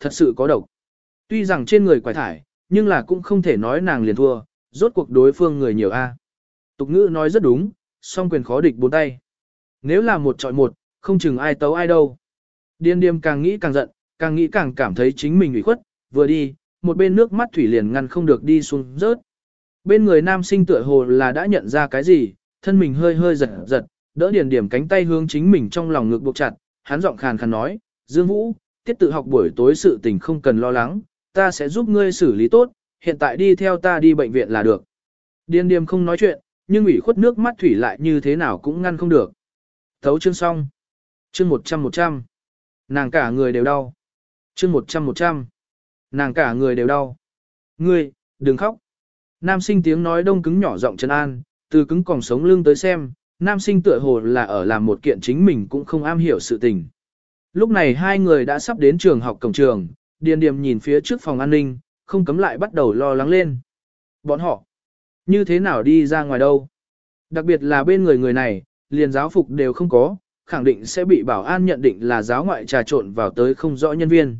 thật sự có độc. Tuy rằng trên người quải thải, nhưng là cũng không thể nói nàng liền thua, rốt cuộc đối phương người nhiều a. Tục ngữ nói rất đúng, song quyền khó địch bốn tay. Nếu là một trọi một, không chừng ai tấu ai đâu. Điên điềm càng nghĩ càng giận, càng nghĩ càng cảm thấy chính mình ủy khuất, vừa đi, một bên nước mắt thủy liền ngăn không được đi xuống rớt. Bên người nam sinh tựa hồ là đã nhận ra cái gì, thân mình hơi hơi giật giật, đỡ điền điểm cánh tay hướng chính mình trong lòng ngực buộc chặt, hắn giọng khàn khàn nói, Dương Vũ, tiết tự học buổi tối sự tình không cần lo lắng, ta sẽ giúp ngươi xử lý tốt, hiện tại đi theo ta đi bệnh viện là được. Điên điềm không nói chuyện, nhưng ủy khuất nước mắt thủy lại như thế nào cũng ngăn không được. Thấu chương xong. Chương 100 100. Nàng cả người đều đau. Chương 100 100. Nàng cả người đều đau. Ngươi, đừng khóc. Nam sinh tiếng nói đông cứng nhỏ giọng chân an, từ cứng còng sống lưng tới xem, nam sinh tựa hồ là ở làm một kiện chính mình cũng không am hiểu sự tình. Lúc này hai người đã sắp đến trường học cổng trường, điền điềm nhìn phía trước phòng an ninh, không cấm lại bắt đầu lo lắng lên. Bọn họ, như thế nào đi ra ngoài đâu? Đặc biệt là bên người người này, liền giáo phục đều không có, khẳng định sẽ bị bảo an nhận định là giáo ngoại trà trộn vào tới không rõ nhân viên.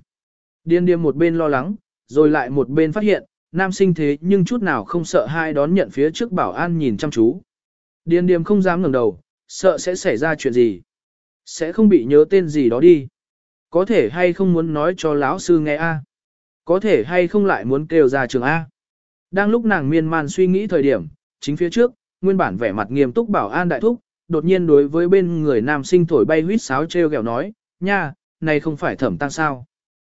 Điền điềm một bên lo lắng, rồi lại một bên phát hiện, nam sinh thế nhưng chút nào không sợ hai đón nhận phía trước bảo an nhìn chăm chú. Điền điềm không dám ngẩng đầu, sợ sẽ xảy ra chuyện gì. Sẽ không bị nhớ tên gì đó đi. Có thể hay không muốn nói cho lão sư nghe a? Có thể hay không lại muốn kêu ra trường A? Đang lúc nàng miên man suy nghĩ thời điểm, chính phía trước, nguyên bản vẻ mặt nghiêm túc bảo an đại thúc, đột nhiên đối với bên người nam sinh thổi bay huýt sáo treo gẹo nói, nha, này không phải thẩm tăng sao.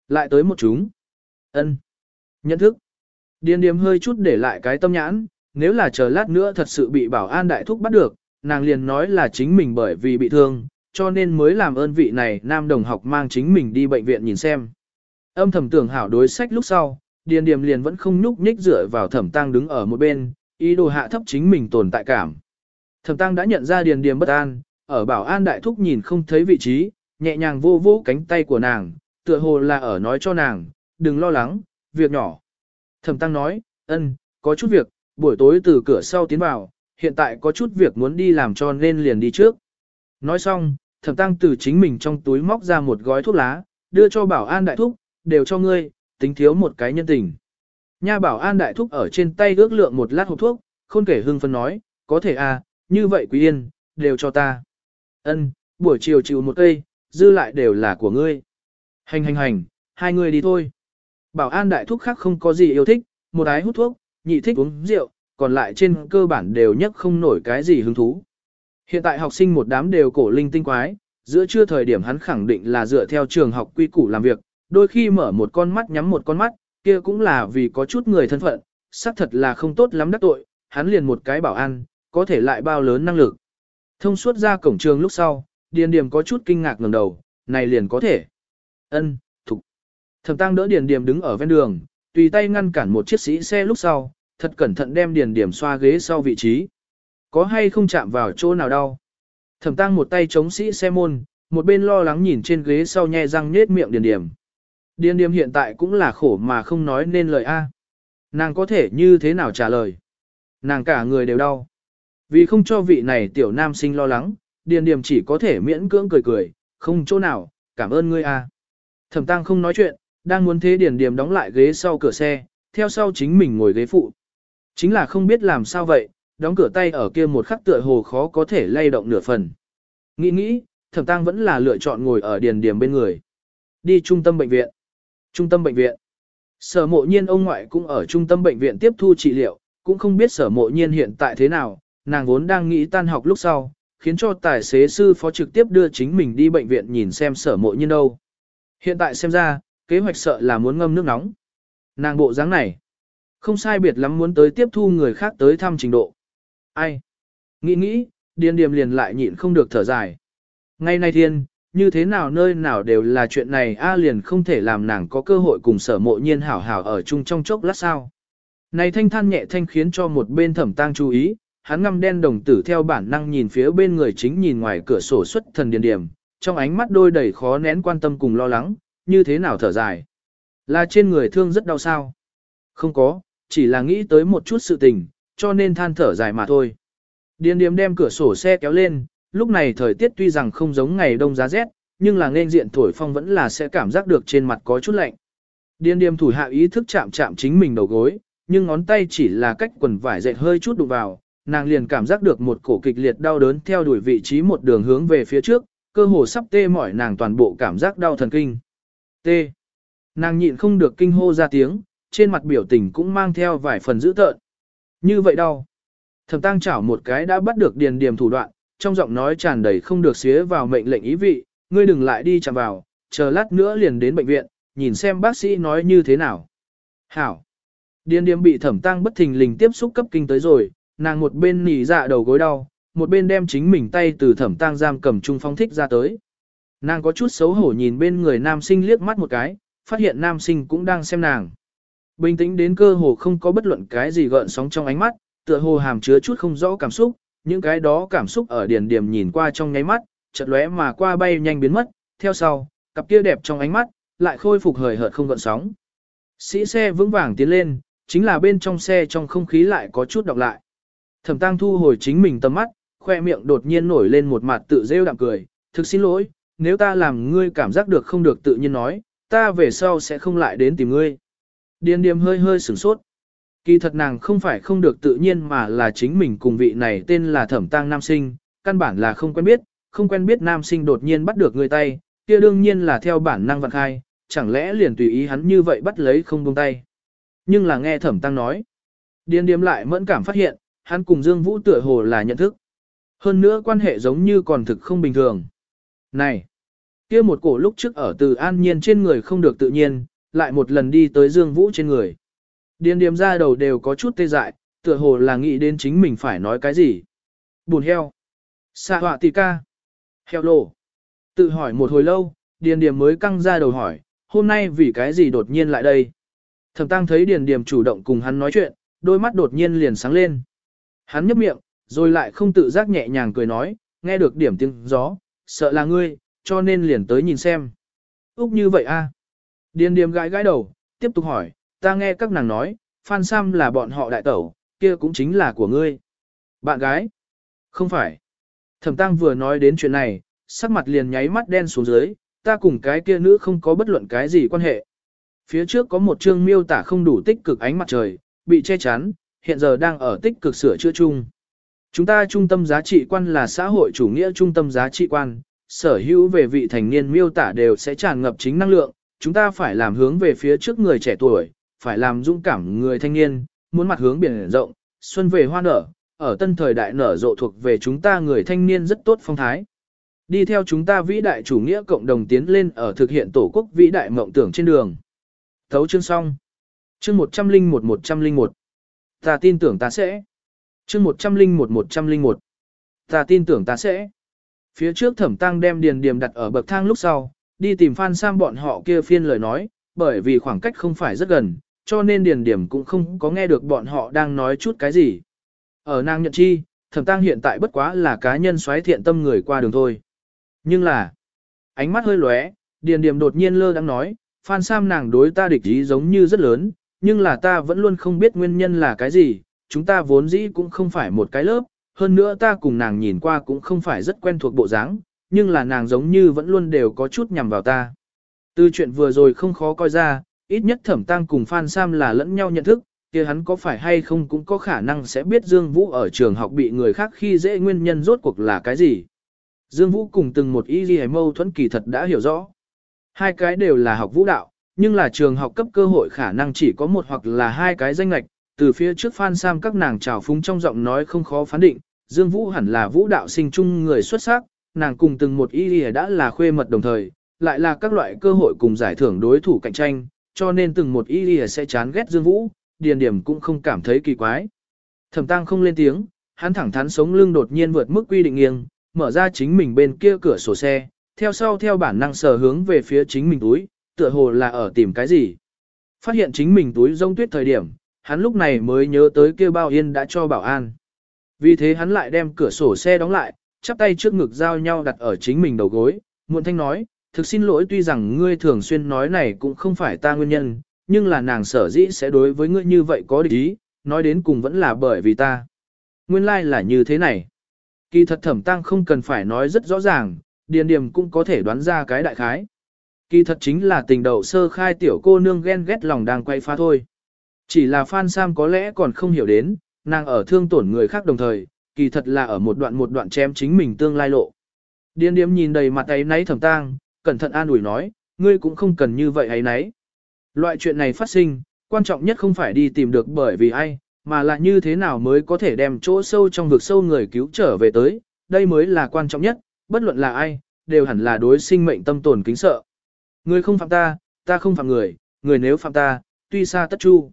Lại tới một chúng. ân Nhận thức. Điền điềm hơi chút để lại cái tâm nhãn, nếu là chờ lát nữa thật sự bị bảo an đại thúc bắt được, nàng liền nói là chính mình bởi vì bị thương, cho nên mới làm ơn vị này nam đồng học mang chính mình đi bệnh viện nhìn xem. Âm thầm tưởng hảo đối sách lúc sau, điền điềm liền vẫn không nhúc nhích dựa vào thẩm tăng đứng ở một bên, ý đồ hạ thấp chính mình tồn tại cảm. Thẩm tăng đã nhận ra điền điềm bất an, ở bảo an đại thúc nhìn không thấy vị trí, nhẹ nhàng vô vô cánh tay của nàng, tựa hồ là ở nói cho nàng, đừng lo lắng, việc nhỏ. Thẩm tăng nói, ân, có chút việc, buổi tối từ cửa sau tiến vào, hiện tại có chút việc muốn đi làm cho nên liền đi trước. Nói xong, thẩm tăng từ chính mình trong túi móc ra một gói thuốc lá, đưa cho bảo an đại thúc, đều cho ngươi, tính thiếu một cái nhân tình. Nha bảo an đại thúc ở trên tay ước lượng một lát hộp thuốc, khôn kể hưng phân nói, có thể à, như vậy quý yên, đều cho ta. Ân, buổi chiều chịu một cây, dư lại đều là của ngươi. Hành hành hành, hai người đi thôi. Bảo an đại thúc khác không có gì yêu thích, một ái hút thuốc, nhị thích uống rượu, còn lại trên cơ bản đều nhất không nổi cái gì hứng thú. Hiện tại học sinh một đám đều cổ linh tinh quái, giữa trưa thời điểm hắn khẳng định là dựa theo trường học quy củ làm việc, đôi khi mở một con mắt nhắm một con mắt, kia cũng là vì có chút người thân phận, xác thật là không tốt lắm đắc tội, hắn liền một cái bảo an, có thể lại bao lớn năng lực. Thông suốt ra cổng trường lúc sau, Điền Điềm có chút kinh ngạc ngẩng đầu, này liền có thể. Ân, thục. Thẩm Tăng đỡ Điền Điềm đứng ở ven đường, tùy tay ngăn cản một chiếc sĩ xe lúc sau, thật cẩn thận đem Điền Điềm xoa ghế sau vị trí. Có hay không chạm vào chỗ nào đau? Thẩm Tăng một tay chống sĩ xe môn, một bên lo lắng nhìn trên ghế sau nhe răng nết miệng Điền Điềm. Điền Điềm hiện tại cũng là khổ mà không nói nên lời a. Nàng có thể như thế nào trả lời? Nàng cả người đều đau. Vì không cho vị này tiểu nam sinh lo lắng, Điền Điềm chỉ có thể miễn cưỡng cười cười, không chỗ nào, cảm ơn ngươi a. Thẩm Tăng không nói chuyện, đang muốn thế Điền Điềm đóng lại ghế sau cửa xe, theo sau chính mình ngồi ghế phụ. Chính là không biết làm sao vậy, đóng cửa tay ở kia một khắc tựa hồ khó có thể lay động nửa phần. Nghĩ nghĩ, Thẩm Tăng vẫn là lựa chọn ngồi ở Điền điểm bên người. Đi trung tâm bệnh viện. Trung tâm bệnh viện. Sở mộ nhiên ông ngoại cũng ở trung tâm bệnh viện tiếp thu trị liệu, cũng không biết sở mộ nhiên hiện tại thế nào, nàng vốn đang nghĩ tan học lúc sau, khiến cho tài xế sư phó trực tiếp đưa chính mình đi bệnh viện nhìn xem sở mộ nhiên đâu. Hiện tại xem ra, kế hoạch sợ là muốn ngâm nước nóng. Nàng bộ dáng này, không sai biệt lắm muốn tới tiếp thu người khác tới thăm trình độ. Ai? Nghĩ nghĩ, điên điềm liền lại nhịn không được thở dài. Ngay nay thiên, như thế nào nơi nào đều là chuyện này A liền không thể làm nàng có cơ hội cùng sở mộ nhiên hảo hảo ở chung trong chốc lát sao. Này thanh than nhẹ thanh khiến cho một bên thẩm tang chú ý, hắn ngăm đen đồng tử theo bản năng nhìn phía bên người chính nhìn ngoài cửa sổ xuất thần điền điểm, trong ánh mắt đôi đầy khó nén quan tâm cùng lo lắng, như thế nào thở dài. Là trên người thương rất đau sao? Không có, chỉ là nghĩ tới một chút sự tình, cho nên than thở dài mà thôi. Điền điểm đem cửa sổ xe kéo lên, lúc này thời tiết tuy rằng không giống ngày đông giá rét, nhưng là nên diện thổi phong vẫn là sẽ cảm giác được trên mặt có chút lạnh. Điền điềm thủ hạ ý thức chạm chạm chính mình đầu gối, nhưng ngón tay chỉ là cách quần vải dệt hơi chút đụng vào, nàng liền cảm giác được một cổ kịch liệt đau đớn theo đuổi vị trí một đường hướng về phía trước, cơ hồ sắp tê mỏi nàng toàn bộ cảm giác đau thần kinh. T. Nàng nhịn không được kinh hô ra tiếng, trên mặt biểu tình cũng mang theo vài phần dữ tợn. Như vậy đau. Thẩm tăng chảo một cái đã bắt được điền điểm thủ đoạn, trong giọng nói tràn đầy không được xía vào mệnh lệnh ý vị, ngươi đừng lại đi chạm vào, chờ lát nữa liền đến bệnh viện, nhìn xem bác sĩ nói như thế nào. Hảo. Điền điểm bị thẩm tăng bất thình lình tiếp xúc cấp kinh tới rồi, nàng một bên nỉ dạ đầu gối đau, một bên đem chính mình tay từ thẩm tăng giam cầm trung phong thích ra tới. Nàng có chút xấu hổ nhìn bên người nam sinh liếc mắt một cái, phát hiện nam sinh cũng đang xem nàng. Bình tĩnh đến cơ hồ không có bất luận cái gì gợn sóng trong ánh mắt, tựa hồ hàm chứa chút không rõ cảm xúc, những cái đó cảm xúc ở điển điểm nhìn qua trong nháy mắt, chợt lóe mà qua bay nhanh biến mất, theo sau, cặp kia đẹp trong ánh mắt, lại khôi phục hời hợt không gợn sóng. Sĩ xe vững vàng tiến lên, chính là bên trong xe trong không khí lại có chút đọc lại. Thẩm Tăng thu hồi chính mình tầm mắt, khoe miệng đột nhiên nổi lên một mặt tự rêu đạm cười, thực xin lỗi, nếu ta làm ngươi cảm giác được không được tự nhiên nói, ta về sau sẽ không lại đến tìm ngươi. Điền điềm hơi hơi sửng sốt. Kỳ thật nàng không phải không được tự nhiên mà là chính mình cùng vị này tên là thẩm tang nam sinh, căn bản là không quen biết, không quen biết nam sinh đột nhiên bắt được người tay, kia đương nhiên là theo bản năng vận khai, chẳng lẽ liền tùy ý hắn như vậy bắt lấy không buông tay. Nhưng là nghe thẩm tăng nói. Điền điềm lại mẫn cảm phát hiện, hắn cùng Dương Vũ tựa hồ là nhận thức. Hơn nữa quan hệ giống như còn thực không bình thường. Này! kia một cổ lúc trước ở từ an nhiên trên người không được tự nhiên, lại một lần đi tới Dương Vũ trên người. Điền điềm ra đầu đều có chút tê dại, tựa hồ là nghĩ đến chính mình phải nói cái gì. Buồn heo. Sa họa tì ca. Heo lộ. Tự hỏi một hồi lâu, điền điềm mới căng ra đầu hỏi, hôm nay vì cái gì đột nhiên lại đây. Thẩm tăng thấy điền điềm chủ động cùng hắn nói chuyện, đôi mắt đột nhiên liền sáng lên. Hắn nhấp miệng, rồi lại không tự giác nhẹ nhàng cười nói, nghe được điểm tiếng gió, sợ là ngươi, cho nên liền tới nhìn xem. Úc như vậy a? Điền điềm gãi gãi đầu, tiếp tục hỏi, ta nghe các nàng nói, Phan Sam là bọn họ đại tẩu, kia cũng chính là của ngươi. Bạn gái? Không phải. Thẩm Tăng vừa nói đến chuyện này, sắc mặt liền nháy mắt đen xuống dưới, ta cùng cái kia nữ không có bất luận cái gì quan hệ. Phía trước có một chương miêu tả không đủ tích cực ánh mặt trời, bị che chắn, hiện giờ đang ở tích cực sửa chữa chung. Chúng ta trung tâm giá trị quan là xã hội chủ nghĩa trung tâm giá trị quan, sở hữu về vị thành niên miêu tả đều sẽ tràn ngập chính năng lượng, chúng ta phải làm hướng về phía trước người trẻ tuổi, phải làm dũng cảm người thanh niên, muốn mặt hướng biển rộng, xuân về hoa nở, ở tân thời đại nở rộ thuộc về chúng ta người thanh niên rất tốt phong thái. Đi theo chúng ta vĩ đại chủ nghĩa cộng đồng tiến lên ở thực hiện tổ quốc vĩ đại mộng tưởng trên đường. Thấu chương xong. Chương 101-101. Ta tin tưởng ta sẽ. Chương 101-101. Ta tin tưởng ta sẽ. Phía trước thẩm tăng đem điền điểm đặt ở bậc thang lúc sau, đi tìm Phan Sam bọn họ kia phiên lời nói, bởi vì khoảng cách không phải rất gần, cho nên điền điểm cũng không có nghe được bọn họ đang nói chút cái gì. Ở nàng nhận chi, thẩm tăng hiện tại bất quá là cá nhân xoáy thiện tâm người qua đường thôi. Nhưng là, ánh mắt hơi lóe, điền điểm đột nhiên lơ đang nói, Phan Sam nàng đối ta địch ý giống như rất lớn, nhưng là ta vẫn luôn không biết nguyên nhân là cái gì, chúng ta vốn dĩ cũng không phải một cái lớp, hơn nữa ta cùng nàng nhìn qua cũng không phải rất quen thuộc bộ dáng, nhưng là nàng giống như vẫn luôn đều có chút nhằm vào ta. Từ chuyện vừa rồi không khó coi ra, ít nhất thẩm tăng cùng Phan Sam là lẫn nhau nhận thức, kia hắn có phải hay không cũng có khả năng sẽ biết Dương Vũ ở trường học bị người khác khi dễ nguyên nhân rốt cuộc là cái gì. Dương Vũ cùng từng một ý gì mâu thuẫn kỳ thật đã hiểu rõ. Hai cái đều là học vũ đạo, nhưng là trường học cấp cơ hội khả năng chỉ có một hoặc là hai cái danh lạch, từ phía trước Phan Sam các nàng trào phúng trong giọng nói không khó phán định, Dương Vũ hẳn là vũ đạo sinh chung người xuất sắc, nàng cùng từng một y đã là khuê mật đồng thời, lại là các loại cơ hội cùng giải thưởng đối thủ cạnh tranh, cho nên từng một y sẽ chán ghét Dương Vũ, điền điểm cũng không cảm thấy kỳ quái. Thẩm Tăng không lên tiếng, hắn thẳng thắn sống lưng đột nhiên vượt mức quy định nghiêng, mở ra chính mình bên kia cửa sổ xe, theo sau theo bản năng sờ hướng về phía chính mình túi, tựa hồ là ở tìm cái gì. Phát hiện chính mình túi rông tuyết thời điểm, hắn lúc này mới nhớ tới kia bao yên đã cho bảo an. Vì thế hắn lại đem cửa sổ xe đóng lại, chắp tay trước ngực giao nhau đặt ở chính mình đầu gối, muộn thanh nói, thực xin lỗi tuy rằng ngươi thường xuyên nói này cũng không phải ta nguyên nhân, nhưng là nàng sở dĩ sẽ đối với ngươi như vậy có địch ý, nói đến cùng vẫn là bởi vì ta. Nguyên lai like là như thế này. Kỳ thật thẩm tăng không cần phải nói rất rõ ràng, điền điểm cũng có thể đoán ra cái đại khái. Kỳ thật chính là tình đầu sơ khai tiểu cô nương ghen ghét lòng đang quay phá thôi. Chỉ là Phan Sam có lẽ còn không hiểu đến, nàng ở thương tổn người khác đồng thời, kỳ thật là ở một đoạn một đoạn chém chính mình tương lai lộ. Điên điếm nhìn đầy mặt ấy náy thầm tang, cẩn thận an ủi nói, ngươi cũng không cần như vậy ấy náy. Loại chuyện này phát sinh, quan trọng nhất không phải đi tìm được bởi vì ai, mà là như thế nào mới có thể đem chỗ sâu trong vực sâu người cứu trở về tới, đây mới là quan trọng nhất, bất luận là ai, đều hẳn là đối sinh mệnh tâm tồn kính sợ. Người không phạm ta, ta không phạm người, người nếu phạm ta, tuy xa tất chu.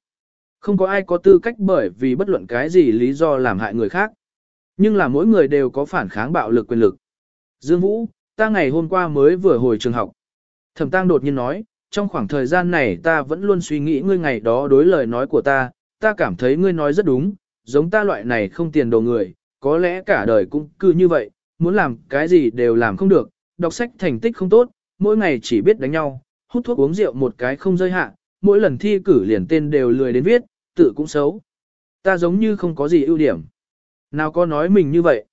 Không có ai có tư cách bởi vì bất luận cái gì lý do làm hại người khác. Nhưng là mỗi người đều có phản kháng bạo lực quyền lực. Dương Vũ, ta ngày hôm qua mới vừa hồi trường học. Thẩm Tăng đột nhiên nói, trong khoảng thời gian này ta vẫn luôn suy nghĩ ngươi ngày đó đối lời nói của ta, ta cảm thấy ngươi nói rất đúng, giống ta loại này không tiền đồ người, có lẽ cả đời cũng cứ như vậy, muốn làm cái gì đều làm không được, đọc sách thành tích không tốt, mỗi ngày chỉ biết đánh nhau, hút thuốc uống rượu một cái không rơi hạ, mỗi lần thi cử liền tên đều lười đến viết, tự cũng xấu. Ta giống như không có gì ưu điểm. Nào có nói mình như vậy.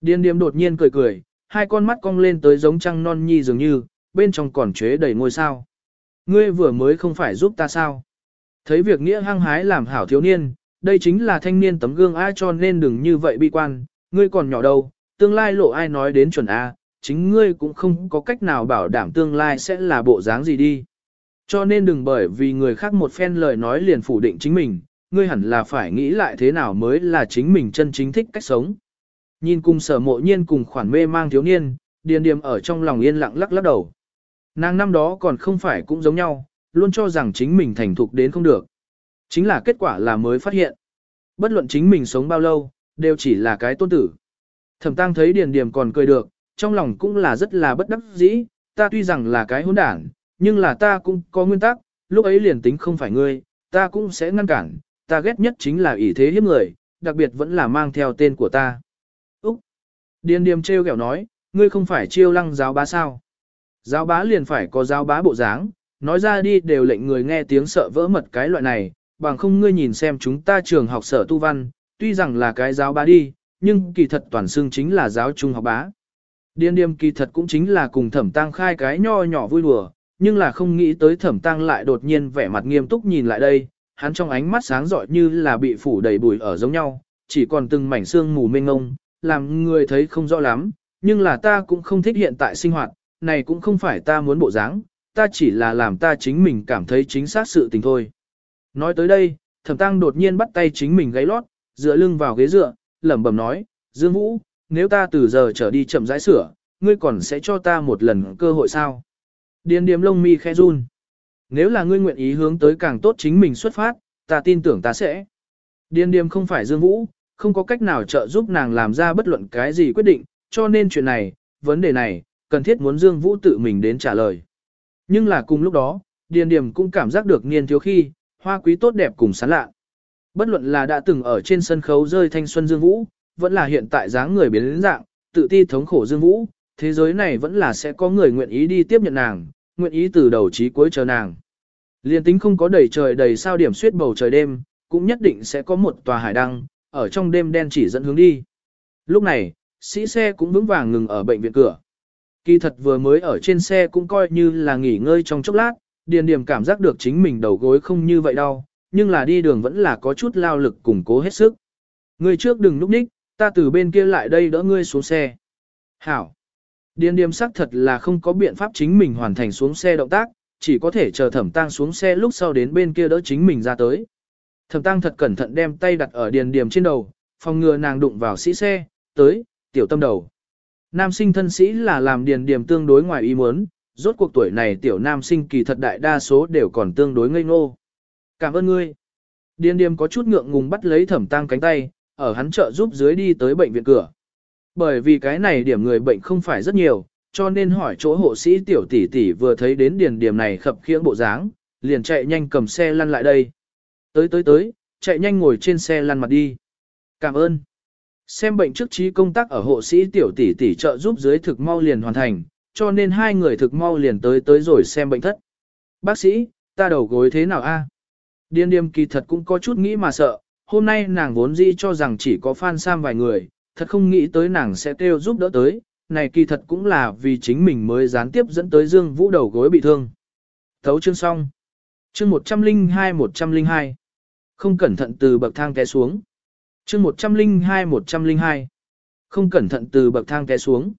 Điên điếm đột nhiên cười cười, hai con mắt cong lên tới giống trăng non nhi dường như, bên trong còn chế đầy ngôi sao. Ngươi vừa mới không phải giúp ta sao? Thấy việc nghĩa hăng hái làm hảo thiếu niên, đây chính là thanh niên tấm gương ai cho nên đừng như vậy bi quan, ngươi còn nhỏ đâu, tương lai lộ ai nói đến chuẩn A, chính ngươi cũng không có cách nào bảo đảm tương lai sẽ là bộ dáng gì đi. Cho nên đừng bởi vì người khác một phen lời nói liền phủ định chính mình, ngươi hẳn là phải nghĩ lại thế nào mới là chính mình chân chính thích cách sống. Nhìn cùng sở mộ nhiên cùng khoản mê mang thiếu niên, điền điềm ở trong lòng yên lặng lắc lắc đầu. Nàng năm đó còn không phải cũng giống nhau, luôn cho rằng chính mình thành thục đến không được. Chính là kết quả là mới phát hiện. Bất luận chính mình sống bao lâu, đều chỉ là cái tôn tử. Thẩm tăng thấy điền điềm còn cười được, trong lòng cũng là rất là bất đắc dĩ, ta tuy rằng là cái hỗn đảng, nhưng là ta cũng có nguyên tắc, lúc ấy liền tính không phải ngươi, ta cũng sẽ ngăn cản, ta ghét nhất chính là ỷ thế hiếp người, đặc biệt vẫn là mang theo tên của ta. Úc! Điền điềm treo kẹo nói, ngươi không phải chiêu lăng giáo bá sao? Giáo bá liền phải có giáo bá bộ dáng, nói ra đi đều lệnh người nghe tiếng sợ vỡ mật cái loại này, bằng không ngươi nhìn xem chúng ta trường học sở tu văn, tuy rằng là cái giáo bá đi, nhưng kỳ thật toàn xương chính là giáo trung học bá. Điên điềm kỳ thật cũng chính là cùng thẩm tăng khai cái nho nhỏ vui đùa, nhưng là không nghĩ tới thẩm tăng lại đột nhiên vẻ mặt nghiêm túc nhìn lại đây, hắn trong ánh mắt sáng rọi như là bị phủ đầy bụi ở giống nhau, chỉ còn từng mảnh xương mù mênh ngông, làm người thấy không rõ lắm, nhưng là ta cũng không thích hiện tại sinh hoạt, này cũng không phải ta muốn bộ dáng, ta chỉ là làm ta chính mình cảm thấy chính xác sự tình thôi. Nói tới đây, thẩm tăng đột nhiên bắt tay chính mình gáy lót, dựa lưng vào ghế dựa, lẩm bẩm nói, Dương Vũ, nếu ta từ giờ trở đi chậm rãi sửa, ngươi còn sẽ cho ta một lần cơ hội sao? Điền điềm lông mi khẽ run. Nếu là ngươi nguyện ý hướng tới càng tốt chính mình xuất phát, ta tin tưởng ta sẽ. Điền điềm không phải Dương Vũ, không có cách nào trợ giúp nàng làm ra bất luận cái gì quyết định, cho nên chuyện này, vấn đề này, cần thiết muốn Dương Vũ tự mình đến trả lời. Nhưng là cùng lúc đó, Điền Điềm cũng cảm giác được niên thiếu khi, hoa quý tốt đẹp cùng sán lạ. Bất luận là đã từng ở trên sân khấu rơi thanh xuân Dương Vũ, vẫn là hiện tại dáng người biến đến dạng, tự ti thống khổ Dương Vũ, thế giới này vẫn là sẽ có người nguyện ý đi tiếp nhận nàng, nguyện ý từ đầu chí cuối chờ nàng. Liên tính không có đầy trời đầy sao điểm suyết bầu trời đêm, cũng nhất định sẽ có một tòa hải đăng, ở trong đêm đen chỉ dẫn hướng đi. Lúc này, sĩ xe cũng vững vàng ngừng ở bệnh viện cửa. Kỳ thật vừa mới ở trên xe cũng coi như là nghỉ ngơi trong chốc lát, điền điểm cảm giác được chính mình đầu gối không như vậy đâu, nhưng là đi đường vẫn là có chút lao lực củng cố hết sức. Người trước đừng núp ních, ta từ bên kia lại đây đỡ ngươi xuống xe. Hảo. Điền Điềm xác thật là không có biện pháp chính mình hoàn thành xuống xe động tác, chỉ có thể chờ thẩm tang xuống xe lúc sau đến bên kia đỡ chính mình ra tới. Thẩm tang thật cẩn thận đem tay đặt ở điền Điềm trên đầu, phòng ngừa nàng đụng vào sĩ xe, tới, tiểu tâm đầu. Nam sinh thân sĩ là làm điền Điềm tương đối ngoài ý muốn, rốt cuộc tuổi này tiểu nam sinh kỳ thật đại đa số đều còn tương đối ngây ngô. Cảm ơn ngươi. Điền Điềm có chút ngượng ngùng bắt lấy thẩm tăng cánh tay, ở hắn trợ giúp dưới đi tới bệnh viện cửa. Bởi vì cái này điểm người bệnh không phải rất nhiều, cho nên hỏi chỗ hộ sĩ tiểu tỷ tỷ vừa thấy đến điền điểm này khập khiễng bộ dáng, liền chạy nhanh cầm xe lăn lại đây. Tới tới tới, chạy nhanh ngồi trên xe lăn mặt đi. Cảm ơn. Xem bệnh trước trí công tác ở hộ sĩ tiểu tỷ tỷ trợ giúp dưới thực mau liền hoàn thành, cho nên hai người thực mau liền tới tới rồi xem bệnh thất. Bác sĩ, ta đầu gối thế nào a? Điên điềm kỳ thật cũng có chút nghĩ mà sợ, hôm nay nàng vốn dĩ cho rằng chỉ có Phan Sam vài người, thật không nghĩ tới nàng sẽ kêu giúp đỡ tới, này kỳ thật cũng là vì chính mình mới gián tiếp dẫn tới Dương Vũ đầu gối bị thương. Thấu chương xong. Chương 102-102. Không cẩn thận từ bậc thang té xuống. Chương 102-102. Không cẩn thận từ bậc thang té xuống.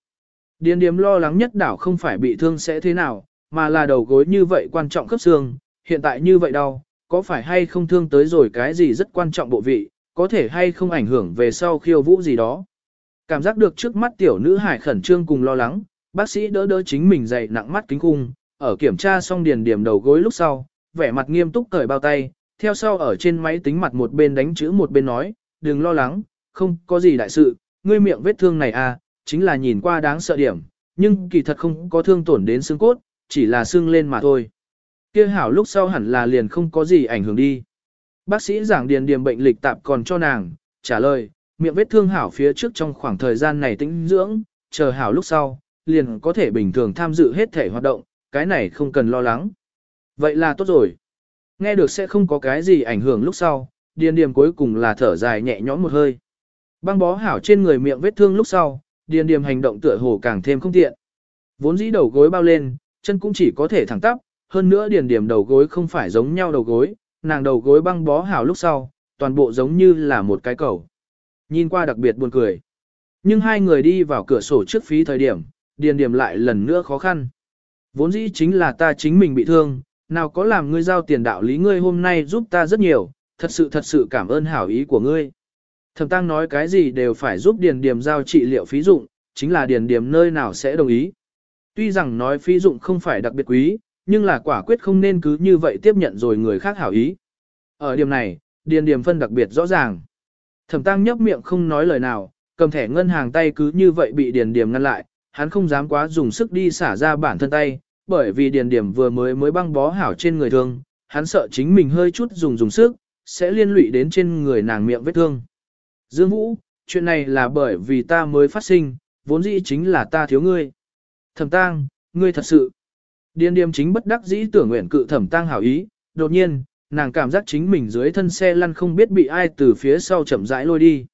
Điền điếm lo lắng nhất đảo không phải bị thương sẽ thế nào, mà là đầu gối như vậy quan trọng khớp xương, hiện tại như vậy đau, có phải hay không thương tới rồi cái gì rất quan trọng bộ vị, có thể hay không ảnh hưởng về sau khiêu vũ gì đó. Cảm giác được trước mắt tiểu nữ hải khẩn trương cùng lo lắng, bác sĩ đỡ đỡ chính mình dậy nặng mắt kính cung, ở kiểm tra xong điền điểm đầu gối lúc sau, vẻ mặt nghiêm túc cởi bao tay, theo sau ở trên máy tính mặt một bên đánh chữ một bên nói, đừng lo lắng, không có gì đại sự, ngươi miệng vết thương này à, chính là nhìn qua đáng sợ điểm, nhưng kỳ thật không có thương tổn đến xương cốt, chỉ là xương lên mà thôi. Kia hảo lúc sau hẳn là liền không có gì ảnh hưởng đi. Bác sĩ giảng điền điểm bệnh lịch tạp còn cho nàng, trả lời, miệng vết thương hảo phía trước trong khoảng thời gian này tĩnh dưỡng, chờ hảo lúc sau, liền có thể bình thường tham dự hết thể hoạt động, cái này không cần lo lắng. Vậy là tốt rồi. Nghe được sẽ không có cái gì ảnh hưởng lúc sau, điền điểm cuối cùng là thở dài nhẹ nhõm một hơi. Băng bó hảo trên người miệng vết thương lúc sau, điền điểm hành động tựa hồ càng thêm không tiện. Vốn dĩ đầu gối bao lên, chân cũng chỉ có thể thẳng tắp, hơn nữa điền điểm đầu gối không phải giống nhau đầu gối, nàng đầu gối băng bó hảo lúc sau, toàn bộ giống như là một cái cầu. Nhìn qua đặc biệt buồn cười. Nhưng hai người đi vào cửa sổ trước phí thời điểm, điền điểm lại lần nữa khó khăn. Vốn dĩ chính là ta chính mình bị thương, nào có làm ngươi giao tiền đạo lý ngươi hôm nay giúp ta rất nhiều, thật sự thật sự cảm ơn hảo ý của ngươi. Thẩm tăng nói cái gì đều phải giúp điền điểm giao trị liệu phí dụng, chính là điền điểm nơi nào sẽ đồng ý. Tuy rằng nói phí dụng không phải đặc biệt quý, nhưng là quả quyết không nên cứ như vậy tiếp nhận rồi người khác hảo ý. Ở điểm này, điền điểm phân đặc biệt rõ ràng. Thẩm tăng nhấp miệng không nói lời nào, cầm thẻ ngân hàng tay cứ như vậy bị điền Điềm ngăn lại, hắn không dám quá dùng sức đi xả ra bản thân tay, bởi vì điền Điềm vừa mới mới băng bó hảo trên người thương, hắn sợ chính mình hơi chút dùng dùng sức, sẽ liên lụy đến trên người nàng miệng vết thương. Dương Vũ, chuyện này là bởi vì ta mới phát sinh, vốn dĩ chính là ta thiếu ngươi. Thẩm Tăng, ngươi thật sự. Điền Điềm chính bất đắc dĩ tưởng nguyện cự thẩm Tăng hảo ý, đột nhiên, nàng cảm giác chính mình dưới thân xe lăn không biết bị ai từ phía sau chậm rãi lôi đi.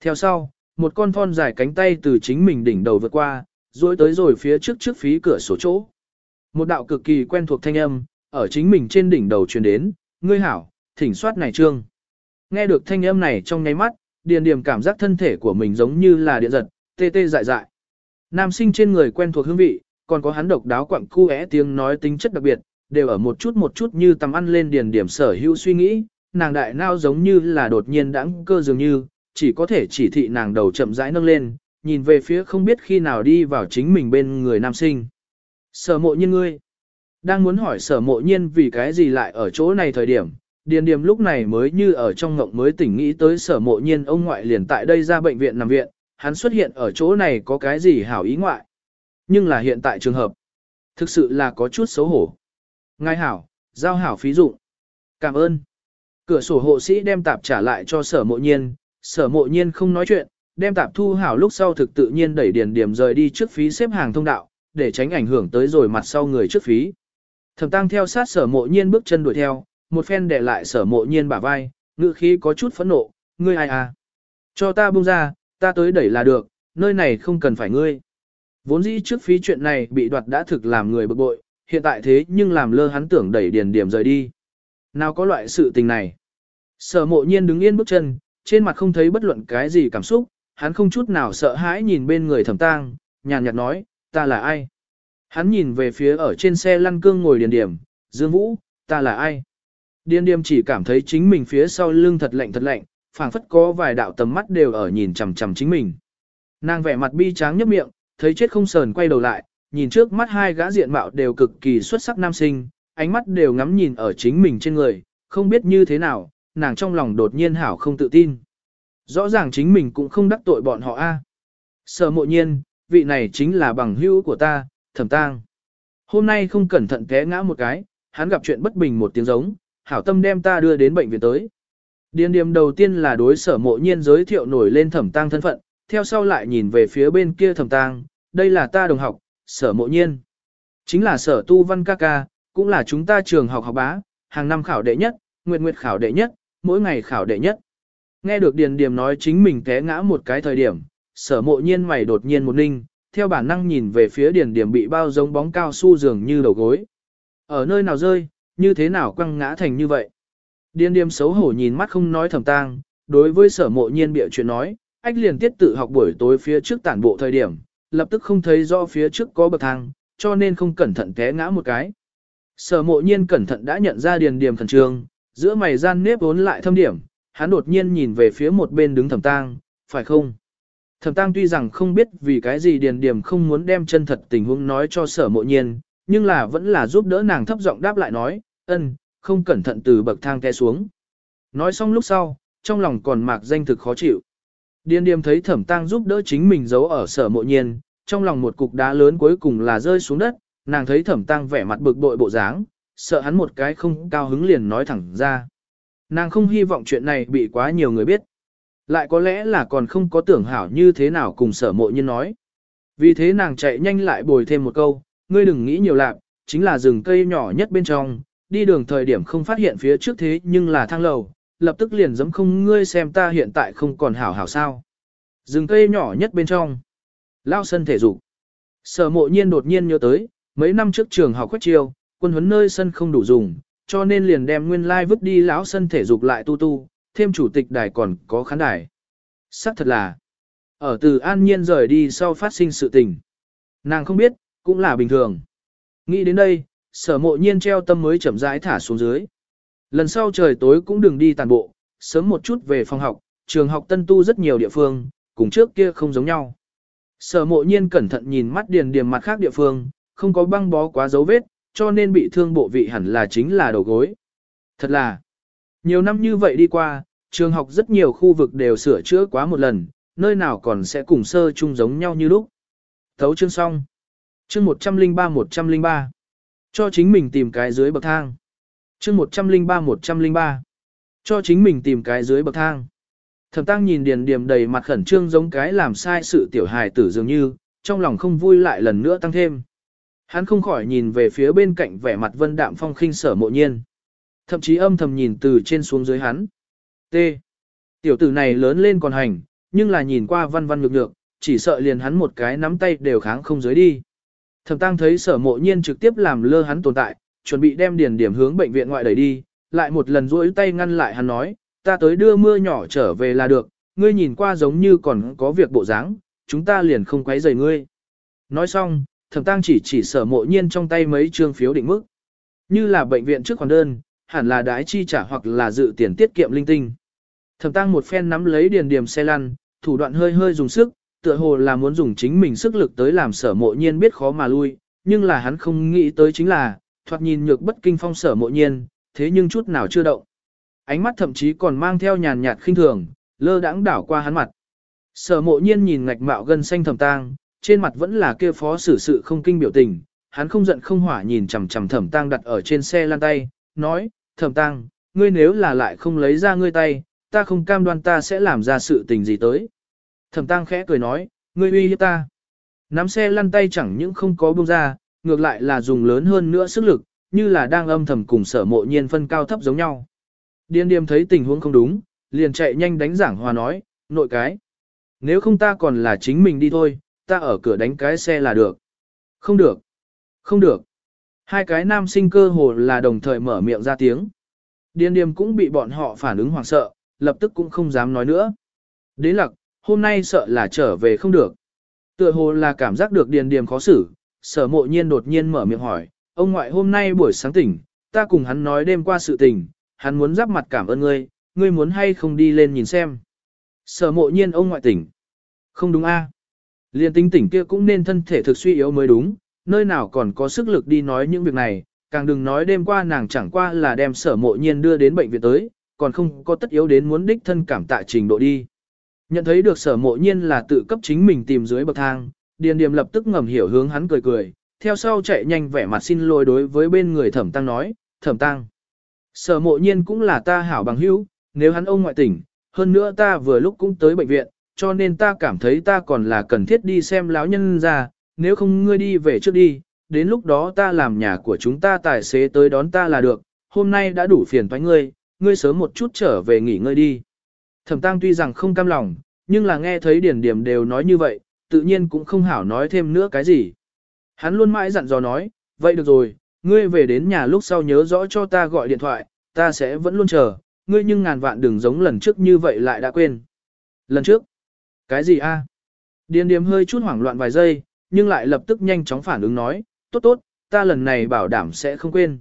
Theo sau, một con thon dài cánh tay từ chính mình đỉnh đầu vượt qua, duỗi tới rồi phía trước trước phí cửa sổ chỗ. Một đạo cực kỳ quen thuộc thanh âm, ở chính mình trên đỉnh đầu truyền đến, ngươi hảo, thỉnh soát này trương. Nghe được thanh âm này trong nháy mắt, điền điểm cảm giác thân thể của mình giống như là điện giật, tê tê dại dại. Nam sinh trên người quen thuộc hương vị, còn có hắn độc đáo quặng cu é tiếng nói tính chất đặc biệt, đều ở một chút một chút như tầm ăn lên điền điểm sở hữu suy nghĩ, nàng đại nao giống như là đột nhiên đãng cơ dường như, chỉ có thể chỉ thị nàng đầu chậm rãi nâng lên, nhìn về phía không biết khi nào đi vào chính mình bên người nam sinh. Sở mộ nhiên ngươi, đang muốn hỏi sở mộ nhiên vì cái gì lại ở chỗ này thời điểm, điền điểm lúc này mới như ở trong ngộng mới tỉnh nghĩ tới sở mộ nhiên ông ngoại liền tại đây ra bệnh viện nằm viện, hắn xuất hiện ở chỗ này có cái gì hảo ý ngoại. Nhưng là hiện tại trường hợp, thực sự là có chút xấu hổ. Ngài hảo, giao hảo phí dụng. Cảm ơn. Cửa sổ hộ sĩ đem tạp trả lại cho sở mộ nhiên, sở mộ nhiên không nói chuyện, đem tạp thu hảo lúc sau thực tự nhiên đẩy điền điểm rời đi trước phí xếp hàng thông đạo, để tránh ảnh hưởng tới rồi mặt sau người trước phí. Thẩm tăng theo sát sở mộ nhiên bước chân đuổi theo, một phen để lại sở mộ nhiên bả vai, ngữ khí có chút phẫn nộ, ngươi ai à? Cho ta buông ra, ta tới đẩy là được, nơi này không cần phải ngươi. Vốn dĩ trước phí chuyện này bị đoạt đã thực làm người bực bội, hiện tại thế nhưng làm lơ hắn tưởng đẩy điền điểm rời đi. Nào có loại sự tình này. Sở mộ nhiên đứng yên bước chân, trên mặt không thấy bất luận cái gì cảm xúc, hắn không chút nào sợ hãi nhìn bên người thẩm tang, nhàn nhạt nói, ta là ai? Hắn nhìn về phía ở trên xe lăn cương ngồi điền điểm, Dương Vũ, ta là ai? Điền điểm chỉ cảm thấy chính mình phía sau lưng thật lạnh thật lạnh, phảng phất có vài đạo tầm mắt đều ở nhìn chằm chằm chính mình. Nàng vẻ mặt bi tráng nhấp miệng, thấy chết không sờn quay đầu lại, nhìn trước mắt hai gã diện mạo đều cực kỳ xuất sắc nam sinh, ánh mắt đều ngắm nhìn ở chính mình trên người, không biết như thế nào, nàng trong lòng đột nhiên hảo không tự tin. Rõ ràng chính mình cũng không đắc tội bọn họ a. À. Sở mộ nhiên, vị này chính là bằng hữu của ta, thẩm tang. Hôm nay không cẩn thận té ngã một cái, hắn gặp chuyện bất bình một tiếng giống, hảo tâm đem ta đưa đến bệnh viện tới. Điền điểm đầu tiên là đối sở mộ nhiên giới thiệu nổi lên thẩm tang thân phận, theo sau lại nhìn về phía bên kia thẩm tang, đây là ta đồng học, sở mộ nhiên. Chính là sở tu văn ca ca, cũng là chúng ta trường học học bá, hàng năm khảo đệ nhất, nguyệt nguyệt khảo đệ nhất, mỗi ngày khảo đệ nhất. Nghe được Điền Điềm nói chính mình té ngã một cái thời điểm, sở mộ nhiên mày đột nhiên một ninh, theo bản năng nhìn về phía điền điểm bị bao giống bóng cao su dường như đầu gối. Ở nơi nào rơi, như thế nào quăng ngã thành như vậy. Điền điểm xấu hổ nhìn mắt không nói thầm tang, đối với sở mộ nhiên bịa chuyện nói, ách liền tiết tự học buổi tối phía trước tản bộ thời điểm, lập tức không thấy rõ phía trước có bậc thang, cho nên không cẩn thận té ngã một cái. Sở mộ nhiên cẩn thận đã nhận ra điền điểm thần trường, giữa mày gian nếp vốn lại thâm điểm, hắn đột nhiên nhìn về phía một bên đứng thẩm tang, phải không? Thẩm tang tuy rằng không biết vì cái gì điền điểm không muốn đem chân thật tình huống nói cho sở mộ nhiên, nhưng là vẫn là giúp đỡ nàng thấp giọng đáp lại nói, ân, không cẩn thận từ bậc thang té xuống. Nói xong lúc sau, trong lòng còn mạc danh thực khó chịu. Điên điềm thấy thẩm tang giúp đỡ chính mình giấu ở sở mộ nhiên, trong lòng một cục đá lớn cuối cùng là rơi xuống đất, nàng thấy thẩm tang vẻ mặt bực bội bộ dáng, sợ hắn một cái không cao hứng liền nói thẳng ra. Nàng không hy vọng chuyện này bị quá nhiều người biết. Lại có lẽ là còn không có tưởng hảo như thế nào cùng sở mộ nhiên nói. Vì thế nàng chạy nhanh lại bồi thêm một câu, ngươi đừng nghĩ nhiều lạc, chính là rừng cây nhỏ nhất bên trong, đi đường thời điểm không phát hiện phía trước thế nhưng là thang lầu, lập tức liền giấm không ngươi xem ta hiện tại không còn hảo hảo sao. Rừng cây nhỏ nhất bên trong. Lao sân thể dục. Sở mộ nhiên đột nhiên nhớ tới, mấy năm trước trường học khuếch chiêu, quân huấn nơi sân không đủ dùng, cho nên liền đem nguyên lai like vứt đi lão sân thể dục lại tu tu, thêm chủ tịch đài còn có khán đài. Sắc thật là, ở từ an nhiên rời đi sau phát sinh sự tình. Nàng không biết, cũng là bình thường. Nghĩ đến đây, sở mộ nhiên treo tâm mới chậm rãi thả xuống dưới. Lần sau trời tối cũng đừng đi tàn bộ, sớm một chút về phòng học, trường học tân tu rất nhiều địa phương, cùng trước kia không giống nhau. Sở mộ nhiên cẩn thận nhìn mắt điền điểm mặt khác địa phương, không có băng bó quá dấu vết, cho nên bị thương bộ vị hẳn là chính là đầu gối. Thật là, nhiều năm như vậy đi qua, trường học rất nhiều khu vực đều sửa chữa quá một lần, nơi nào còn sẽ cùng sơ chung giống nhau như lúc. Thấu chương xong. Chương 103-103. Cho chính mình tìm cái dưới bậc thang. Chương 103-103. Cho chính mình tìm cái dưới bậc thang. Thẩm tăng nhìn điền điềm đầy mặt khẩn trương giống cái làm sai sự tiểu hài tử dường như, trong lòng không vui lại lần nữa tăng thêm. Hắn không khỏi nhìn về phía bên cạnh vẻ mặt vân đạm phong khinh sở mộ nhiên. Thậm chí âm thầm nhìn từ trên xuống dưới hắn. T. Tiểu tử này lớn lên còn hành, nhưng là nhìn qua văn văn nhược nhược, chỉ sợ liền hắn một cái nắm tay đều kháng không dưới đi. Thẩm tăng thấy sở mộ nhiên trực tiếp làm lơ hắn tồn tại, chuẩn bị đem điền điểm hướng bệnh viện ngoại đẩy đi, lại một lần duỗi tay ngăn lại hắn nói, ta tới đưa mưa nhỏ trở về là được, ngươi nhìn qua giống như còn có việc bộ dáng, chúng ta liền không quấy rầy ngươi. Nói xong, thẩm tăng chỉ chỉ sở mộ nhiên trong tay mấy trương phiếu định mức. Như là bệnh viện trước khoản đơn, hẳn là đái chi trả hoặc là dự tiền tiết kiệm linh tinh. Thẩm tăng một phen nắm lấy điền điểm xe lăn, thủ đoạn hơi hơi dùng sức, tựa hồ là muốn dùng chính mình sức lực tới làm sở mộ nhiên biết khó mà lui, nhưng là hắn không nghĩ tới chính là, thoạt nhìn nhược bất kinh phong sở mộ nhiên, thế nhưng chút nào chưa động. Ánh mắt thậm chí còn mang theo nhàn nhạt khinh thường, lơ đãng đảo qua hắn mặt. Sở mộ nhiên nhìn ngạch mạo gân xanh thầm tang, trên mặt vẫn là kia phó xử sự không kinh biểu tình, hắn không giận không hỏa nhìn chằm chằm thẩm tang đặt ở trên xe lan tay, nói, thẩm tang, ngươi nếu là lại không lấy ra ngươi tay, ta không cam đoan ta sẽ làm ra sự tình gì tới. Thẩm tang khẽ cười nói, ngươi uy hiếp ta. Nắm xe lăn tay chẳng những không có buông ra, ngược lại là dùng lớn hơn nữa sức lực, như là đang âm thầm cùng sở mộ nhiên phân cao thấp giống nhau. Điên điềm thấy tình huống không đúng, liền chạy nhanh đánh giảng hòa nói, nội cái. Nếu không ta còn là chính mình đi thôi, ta ở cửa đánh cái xe là được. Không được. Không được. Hai cái nam sinh cơ hồ là đồng thời mở miệng ra tiếng. Điên điềm cũng bị bọn họ phản ứng hoảng sợ, lập tức cũng không dám nói nữa. Đế lặc, hôm nay sợ là trở về không được. Tựa hồ là cảm giác được điền điềm khó xử, sở mộ nhiên đột nhiên mở miệng hỏi, ông ngoại hôm nay buổi sáng tỉnh, ta cùng hắn nói đêm qua sự tình, hắn muốn giáp mặt cảm ơn ngươi, ngươi muốn hay không đi lên nhìn xem. Sở mộ nhiên ông ngoại tỉnh. Không đúng a à? Liên tinh tỉnh kia cũng nên thân thể thực suy yếu mới đúng, nơi nào còn có sức lực đi nói những việc này, càng đừng nói đêm qua nàng chẳng qua là đem sở mộ nhiên đưa đến bệnh viện tới, còn không có tất yếu đến muốn đích thân cảm tạ trình độ đi. Nhận thấy được sở mộ nhiên là tự cấp chính mình tìm dưới bậc thang, điền điềm lập tức ngầm hiểu hướng hắn cười cười, theo sau chạy nhanh vẻ mặt xin lỗi đối với bên người thẩm tăng nói, thẩm tăng. Sở mộ nhiên cũng là ta hảo bằng hữu, nếu hắn ông ngoại tỉnh, hơn nữa ta vừa lúc cũng tới bệnh viện, cho nên ta cảm thấy ta còn là cần thiết đi xem lão nhân ra, nếu không ngươi đi về trước đi, đến lúc đó ta làm nhà của chúng ta tài xế tới đón ta là được, hôm nay đã đủ phiền toái ngươi, ngươi sớm một chút trở về nghỉ ngơi đi. Thẩm tăng tuy rằng không cam lòng, nhưng là nghe thấy điển điểm đều nói như vậy, tự nhiên cũng không hảo nói thêm nữa cái gì. Hắn luôn mãi dặn dò nói, vậy được rồi, ngươi về đến nhà lúc sau nhớ rõ cho ta gọi điện thoại, ta sẽ vẫn luôn chờ, ngươi nhưng ngàn vạn đừng giống lần trước như vậy lại đã quên. Lần trước? Cái gì a? Điền điềm hơi chút hoảng loạn vài giây, nhưng lại lập tức nhanh chóng phản ứng nói, tốt tốt, ta lần này bảo đảm sẽ không quên.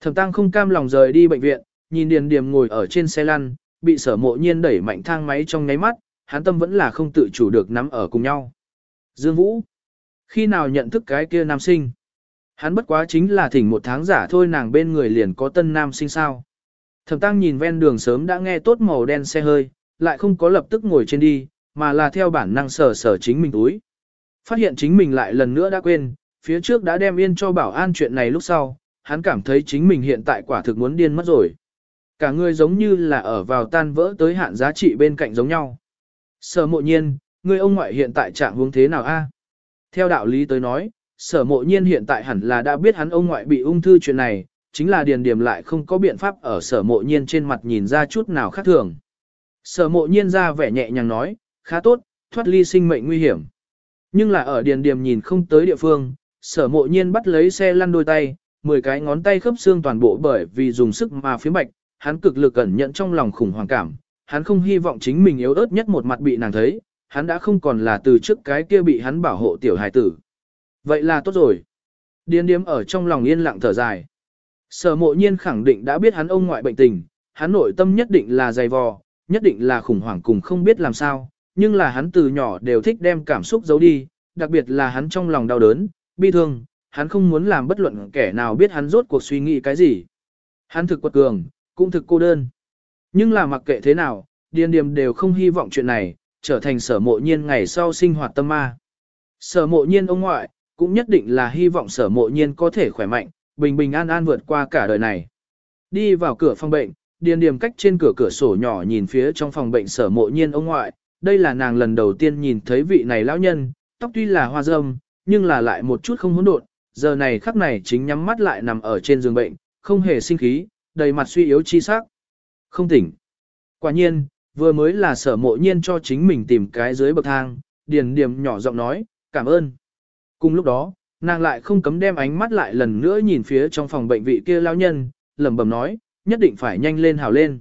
Thẩm tăng không cam lòng rời đi bệnh viện, nhìn điền điềm ngồi ở trên xe lăn, bị sở mộ nhiên đẩy mạnh thang máy trong ngáy mắt, hắn tâm vẫn là không tự chủ được nắm ở cùng nhau. Dương Vũ, khi nào nhận thức cái kia nam sinh? Hắn bất quá chính là thỉnh một tháng giả thôi nàng bên người liền có tân nam sinh sao. Thẩm tăng nhìn ven đường sớm đã nghe tốt màu đen xe hơi, lại không có lập tức ngồi trên đi, mà là theo bản năng sở sở chính mình túi. Phát hiện chính mình lại lần nữa đã quên, phía trước đã đem yên cho bảo an chuyện này lúc sau, hắn cảm thấy chính mình hiện tại quả thực muốn điên mất rồi. Cả người giống như là ở vào tan vỡ tới hạn giá trị bên cạnh giống nhau. Sở mộ nhiên, người ông ngoại hiện tại trạng huống thế nào a? Theo đạo lý tới nói, sở mộ nhiên hiện tại hẳn là đã biết hắn ông ngoại bị ung thư chuyện này, chính là điền điểm lại không có biện pháp ở sở mộ nhiên trên mặt nhìn ra chút nào khác thường. Sở mộ nhiên ra vẻ nhẹ nhàng nói, khá tốt, thoát ly sinh mệnh nguy hiểm. Nhưng là ở điền điểm nhìn không tới địa phương, sở mộ nhiên bắt lấy xe lăn đôi tay, 10 cái ngón tay khớp xương toàn bộ bởi vì dùng sức mà phía bạch, hắn cực lực cẩn nhận trong lòng khủng hoảng cảm, hắn không hy vọng chính mình yếu ớt nhất một mặt bị nàng thấy, hắn đã không còn là từ trước cái kia bị hắn bảo hộ tiểu hài tử. Vậy là tốt rồi. Điên điếm ở trong lòng yên lặng thở dài. Sở mộ nhiên khẳng định đã biết hắn ông ngoại bệnh tình, hắn nội tâm nhất định là dày vò, nhất định là khủng hoảng cùng không biết làm sao, nhưng là hắn từ nhỏ đều thích đem cảm xúc giấu đi, đặc biệt là hắn trong lòng đau đớn, bi thương, hắn không muốn làm bất luận kẻ nào biết hắn rốt cuộc suy nghĩ cái gì. Hắn thực quật cường, cũng thực cô đơn. Nhưng là mặc kệ thế nào, điền điềm đều không hy vọng chuyện này, trở thành sở mộ nhiên ngày sau sinh hoạt tâm ma. Sở mộ nhiên ông ngoại, cũng nhất định là hy vọng sở mộ nhiên có thể khỏe mạnh, bình bình an an vượt qua cả đời này. Đi vào cửa phòng bệnh, điền điềm cách trên cửa cửa sổ nhỏ nhìn phía trong phòng bệnh sở mộ nhiên ông ngoại, đây là nàng lần đầu tiên nhìn thấy vị này lão nhân, tóc tuy là hoa râm, nhưng là lại một chút không hỗn độn, giờ này khắc này chính nhắm mắt lại nằm ở trên giường bệnh, không hề sinh khí, đầy mặt suy yếu chi sắc. Không tỉnh. Quả nhiên, vừa mới là sở mộ nhiên cho chính mình tìm cái dưới bậc thang, điền điểm nhỏ giọng nói, cảm ơn. Cùng lúc đó, nàng lại không cấm đem ánh mắt lại lần nữa nhìn phía trong phòng bệnh vị kia lao nhân, lẩm bẩm nói, nhất định phải nhanh lên hào lên.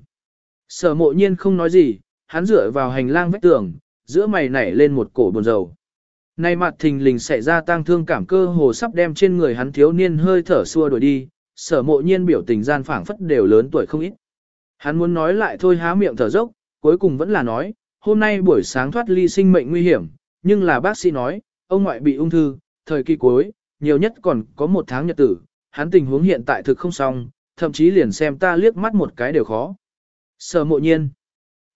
Sở mộ nhiên không nói gì, hắn dựa vào hành lang vách tường, giữa mày nảy lên một cổ buồn rầu. Nay mặt thình lình xảy ra tang thương cảm cơ hồ sắp đem trên người hắn thiếu niên hơi thở xua đuổi đi, sở mộ nhiên biểu tình gian phảng phất đều lớn tuổi không ít. Hắn muốn nói lại thôi há miệng thở dốc, cuối cùng vẫn là nói, hôm nay buổi sáng thoát ly sinh mệnh nguy hiểm, nhưng là bác sĩ nói, ông ngoại bị ung thư, thời kỳ cuối, nhiều nhất còn có một tháng nhật tử, hắn tình huống hiện tại thực không xong, thậm chí liền xem ta liếc mắt một cái đều khó. Sở mộ nhiên.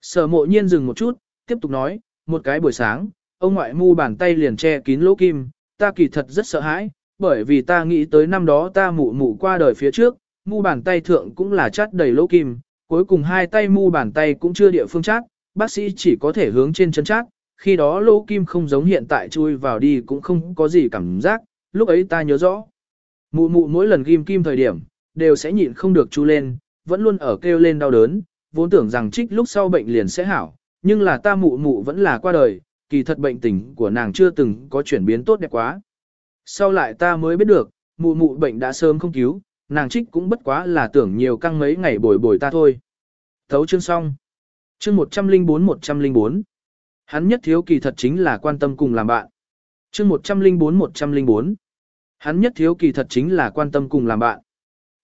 Sở mộ nhiên dừng một chút, tiếp tục nói, một cái buổi sáng, ông ngoại mu bàn tay liền che kín lỗ kim, ta kỳ thật rất sợ hãi, bởi vì ta nghĩ tới năm đó ta mụ mụ qua đời phía trước, mu bàn tay thượng cũng là chát đầy lỗ kim, cuối cùng hai tay mu bàn tay cũng chưa địa phương chát, bác sĩ chỉ có thể hướng trên chân chát, khi đó lỗ kim không giống hiện tại chui vào đi cũng không có gì cảm giác, lúc ấy ta nhớ rõ. Mụ mụ mỗi lần ghim kim thời điểm, đều sẽ nhịn không được chu lên, vẫn luôn ở kêu lên đau đớn, vốn tưởng rằng trích lúc sau bệnh liền sẽ hảo, nhưng là ta mụ mụ vẫn là qua đời, kỳ thật bệnh tình của nàng chưa từng có chuyển biến tốt đẹp quá. Sau lại ta mới biết được, mụ mụ bệnh đã sớm không cứu, nàng trích cũng bất quá là tưởng nhiều căng mấy ngày bồi bồi ta thôi. Thấu chương xong. Chương 104-104. Hắn nhất thiếu kỳ thật chính là quan tâm cùng làm bạn. Chương 104-104. Hắn nhất thiếu kỳ thật chính là quan tâm cùng làm bạn.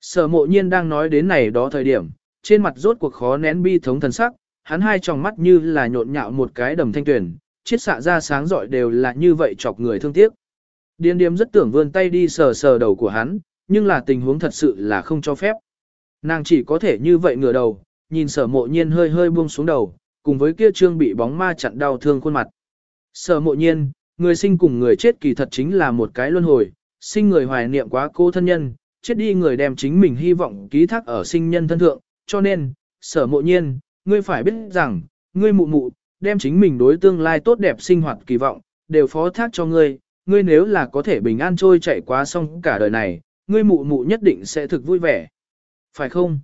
Sở mộ nhiên đang nói đến này đó thời điểm, trên mặt rốt cuộc khó nén bi thống thần sắc, hắn hai tròng mắt như là nhộn nhạo một cái đầm thanh tuyển, chiết xạ ra sáng rọi đều là như vậy chọc người thương tiếc. Điên điếm rất tưởng vươn tay đi sờ sờ đầu của hắn, nhưng là tình huống thật sự là không cho phép. Nàng chỉ có thể như vậy ngửa đầu, nhìn sở mộ nhiên hơi hơi buông xuống đầu, cùng với kia trương bị bóng ma chặn đau thương khuôn mặt. Sở mộ nhiên, người sinh cùng người chết kỳ thật chính là một cái luân hồi, sinh người hoài niệm quá cô thân nhân, chết đi người đem chính mình hy vọng ký thác ở sinh nhân thân thượng, cho nên, sở mộ nhiên, ngươi phải biết rằng, ngươi mụ mụ, đem chính mình đối tương lai tốt đẹp sinh hoạt kỳ vọng, đều phó thác cho ngươi, ngươi nếu là có thể bình an trôi chạy quá xong cả đời này, ngươi mụ mụ nhất định sẽ thực vui vẻ. Phải không?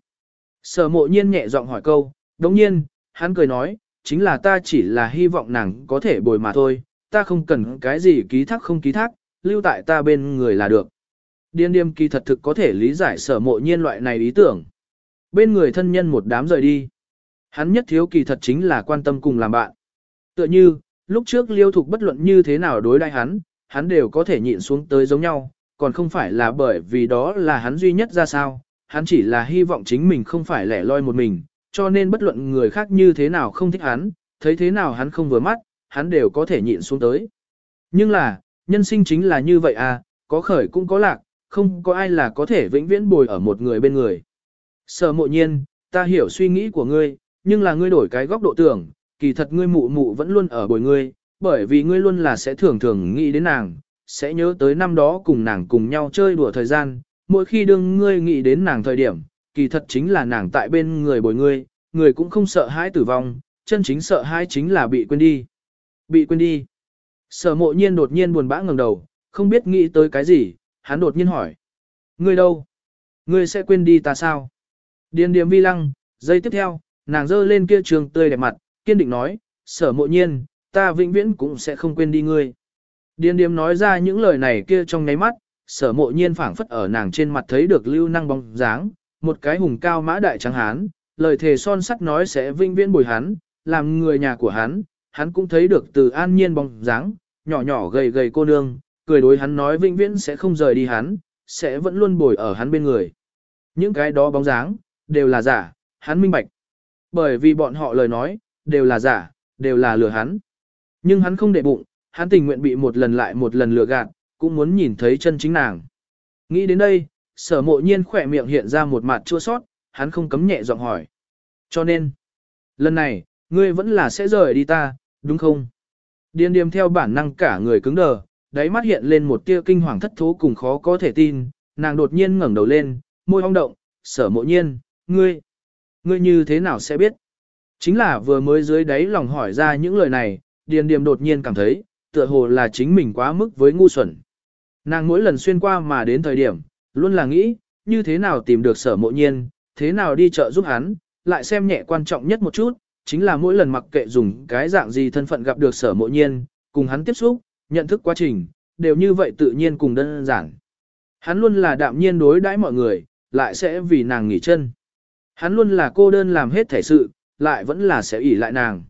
Sở mộ nhiên nhẹ giọng hỏi câu, đồng nhiên, hắn cười nói, chính là ta chỉ là hy vọng nàng có thể bồi mà thôi, ta không cần cái gì ký thác không ký thác, lưu tại ta bên người là được. Điên điềm kỳ thật thực có thể lý giải sở mộ nhiên loại này ý tưởng. Bên người thân nhân một đám rời đi. Hắn nhất thiếu kỳ thật chính là quan tâm cùng làm bạn. Tựa như, lúc trước liêu thục bất luận như thế nào đối đãi hắn, hắn đều có thể nhịn xuống tới giống nhau, còn không phải là bởi vì đó là hắn duy nhất ra sao, hắn chỉ là hy vọng chính mình không phải lẻ loi một mình, cho nên bất luận người khác như thế nào không thích hắn, thấy thế nào hắn không vừa mắt, hắn đều có thể nhịn xuống tới. Nhưng là, nhân sinh chính là như vậy à, có khởi cũng có lạc, không có ai là có thể vĩnh viễn bồi ở một người bên người. Sở mộ nhiên, ta hiểu suy nghĩ của ngươi, nhưng là ngươi đổi cái góc độ tưởng, kỳ thật ngươi mụ mụ vẫn luôn ở bồi ngươi, bởi vì ngươi luôn là sẽ thường thường nghĩ đến nàng, sẽ nhớ tới năm đó cùng nàng cùng nhau chơi đùa thời gian, mỗi khi đương ngươi nghĩ đến nàng thời điểm, kỳ thật chính là nàng tại bên người bồi ngươi, người cũng không sợ hãi tử vong, chân chính sợ hãi chính là bị quên đi. Bị quên đi. Sở mộ nhiên đột nhiên buồn bã ngẩng đầu, không biết nghĩ tới cái gì, hắn đột nhiên hỏi. Ngươi đâu? Ngươi sẽ quên đi ta sao? Điền điểm vi lăng, giây tiếp theo, nàng giơ lên kia trường tươi đẹp mặt, kiên định nói, sở mộ nhiên, ta vĩnh viễn cũng sẽ không quên đi ngươi. Điên điềm nói ra những lời này kia trong nháy mắt, sở mộ nhiên phảng phất ở nàng trên mặt thấy được lưu năng bóng dáng, một cái hùng cao mã đại trắng hán, lời thề son sắt nói sẽ vinh viễn bồi hắn, làm người nhà của hắn, hắn cũng thấy được từ an nhiên bóng dáng, nhỏ nhỏ gầy gầy cô nương, cười đối hắn nói vinh viễn sẽ không rời đi hắn, sẽ vẫn luôn bồi ở hắn bên người. Những cái đó bóng dáng, đều là giả, hắn minh bạch. Bởi vì bọn họ lời nói, đều là giả, đều là lừa hắn. Nhưng hắn không để bụng, hắn tình nguyện bị một lần lại một lần lừa gạt, cũng muốn nhìn thấy chân chính nàng. Nghĩ đến đây, sở mộ nhiên khỏe miệng hiện ra một mặt chua sót, hắn không cấm nhẹ giọng hỏi. Cho nên, lần này, ngươi vẫn là sẽ rời đi ta, đúng không? Điên điềm theo bản năng cả người cứng đờ, đáy mắt hiện lên một tia kinh hoàng thất thố cùng khó có thể tin, nàng đột nhiên ngẩng đầu lên, môi hong động, sở mộ nhiên, ngươi, ngươi như thế nào sẽ biết? Chính là vừa mới dưới đáy lòng hỏi ra những lời này, điền điềm đột nhiên cảm thấy, tựa hồ là chính mình quá mức với ngu xuẩn. Nàng mỗi lần xuyên qua mà đến thời điểm, luôn là nghĩ, như thế nào tìm được sở mộ nhiên, thế nào đi chợ giúp hắn, lại xem nhẹ quan trọng nhất một chút, chính là mỗi lần mặc kệ dùng cái dạng gì thân phận gặp được sở mộ nhiên, cùng hắn tiếp xúc, nhận thức quá trình, đều như vậy tự nhiên cùng đơn giản. Hắn luôn là đạm nhiên đối đãi mọi người, lại sẽ vì nàng nghỉ chân. Hắn luôn là cô đơn làm hết thể sự, lại vẫn là sẽ ỉ lại nàng.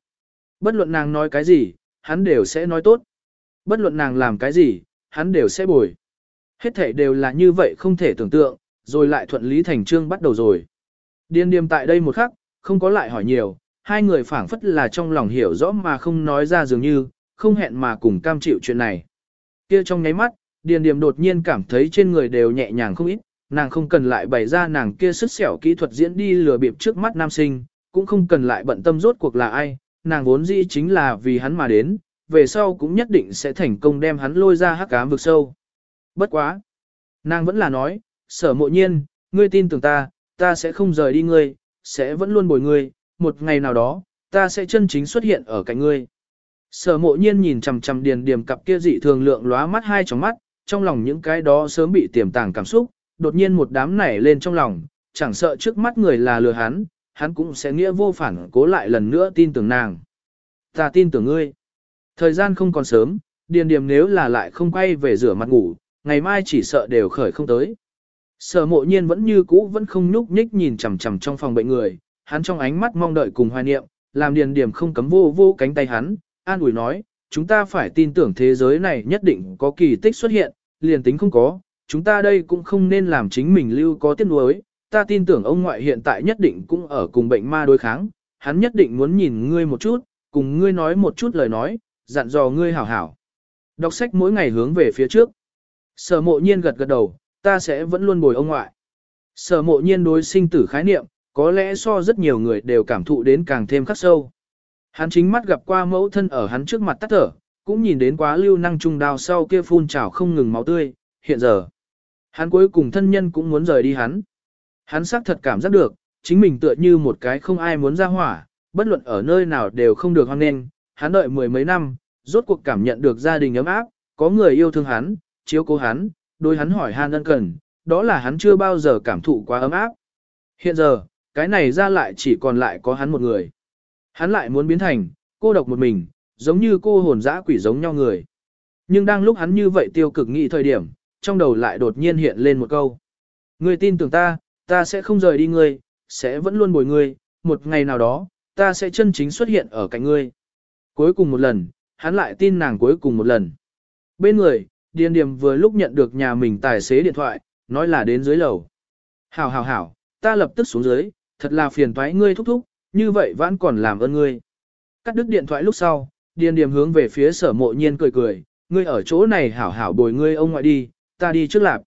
Bất luận nàng nói cái gì, hắn đều sẽ nói tốt. Bất luận nàng làm cái gì, hắn đều sẽ bồi. Hết thể đều là như vậy không thể tưởng tượng, rồi lại thuận lý thành trương bắt đầu rồi. Điên điềm tại đây một khắc, không có lại hỏi nhiều, hai người phảng phất là trong lòng hiểu rõ mà không nói ra dường như, không hẹn mà cùng cam chịu chuyện này. Kia trong nháy mắt, điền điềm đột nhiên cảm thấy trên người đều nhẹ nhàng không ít, nàng không cần lại bày ra nàng kia sức xẻo kỹ thuật diễn đi lừa bịp trước mắt nam sinh, cũng không cần lại bận tâm rốt cuộc là ai, nàng vốn dĩ chính là vì hắn mà đến, về sau cũng nhất định sẽ thành công đem hắn lôi ra hắc ám vực sâu. Bất quá. Nàng vẫn là nói, sở mộ nhiên, ngươi tin tưởng ta, ta sẽ không rời đi ngươi, sẽ vẫn luôn bồi ngươi, một ngày nào đó, ta sẽ chân chính xuất hiện ở cạnh ngươi. Sở mộ nhiên nhìn chằm chằm điền điểm cặp kia dị thường lượng lóa mắt hai tròng mắt, trong lòng những cái đó sớm bị tiềm tàng cảm xúc, đột nhiên một đám nảy lên trong lòng, chẳng sợ trước mắt người là lừa hắn, hắn cũng sẽ nghĩa vô phản cố lại lần nữa tin tưởng nàng. Ta tin tưởng ngươi. Thời gian không còn sớm, điền điểm nếu là lại không quay về rửa mặt ngủ, ngày mai chỉ sợ đều khởi không tới. Sở mộ nhiên vẫn như cũ vẫn không nhúc nhích nhìn chằm chằm trong phòng bệnh người, hắn trong ánh mắt mong đợi cùng hoài niệm, làm điền điểm không cấm vô vô cánh tay hắn, an ủi nói, chúng ta phải tin tưởng thế giới này nhất định có kỳ tích xuất hiện, liền tính không có, chúng ta đây cũng không nên làm chính mình lưu có tiếc nuối, ta tin tưởng ông ngoại hiện tại nhất định cũng ở cùng bệnh ma đối kháng, hắn nhất định muốn nhìn ngươi một chút, cùng ngươi nói một chút lời nói, dặn dò ngươi hảo hảo. Đọc sách mỗi ngày hướng về phía trước. Sở mộ nhiên gật gật đầu, ta sẽ vẫn luôn bồi ông ngoại. Sở mộ nhiên đối sinh tử khái niệm, có lẽ so rất nhiều người đều cảm thụ đến càng thêm khắc sâu. Hắn chính mắt gặp qua mẫu thân ở hắn trước mặt tắt thở, cũng nhìn đến quá lưu năng trung đao sau kia phun trào không ngừng máu tươi, hiện giờ. Hắn cuối cùng thân nhân cũng muốn rời đi hắn. Hắn xác thật cảm giác được, chính mình tựa như một cái không ai muốn ra hỏa, bất luận ở nơi nào đều không được hoan nghênh. Hắn đợi mười mấy năm, rốt cuộc cảm nhận được gia đình ấm áp, có người yêu thương hắn, chiếu cố hắn, đối hắn hỏi han ân cần, đó là hắn chưa bao giờ cảm thụ quá ấm áp. Hiện giờ, cái này ra lại chỉ còn lại có hắn một người. Hắn lại muốn biến thành, cô độc một mình, giống như cô hồn dã quỷ giống nhau người. Nhưng đang lúc hắn như vậy tiêu cực nghĩ thời điểm, trong đầu lại đột nhiên hiện lên một câu. Ngươi tin tưởng ta, ta sẽ không rời đi ngươi, sẽ vẫn luôn bồi ngươi, một ngày nào đó, ta sẽ chân chính xuất hiện ở cạnh ngươi. Cuối cùng một lần, hắn lại tin nàng cuối cùng một lần. Bên người, Điền Điềm vừa lúc nhận được nhà mình tài xế điện thoại, nói là đến dưới lầu. Hảo hảo hảo, ta lập tức xuống dưới, thật là phiền toái ngươi thúc thúc, như vậy vẫn còn làm ơn ngươi. Cắt đứt điện thoại lúc sau, Điền Điềm hướng về phía sở mộ nhiên cười cười, ngươi ở chỗ này hảo hảo bồi ngươi ông ngoại đi, ta đi trước lạp.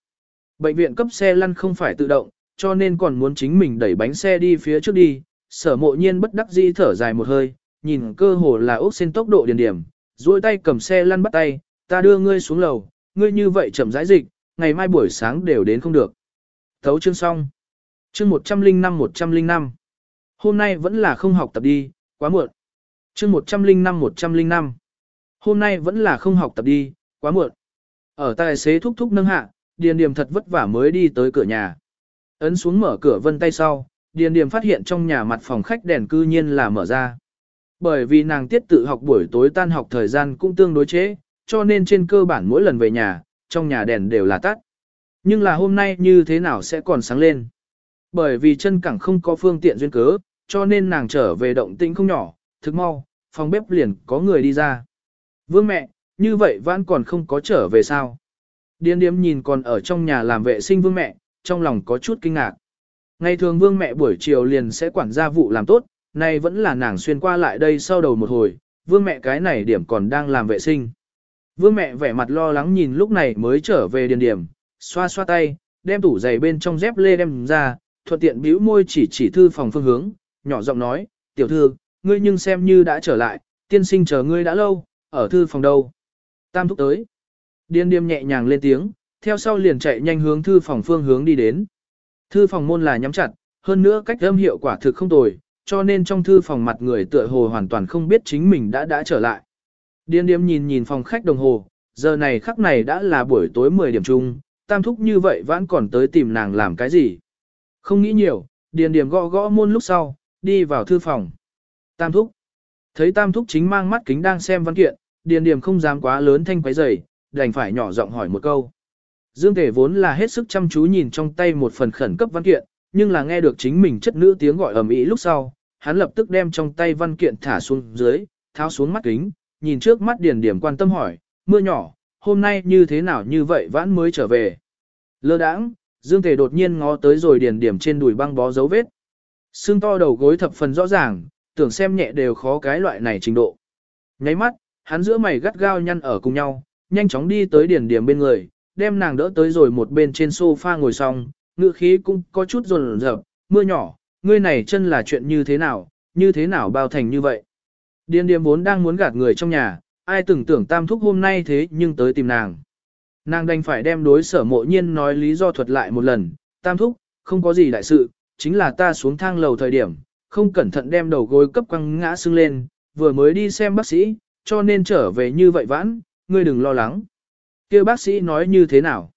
Bệnh viện cấp xe lăn không phải tự động, cho nên còn muốn chính mình đẩy bánh xe đi phía trước đi. Sở mộ nhiên bất đắc dĩ thở dài một hơi, nhìn cơ hồ là ốc xin tốc độ điền điểm, duỗi tay cầm xe lăn bắt tay, ta đưa ngươi xuống lầu, ngươi như vậy chậm rãi dịch, ngày mai buổi sáng đều đến không được. Thấu chương xong. Chương 105-105. Hôm nay vẫn là không học tập đi, quá muộn. Chương 105-105. Hôm nay vẫn là không học tập đi, quá muộn. Ở tài xế thúc thúc nâng hạ, Điền Điềm thật vất vả mới đi tới cửa nhà. Ấn xuống mở cửa vân tay sau, Điền Điềm phát hiện trong nhà mặt phòng khách đèn cư nhiên là mở ra. Bởi vì nàng tiết tự học buổi tối tan học thời gian cũng tương đối chế, cho nên trên cơ bản mỗi lần về nhà, trong nhà đèn đều là tắt. Nhưng là hôm nay như thế nào sẽ còn sáng lên? Bởi vì chân cẳng không có phương tiện duyên cớ, cho nên nàng trở về động tĩnh không nhỏ, thực mau, phòng bếp liền có người đi ra. Vương mẹ, như vậy vẫn còn không có trở về sao? Điên điếm nhìn còn ở trong nhà làm vệ sinh vương mẹ, trong lòng có chút kinh ngạc. Ngày thường vương mẹ buổi chiều liền sẽ quản gia vụ làm tốt, nay vẫn là nàng xuyên qua lại đây sau đầu một hồi, vương mẹ cái này điểm còn đang làm vệ sinh. Vương mẹ vẻ mặt lo lắng nhìn lúc này mới trở về điền điểm, xoa xoa tay, đem tủ giày bên trong dép lê đem ra, thuận tiện bĩu môi chỉ chỉ thư phòng phương hướng, nhỏ giọng nói, tiểu thư, ngươi nhưng xem như đã trở lại, tiên sinh chờ ngươi đã lâu, ở thư phòng đâu. Tam thúc tới. Điên điềm nhẹ nhàng lên tiếng, theo sau liền chạy nhanh hướng thư phòng phương hướng đi đến. Thư phòng môn là nhắm chặt, hơn nữa cách âm hiệu quả thực không tồi, cho nên trong thư phòng mặt người tựa hồ hoàn toàn không biết chính mình đã đã trở lại. Điên điếm nhìn nhìn phòng khách đồng hồ, giờ này khắc này đã là buổi tối 10 điểm chung, tam thúc như vậy vẫn còn tới tìm nàng làm cái gì. Không nghĩ nhiều, điền điểm gõ gõ môn lúc sau, đi vào thư phòng. Tam thúc. Thấy tam thúc chính mang mắt kính đang xem văn kiện, điền điểm không dám quá lớn thanh quấy rầy, đành phải nhỏ giọng hỏi một câu. Dương Tề vốn là hết sức chăm chú nhìn trong tay một phần khẩn cấp văn kiện, nhưng là nghe được chính mình chất nữ tiếng gọi ầm ĩ lúc sau, hắn lập tức đem trong tay văn kiện thả xuống dưới, tháo xuống mắt kính, nhìn trước mắt điền điểm quan tâm hỏi, mưa nhỏ, hôm nay như thế nào như vậy vãn mới trở về. Lơ đãng, Dương Thể đột nhiên ngó tới rồi điền điểm trên đùi băng bó dấu vết. Xương to đầu gối thập phần rõ ràng, tưởng xem nhẹ đều khó cái loại này trình độ. Nháy mắt, hắn giữa mày gắt gao nhăn ở cùng nhau, nhanh chóng đi tới điền điểm bên người, đem nàng đỡ tới rồi một bên trên sofa ngồi xong, ngữ khí cũng có chút rồn rợp, mưa nhỏ, ngươi này chân là chuyện như thế nào, như thế nào bao thành như vậy. Điên điểm vốn đang muốn gạt người trong nhà, ai từng tưởng tam thúc hôm nay thế nhưng tới tìm nàng. Nàng đành phải đem đối sở mộ nhiên nói lý do thuật lại một lần, tam thúc, không có gì đại sự, chính là ta xuống thang lầu thời điểm, không cẩn thận đem đầu gối cấp quăng ngã sưng lên, vừa mới đi xem bác sĩ, cho nên trở về như vậy vãn, ngươi đừng lo lắng. kia bác sĩ nói như thế nào?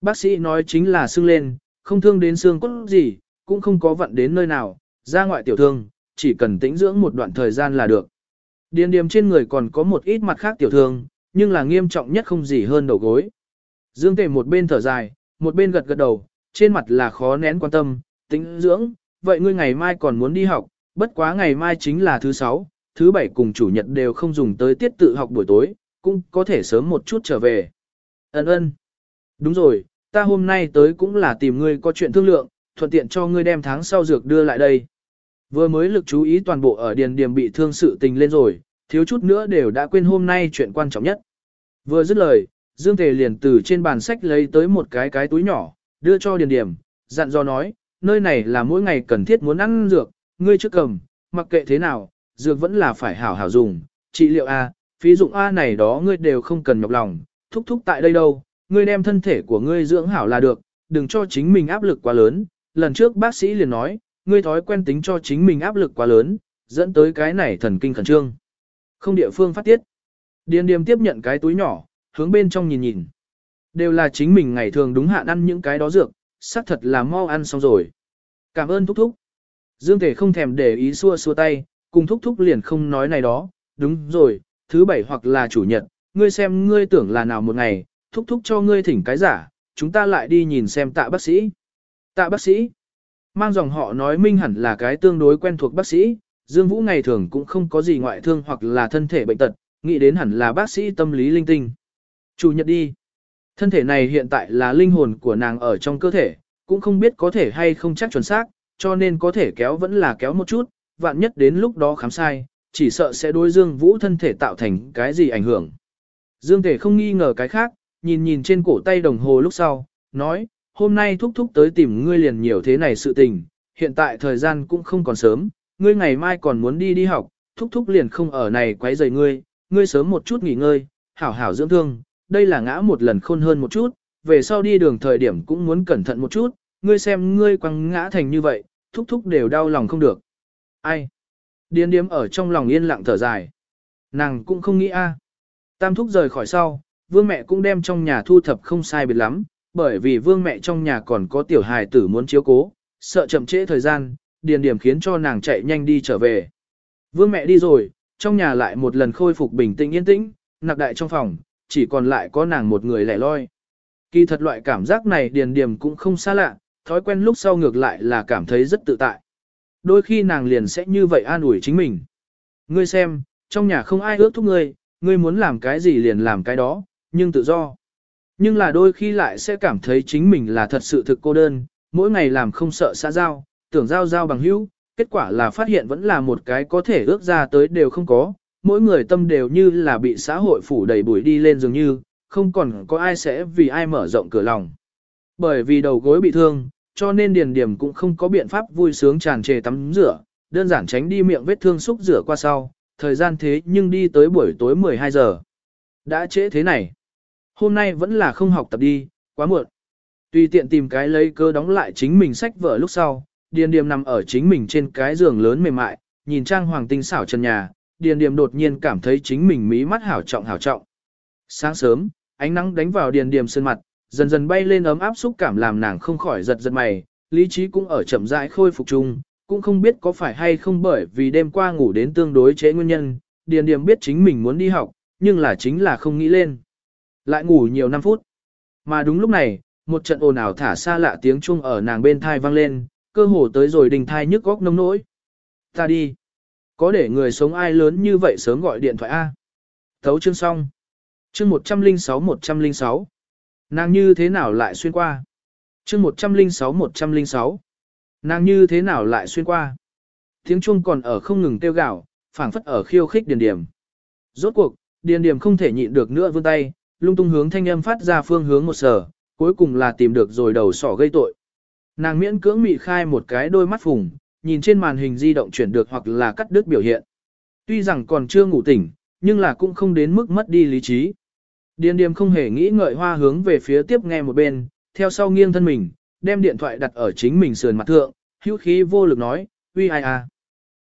Bác sĩ nói chính là sưng lên, không thương đến xương cốt gì, cũng không có vận đến nơi nào, ra ngoại tiểu thương, chỉ cần tĩnh dưỡng một đoạn thời gian là được. Điền điểm trên người còn có một ít mặt khác tiểu thương, nhưng là nghiêm trọng nhất không gì hơn đầu gối. Dương Tề một bên thở dài, một bên gật gật đầu, trên mặt là khó nén quan tâm, tĩnh dưỡng, vậy ngươi ngày mai còn muốn đi học, bất quá ngày mai chính là thứ sáu, thứ bảy cùng chủ nhật đều không dùng tới tiết tự học buổi tối, cũng có thể sớm một chút trở về. Ấn ơn. Đúng rồi, ta hôm nay tới cũng là tìm ngươi có chuyện thương lượng, thuận tiện cho ngươi đem tháng sau dược đưa lại đây. Vừa mới lực chú ý toàn bộ ở điền điểm bị thương sự tình lên rồi, thiếu chút nữa đều đã quên hôm nay chuyện quan trọng nhất. Vừa dứt lời, Dương Tề liền từ trên bàn sách lấy tới một cái cái túi nhỏ, đưa cho điền điểm, dặn dò nói, nơi này là mỗi ngày cần thiết muốn ăn dược, ngươi trước cầm, mặc kệ thế nào, dược vẫn là phải hảo hảo dùng, trị liệu A, phí dụng A này đó ngươi đều không cần nhọc lòng, thúc thúc tại đây đâu, ngươi đem thân thể của ngươi dưỡng hảo là được, đừng cho chính mình áp lực quá lớn, lần trước bác sĩ liền nói, ngươi thói quen tính cho chính mình áp lực quá lớn, dẫn tới cái này thần kinh khẩn trương. Không địa phương phát tiết. Điền điềm tiếp nhận cái túi nhỏ, hướng bên trong nhìn nhìn. Đều là chính mình ngày thường đúng hạn ăn những cái đó dược, xác thật là mau ăn xong rồi. Cảm ơn thúc thúc. Dương Thể không thèm để ý xua xua tay, cùng thúc thúc liền không nói này đó, đúng rồi, thứ bảy hoặc là chủ nhật, ngươi xem ngươi tưởng là nào một ngày, thúc thúc cho ngươi thỉnh cái giả, chúng ta lại đi nhìn xem tạ bác sĩ. Tạ bác sĩ, mang dòng họ nói minh hẳn là cái tương đối quen thuộc bác sĩ, Dương Vũ ngày thường cũng không có gì ngoại thương hoặc là thân thể bệnh tật, nghĩ đến hẳn là bác sĩ tâm lý linh tinh. Chủ nhật đi. Thân thể này hiện tại là linh hồn của nàng ở trong cơ thể, cũng không biết có thể hay không chắc chuẩn xác, cho nên có thể kéo vẫn là kéo một chút, vạn nhất đến lúc đó khám sai, chỉ sợ sẽ đối Dương Vũ thân thể tạo thành cái gì ảnh hưởng. Dương Thể không nghi ngờ cái khác, nhìn nhìn trên cổ tay đồng hồ lúc sau, nói, hôm nay thúc thúc tới tìm ngươi liền nhiều thế này sự tình, hiện tại thời gian cũng không còn sớm, ngươi ngày mai còn muốn đi đi học, thúc thúc liền không ở này quấy rầy ngươi, ngươi sớm một chút nghỉ ngơi, hảo hảo dưỡng thương, đây là ngã một lần khôn hơn một chút, về sau đi đường thời điểm cũng muốn cẩn thận một chút, ngươi xem ngươi quăng ngã thành như vậy, thúc thúc đều đau lòng không được. Ai? Điên điếm ở trong lòng yên lặng thở dài. Nàng cũng không nghĩ a. Tam thúc rời khỏi sau, vương mẹ cũng đem trong nhà thu thập không sai biệt lắm, bởi vì vương mẹ trong nhà còn có tiểu hài tử muốn chiếu cố, sợ chậm trễ thời gian, điền điểm khiến cho nàng chạy nhanh đi trở về. Vương mẹ đi rồi, trong nhà lại một lần khôi phục bình tĩnh yên tĩnh, nặc đại trong phòng, chỉ còn lại có nàng một người lẻ loi. Kỳ thật loại cảm giác này điền điểm cũng không xa lạ, thói quen lúc sau ngược lại là cảm thấy rất tự tại. Đôi khi nàng liền sẽ như vậy an ủi chính mình. Ngươi xem, trong nhà không ai ước thúc ngươi, ngươi muốn làm cái gì liền làm cái đó, nhưng tự do. Nhưng là đôi khi lại sẽ cảm thấy chính mình là thật sự thực cô đơn, mỗi ngày làm không sợ xã giao, tưởng giao giao bằng hữu, kết quả là phát hiện vẫn là một cái có thể ước ra tới đều không có, mỗi người tâm đều như là bị xã hội phủ đầy bụi đi lên dường như, không còn có ai sẽ vì ai mở rộng cửa lòng. Bởi vì đầu gối bị thương, cho nên điền điểm cũng không có biện pháp vui sướng tràn trề tắm rửa, đơn giản tránh đi miệng vết thương xúc rửa qua sau, thời gian thế nhưng đi tới buổi tối 12 giờ. Đã trễ thế này. Hôm nay vẫn là không học tập đi, quá muộn. Tùy tiện tìm cái lấy cơ đóng lại chính mình sách vở lúc sau, điền điềm nằm ở chính mình trên cái giường lớn mềm mại, nhìn trang hoàng tinh xảo trần nhà, điền điềm đột nhiên cảm thấy chính mình mí mắt hảo trọng hảo trọng. Sáng sớm, ánh nắng đánh vào điền điềm sơn mặt, dần dần bay lên ấm áp xúc cảm làm nàng không khỏi giật giật mày, lý trí cũng ở chậm rãi khôi phục chung, cũng không biết có phải hay không bởi vì đêm qua ngủ đến tương đối chế nguyên nhân, điền điềm biết chính mình muốn đi học, nhưng là chính là không nghĩ lên. Lại ngủ nhiều năm phút. Mà đúng lúc này, một trận ồn ào thả xa lạ tiếng chuông ở nàng bên thai vang lên, cơ hồ tới rồi đình thai nhức góc nông nỗi. Ta đi. Có để người sống ai lớn như vậy sớm gọi điện thoại A. Thấu chương xong. Chương 106-106. Nàng như thế nào lại xuyên qua? chương 106-106. Nàng như thế nào lại xuyên qua? Tiếng chuông còn ở không ngừng tiêu gạo, phảng phất ở khiêu khích điền điểm. Rốt cuộc, điền điểm không thể nhịn được nữa vươn tay, lung tung hướng thanh âm phát ra phương hướng một sở, cuối cùng là tìm được rồi đầu sỏ gây tội. Nàng miễn cưỡng mị khai một cái đôi mắt phùng, nhìn trên màn hình di động chuyển được hoặc là cắt đứt biểu hiện. Tuy rằng còn chưa ngủ tỉnh, nhưng là cũng không đến mức mất đi lý trí. Điền điềm không hề nghĩ ngợi hoa hướng về phía tiếp nghe một bên, theo sau nghiêng thân mình, đem điện thoại đặt ở chính mình sườn mặt thượng, hữu khí vô lực nói, uy ai à.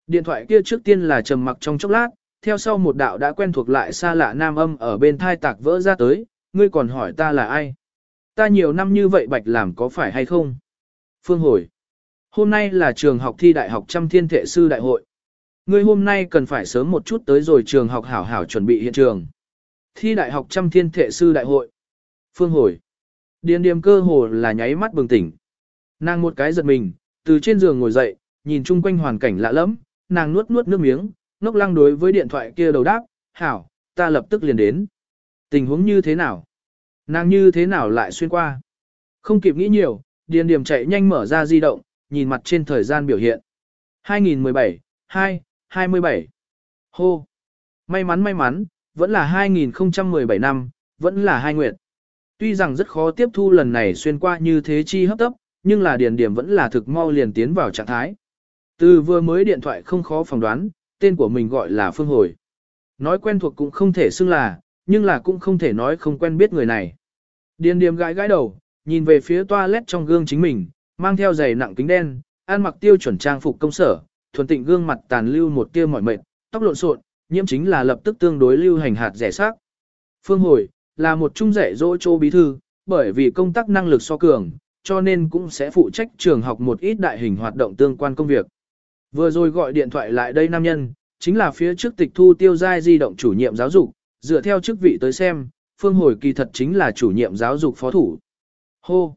Điện thoại kia trước tiên là trầm mặc trong chốc lát, theo sau một đạo đã quen thuộc lại xa lạ nam âm ở bên thai tạc vỡ ra tới, ngươi còn hỏi ta là ai? Ta nhiều năm như vậy bạch làm có phải hay không? Phương hồi. Hôm nay là trường học thi đại học trăm thiên thệ sư đại hội. Ngươi hôm nay cần phải sớm một chút tới rồi trường học hảo hảo chuẩn bị hiện trường. Thi đại học trăm thiên thệ sư đại hội. Phương hồi. Điền điềm cơ hồ là nháy mắt bừng tỉnh. Nàng một cái giật mình, từ trên giường ngồi dậy, nhìn chung quanh hoàn cảnh lạ lẫm, nàng nuốt nuốt nước miếng, ngốc lăng đối với điện thoại kia đầu đáp, hảo, ta lập tức liền đến. Tình huống như thế nào? Nàng như thế nào lại xuyên qua? Không kịp nghĩ nhiều, điền điểm chạy nhanh mở ra di động, nhìn mặt trên thời gian biểu hiện. 2017, 2, 27. Hô! May mắn may mắn, vẫn là 2017 năm, vẫn là hai nguyệt. Tuy rằng rất khó tiếp thu lần này xuyên qua như thế chi hấp tấp, nhưng là điền điểm vẫn là thực mau liền tiến vào trạng thái. Từ vừa mới điện thoại không khó phỏng đoán, tên của mình gọi là Phương Hồi. Nói quen thuộc cũng không thể xưng là, nhưng là cũng không thể nói không quen biết người này. Điền Điềm gãi gãi đầu, nhìn về phía toilet trong gương chính mình, mang theo giày nặng kính đen, ăn mặc tiêu chuẩn trang phục công sở, thuần tịnh gương mặt tàn lưu một tia mỏi mệt, tóc lộn xộn, nhiễm chính là lập tức tương đối lưu hành hạt rẻ sắc. Phương Hồi, là một trung dạy dỗ chỗ bí thư, bởi vì công tác năng lực so cường, cho nên cũng sẽ phụ trách trường học một ít đại hình hoạt động tương quan công việc. Vừa rồi gọi điện thoại lại đây nam nhân, chính là phía trước tịch thu tiêu giai di động chủ nhiệm giáo dục, dựa theo chức vị tới xem, phương hồi kỳ thật chính là chủ nhiệm giáo dục phó thủ. Hô!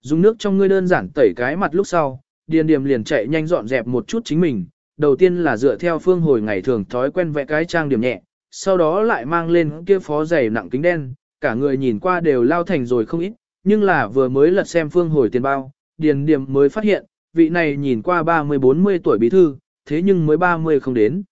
Dùng nước trong ngươi đơn giản tẩy cái mặt lúc sau, điền điềm liền chạy nhanh dọn dẹp một chút chính mình, đầu tiên là dựa theo phương hồi ngày thường thói quen vẽ cái trang điểm nhẹ, sau đó lại mang lên kia phó giày nặng kính đen, cả người nhìn qua đều lao thành rồi không ít, nhưng là vừa mới lật xem phương hồi tiền bao, điền điềm mới phát hiện, vị này nhìn qua 30-40 tuổi bí thư, thế nhưng mới 30 không đến.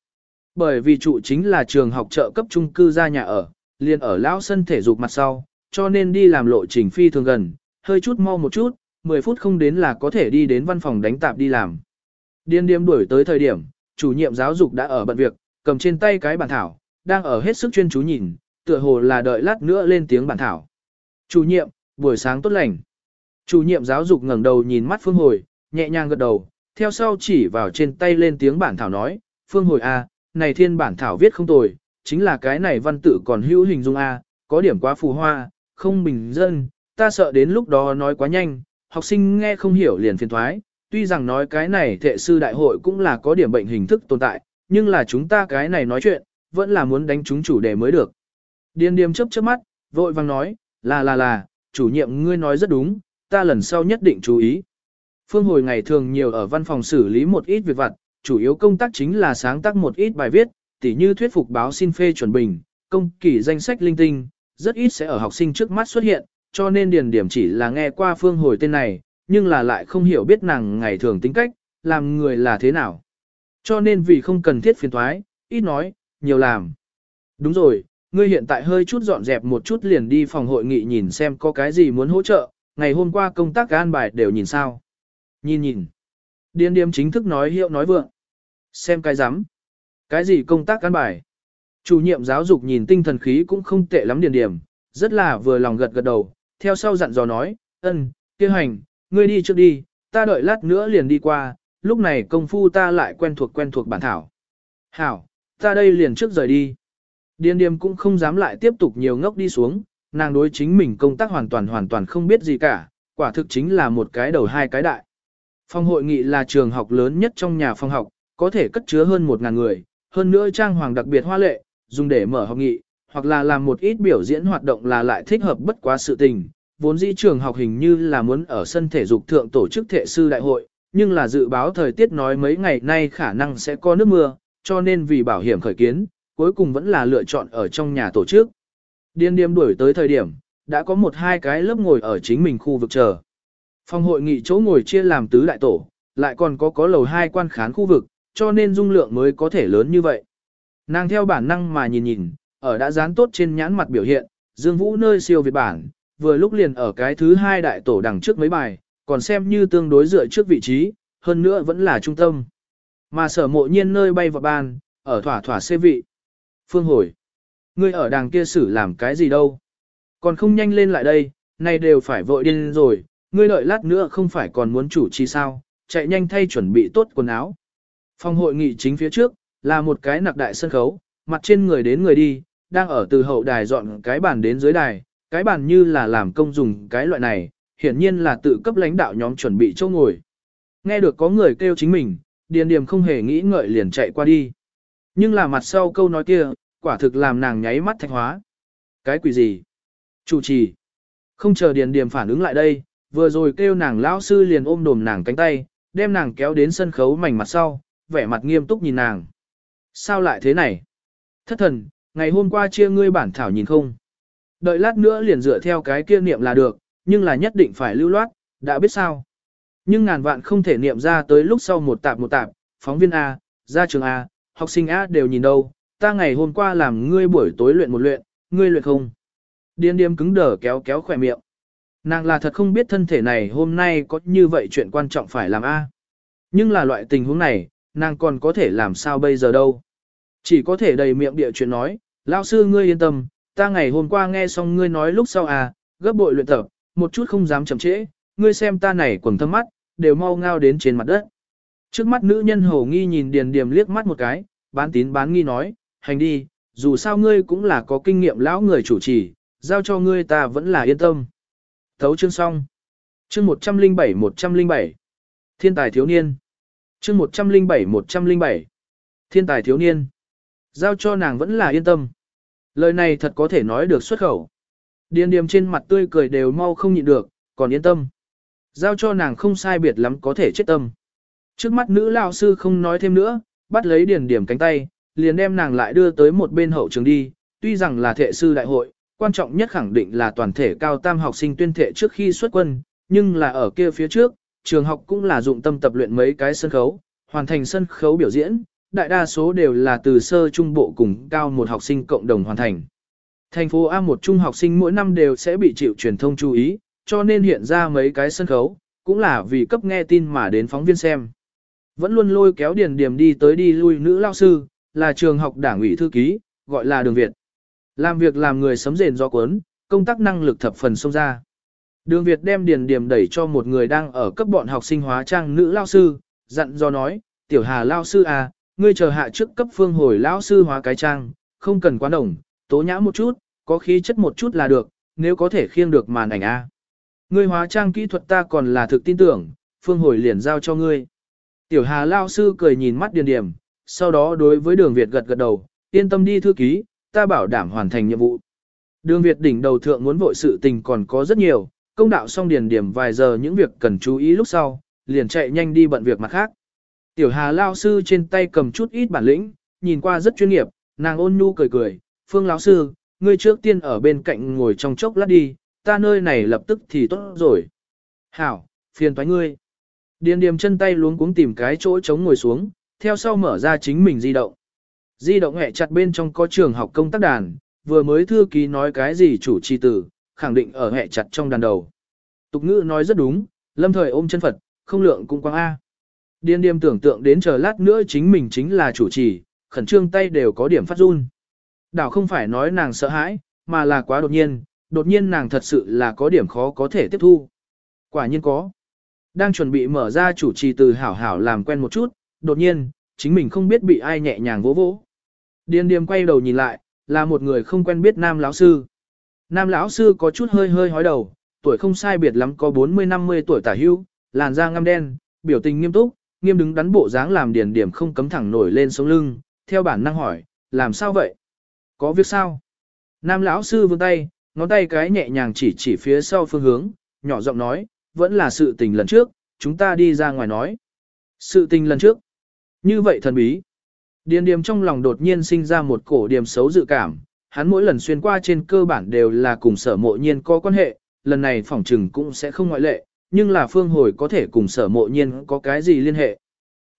Bởi vì trụ chính là trường học trợ cấp trung cư ra nhà ở, liền ở lão sân thể dục mặt sau, cho nên đi làm lộ trình phi thường gần, hơi chút mau một chút, 10 phút không đến là có thể đi đến văn phòng đánh tạp đi làm. Điên điềm đuổi tới thời điểm, chủ nhiệm giáo dục đã ở bận việc, cầm trên tay cái bản thảo, đang ở hết sức chuyên chú nhìn, tựa hồ là đợi lát nữa lên tiếng bản thảo. Chủ nhiệm, buổi sáng tốt lành. Chủ nhiệm giáo dục ngẩng đầu nhìn mắt Phương Hồi, nhẹ nhàng gật đầu, theo sau chỉ vào trên tay lên tiếng bản thảo nói, Phương Hồi A, này thiên bản thảo viết không tồi, chính là cái này văn tự còn hữu hình dung A, có điểm quá phù hoa, không bình dân, ta sợ đến lúc đó nói quá nhanh, học sinh nghe không hiểu liền phiền thoái, tuy rằng nói cái này thệ sư đại hội cũng là có điểm bệnh hình thức tồn tại, nhưng là chúng ta cái này nói chuyện, vẫn là muốn đánh chúng chủ đề mới được. Điền điềm chớp chớp mắt, vội vang nói, là là là, chủ nhiệm ngươi nói rất đúng, ta lần sau nhất định chú ý. Phương hồi ngày thường nhiều ở văn phòng xử lý một ít việc vặt, chủ yếu công tác chính là sáng tác một ít bài viết, tỉ như thuyết phục báo xin phê chuẩn bình, công kỳ danh sách linh tinh, rất ít sẽ ở học sinh trước mắt xuất hiện, cho nên điền điểm chỉ là nghe qua phương hồi tên này, nhưng là lại không hiểu biết nàng ngày thường tính cách, làm người là thế nào. Cho nên vì không cần thiết phiền thoái, ít nói, nhiều làm. Đúng rồi, ngươi hiện tại hơi chút dọn dẹp một chút liền đi phòng hội nghị nhìn xem có cái gì muốn hỗ trợ, ngày hôm qua công tác an bài đều nhìn sao. Nhìn nhìn. Điên điếm chính thức nói hiệu nói vượng. Xem cái rắm Cái gì công tác cán bài. Chủ nhiệm giáo dục nhìn tinh thần khí cũng không tệ lắm điền điểm, rất là vừa lòng gật gật đầu, theo sau dặn dò nói, ân, kia hành, ngươi đi trước đi, ta đợi lát nữa liền đi qua, lúc này công phu ta lại quen thuộc quen thuộc bản thảo. Hảo, ta đây liền trước rời đi. Điền điềm cũng không dám lại tiếp tục nhiều ngốc đi xuống, nàng đối chính mình công tác hoàn toàn hoàn toàn không biết gì cả, quả thực chính là một cái đầu hai cái đại. Phòng hội nghị là trường học lớn nhất trong nhà phòng học, có thể cất chứa hơn 1.000 người, hơn nữa trang hoàng đặc biệt hoa lệ, dùng để mở học nghị, hoặc là làm một ít biểu diễn hoạt động là lại thích hợp bất quá sự tình. Vốn dĩ trường học hình như là muốn ở sân thể dục thượng tổ chức thể sư đại hội, nhưng là dự báo thời tiết nói mấy ngày nay khả năng sẽ có nước mưa, cho nên vì bảo hiểm khởi kiến, cuối cùng vẫn là lựa chọn ở trong nhà tổ chức. Điên điềm đuổi tới thời điểm, đã có một hai cái lớp ngồi ở chính mình khu vực chờ. Phòng hội nghị chỗ ngồi chia làm tứ đại tổ, lại còn có có lầu hai quan khán khu vực, cho nên dung lượng mới có thể lớn như vậy. Nàng theo bản năng mà nhìn nhìn, ở đã dán tốt trên nhãn mặt biểu hiện, Dương Vũ nơi siêu Việt bản, vừa lúc liền ở cái thứ hai đại tổ đằng trước mấy bài, còn xem như tương đối dựa trước vị trí, hơn nữa vẫn là trung tâm. Mà sở mộ nhiên nơi bay vào bàn, ở thỏa thỏa xê vị. Phương hồi, ngươi ở đằng kia xử làm cái gì đâu? Còn không nhanh lên lại đây, nay đều phải vội điên rồi, ngươi đợi lát nữa không phải còn muốn chủ trì sao, chạy nhanh thay chuẩn bị tốt quần áo. Phòng hội nghị chính phía trước, là một cái nặc đại sân khấu, mặt trên người đến người đi, đang ở từ hậu đài dọn cái bàn đến dưới đài, cái bàn như là làm công dùng cái loại này, hiển nhiên là tự cấp lãnh đạo nhóm chuẩn bị chỗ ngồi. Nghe được có người kêu chính mình, Điền Điềm không hề nghĩ ngợi liền chạy qua đi. Nhưng là mặt sau câu nói kia, quả thực làm nàng nháy mắt thạch hóa. Cái quỷ gì? Chủ trì. Không chờ Điền Điềm phản ứng lại đây, vừa rồi kêu nàng lão sư liền ôm đồm nàng cánh tay, đem nàng kéo đến sân khấu mảnh mặt sau, vẻ mặt nghiêm túc nhìn nàng. Sao lại thế này? Thất thần, ngày hôm qua chia ngươi bản thảo nhìn không? Đợi lát nữa liền dựa theo cái kia niệm là được, nhưng là nhất định phải lưu loát, đã biết sao? Nhưng ngàn vạn không thể niệm ra tới lúc sau một tạp một tạp, phóng viên A, gia trường A, học sinh A đều nhìn đâu, ta ngày hôm qua làm ngươi buổi tối luyện một luyện, ngươi luyện không? Điên điếm cứng đờ kéo kéo khỏe miệng. Nàng là thật không biết thân thể này hôm nay có như vậy chuyện quan trọng phải làm A. Nhưng là loại tình huống này, nàng còn có thể làm sao bây giờ đâu. Chỉ có thể đầy miệng địa chuyện nói, lão sư ngươi yên tâm, ta ngày hôm qua nghe xong ngươi nói lúc sau à, gấp bội luyện tập, một chút không dám chậm trễ, ngươi xem ta này quần thâm mắt, đều mau ngao đến trên mặt đất. Trước mắt nữ nhân hổ nghi nhìn điền điềm liếc mắt một cái, bán tín bán nghi nói, hành đi, dù sao ngươi cũng là có kinh nghiệm lão người chủ trì, giao cho ngươi ta vẫn là yên tâm. Thấu chương xong. Chương 107-107. Thiên tài thiếu niên. Chương 107-107. Thiên tài thiếu niên. Giao cho nàng vẫn là yên tâm. Lời này thật có thể nói được xuất khẩu. Điền điềm trên mặt tươi cười đều mau không nhịn được, còn yên tâm. Giao cho nàng không sai biệt lắm có thể chết tâm. Trước mắt nữ lao sư không nói thêm nữa, bắt lấy điền điểm cánh tay, liền đem nàng lại đưa tới một bên hậu trường đi. Tuy rằng là thệ sư đại hội, quan trọng nhất khẳng định là toàn thể cao tam học sinh tuyên thệ trước khi xuất quân, nhưng là ở kia phía trước, trường học cũng là dụng tâm tập luyện mấy cái sân khấu, hoàn thành sân khấu biểu diễn, đại đa số đều là từ sơ trung bộ cùng cao một học sinh cộng đồng hoàn thành. Thành phố A một trung học sinh mỗi năm đều sẽ bị chịu truyền thông chú ý, cho nên hiện ra mấy cái sân khấu, cũng là vì cấp nghe tin mà đến phóng viên xem. Vẫn luôn lôi kéo Điền Điểm đi tới đi lui nữ lao sư, là trường học đảng ủy thư ký, gọi là Đường Việt. Làm việc làm người sấm rền do cuốn, công tác năng lực thập phần xông ra. Đường Việt đem Điền Điểm đẩy cho một người đang ở cấp bọn học sinh hóa trang nữ lao sư, dặn do nói, tiểu hà lao sư à, ngươi chờ hạ trước cấp phương hồi lao sư hóa cái trang, không cần quá đồng, tố nhã một chút, có khí chất một chút là được, nếu có thể khiêng được màn ảnh A. Ngươi hóa trang kỹ thuật ta còn là thực tin tưởng, phương hồi liền giao cho ngươi. Tiểu Hà Lao sư cười nhìn mắt điền điểm, sau đó đối với đường Việt gật gật đầu, yên tâm đi thư ký, ta bảo đảm hoàn thành nhiệm vụ. Đường Việt đỉnh đầu thượng muốn vội sự tình còn có rất nhiều, công đạo xong điền điểm vài giờ những việc cần chú ý lúc sau, liền chạy nhanh đi bận việc mặt khác. Tiểu Hà Lao sư trên tay cầm chút ít bản lĩnh, nhìn qua rất chuyên nghiệp, nàng ôn nhu cười cười, Phương lão sư, ngươi trước tiên ở bên cạnh ngồi trong chốc lát đi, ta nơi này lập tức thì tốt rồi. Hảo, phiền toái ngươi. Điền điềm chân tay luống cuống tìm cái chỗ trống ngồi xuống, theo sau mở ra chính mình di động. Di động hẹ chặt bên trong có trường học công tác đàn, vừa mới thư ký nói cái gì chủ trì tử, khẳng định ở hẹ chặt trong đàn đầu. Tục ngữ nói rất đúng, lâm thời ôm chân Phật, không lượng cũng quang A. Điên điềm tưởng tượng đến chờ lát nữa chính mình chính là chủ trì, khẩn trương tay đều có điểm phát run. Đảo không phải nói nàng sợ hãi, mà là quá đột nhiên, đột nhiên nàng thật sự là có điểm khó có thể tiếp thu. Quả nhiên có. Đang chuẩn bị mở ra chủ trì từ hảo hảo làm quen một chút, đột nhiên, chính mình không biết bị ai nhẹ nhàng vỗ vỗ. Điền điềm quay đầu nhìn lại, là một người không quen biết nam lão sư. Nam lão sư có chút hơi hơi hói đầu, tuổi không sai biệt lắm có 40-50 tuổi tả hưu, làn da ngăm đen, biểu tình nghiêm túc, nghiêm đứng đắn bộ dáng làm điền điểm không cấm thẳng nổi lên sống lưng, theo bản năng hỏi, làm sao vậy? Có việc sao? Nam lão sư vươn tay, ngón tay cái nhẹ nhàng chỉ chỉ phía sau phương hướng, nhỏ giọng nói, vẫn là sự tình lần trước, chúng ta đi ra ngoài nói. Sự tình lần trước. Như vậy thần bí. Điền điềm trong lòng đột nhiên sinh ra một cổ điểm xấu dự cảm, hắn mỗi lần xuyên qua trên cơ bản đều là cùng sở mộ nhiên có quan hệ, lần này phỏng trừng cũng sẽ không ngoại lệ, nhưng là phương hồi có thể cùng sở mộ nhiên có cái gì liên hệ.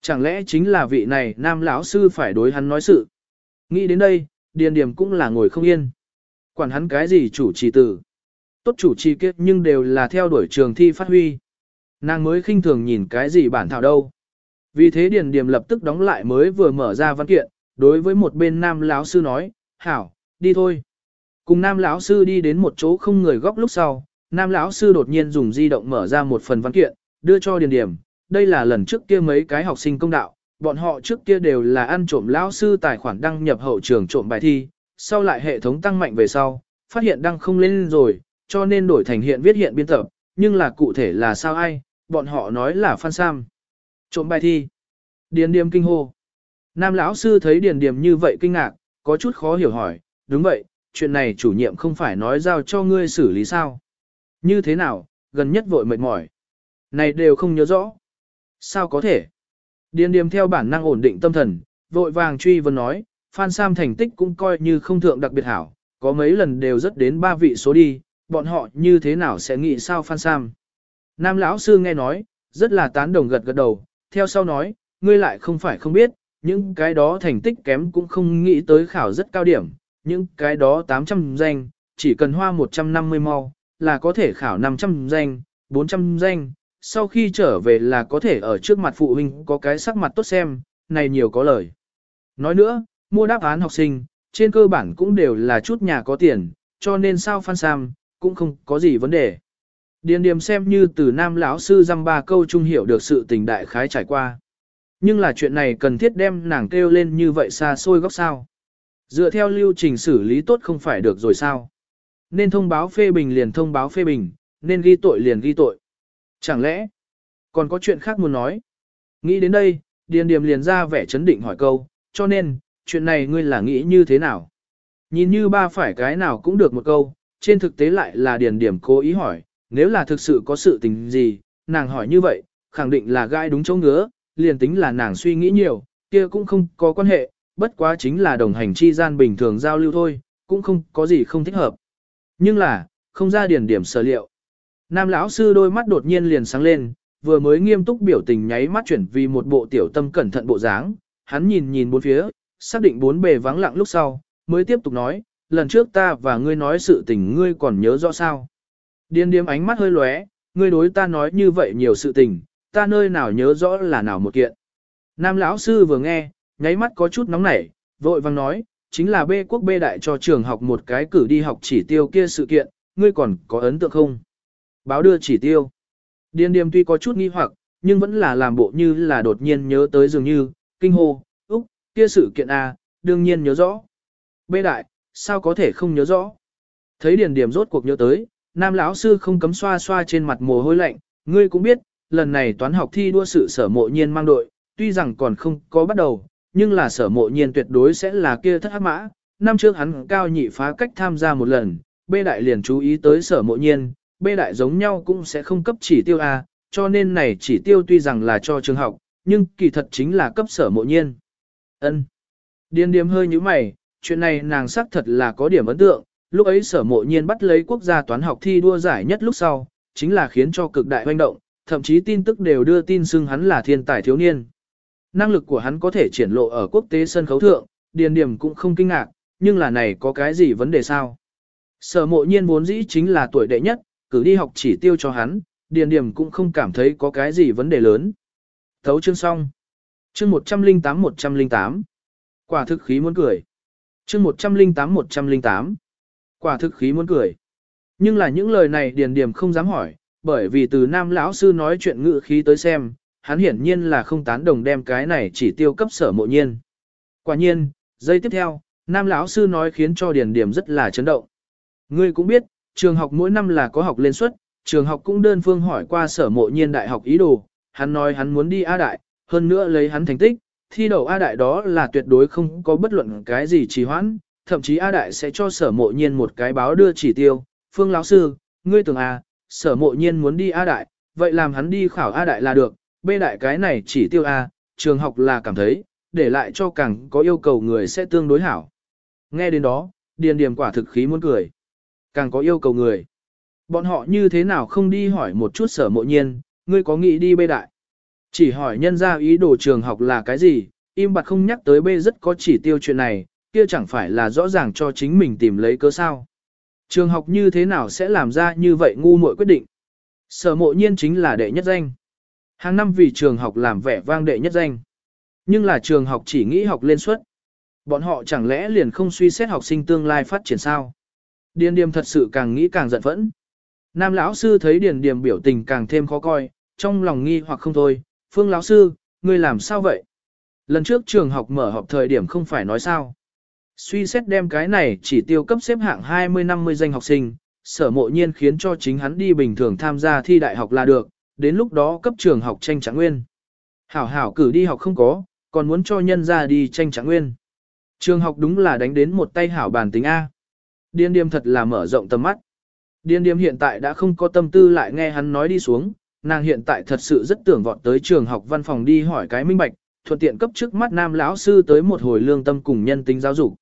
Chẳng lẽ chính là vị này nam lão sư phải đối hắn nói sự. Nghĩ đến đây, điền điểm cũng là ngồi không yên. Quản hắn cái gì chủ trì tử. Tốt chủ trì kết nhưng đều là theo đuổi trường thi phát huy. Nàng mới khinh thường nhìn cái gì bản thảo đâu. Vì thế điền Điềm lập tức đóng lại mới vừa mở ra văn kiện, đối với một bên nam lão sư nói, hảo, đi thôi. Cùng nam lão sư đi đến một chỗ không người góc lúc sau, nam lão sư đột nhiên dùng di động mở ra một phần văn kiện, đưa cho điền Điềm. Đây là lần trước kia mấy cái học sinh công đạo, bọn họ trước kia đều là ăn trộm lão sư tài khoản đăng nhập hậu trường trộm bài thi, sau lại hệ thống tăng mạnh về sau, phát hiện đăng không lên rồi, cho nên đổi thành hiện viết hiện biên tập, nhưng là cụ thể là sao ai, bọn họ nói là Phan Sam. Trộm bài thi. Điền điềm kinh hô. Nam lão sư thấy điền điềm như vậy kinh ngạc, có chút khó hiểu hỏi, đúng vậy, chuyện này chủ nhiệm không phải nói giao cho ngươi xử lý sao. Như thế nào, gần nhất vội mệt mỏi. Này đều không nhớ rõ. Sao có thể? Điền điềm theo bản năng ổn định tâm thần, vội vàng truy vấn nói, Phan Sam thành tích cũng coi như không thượng đặc biệt hảo, có mấy lần đều rất đến ba vị số đi, bọn họ như thế nào sẽ nghĩ sao Phan Sam. Nam lão sư nghe nói, rất là tán đồng gật gật đầu, theo sau nói, ngươi lại không phải không biết, những cái đó thành tích kém cũng không nghĩ tới khảo rất cao điểm, những cái đó 800 danh, chỉ cần hoa 150 mau, là có thể khảo 500 danh, 400 danh, sau khi trở về là có thể ở trước mặt phụ huynh có cái sắc mặt tốt xem, này nhiều có lời. Nói nữa, mua đáp án học sinh, trên cơ bản cũng đều là chút nhà có tiền, cho nên sao Phan Sam, cũng không có gì vấn đề. Điền điềm xem như từ nam lão sư dăm ba câu trung hiểu được sự tình đại khái trải qua. Nhưng là chuyện này cần thiết đem nàng kêu lên như vậy xa xôi góc sao. Dựa theo lưu trình xử lý tốt không phải được rồi sao. Nên thông báo phê bình liền thông báo phê bình, nên ghi tội liền ghi tội. Chẳng lẽ, còn có chuyện khác muốn nói? Nghĩ đến đây, Điền Điềm liền ra vẻ chấn định hỏi câu, cho nên, chuyện này ngươi là nghĩ như thế nào? Nhìn như ba phải cái nào cũng được một câu, trên thực tế lại là điền điểm cố ý hỏi, nếu là thực sự có sự tình gì, nàng hỏi như vậy, khẳng định là gai đúng chỗ ngứa, liền tính là nàng suy nghĩ nhiều, kia cũng không có quan hệ, bất quá chính là đồng hành chi gian bình thường giao lưu thôi, cũng không có gì không thích hợp. Nhưng là, không ra điển điểm sở liệu. Nam lão sư đôi mắt đột nhiên liền sáng lên, vừa mới nghiêm túc biểu tình nháy mắt chuyển vì một bộ tiểu tâm cẩn thận bộ dáng, hắn nhìn nhìn bốn phía, xác định bốn bề vắng lặng lúc sau, mới tiếp tục nói, lần trước ta và ngươi nói sự tình ngươi còn nhớ rõ sao. Điên điếm ánh mắt hơi lóe, ngươi đối ta nói như vậy nhiều sự tình, ta nơi nào nhớ rõ là nào một kiện. Nam lão sư vừa nghe, nháy mắt có chút nóng nảy, vội vang nói, chính là bê quốc bê đại cho trường học một cái cử đi học chỉ tiêu kia sự kiện, ngươi còn có ấn tượng không? Báo đưa chỉ tiêu. Điên điềm tuy có chút nghi hoặc, nhưng vẫn là làm bộ như là đột nhiên nhớ tới dường như, kinh hô, úc, kia sự kiện A, đương nhiên nhớ rõ. Bê đại, sao có thể không nhớ rõ? Thấy điền điểm rốt cuộc nhớ tới, nam lão sư không cấm xoa xoa trên mặt mồ hôi lạnh, ngươi cũng biết, lần này toán học thi đua sự sở mộ nhiên mang đội, tuy rằng còn không có bắt đầu, nhưng là sở mộ nhiên tuyệt đối sẽ là kia thất hắc mã. Năm trước hắn cao nhị phá cách tham gia một lần, bê đại liền chú ý tới sở mộ nhiên, bê đại giống nhau cũng sẽ không cấp chỉ tiêu A, cho nên này chỉ tiêu tuy rằng là cho trường học, nhưng kỳ thật chính là cấp sở mộ nhiên. ân Điên điếm hơi như mày, chuyện này nàng xác thật là có điểm ấn tượng, lúc ấy sở mộ nhiên bắt lấy quốc gia toán học thi đua giải nhất lúc sau, chính là khiến cho cực đại hoành động, thậm chí tin tức đều đưa tin xưng hắn là thiên tài thiếu niên. Năng lực của hắn có thể triển lộ ở quốc tế sân khấu thượng, điền điểm cũng không kinh ngạc, nhưng là này có cái gì vấn đề sao? Sở mộ nhiên vốn dĩ chính là tuổi đệ nhất, cử đi học chỉ tiêu cho hắn, điền điểm cũng không cảm thấy có cái gì vấn đề lớn. Thấu chương xong. Chương 108-108. Quả thực khí muốn cười. Chương 108-108. Quả thực khí muốn cười. Nhưng là những lời này điền Điềm không dám hỏi, bởi vì từ nam lão sư nói chuyện ngự khí tới xem, hắn hiển nhiên là không tán đồng đem cái này chỉ tiêu cấp sở mộ nhiên. Quả nhiên, giây tiếp theo, nam lão sư nói khiến cho điền Điềm rất là chấn động. Ngươi cũng biết, trường học mỗi năm là có học lên suất, trường học cũng đơn phương hỏi qua sở mộ nhiên đại học ý đồ, hắn nói hắn muốn đi A đại, hơn nữa lấy hắn thành tích, thi đậu A đại đó là tuyệt đối không có bất luận cái gì trì hoãn, thậm chí A đại sẽ cho sở mộ nhiên một cái báo đưa chỉ tiêu, phương lão sư, ngươi tưởng A, sở mộ nhiên muốn đi A đại, vậy làm hắn đi khảo A đại là được, B đại cái này chỉ tiêu A, trường học là cảm thấy, để lại cho càng có yêu cầu người sẽ tương đối hảo. Nghe đến đó, điền điểm quả thực khí muốn cười. Càng có yêu cầu người. Bọn họ như thế nào không đi hỏi một chút sở mộ nhiên, ngươi có nghĩ đi bê đại. Chỉ hỏi nhân ra ý đồ trường học là cái gì, im bặt không nhắc tới bê rất có chỉ tiêu chuyện này, kia chẳng phải là rõ ràng cho chính mình tìm lấy cớ sao. Trường học như thế nào sẽ làm ra như vậy ngu muội quyết định. Sở mộ nhiên chính là đệ nhất danh. Hàng năm vì trường học làm vẻ vang đệ nhất danh. Nhưng là trường học chỉ nghĩ học lên suất. Bọn họ chẳng lẽ liền không suy xét học sinh tương lai phát triển sao? Điền điềm thật sự càng nghĩ càng giận phẫn. Nam lão sư thấy điền điềm biểu tình càng thêm khó coi, trong lòng nghi hoặc không thôi. Phương lão sư, ngươi làm sao vậy? Lần trước trường học mở họp thời điểm không phải nói sao? Suy xét đem cái này chỉ tiêu cấp xếp hạng 20-50 danh học sinh, sở mộ nhiên khiến cho chính hắn đi bình thường tham gia thi đại học là được, đến lúc đó cấp trường học tranh trạng nguyên. Hảo hảo cử đi học không có, còn muốn cho nhân ra đi tranh trạng nguyên. Trường học đúng là đánh đến một tay hảo bàn tính A. Điên điềm thật là mở rộng tầm mắt. Điên điềm hiện tại đã không có tâm tư lại nghe hắn nói đi xuống, nàng hiện tại thật sự rất tưởng vọt tới trường học văn phòng đi hỏi cái minh bạch, thuận tiện cấp trước mắt nam lão sư tới một hồi lương tâm cùng nhân tính giáo dục.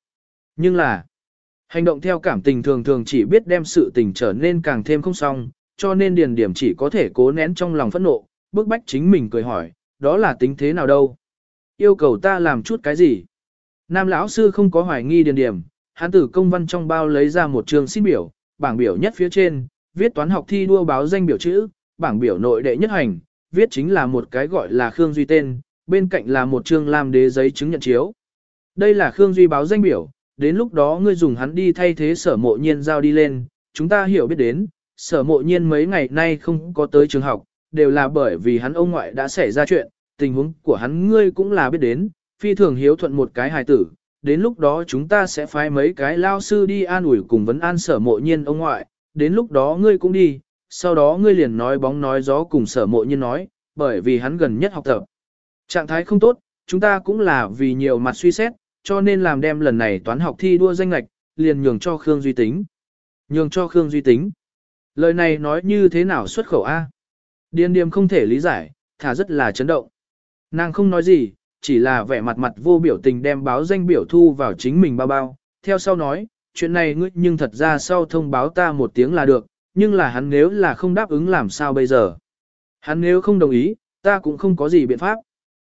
Nhưng là, hành động theo cảm tình thường thường chỉ biết đem sự tình trở nên càng thêm không xong, cho nên điền điểm chỉ có thể cố nén trong lòng phẫn nộ, bức bách chính mình cười hỏi, đó là tính thế nào đâu? Yêu cầu ta làm chút cái gì? Nam lão sư không có hoài nghi điền điểm, hắn từ công văn trong bao lấy ra một trường xin biểu, bảng biểu nhất phía trên, viết toán học thi đua báo danh biểu chữ, bảng biểu nội đệ nhất hành, viết chính là một cái gọi là Khương Duy tên, bên cạnh là một chương làm đế giấy chứng nhận chiếu. Đây là Khương Duy báo danh biểu, đến lúc đó ngươi dùng hắn đi thay thế sở mộ nhiên giao đi lên, chúng ta hiểu biết đến, sở mộ nhiên mấy ngày nay không có tới trường học, đều là bởi vì hắn ông ngoại đã xảy ra chuyện, tình huống của hắn ngươi cũng là biết đến, phi thường hiếu thuận một cái hài tử, đến lúc đó chúng ta sẽ phái mấy cái lao sư đi an ủi cùng vấn an sở mộ nhiên ông ngoại, đến lúc đó ngươi cũng đi, sau đó ngươi liền nói bóng nói gió cùng sở mộ nhiên nói, bởi vì hắn gần nhất học tập. Trạng thái không tốt, chúng ta cũng là vì nhiều mặt suy xét, cho nên làm đem lần này toán học thi đua danh lạch, liền nhường cho Khương Duy Tính. Nhường cho Khương Duy Tính. Lời này nói như thế nào xuất khẩu A? Điền điềm không thể lý giải, thả rất là chấn động. Nàng không nói gì, chỉ là vẻ mặt mặt vô biểu tình đem báo danh biểu thu vào chính mình bao bao. Theo sau nói, chuyện này ngươi nhưng thật ra sau thông báo ta một tiếng là được, nhưng là hắn nếu là không đáp ứng làm sao bây giờ. Hắn nếu không đồng ý, ta cũng không có gì biện pháp.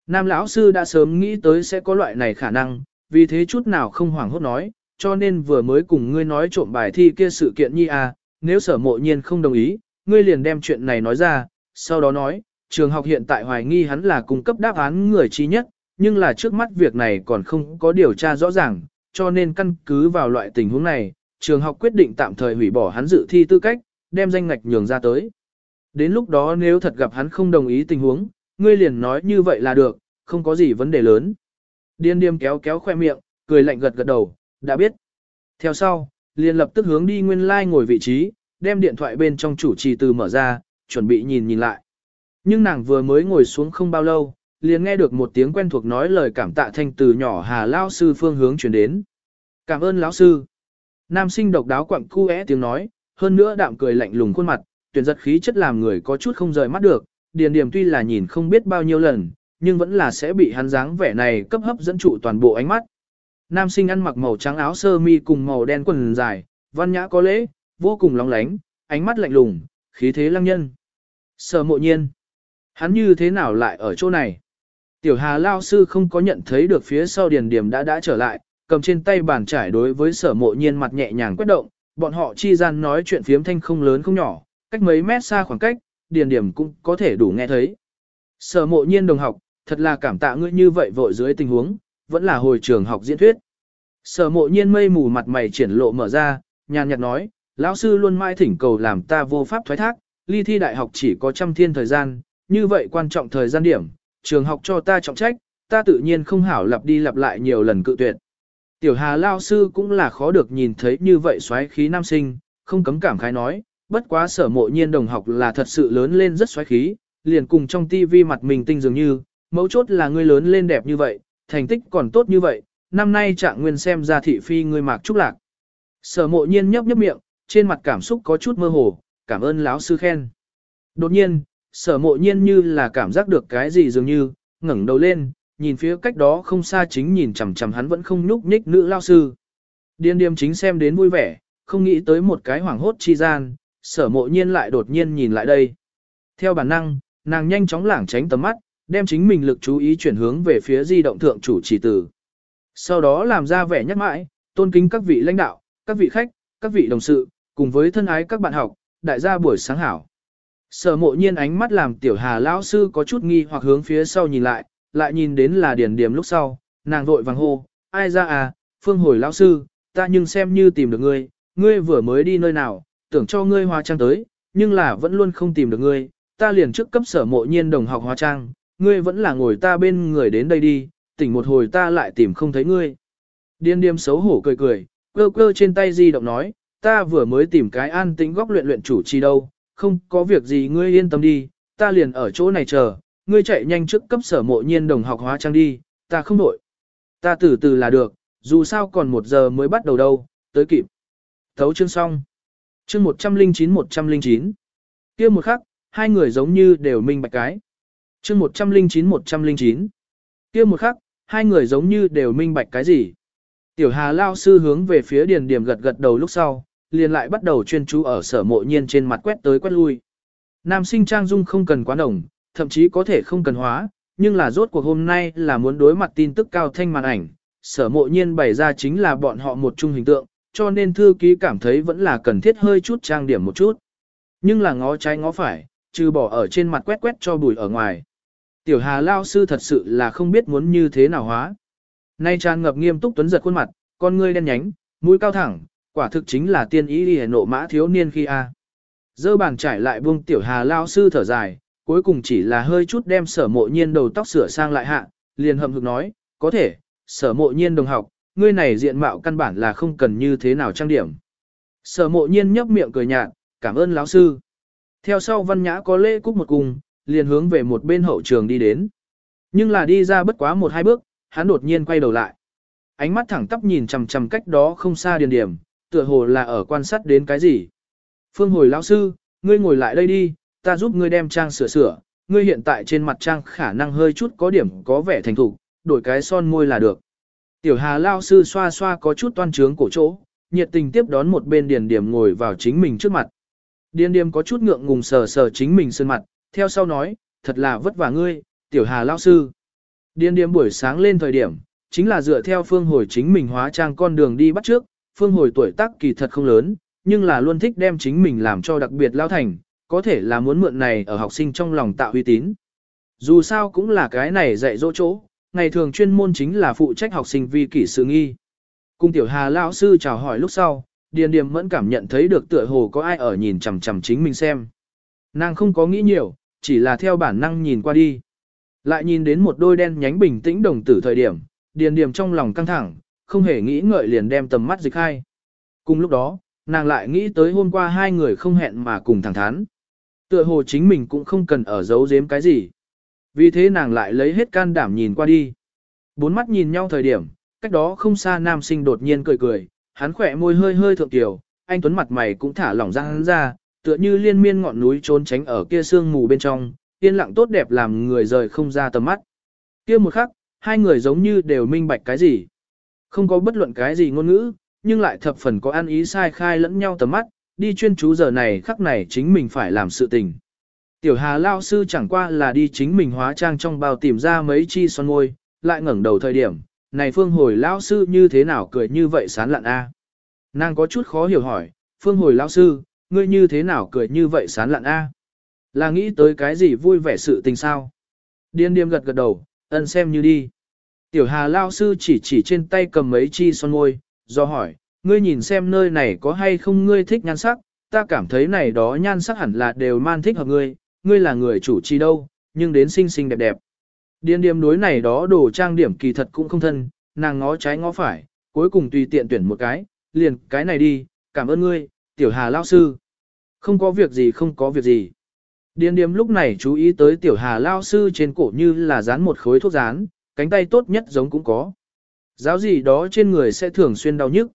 Nam lão sư đã sớm nghĩ tới sẽ có loại này khả năng, vì thế chút nào không hoảng hốt nói, cho nên vừa mới cùng ngươi nói trộm bài thi kia sự kiện nhi à, nếu sở mộ nhiên không đồng ý, ngươi liền đem chuyện này nói ra, sau đó nói, trường học hiện tại hoài nghi hắn là cung cấp đáp án người trí nhất, nhưng là trước mắt việc này còn không có điều tra rõ ràng, cho nên căn cứ vào loại tình huống này, trường học quyết định tạm thời hủy bỏ hắn dự thi tư cách, đem danh ngạch nhường ra tới. Đến lúc đó nếu thật gặp hắn không đồng ý tình huống, ngươi liền nói như vậy là được, không có gì vấn đề lớn. Điên điềm kéo kéo khoe miệng, cười lạnh gật gật đầu, đã biết. Theo sau, liền lập tức hướng đi nguyên lai like ngồi vị trí, đem điện thoại bên trong chủ trì từ mở ra, chuẩn bị nhìn nhìn lại. Nhưng nàng vừa mới ngồi xuống không bao lâu, liền nghe được một tiếng quen thuộc nói lời cảm tạ thanh từ nhỏ Hà Lao Sư phương hướng chuyển đến. Cảm ơn lão sư. Nam sinh độc đáo quặng cu tiếng nói, hơn nữa đạm cười lạnh lùng khuôn mặt, tuyển giật khí chất làm người có chút không rời mắt được, điền điểm tuy là nhìn không biết bao nhiêu lần, nhưng vẫn là sẽ bị hắn dáng vẻ này cấp hấp dẫn trụ toàn bộ ánh mắt. Nam sinh ăn mặc màu trắng áo sơ mi cùng màu đen quần dài, văn nhã có lễ, vô cùng lóng lánh, ánh mắt lạnh lùng, khí thế lăng nhân. Sở mộ nhiên. Hắn như thế nào lại ở chỗ này? Tiểu Hà Lao Sư không có nhận thấy được phía sau điền điểm đã đã trở lại, cầm trên tay bàn trải đối với sở mộ nhiên mặt nhẹ nhàng quét động, bọn họ chi gian nói chuyện phiếm thanh không lớn không nhỏ, cách mấy mét xa khoảng cách, điền điểm cũng có thể đủ nghe thấy. Sở mộ nhiên đồng học, thật là cảm tạ ngươi như vậy vội dưới tình huống, vẫn là hồi trường học diễn thuyết. Sở mộ nhiên mây mù mặt mày triển lộ mở ra, nhàn nhạt nói, lão sư luôn mãi thỉnh cầu làm ta vô pháp thoái thác, ly thi đại học chỉ có trăm thiên thời gian, như vậy quan trọng thời gian điểm, trường học cho ta trọng trách, ta tự nhiên không hảo lặp đi lặp lại nhiều lần cự tuyệt. Tiểu Hà Lao Sư cũng là khó được nhìn thấy như vậy xoáy khí nam sinh, không cấm cảm khái nói, bất quá sở mộ nhiên đồng học là thật sự lớn lên rất xoáy khí, liền cùng trong tivi mặt mình tinh dường như, mấu chốt là ngươi lớn lên đẹp như vậy, thành tích còn tốt như vậy, năm nay trạng nguyên xem ra thị phi ngươi mạc trúc lạc. Sở mộ nhiên nhấp nhấp miệng, trên mặt cảm xúc có chút mơ hồ, cảm ơn lão sư khen. Đột nhiên, sở mộ nhiên như là cảm giác được cái gì dường như, ngẩng đầu lên, nhìn phía cách đó không xa chính nhìn chằm chằm hắn vẫn không nhúc nhích nữ lao sư. Điên điềm chính xem đến vui vẻ, không nghĩ tới một cái hoảng hốt chi gian, sở mộ nhiên lại đột nhiên nhìn lại đây. Theo bản năng, nàng nhanh chóng lảng tránh tầm mắt, đem chính mình lực chú ý chuyển hướng về phía di động thượng chủ chỉ tử. Sau đó làm ra vẻ nhắc mãi, tôn kính các vị lãnh đạo, các vị khách, các vị đồng sự, cùng với thân ái các bạn học, đại gia buổi sáng hảo. Sở mộ nhiên ánh mắt làm tiểu hà lão sư có chút nghi hoặc hướng phía sau nhìn lại, lại nhìn đến là điển điểm lúc sau, nàng vội vàng hô, ai ra à, phương hồi lão sư, ta nhưng xem như tìm được ngươi, ngươi vừa mới đi nơi nào, tưởng cho ngươi hóa trang tới, nhưng là vẫn luôn không tìm được ngươi, ta liền trước cấp sở mộ nhiên đồng học hóa trang, ngươi vẫn là ngồi ta bên người đến đây đi, tỉnh một hồi ta lại tìm không thấy ngươi. Điên điềm xấu hổ cười cười, cơ cơ trên tay di động nói, ta vừa mới tìm cái an tĩnh góc luyện luyện chủ chi đâu, không có việc gì ngươi yên tâm đi, ta liền ở chỗ này chờ, ngươi chạy nhanh trước cấp sở mộ nhiên đồng học hóa trang đi, ta không đổi. Ta từ từ là được, dù sao còn một giờ mới bắt đầu đâu, tới kịp. Thấu chương xong. Chương 109-109. kia một khắc, hai người giống như đều minh bạch cái. Chương 109-109. kia một khắc, hai người giống như đều minh bạch cái gì. Tiểu Hà Lao sư hướng về phía điền điểm gật gật đầu lúc sau, liền lại bắt đầu chuyên chú ở sở mộ nhiên trên mặt quét tới quét lui. Nam sinh trang dung không cần quá đồng, thậm chí có thể không cần hóa, nhưng là rốt cuộc hôm nay là muốn đối mặt tin tức cao thanh màn ảnh, sở mộ nhiên bày ra chính là bọn họ một chung hình tượng, cho nên thư ký cảm thấy vẫn là cần thiết hơi chút trang điểm một chút. Nhưng là ngó trái ngó phải, trừ bỏ ở trên mặt quét quét cho bùi ở ngoài. Tiểu Hà Lao sư thật sự là không biết muốn như thế nào hóa. Nay tràn ngập nghiêm túc tuấn giật khuôn mặt, con ngươi đen nhánh, mũi cao thẳng, quả thực chính là tiên ý đi nộ mã thiếu niên khi a. Dơ bàn trải lại buông tiểu Hà Lao sư thở dài, cuối cùng chỉ là hơi chút đem sở mộ nhiên đầu tóc sửa sang lại hạ, liền hậm hực nói, có thể, sở mộ nhiên đồng học, ngươi này diện mạo căn bản là không cần như thế nào trang điểm. Sở mộ nhiên nhấp miệng cười nhạt, cảm ơn lão sư. Theo sau văn nhã có lễ cúc một cùng, liền hướng về một bên hậu trường đi đến. Nhưng là đi ra bất quá một hai bước, hắn đột nhiên quay đầu lại. Ánh mắt thẳng tắp nhìn chằm chằm cách đó không xa điền điểm, tựa hồ là ở quan sát đến cái gì. Phương hồi lão sư, ngươi ngồi lại đây đi, ta giúp ngươi đem trang sửa sửa, ngươi hiện tại trên mặt trang khả năng hơi chút có điểm có vẻ thành thục, đổi cái son môi là được. Tiểu Hà lão sư xoa xoa có chút toan trướng cổ chỗ, nhiệt tình tiếp đón một bên điền điểm ngồi vào chính mình trước mặt. Điền điểm có chút ngượng ngùng sờ sờ chính mình sơn mặt, theo sau nói, thật là vất vả ngươi, tiểu Hà lão sư. Điền điểm buổi sáng lên thời điểm, chính là dựa theo phương hồi chính mình hóa trang con đường đi bắt trước, phương hồi tuổi tác kỳ thật không lớn, nhưng là luôn thích đem chính mình làm cho đặc biệt lao thành, có thể là muốn mượn này ở học sinh trong lòng tạo uy tín. Dù sao cũng là cái này dạy dỗ chỗ, ngày thường chuyên môn chính là phụ trách học sinh vi kỷ sự nghi. Cung tiểu hà lão sư chào hỏi lúc sau, điền điềm mẫn cảm nhận thấy được tựa hồ có ai ở nhìn chằm chằm chính mình xem. Nàng không có nghĩ nhiều, chỉ là theo bản năng nhìn qua đi. Lại nhìn đến một đôi đen nhánh bình tĩnh đồng tử thời điểm, điền điềm trong lòng căng thẳng, không hề nghĩ ngợi liền đem tầm mắt dịch hai. Cùng lúc đó, nàng lại nghĩ tới hôm qua hai người không hẹn mà cùng thẳng thắn. Tựa hồ chính mình cũng không cần ở giấu giếm cái gì. Vì thế nàng lại lấy hết can đảm nhìn qua đi. Bốn mắt nhìn nhau thời điểm, cách đó không xa nam sinh đột nhiên cười cười, hắn khỏe môi hơi hơi thượng tiểu, anh tuấn mặt mày cũng thả lỏng ra hắn ra, tựa như liên miên ngọn núi trốn tránh ở kia sương mù bên trong, yên lặng tốt đẹp làm người rời không ra tầm mắt. Kia một khắc, hai người giống như đều minh bạch cái gì. Không có bất luận cái gì ngôn ngữ, nhưng lại thập phần có ăn ý sai khai lẫn nhau tầm mắt, đi chuyên chú giờ này khắc này chính mình phải làm sự tình. Tiểu Hà Lao Sư chẳng qua là đi chính mình hóa trang trong bao tìm ra mấy chi son môi, lại ngẩng đầu thời điểm, này Phương Hồi Lao Sư như thế nào cười như vậy sán lạn a? Nàng có chút khó hiểu hỏi, Phương Hồi Lao Sư, ngươi như thế nào cười như vậy sán lạn a? Là nghĩ tới cái gì vui vẻ sự tình sao? Điên điềm gật gật đầu, ân xem như đi. Tiểu Hà Lao Sư chỉ chỉ trên tay cầm mấy chi son môi, do hỏi, ngươi nhìn xem nơi này có hay không ngươi thích nhan sắc, ta cảm thấy này đó nhan sắc hẳn là đều man thích hợp ngươi, ngươi là người chủ chi đâu, nhưng đến xinh xinh đẹp đẹp. Điên điềm đối này đó đồ trang điểm kỳ thật cũng không thân, nàng ngó trái ngó phải, cuối cùng tùy tiện tuyển một cái, liền cái này đi, cảm ơn ngươi, tiểu hà lao sư. Không có việc gì không có việc gì. Điền điềm lúc này chú ý tới tiểu hà lao sư trên cổ như là dán một khối thuốc dán, cánh tay tốt nhất giống cũng có. Giáo gì đó trên người sẽ thường xuyên đau nhức.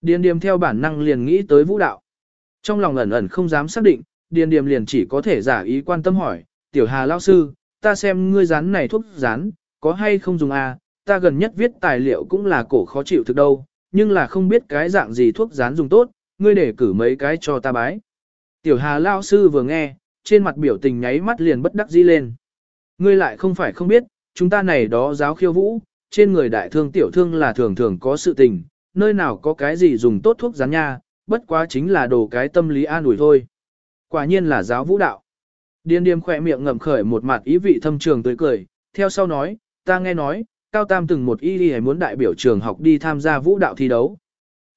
Điền điềm theo bản năng liền nghĩ tới vũ đạo. Trong lòng ẩn ẩn không dám xác định, điền điềm liền chỉ có thể giả ý quan tâm hỏi, tiểu hà lao sư, ta xem ngươi dán này thuốc dán có hay không dùng à, ta gần nhất viết tài liệu cũng là cổ khó chịu thực đâu, nhưng là không biết cái dạng gì thuốc dán dùng tốt, ngươi để cử mấy cái cho ta bái. Tiểu hà lao sư vừa nghe, trên mặt biểu tình nháy mắt liền bất đắc dĩ lên. Ngươi lại không phải không biết, chúng ta này đó giáo khiêu vũ, trên người đại thương tiểu thương là thường thường có sự tình, nơi nào có cái gì dùng tốt thuốc rán nha, bất quá chính là đồ cái tâm lý an ủi thôi. Quả nhiên là giáo vũ đạo. Điên điềm khỏe miệng ngậm khởi một mặt ý vị thâm trường tươi cười, theo sau nói, ta nghe nói, Cao Tam từng một y đi muốn đại biểu trường học đi tham gia vũ đạo thi đấu.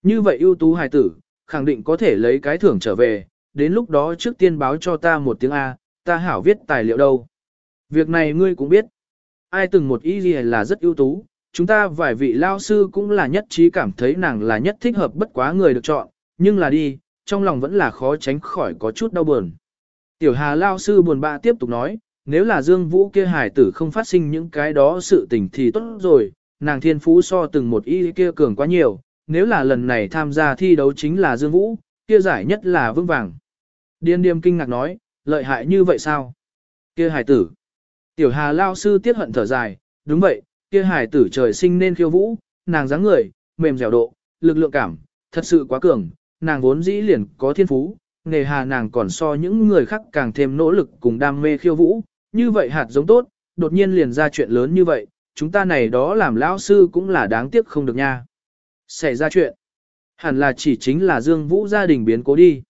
Như vậy ưu tú hài tử, khẳng định có thể lấy cái thưởng trở về, đến lúc đó trước tiên báo cho ta một tiếng A, ta hảo viết tài liệu đâu. Việc này ngươi cũng biết. Ai từng một ý gì là rất ưu tú, chúng ta vài vị lao sư cũng là nhất trí cảm thấy nàng là nhất thích hợp bất quá người được chọn, nhưng là đi, trong lòng vẫn là khó tránh khỏi có chút đau buồn. Tiểu Hà lao sư buồn bã tiếp tục nói, nếu là Dương Vũ kia hải tử không phát sinh những cái đó sự tình thì tốt rồi, nàng thiên phú so từng một y kia cường quá nhiều, nếu là lần này tham gia thi đấu chính là Dương Vũ, kia giải nhất là vững vàng. Điên điềm kinh ngạc nói, lợi hại như vậy sao? Kia hải tử. Tiểu Hà lao sư tiết hận thở dài, đúng vậy, kia hải tử trời sinh nên khiêu vũ, nàng dáng người, mềm dẻo độ, lực lượng cảm, thật sự quá cường, nàng vốn dĩ liền có thiên phú, nghề hà nàng còn so những người khác càng thêm nỗ lực cùng đam mê khiêu vũ, như vậy hạt giống tốt, đột nhiên liền ra chuyện lớn như vậy, chúng ta này đó làm lão sư cũng là đáng tiếc không được nha. Xảy ra chuyện, hẳn là chỉ chính là Dương Vũ gia đình biến cố đi.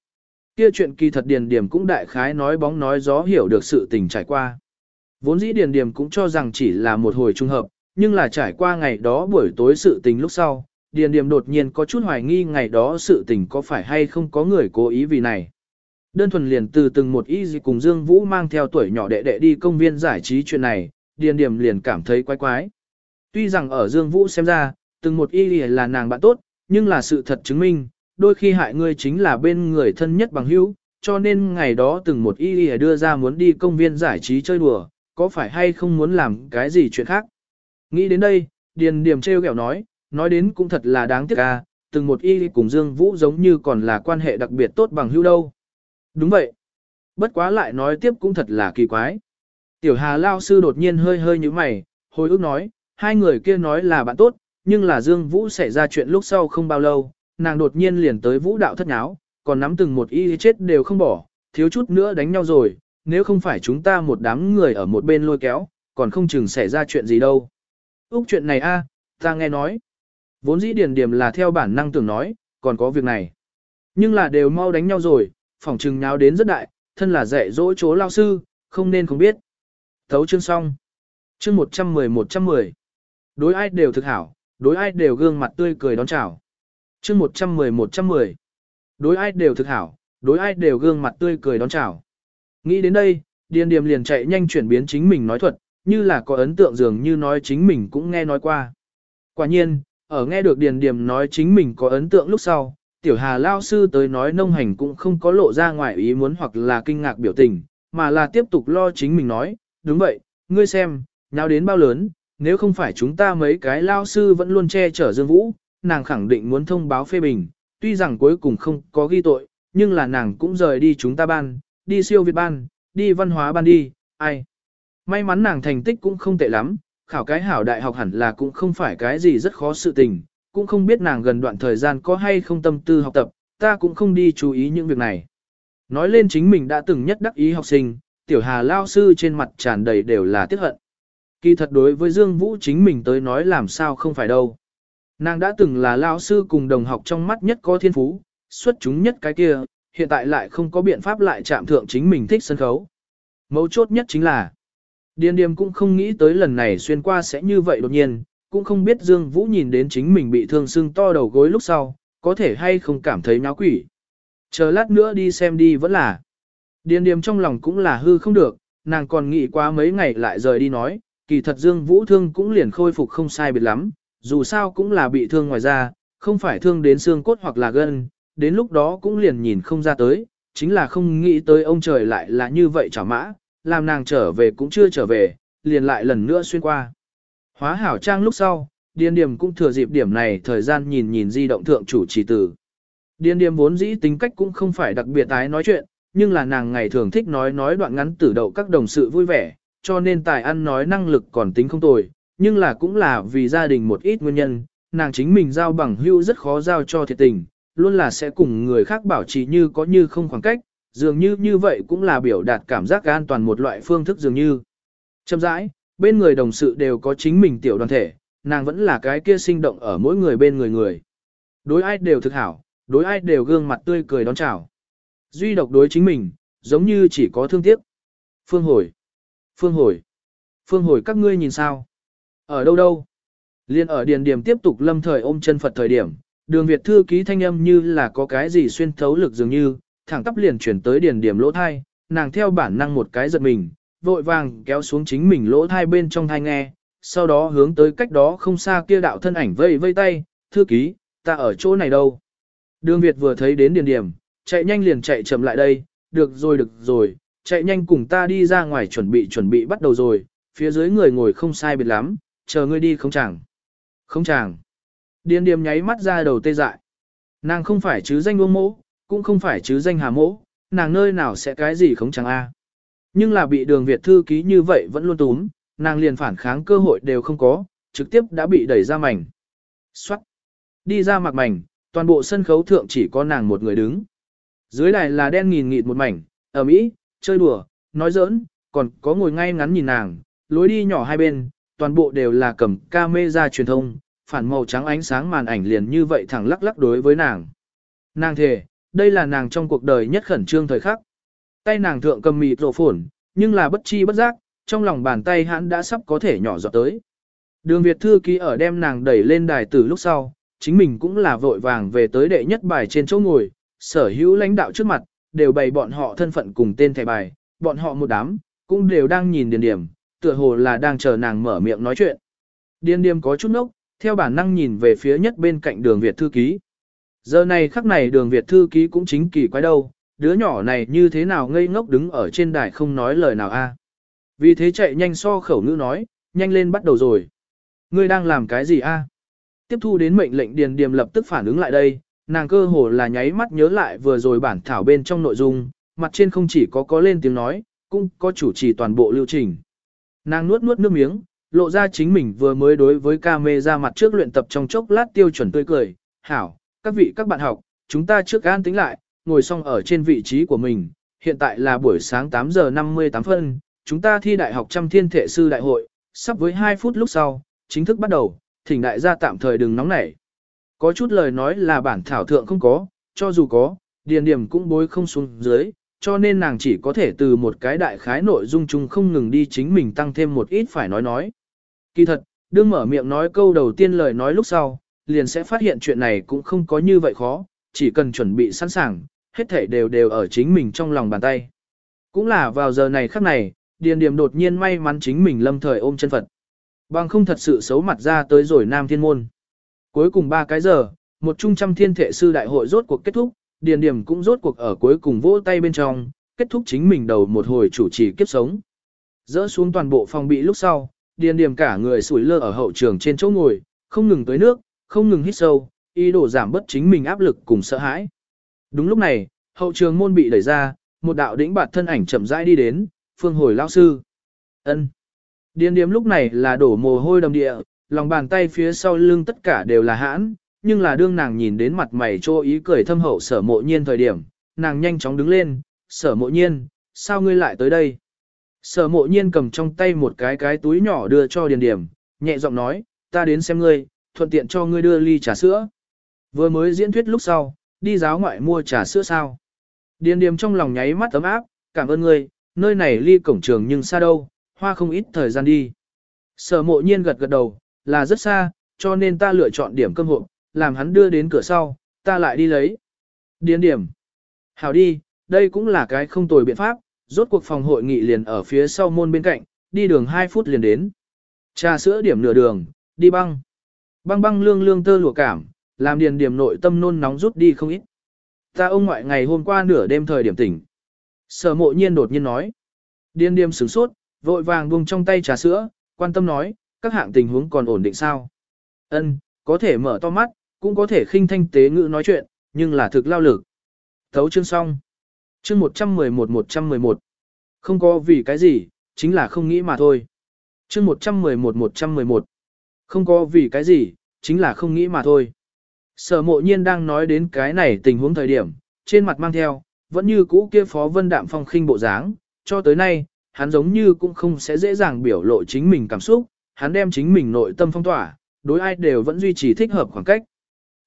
Kia chuyện kỳ thật điền điểm cũng đại khái nói bóng nói gió hiểu được sự tình trải qua. Vốn dĩ điền điểm cũng cho rằng chỉ là một hồi trung hợp, nhưng là trải qua ngày đó buổi tối sự tình lúc sau, Điền Điềm đột nhiên có chút hoài nghi ngày đó sự tình có phải hay không có người cố ý vì này. Đơn thuần liền từ từng một ý gì cùng Dương Vũ mang theo tuổi nhỏ đệ đệ đi công viên giải trí chuyện này, Điền Điềm liền cảm thấy quái quái. Tuy rằng ở Dương Vũ xem ra, từng một y là nàng bạn tốt, nhưng là sự thật chứng minh, đôi khi hại người chính là bên người thân nhất bằng hữu, cho nên ngày đó từng một y đưa ra muốn đi công viên giải trí chơi đùa, có phải hay không muốn làm cái gì chuyện khác. Nghĩ đến đây, Điền Điềm treo kẹo nói, nói đến cũng thật là đáng tiếc à, từng một y cùng Dương Vũ giống như còn là quan hệ đặc biệt tốt bằng hữu đâu. Đúng vậy. Bất quá lại nói tiếp cũng thật là kỳ quái. Tiểu Hà Lao Sư đột nhiên hơi hơi như mày, hồi ước nói, hai người kia nói là bạn tốt, nhưng là Dương Vũ xảy ra chuyện lúc sau không bao lâu, nàng đột nhiên liền tới vũ đạo thất nháo, còn nắm từng một y chết đều không bỏ, thiếu chút nữa đánh nhau rồi, nếu không phải chúng ta một đám người ở một bên lôi kéo, còn không chừng xảy ra chuyện gì đâu. Úc chuyện này a, ta nghe nói. Vốn dĩ điền điểm là theo bản năng tưởng nói, còn có việc này. Nhưng là đều mau đánh nhau rồi, phỏng chừng nháo đến rất đại, thân là dạy dỗ chố lao sư, không nên không biết. Thấu chương xong. Chương 110-110. Đối ai đều thực hảo, đối ai đều gương mặt tươi cười đón chào. Chương 110-110. Đối ai đều thực hảo, đối ai đều gương mặt tươi cười đón chào. Nghĩ đến đây, Điền Điềm liền chạy nhanh chuyển biến chính mình nói thuật, như là có ấn tượng dường như nói chính mình cũng nghe nói qua. Quả nhiên, ở nghe được Điền Điềm nói chính mình có ấn tượng lúc sau, Tiểu Hà Lao Sư tới nói nông hành cũng không có lộ ra ngoài ý muốn hoặc là kinh ngạc biểu tình, mà là tiếp tục lo chính mình nói, đúng vậy, ngươi xem, nháo đến bao lớn, nếu không phải chúng ta mấy cái Lao Sư vẫn luôn che chở Dương Vũ, nàng khẳng định muốn thông báo phê bình, tuy rằng cuối cùng không có ghi tội, nhưng là nàng cũng rời đi chúng ta ban, đi siêu Việt ban, đi văn hóa ban đi, ai. May mắn nàng thành tích cũng không tệ lắm, khảo cái hảo đại học hẳn là cũng không phải cái gì rất khó sự tình, cũng không biết nàng gần đoạn thời gian có hay không tâm tư học tập, ta cũng không đi chú ý những việc này. Nói lên chính mình đã từng nhất đắc ý học sinh, tiểu hà lao sư trên mặt tràn đầy đều là tiếc hận. Kỳ thật đối với Dương Vũ chính mình tới nói làm sao không phải đâu. Nàng đã từng là lao sư cùng đồng học trong mắt nhất có thiên phú, xuất chúng nhất cái kia, hiện tại lại không có biện pháp lại chạm thượng chính mình thích sân khấu. Mấu chốt nhất chính là, Điền điềm cũng không nghĩ tới lần này xuyên qua sẽ như vậy đột nhiên, cũng không biết Dương Vũ nhìn đến chính mình bị thương sưng to đầu gối lúc sau, có thể hay không cảm thấy nháo quỷ. Chờ lát nữa đi xem đi vẫn là. Điền điềm trong lòng cũng là hư không được, nàng còn nghĩ qua mấy ngày lại rời đi nói, kỳ thật Dương Vũ thương cũng liền khôi phục không sai biệt lắm, dù sao cũng là bị thương ngoài da, không phải thương đến xương cốt hoặc là gân, đến lúc đó cũng liền nhìn không ra tới, chính là không nghĩ tới ông trời lại là như vậy chả mã, làm nàng trở về cũng chưa trở về, liền lại lần nữa xuyên qua. Hóa hảo trang lúc sau, Điền Điềm cũng thừa dịp điểm này thời gian nhìn nhìn di động thượng chủ chỉ tử. Điền Điềm vốn dĩ tính cách cũng không phải đặc biệt tái nói chuyện, nhưng là nàng ngày thường thích nói nói đoạn ngắn tử đậu các đồng sự vui vẻ, cho nên tài ăn nói năng lực còn tính không tồi, nhưng là cũng là vì gia đình một ít nguyên nhân, nàng chính mình giao bằng hữu rất khó giao cho thiệt tình, luôn là sẽ cùng người khác bảo trì như có như không khoảng cách, dường như như vậy cũng là biểu đạt cảm giác an toàn một loại phương thức dường như. Châm rãi, bên người đồng sự đều có chính mình tiểu đoàn thể, nàng vẫn là cái kia sinh động ở mỗi người bên người người. Đối ai đều thực hảo, đối ai đều gương mặt tươi cười đón chào. Duy độc đối chính mình, giống như chỉ có thương tiếc. Phương hồi, phương hồi, phương hồi các ngươi nhìn sao? Ở đâu đâu? Liên ở điền điểm tiếp tục lâm thời ôm chân Phật thời điểm, đường Việt thư ký thanh âm như là có cái gì xuyên thấu lực dường như, thẳng tắp liền chuyển tới điền điểm lỗ thai, nàng theo bản năng một cái giật mình, vội vàng kéo xuống chính mình lỗ thai bên trong thai nghe, sau đó hướng tới cách đó không xa kia đạo thân ảnh vây vây tay, thư ký, ta ở chỗ này đâu. Đường Việt vừa thấy đến điền điểm, chạy nhanh liền chạy chậm lại đây, được rồi được rồi, chạy nhanh cùng ta đi ra ngoài chuẩn bị chuẩn bị bắt đầu rồi, phía dưới người ngồi không sai biệt lắm, chờ ngươi đi không chẳng. Không chẳng. Điền điềm nháy mắt ra đầu tê dại. Nàng không phải chứ danh uông mỗ, cũng không phải chứ danh hà mỗ, nàng nơi nào sẽ cái gì không chẳng a. Nhưng là bị đường Việt thư ký như vậy vẫn luôn túm, nàng liền phản kháng cơ hội đều không có, trực tiếp đã bị đẩy ra mảnh. Xoát. Đi ra mặt mảnh, toàn bộ sân khấu thượng chỉ có nàng một người đứng. Dưới đài là đen nghìn nghịt một mảnh, ở Mỹ, chơi đùa, nói giỡn, còn có ngồi ngay ngắn nhìn nàng, lối đi nhỏ hai bên, toàn bộ đều là cầm camera truyền thông, phản màu trắng ánh sáng màn ảnh liền như vậy thẳng lắc lắc đối với nàng. Nàng thề, đây là nàng trong cuộc đời nhất khẩn trương thời khắc. Tay nàng thượng cầm mịt rộ phổn, nhưng là bất chi bất giác, trong lòng bàn tay hắn đã sắp có thể nhỏ giọt tới. Đường Việt thư ký ở đem nàng đẩy lên đài từ lúc sau, chính mình cũng là vội vàng về tới đệ nhất bài trên chỗ ngồi, sở hữu lãnh đạo trước mặt, đều bày bọn họ thân phận cùng tên thẻ bài, bọn họ một đám, cũng đều đang nhìn điền điểm, tựa hồ là đang chờ nàng mở miệng nói chuyện. Điền điểm có chút nốc, theo bản năng nhìn về phía nhất bên cạnh đường Việt thư ký. Giờ này khắc này đường Việt thư ký cũng chính kỳ quái đâu, đứa nhỏ này như thế nào ngây ngốc đứng ở trên đài không nói lời nào a. Vì thế chạy nhanh so khẩu ngữ nói, nhanh lên bắt đầu rồi. Ngươi đang làm cái gì a? Tiếp thu đến mệnh lệnh điền điềm lập tức phản ứng lại đây, nàng cơ hồ là nháy mắt nhớ lại vừa rồi bản thảo bên trong nội dung, mặt trên không chỉ có có lên tiếng nói, cũng có chủ trì toàn bộ lưu trình. Nàng nuốt nuốt nước miếng, lộ ra chính mình vừa mới đối với ca mê ra mặt trước luyện tập trong chốc lát tiêu chuẩn tươi cười. Hảo, các vị các bạn học, chúng ta trước an tính lại, ngồi xong ở trên vị trí của mình. Hiện tại là buổi sáng 8 giờ 58 phân, chúng ta thi đại học trăm thiên thể sư đại hội, sắp với 2 phút lúc sau, chính thức bắt đầu, thỉnh đại gia tạm thời đừng nóng nảy. Có chút lời nói là bản thảo thượng không có, cho dù có, điền điểm cũng bối không xuống dưới, cho nên nàng chỉ có thể từ một cái đại khái nội dung chung không ngừng đi chính mình tăng thêm một ít phải nói nói. Kỳ thật, đương mở miệng nói câu đầu tiên lời nói lúc sau, liền sẽ phát hiện chuyện này cũng không có như vậy khó, chỉ cần chuẩn bị sẵn sàng, hết thảy đều đều ở chính mình trong lòng bàn tay. Cũng là vào giờ này khắc này, Điền Điềm đột nhiên may mắn chính mình lâm thời ôm chân Phật. Bằng không thật sự xấu mặt ra tới rồi Nam Thiên Môn. Cuối cùng ba cái giờ, một trung trăm thiên thể sư đại hội rốt cuộc kết thúc, Điền Điềm cũng rốt cuộc ở cuối cùng vỗ tay bên trong, kết thúc chính mình đầu một hồi chủ trì kiếp sống. Dỡ xuống toàn bộ phòng bị lúc sau, Điền Điềm cả người sủi lơ ở hậu trường trên chỗ ngồi, không ngừng tới nước, không ngừng hít sâu, ý đồ giảm bớt chính mình áp lực cùng sợ hãi. Đúng lúc này, hậu trường môn bị đẩy ra, một đạo đĩnh bạt thân ảnh chậm rãi đi đến, phương hồi lao sư. ân Điền Điềm lúc này là đổ mồ hôi đầm địa, lòng bàn tay phía sau lưng tất cả đều là hãn, nhưng là đương nàng nhìn đến mặt mày trô ý cười thâm hậu sở mộ nhiên thời điểm, nàng nhanh chóng đứng lên, sở mộ nhiên, sao ngươi lại tới đây? Sở mộ nhiên cầm trong tay một cái cái túi nhỏ đưa cho điền điểm, nhẹ giọng nói, ta đến xem ngươi, thuận tiện cho ngươi đưa ly trà sữa. Vừa mới diễn thuyết lúc sau, đi giáo ngoại mua trà sữa sao? Điền điểm trong lòng nháy mắt ấm áp, cảm ơn ngươi, nơi này ly cổng trường nhưng xa đâu, hoa không ít thời gian đi. Sở mộ nhiên gật gật đầu, là rất xa, cho nên ta lựa chọn điểm cơm hộp, làm hắn đưa đến cửa sau, ta lại đi lấy. Điền điểm. Hảo đi, đây cũng là cái không tồi biện pháp, rốt cuộc phòng hội nghị liền ở phía sau môn bên cạnh, đi đường 2 phút liền đến. Trà sữa điểm nửa đường, đi băng. Băng băng lương lương tơ lụa cảm, làm điền điểm nội tâm nôn nóng rút đi không ít. Ta ông ngoại ngày hôm qua nửa đêm thời điểm tỉnh. Sở mộ nhiên đột nhiên nói. Điền điểm sửng sốt, vội vàng buông trong tay trà sữa, quan tâm nói, các hạng tình huống còn ổn định sao? Ân, có thể mở to mắt, cũng có thể khinh thanh tế ngữ nói chuyện, nhưng là thực lao lực. Thấu chương xong. Chương 111-111. Không có vì cái gì, chính là không nghĩ mà thôi. Chương 111-111. Không có vì cái gì, chính là không nghĩ mà thôi. Sở mộ nhiên đang nói đến cái này tình huống thời điểm, trên mặt mang theo, vẫn như cũ kia phó vân đạm phong khinh bộ dáng, cho tới nay, hắn giống như cũng không sẽ dễ dàng biểu lộ chính mình cảm xúc, hắn đem chính mình nội tâm phong tỏa, đối ai đều vẫn duy trì thích hợp khoảng cách.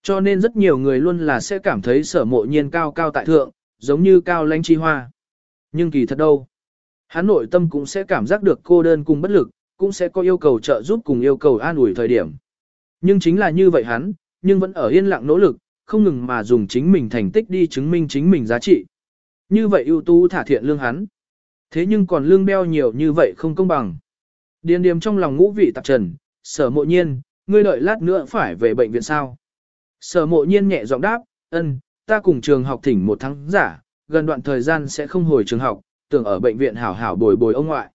Cho nên rất nhiều người luôn là sẽ cảm thấy sở mộ nhiên cao cao tại thượng, giống như cao lãnh chi hoa. Nhưng kỳ thật đâu? Hắn nội tâm cũng sẽ cảm giác được cô đơn cùng bất lực, cũng sẽ có yêu cầu trợ giúp cùng yêu cầu an ủi thời điểm. Nhưng chính là như vậy hắn, nhưng vẫn ở yên lặng nỗ lực, không ngừng mà dùng chính mình thành tích đi chứng minh chính mình giá trị. Như vậy ưu tú thả thiện lương hắn. Thế nhưng còn lương beo nhiều như vậy không công bằng. Điền điềm trong lòng ngũ vị tạp trần, sở mộ nhiên, ngươi đợi lát nữa phải về bệnh viện sao. Sở mộ nhiên nhẹ giọng đáp, ân, ta cùng trường học thỉnh một tháng giả, gần đoạn thời gian sẽ không hồi trường học, tưởng ở bệnh viện hảo hảo bồi bồi ông ngoại.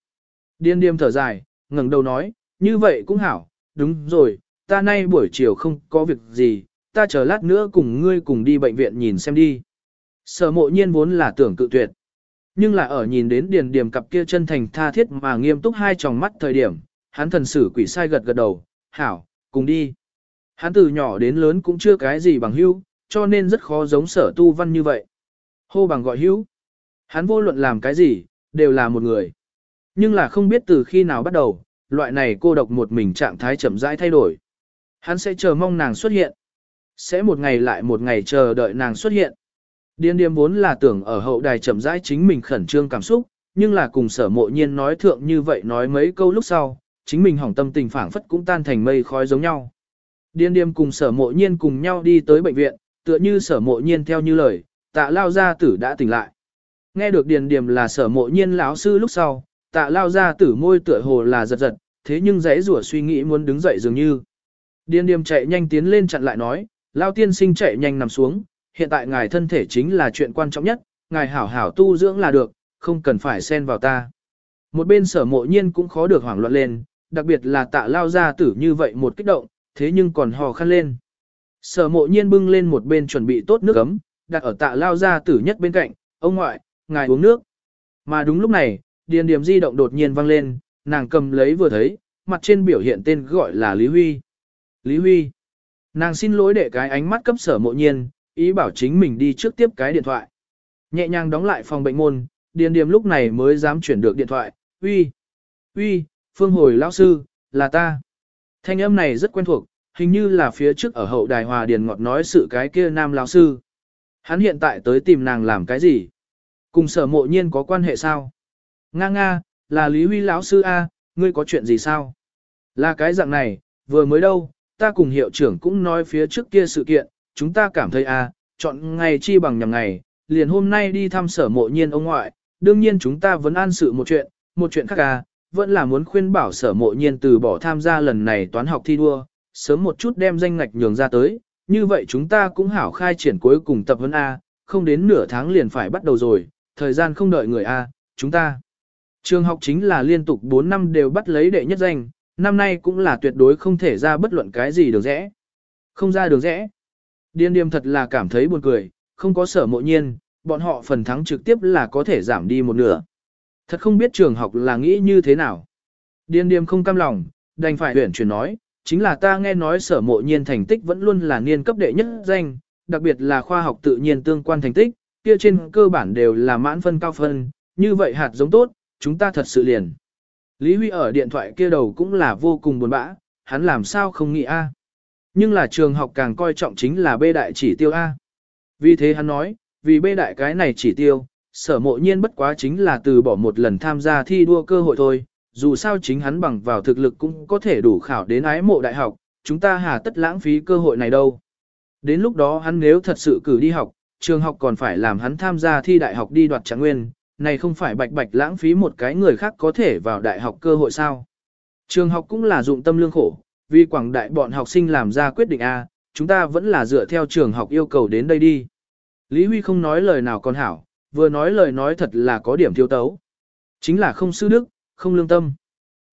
Điên điềm thở dài, ngẩng đầu nói, như vậy cũng hảo, đúng rồi, ta nay buổi chiều không có việc gì, ta chờ lát nữa cùng ngươi cùng đi bệnh viện nhìn xem đi. Sở mộ nhiên vốn là tưởng cự tuyệt. Nhưng là ở nhìn đến điền điểm cặp kia chân thành tha thiết mà nghiêm túc hai tròng mắt thời điểm, hắn thần sử quỷ sai gật gật đầu, hảo, cùng đi. Hắn từ nhỏ đến lớn cũng chưa cái gì bằng hữu, cho nên rất khó giống sở tu văn như vậy. Hô bằng gọi hữu. Hắn vô luận làm cái gì, đều là một người. Nhưng là không biết từ khi nào bắt đầu, loại này cô độc một mình trạng thái chậm rãi thay đổi. Hắn sẽ chờ mong nàng xuất hiện. Sẽ một ngày lại một ngày chờ đợi nàng xuất hiện. Điên điềm vốn là tưởng ở hậu đài chậm rãi chính mình khẩn trương cảm xúc, nhưng là cùng sở mộ nhiên nói thượng như vậy nói mấy câu lúc sau, chính mình hỏng tâm tình phảng phất cũng tan thành mây khói giống nhau. Điên điềm cùng sở mộ nhiên cùng nhau đi tới bệnh viện, tựa như sở mộ nhiên theo như lời, tạ lao gia tử đã tỉnh lại. Nghe được điền điềm là sở mộ nhiên lão sư lúc sau, tạ lao gia tử môi tựa hồ là giật giật, thế nhưng dãy rủa suy nghĩ muốn đứng dậy dường như. Điền điềm chạy nhanh tiến lên chặn lại nói, lao tiên sinh chạy nhanh nằm xuống, hiện tại ngài thân thể chính là chuyện quan trọng nhất, ngài hảo hảo tu dưỡng là được, không cần phải xen vào ta. Một bên sở mộ nhiên cũng khó được hoảng loạn lên, đặc biệt là tạ lao gia tử như vậy một kích động, thế nhưng còn hò khăn lên. Sở mộ nhiên bưng lên một bên chuẩn bị tốt nước ấm, đặt ở tạ lao gia tử nhất bên cạnh, ông ngoại, ngài uống nước. Mà đúng lúc này, điền điểm di động đột nhiên vang lên, nàng cầm lấy vừa thấy, mặt trên biểu hiện tên gọi là Lý Huy. Lý Huy. Nàng xin lỗi để cái ánh mắt cấp sở mộ nhiên, ý bảo chính mình đi trước tiếp cái điện thoại. Nhẹ nhàng đóng lại phòng bệnh môn, điền Điềm lúc này mới dám chuyển được điện thoại, uy, uy, phương hồi lão sư, là ta. Thanh âm này rất quen thuộc, hình như là phía trước ở hậu đài hòa điền ngọt nói sự cái kia nam lão sư. Hắn hiện tại tới tìm nàng làm cái gì? Cùng sở mộ nhiên có quan hệ sao? Nga nga, là Lý Huy lão sư A, ngươi có chuyện gì sao? Là cái dạng này, vừa mới đâu, ta cùng hiệu trưởng cũng nói phía trước kia sự kiện, chúng ta cảm thấy A, chọn ngày chi bằng nhằm ngày, liền hôm nay đi thăm sở mộ nhiên ông ngoại, đương nhiên chúng ta vẫn an sự một chuyện, một chuyện khác à vẫn là muốn khuyên bảo sở mộ nhiên từ bỏ tham gia lần này toán học thi đua, sớm một chút đem danh ngạch nhường ra tới, như vậy chúng ta cũng hảo khai triển cuối cùng tập huấn A, không đến nửa tháng liền phải bắt đầu rồi, thời gian không đợi người A, chúng ta. Trường học chính là liên tục 4 năm đều bắt lấy đệ nhất danh, năm nay cũng là tuyệt đối không thể ra bất luận cái gì đường rẽ. Không ra đường rẽ. Điên điềm thật là cảm thấy buồn cười, không có sở mộ nhiên, bọn họ phần thắng trực tiếp là có thể giảm đi một nửa. Thật không biết trường học là nghĩ như thế nào. Điên điềm không cam lòng, đành phải huyển chuyển nói, chính là ta nghe nói sở mộ nhiên thành tích vẫn luôn là niên cấp đệ nhất danh, đặc biệt là khoa học tự nhiên tương quan thành tích, kia trên cơ bản đều là mãn phân cao phân, như vậy hạt giống tốt, chúng ta thật sự liền. Lý Huy ở điện thoại kia đầu cũng là vô cùng buồn bã, hắn làm sao không nghĩ A. Nhưng là trường học càng coi trọng chính là bê đại chỉ tiêu A. Vì thế hắn nói, vì bê đại cái này chỉ tiêu, sở mộ nhiên bất quá chính là từ bỏ một lần tham gia thi đua cơ hội thôi, dù sao chính hắn bằng vào thực lực cũng có thể đủ khảo đến ái mộ đại học, chúng ta hà tất lãng phí cơ hội này đâu. Đến lúc đó hắn nếu thật sự cử đi học, trường học còn phải làm hắn tham gia thi đại học đi đoạt trạng nguyên, này không phải bạch bạch lãng phí một cái người khác có thể vào đại học cơ hội sao. Trường học cũng là dụng tâm lương khổ, vì quảng đại bọn học sinh làm ra quyết định A, chúng ta vẫn là dựa theo trường học yêu cầu đến đây đi. Lý Huy không nói lời nào còn hảo, vừa nói lời nói thật là có điểm thiếu tấu. Chính là không sư đức, không lương tâm.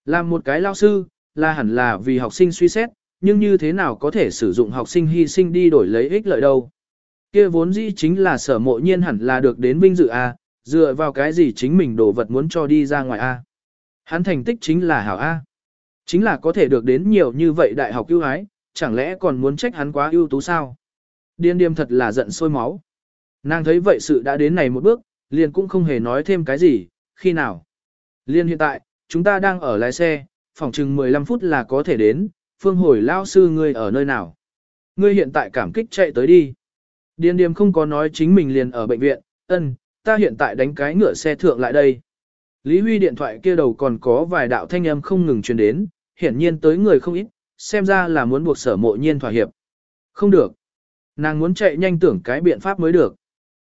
Làm một cái lao sư, là hẳn là vì học sinh suy xét, nhưng như thế nào có thể sử dụng học sinh hy sinh đi đổi lấy ích lợi đâu. Kia vốn dĩ chính là sở mộ nhiên hẳn là được đến vinh dự A, dựa vào cái gì chính mình đồ vật muốn cho đi ra ngoài A. Hắn thành tích chính là hảo A. Chính là có thể được đến nhiều như vậy đại học ưu ái, chẳng lẽ còn muốn trách hắn quá ưu tú sao? Điên điềm thật là giận sôi máu. Nàng thấy vậy sự đã đến này một bước, liền cũng không hề nói thêm cái gì, khi nào. Liên hiện tại, chúng ta đang ở lái xe, phòng chừng 15 phút là có thể đến, phương hồi lao sư ngươi ở nơi nào. Ngươi hiện tại cảm kích chạy tới đi. Điền điềm không có nói chính mình liền ở bệnh viện, ân, ta hiện tại đánh cái ngựa xe thượng lại đây. Lý Huy điện thoại kia đầu còn có vài đạo thanh âm không ngừng truyền đến, hiển nhiên tới người không ít, xem ra là muốn buộc sở mộ nhiên thỏa hiệp. Không được. Nàng muốn chạy nhanh tưởng cái biện pháp mới được.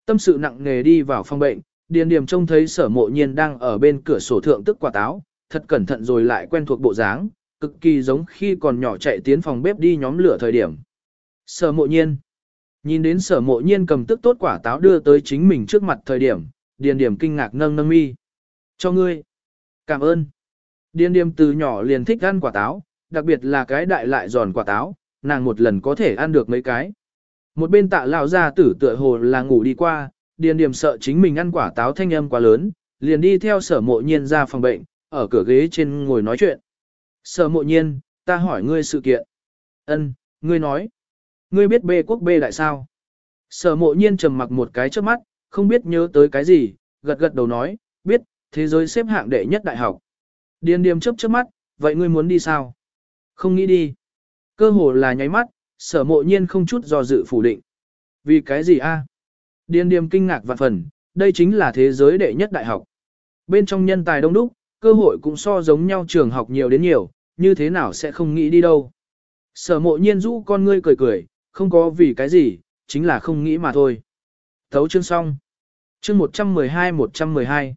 Tâm sự nặng nề đi vào phòng bệnh, điền điểm trông thấy sở mộ nhiên đang ở bên cửa sổ thượng tức quả táo, thật cẩn thận rồi lại quen thuộc bộ dáng, cực kỳ giống khi còn nhỏ chạy tiến phòng bếp đi nhóm lửa thời điểm. Sở mộ nhiên. Nhìn đến sở mộ nhiên cầm tức tốt quả táo đưa tới chính mình trước mặt thời điểm, điền điểm kinh ngạc nâng nâng mi. Cho ngươi. Cảm ơn. Điền Điềm từ nhỏ liền thích ăn quả táo, đặc biệt là cái đại lại giòn quả táo, nàng một lần có thể ăn được mấy cái. Một bên tạ lão gia tử tựa hồ là ngủ đi qua, điền điểm sợ chính mình ăn quả táo thanh âm quá lớn, liền đi theo sở mộ nhiên ra phòng bệnh, ở cửa ghế trên ngồi nói chuyện. Sở mộ nhiên, ta hỏi ngươi sự kiện. Ân, ngươi nói. Ngươi biết bê quốc bê đại sao? Sở mộ nhiên trầm mặc một cái trước mắt, không biết nhớ tới cái gì, gật gật đầu nói, biết, thế giới xếp hạng đệ nhất đại học. Điền điềm chớp chớp mắt, vậy ngươi muốn đi sao? Không nghĩ đi. Cơ hồ là nháy mắt, sở mộ nhiên không chút do dự phủ định. Vì cái gì a? Điền điềm kinh ngạc vạn phần, đây chính là thế giới đệ nhất đại học. Bên trong nhân tài đông đúc, cơ hội cũng so giống nhau trường học nhiều đến nhiều, như thế nào sẽ không nghĩ đi đâu. Sở mộ nhiên rũ con ngươi cười cười, không có vì cái gì, chính là không nghĩ mà thôi. Thấu chương xong. Chương 112-112.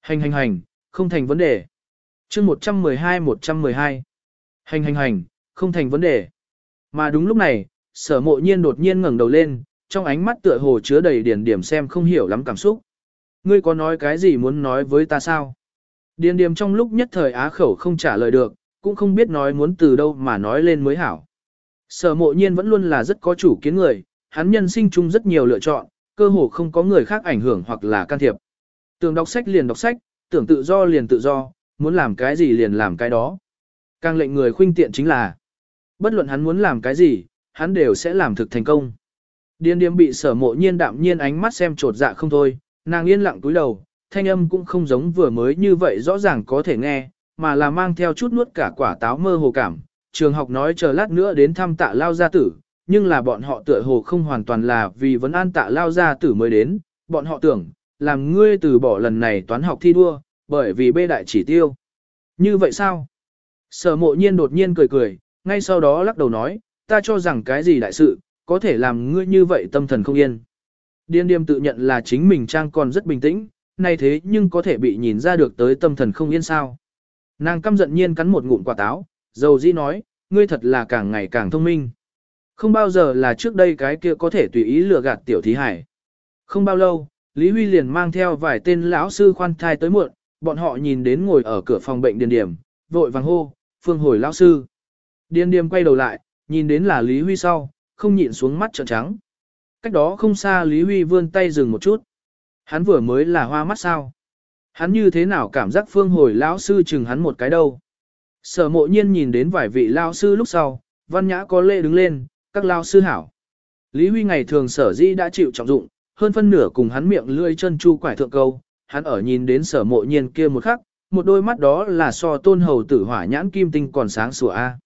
Hành hành hành, không thành vấn đề. Chương 112-112. Hành hành hành, không thành vấn đề. Mà đúng lúc này, sở mộ nhiên đột nhiên ngẩng đầu lên, trong ánh mắt tựa hồ chứa đầy điển điểm xem không hiểu lắm cảm xúc. Ngươi có nói cái gì muốn nói với ta sao? Điền điềm trong lúc nhất thời á khẩu không trả lời được, cũng không biết nói muốn từ đâu mà nói lên mới hảo. Sở mộ nhiên vẫn luôn là rất có chủ kiến người, hắn nhân sinh chung rất nhiều lựa chọn, cơ hồ không có người khác ảnh hưởng hoặc là can thiệp. Tưởng đọc sách liền đọc sách, tưởng tự do liền tự do, muốn làm cái gì liền làm cái đó. Càng lệnh người khuynh tiện chính là, bất luận hắn muốn làm cái gì, hắn đều sẽ làm thực thành công. Điên điếm bị sở mộ nhiên đạm nhiên ánh mắt xem trột dạ không thôi, nàng yên lặng túi đầu, thanh âm cũng không giống vừa mới như vậy rõ ràng có thể nghe, mà là mang theo chút nuốt cả quả táo mơ hồ cảm. Trường học nói chờ lát nữa đến thăm tạ lao gia tử, nhưng là bọn họ tựa hồ không hoàn toàn là vì vấn an tạ lao gia tử mới đến, bọn họ tưởng, làm ngươi từ bỏ lần này toán học thi đua, bởi vì bê đại chỉ tiêu. Như vậy sao? Sở mộ nhiên đột nhiên cười cười, ngay sau đó lắc đầu nói, ta cho rằng cái gì đại sự, có thể làm ngươi như vậy tâm thần không yên. Điên điềm tự nhận là chính mình trang còn rất bình tĩnh, nay thế nhưng có thể bị nhìn ra được tới tâm thần không yên sao. Nàng căm giận nhiên cắn một ngụm quả táo, dầu dĩ nói, ngươi thật là càng ngày càng thông minh. Không bao giờ là trước đây cái kia có thể tùy ý lừa gạt tiểu thí hải. Không bao lâu, Lý Huy liền mang theo vài tên lão sư khoan thai tới muộn, bọn họ nhìn đến ngồi ở cửa phòng bệnh điền điểm, vội vàng hô, phương hồi lão sư. Điền điểm quay đầu lại, nhìn đến là Lý Huy sau, không nhịn xuống mắt trợn trắng. Cách đó không xa Lý Huy vươn tay dừng một chút. Hắn vừa mới là hoa mắt sao? Hắn như thế nào cảm giác phương hồi lão sư chừng hắn một cái đâu? Sở mộ nhiên nhìn đến vài vị lão sư lúc sau, văn nhã có lệ đứng lên, các lão sư hảo. Lý Huy ngày thường sở di đã chịu trọng dụng, hơn phân nửa cùng hắn miệng lưỡi chân chu quải thượng câu, hắn ở nhìn đến sở mộ nhiên kia một khắc, một đôi mắt đó là so tôn hầu tử hỏa nhãn kim tinh còn sáng sủa a.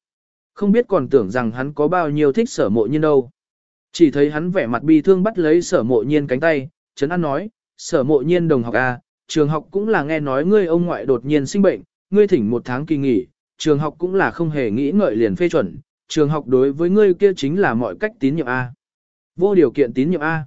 Không biết còn tưởng rằng hắn có bao nhiêu thích sở mộ nhiên đâu. Chỉ thấy hắn vẻ mặt bi thương bắt lấy sở mộ nhiên cánh tay, chấn an nói, sở mộ nhiên đồng học A, trường học cũng là nghe nói ngươi ông ngoại đột nhiên sinh bệnh, ngươi thỉnh một tháng kỳ nghỉ, trường học cũng là không hề nghĩ ngợi liền phê chuẩn, trường học đối với ngươi kia chính là mọi cách tín nhiệm A. Vô điều kiện tín nhiệm A.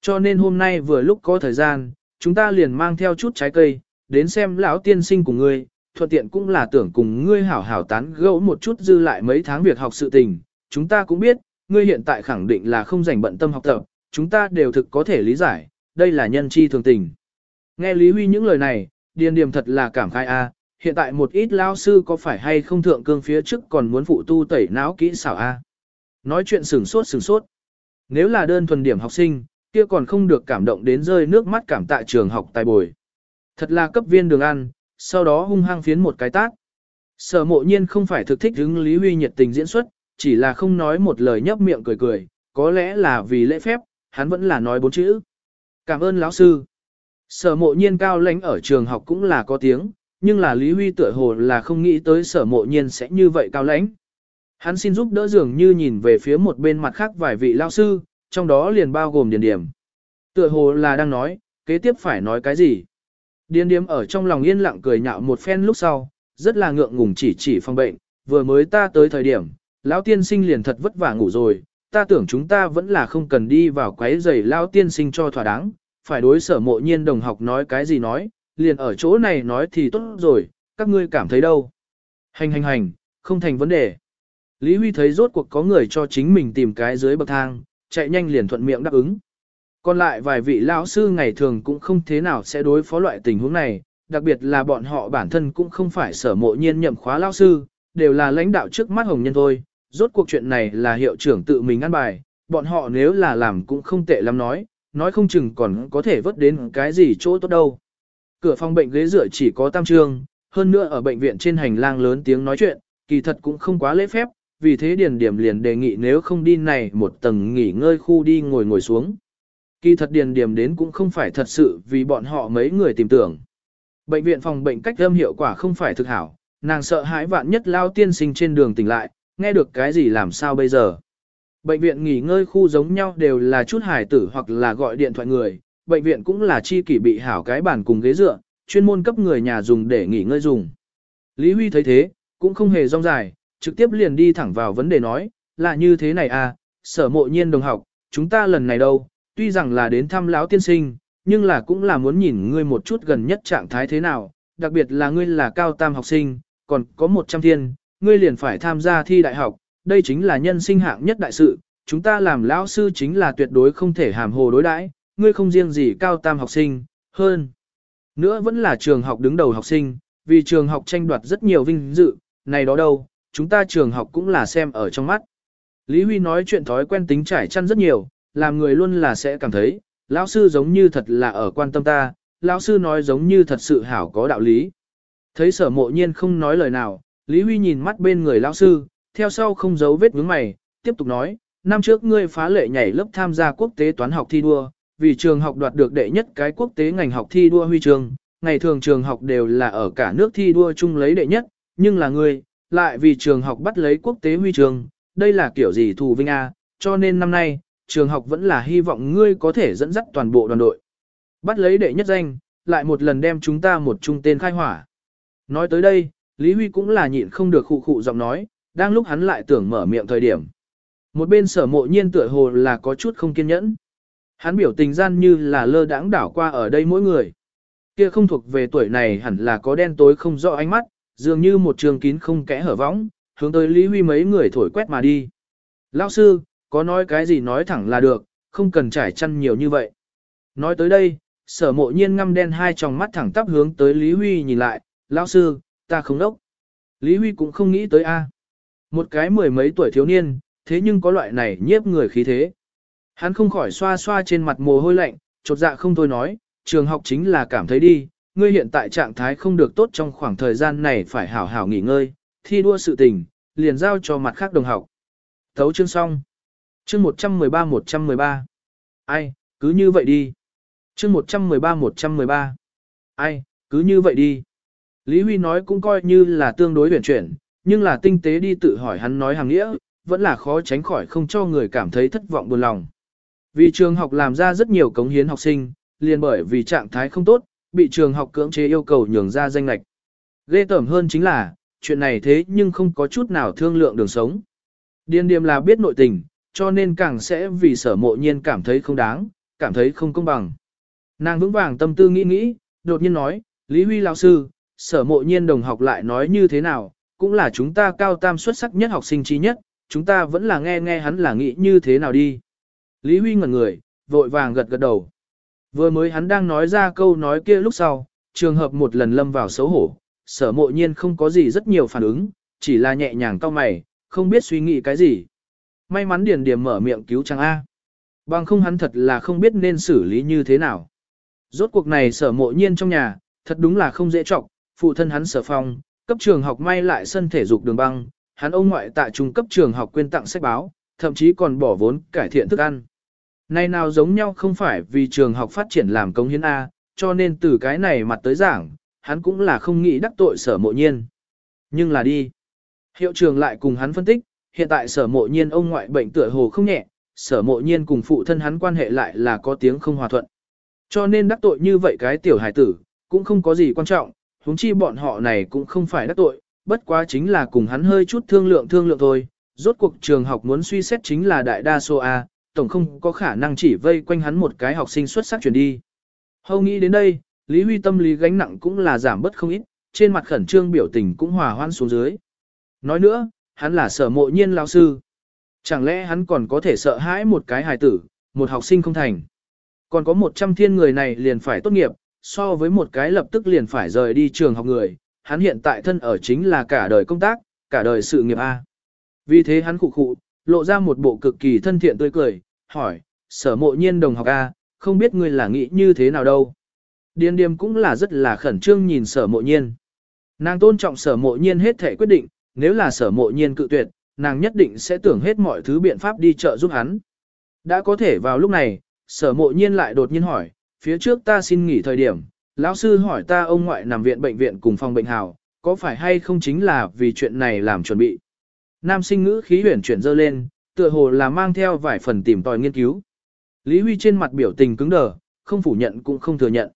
Cho nên hôm nay vừa lúc có thời gian, chúng ta liền mang theo chút trái cây, đến xem lão tiên sinh của ngươi, thuận tiện cũng là tưởng cùng ngươi hảo hảo tán gẫu một chút dư lại mấy tháng việc học sự tình. Chúng ta cũng biết, ngươi hiện tại khẳng định là không dành bận tâm học tập, chúng ta đều thực có thể lý giải, đây là nhân chi thường tình. Nghe Lý Huy những lời này, điền điểm thật là cảm khai a. hiện tại một ít lao sư có phải hay không thượng cương phía trước còn muốn phụ tu tẩy não kỹ xảo a. Nói chuyện sửng sốt sửng sốt. Nếu là đơn thuần điểm học sinh, kia còn không được cảm động đến rơi nước mắt cảm tạ trường học tài bồi. Thật là cấp viên đường ăn, sau đó hung hăng phiến một cái tác. Sở mộ nhiên không phải thực thích hứng Lý Huy nhiệt tình diễn xuất, chỉ là không nói một lời nhấp miệng cười cười, có lẽ là vì lễ phép, hắn vẫn là nói bốn chữ. Cảm ơn lão sư. Sở mộ nhiên cao lãnh ở trường học cũng là có tiếng, nhưng là Lý Huy tựa hồ là không nghĩ tới sở mộ nhiên sẽ như vậy cao lãnh. Hắn xin giúp đỡ dường như nhìn về phía một bên mặt khác vài vị lao sư, trong đó liền bao gồm điền điểm. Tựa hồ là đang nói, kế tiếp phải nói cái gì. Điền điểm ở trong lòng yên lặng cười nhạo một phen lúc sau, rất là ngượng ngùng chỉ chỉ phòng bệnh, vừa mới ta tới thời điểm, lão tiên sinh liền thật vất vả ngủ rồi, ta tưởng chúng ta vẫn là không cần đi vào quấy giày lão tiên sinh cho thỏa đáng, phải đối sở mộ nhiên đồng học nói cái gì nói, liền ở chỗ này nói thì tốt rồi, các ngươi cảm thấy đâu. Hành hành hành, không thành vấn đề. Lý Huy thấy rốt cuộc có người cho chính mình tìm cái dưới bậc thang, chạy nhanh liền thuận miệng đáp ứng. Còn lại vài vị lão sư ngày thường cũng không thế nào sẽ đối phó loại tình huống này, đặc biệt là bọn họ bản thân cũng không phải sở mộ nhiên nhậm khóa lão sư, đều là lãnh đạo trước mắt hồng nhân thôi. Rốt cuộc chuyện này là hiệu trưởng tự mình ăn bài, bọn họ nếu là làm cũng không tệ lắm nói, nói không chừng còn có thể vớt đến cái gì chỗ tốt đâu. Cửa phòng bệnh ghế rửa chỉ có tam trương, hơn nữa ở bệnh viện trên hành lang lớn tiếng nói chuyện, kỳ thật cũng không quá lễ phép, vì thế Điền Điểm liền đề nghị nếu không đi này một tầng nghỉ ngơi khu đi ngồi ngồi xuống. Kỳ thật Điền Điểm đến cũng không phải thật sự vì bọn họ mấy người tìm tưởng. Bệnh viện phòng bệnh cách âm hiệu quả không phải thực hảo, nàng sợ hãi vạn nhất lao tiên sinh trên đường tỉnh lại, nghe được cái gì làm sao bây giờ. Bệnh viện nghỉ ngơi khu giống nhau đều là chút hải tử hoặc là gọi điện thoại người, bệnh viện cũng là chi kỷ bị hảo cái bàn cùng ghế dựa, chuyên môn cấp người nhà dùng để nghỉ ngơi dùng. Lý Huy thấy thế, cũng không hề rong dài, trực tiếp liền đi thẳng vào vấn đề nói, là như thế này à, sở mộ nhiên đồng học, chúng ta lần này đâu, tuy rằng là đến thăm lão tiên sinh, nhưng là cũng là muốn nhìn ngươi một chút gần nhất trạng thái thế nào, đặc biệt là ngươi là cao tam học sinh, còn có 100 thiên, ngươi liền phải tham gia thi đại học, đây chính là nhân sinh hạng nhất đại sự, chúng ta làm lão sư chính là tuyệt đối không thể hàm hồ đối đãi, ngươi không riêng gì cao tam học sinh, hơn. Nữa vẫn là trường học đứng đầu học sinh, vì trường học tranh đoạt rất nhiều vinh dự, này đó đâu, chúng ta trường học cũng là xem ở trong mắt. Lý Huy nói chuyện thói quen tính trải chăn rất nhiều, làm người luôn là sẽ cảm thấy, lão sư giống như thật là ở quan tâm ta, lão sư nói giống như thật sự hảo có đạo lý. Thấy sở mộ nhiên không nói lời nào, Lý Huy nhìn mắt bên người lão sư, theo sau không giấu vết vướng mày, tiếp tục nói, năm trước ngươi phá lệ nhảy lớp tham gia quốc tế toán học thi đua, vì trường học đoạt được đệ nhất cái quốc tế ngành học thi đua huy chương, ngày thường trường học đều là ở cả nước thi đua chung lấy đệ nhất, nhưng là ngươi, lại vì trường học bắt lấy quốc tế huy trường, đây là kiểu gì thù vinh A, cho nên năm nay, trường học vẫn là hy vọng ngươi có thể dẫn dắt toàn bộ đoàn đội. Bắt lấy đệ nhất danh, lại một lần đem chúng ta một chung tên khai hỏa. Nói tới đây, Lý Huy cũng là nhịn không được khụ khụ giọng nói, đang lúc hắn lại tưởng mở miệng thời điểm. Một bên sở mộ nhiên tựa hồ là có chút không kiên nhẫn. Hắn biểu tình gian như là lơ đãng đảo qua ở đây mỗi người. Kia không thuộc về tuổi này hẳn là có đen tối không rõ ánh mắt, dường như một trường kín không kẽ hở võng, hướng tới Lý Huy mấy người thổi quét mà đi. Lão sư, có nói cái gì nói thẳng là được, không cần trải chăn nhiều như vậy. Nói tới đây, sở mộ nhiên ngăm đen hai tròng mắt thẳng tắp hướng tới Lý Huy nhìn lại, lão sư, ta không đốc. Lý Huy cũng không nghĩ tới a Một cái mười mấy tuổi thiếu niên, thế nhưng có loại này nhiếp người khí thế. Hắn không khỏi xoa xoa trên mặt mồ hôi lạnh, chột dạ không thôi nói, trường học chính là cảm thấy đi, ngươi hiện tại trạng thái không được tốt trong khoảng thời gian này phải hảo hảo nghỉ ngơi, thi đua sự tình, liền giao cho mặt khác đồng học. Thấu chương xong. Chương 113-113. Ai, cứ như vậy đi. Chương 113-113. Ai, cứ như vậy đi. Lý Huy nói cũng coi như là tương đối huyền chuyển, nhưng là tinh tế đi tự hỏi hắn nói hàng nghĩa, vẫn là khó tránh khỏi không cho người cảm thấy thất vọng buồn lòng. Vì trường học làm ra rất nhiều cống hiến học sinh, liền bởi vì trạng thái không tốt, bị trường học cưỡng chế yêu cầu nhường ra danh lệch. Ghê tởm hơn chính là, chuyện này thế nhưng không có chút nào thương lượng đường sống. Điên điềm là biết nội tình, cho nên càng sẽ vì sở mộ nhiên cảm thấy không đáng, cảm thấy không công bằng. Nàng vững vàng tâm tư nghĩ nghĩ, đột nhiên nói, Lý Huy lão sư, sở mộ nhiên đồng học lại nói như thế nào, cũng là chúng ta cao tam xuất sắc nhất học sinh trí nhất, chúng ta vẫn là nghe nghe hắn là nghĩ như thế nào đi. Lý Huy ngẩn người, vội vàng gật gật đầu. Vừa mới hắn đang nói ra câu nói kia lúc sau, trường hợp một lần lâm vào xấu hổ, sở mộ nhiên không có gì rất nhiều phản ứng, chỉ là nhẹ nhàng cau mày, không biết suy nghĩ cái gì. May mắn Điền Điềm mở miệng cứu chàng A. Bằng không hắn thật là không biết nên xử lý như thế nào. Rốt cuộc này sở mộ nhiên trong nhà, thật đúng là không dễ trọng, phụ thân hắn sở phong, cấp trường học may lại sân thể dục đường băng, hắn ông ngoại tại trung cấp trường học quyên tặng sách báo, thậm chí còn bỏ vốn cải thiện thức ăn. Này nào giống nhau không phải vì trường học phát triển làm công hiến A, cho nên từ cái này mặt tới giảng, hắn cũng là không nghĩ đắc tội sở mộ nhiên. Nhưng là đi. Hiệu trường lại cùng hắn phân tích, hiện tại sở mộ nhiên ông ngoại bệnh tựa hồ không nhẹ, sở mộ nhiên cùng phụ thân hắn quan hệ lại là có tiếng không hòa thuận. Cho nên đắc tội như vậy cái tiểu hải tử, cũng không có gì quan trọng, huống chi bọn họ này cũng không phải đắc tội, bất quá chính là cùng hắn hơi chút thương lượng thương lượng thôi. Rốt cuộc trường học muốn suy xét chính là đại đa số A, tổng không có khả năng chỉ vây quanh hắn một cái học sinh xuất sắc chuyển đi. Hầu nghĩ đến đây, Lý Huy tâm lý gánh nặng cũng là giảm bớt không ít, trên mặt khẩn trương biểu tình cũng hòa hoan xuống dưới. Nói nữa, hắn là sở mộ nhiên lao sư. Chẳng lẽ hắn còn có thể sợ hãi một cái hài tử, một học sinh không thành. Còn có một trăm thiên người này liền phải tốt nghiệp, so với một cái lập tức liền phải rời đi trường học người, hắn hiện tại thân ở chính là cả đời công tác, cả đời sự nghiệp A. Vì thế hắn khụ khụ, lộ ra một bộ cực kỳ thân thiện tươi cười, hỏi, sở mộ nhiên đồng học A, không biết ngươi là nghĩ như thế nào đâu. Điền điềm cũng là rất là khẩn trương nhìn sở mộ nhiên. Nàng tôn trọng sở mộ nhiên hết thể quyết định, nếu là sở mộ nhiên cự tuyệt, nàng nhất định sẽ tưởng hết mọi thứ biện pháp đi chợ giúp hắn. Đã có thể vào lúc này, sở mộ nhiên lại đột nhiên hỏi, phía trước ta xin nghỉ thời điểm, lão sư hỏi ta ông ngoại nằm viện bệnh viện cùng phòng bệnh hào, có phải hay không chính là vì chuyện này làm chuẩn bị. Nam sinh ngữ khí huyển chuyển dơ lên, tựa hồ là mang theo vài phần tìm tòi nghiên cứu. Lý Huy trên mặt biểu tình cứng đờ, không phủ nhận cũng không thừa nhận.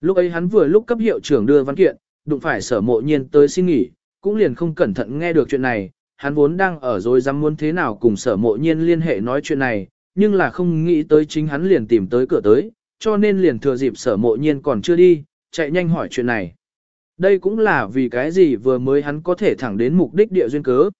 Lúc ấy hắn vừa lúc cấp hiệu trưởng đưa văn kiện, đụng phải sở mộ nhiên tới xin nghỉ, cũng liền không cẩn thận nghe được chuyện này, hắn vốn đang ở rồi dám muốn thế nào cùng sở mộ nhiên liên hệ nói chuyện này, nhưng là không nghĩ tới chính hắn liền tìm tới cửa tới, cho nên liền thừa dịp sở mộ nhiên còn chưa đi, chạy nhanh hỏi chuyện này. Đây cũng là vì cái gì vừa mới hắn có thể thẳng đến mục đích địa duyên cớ.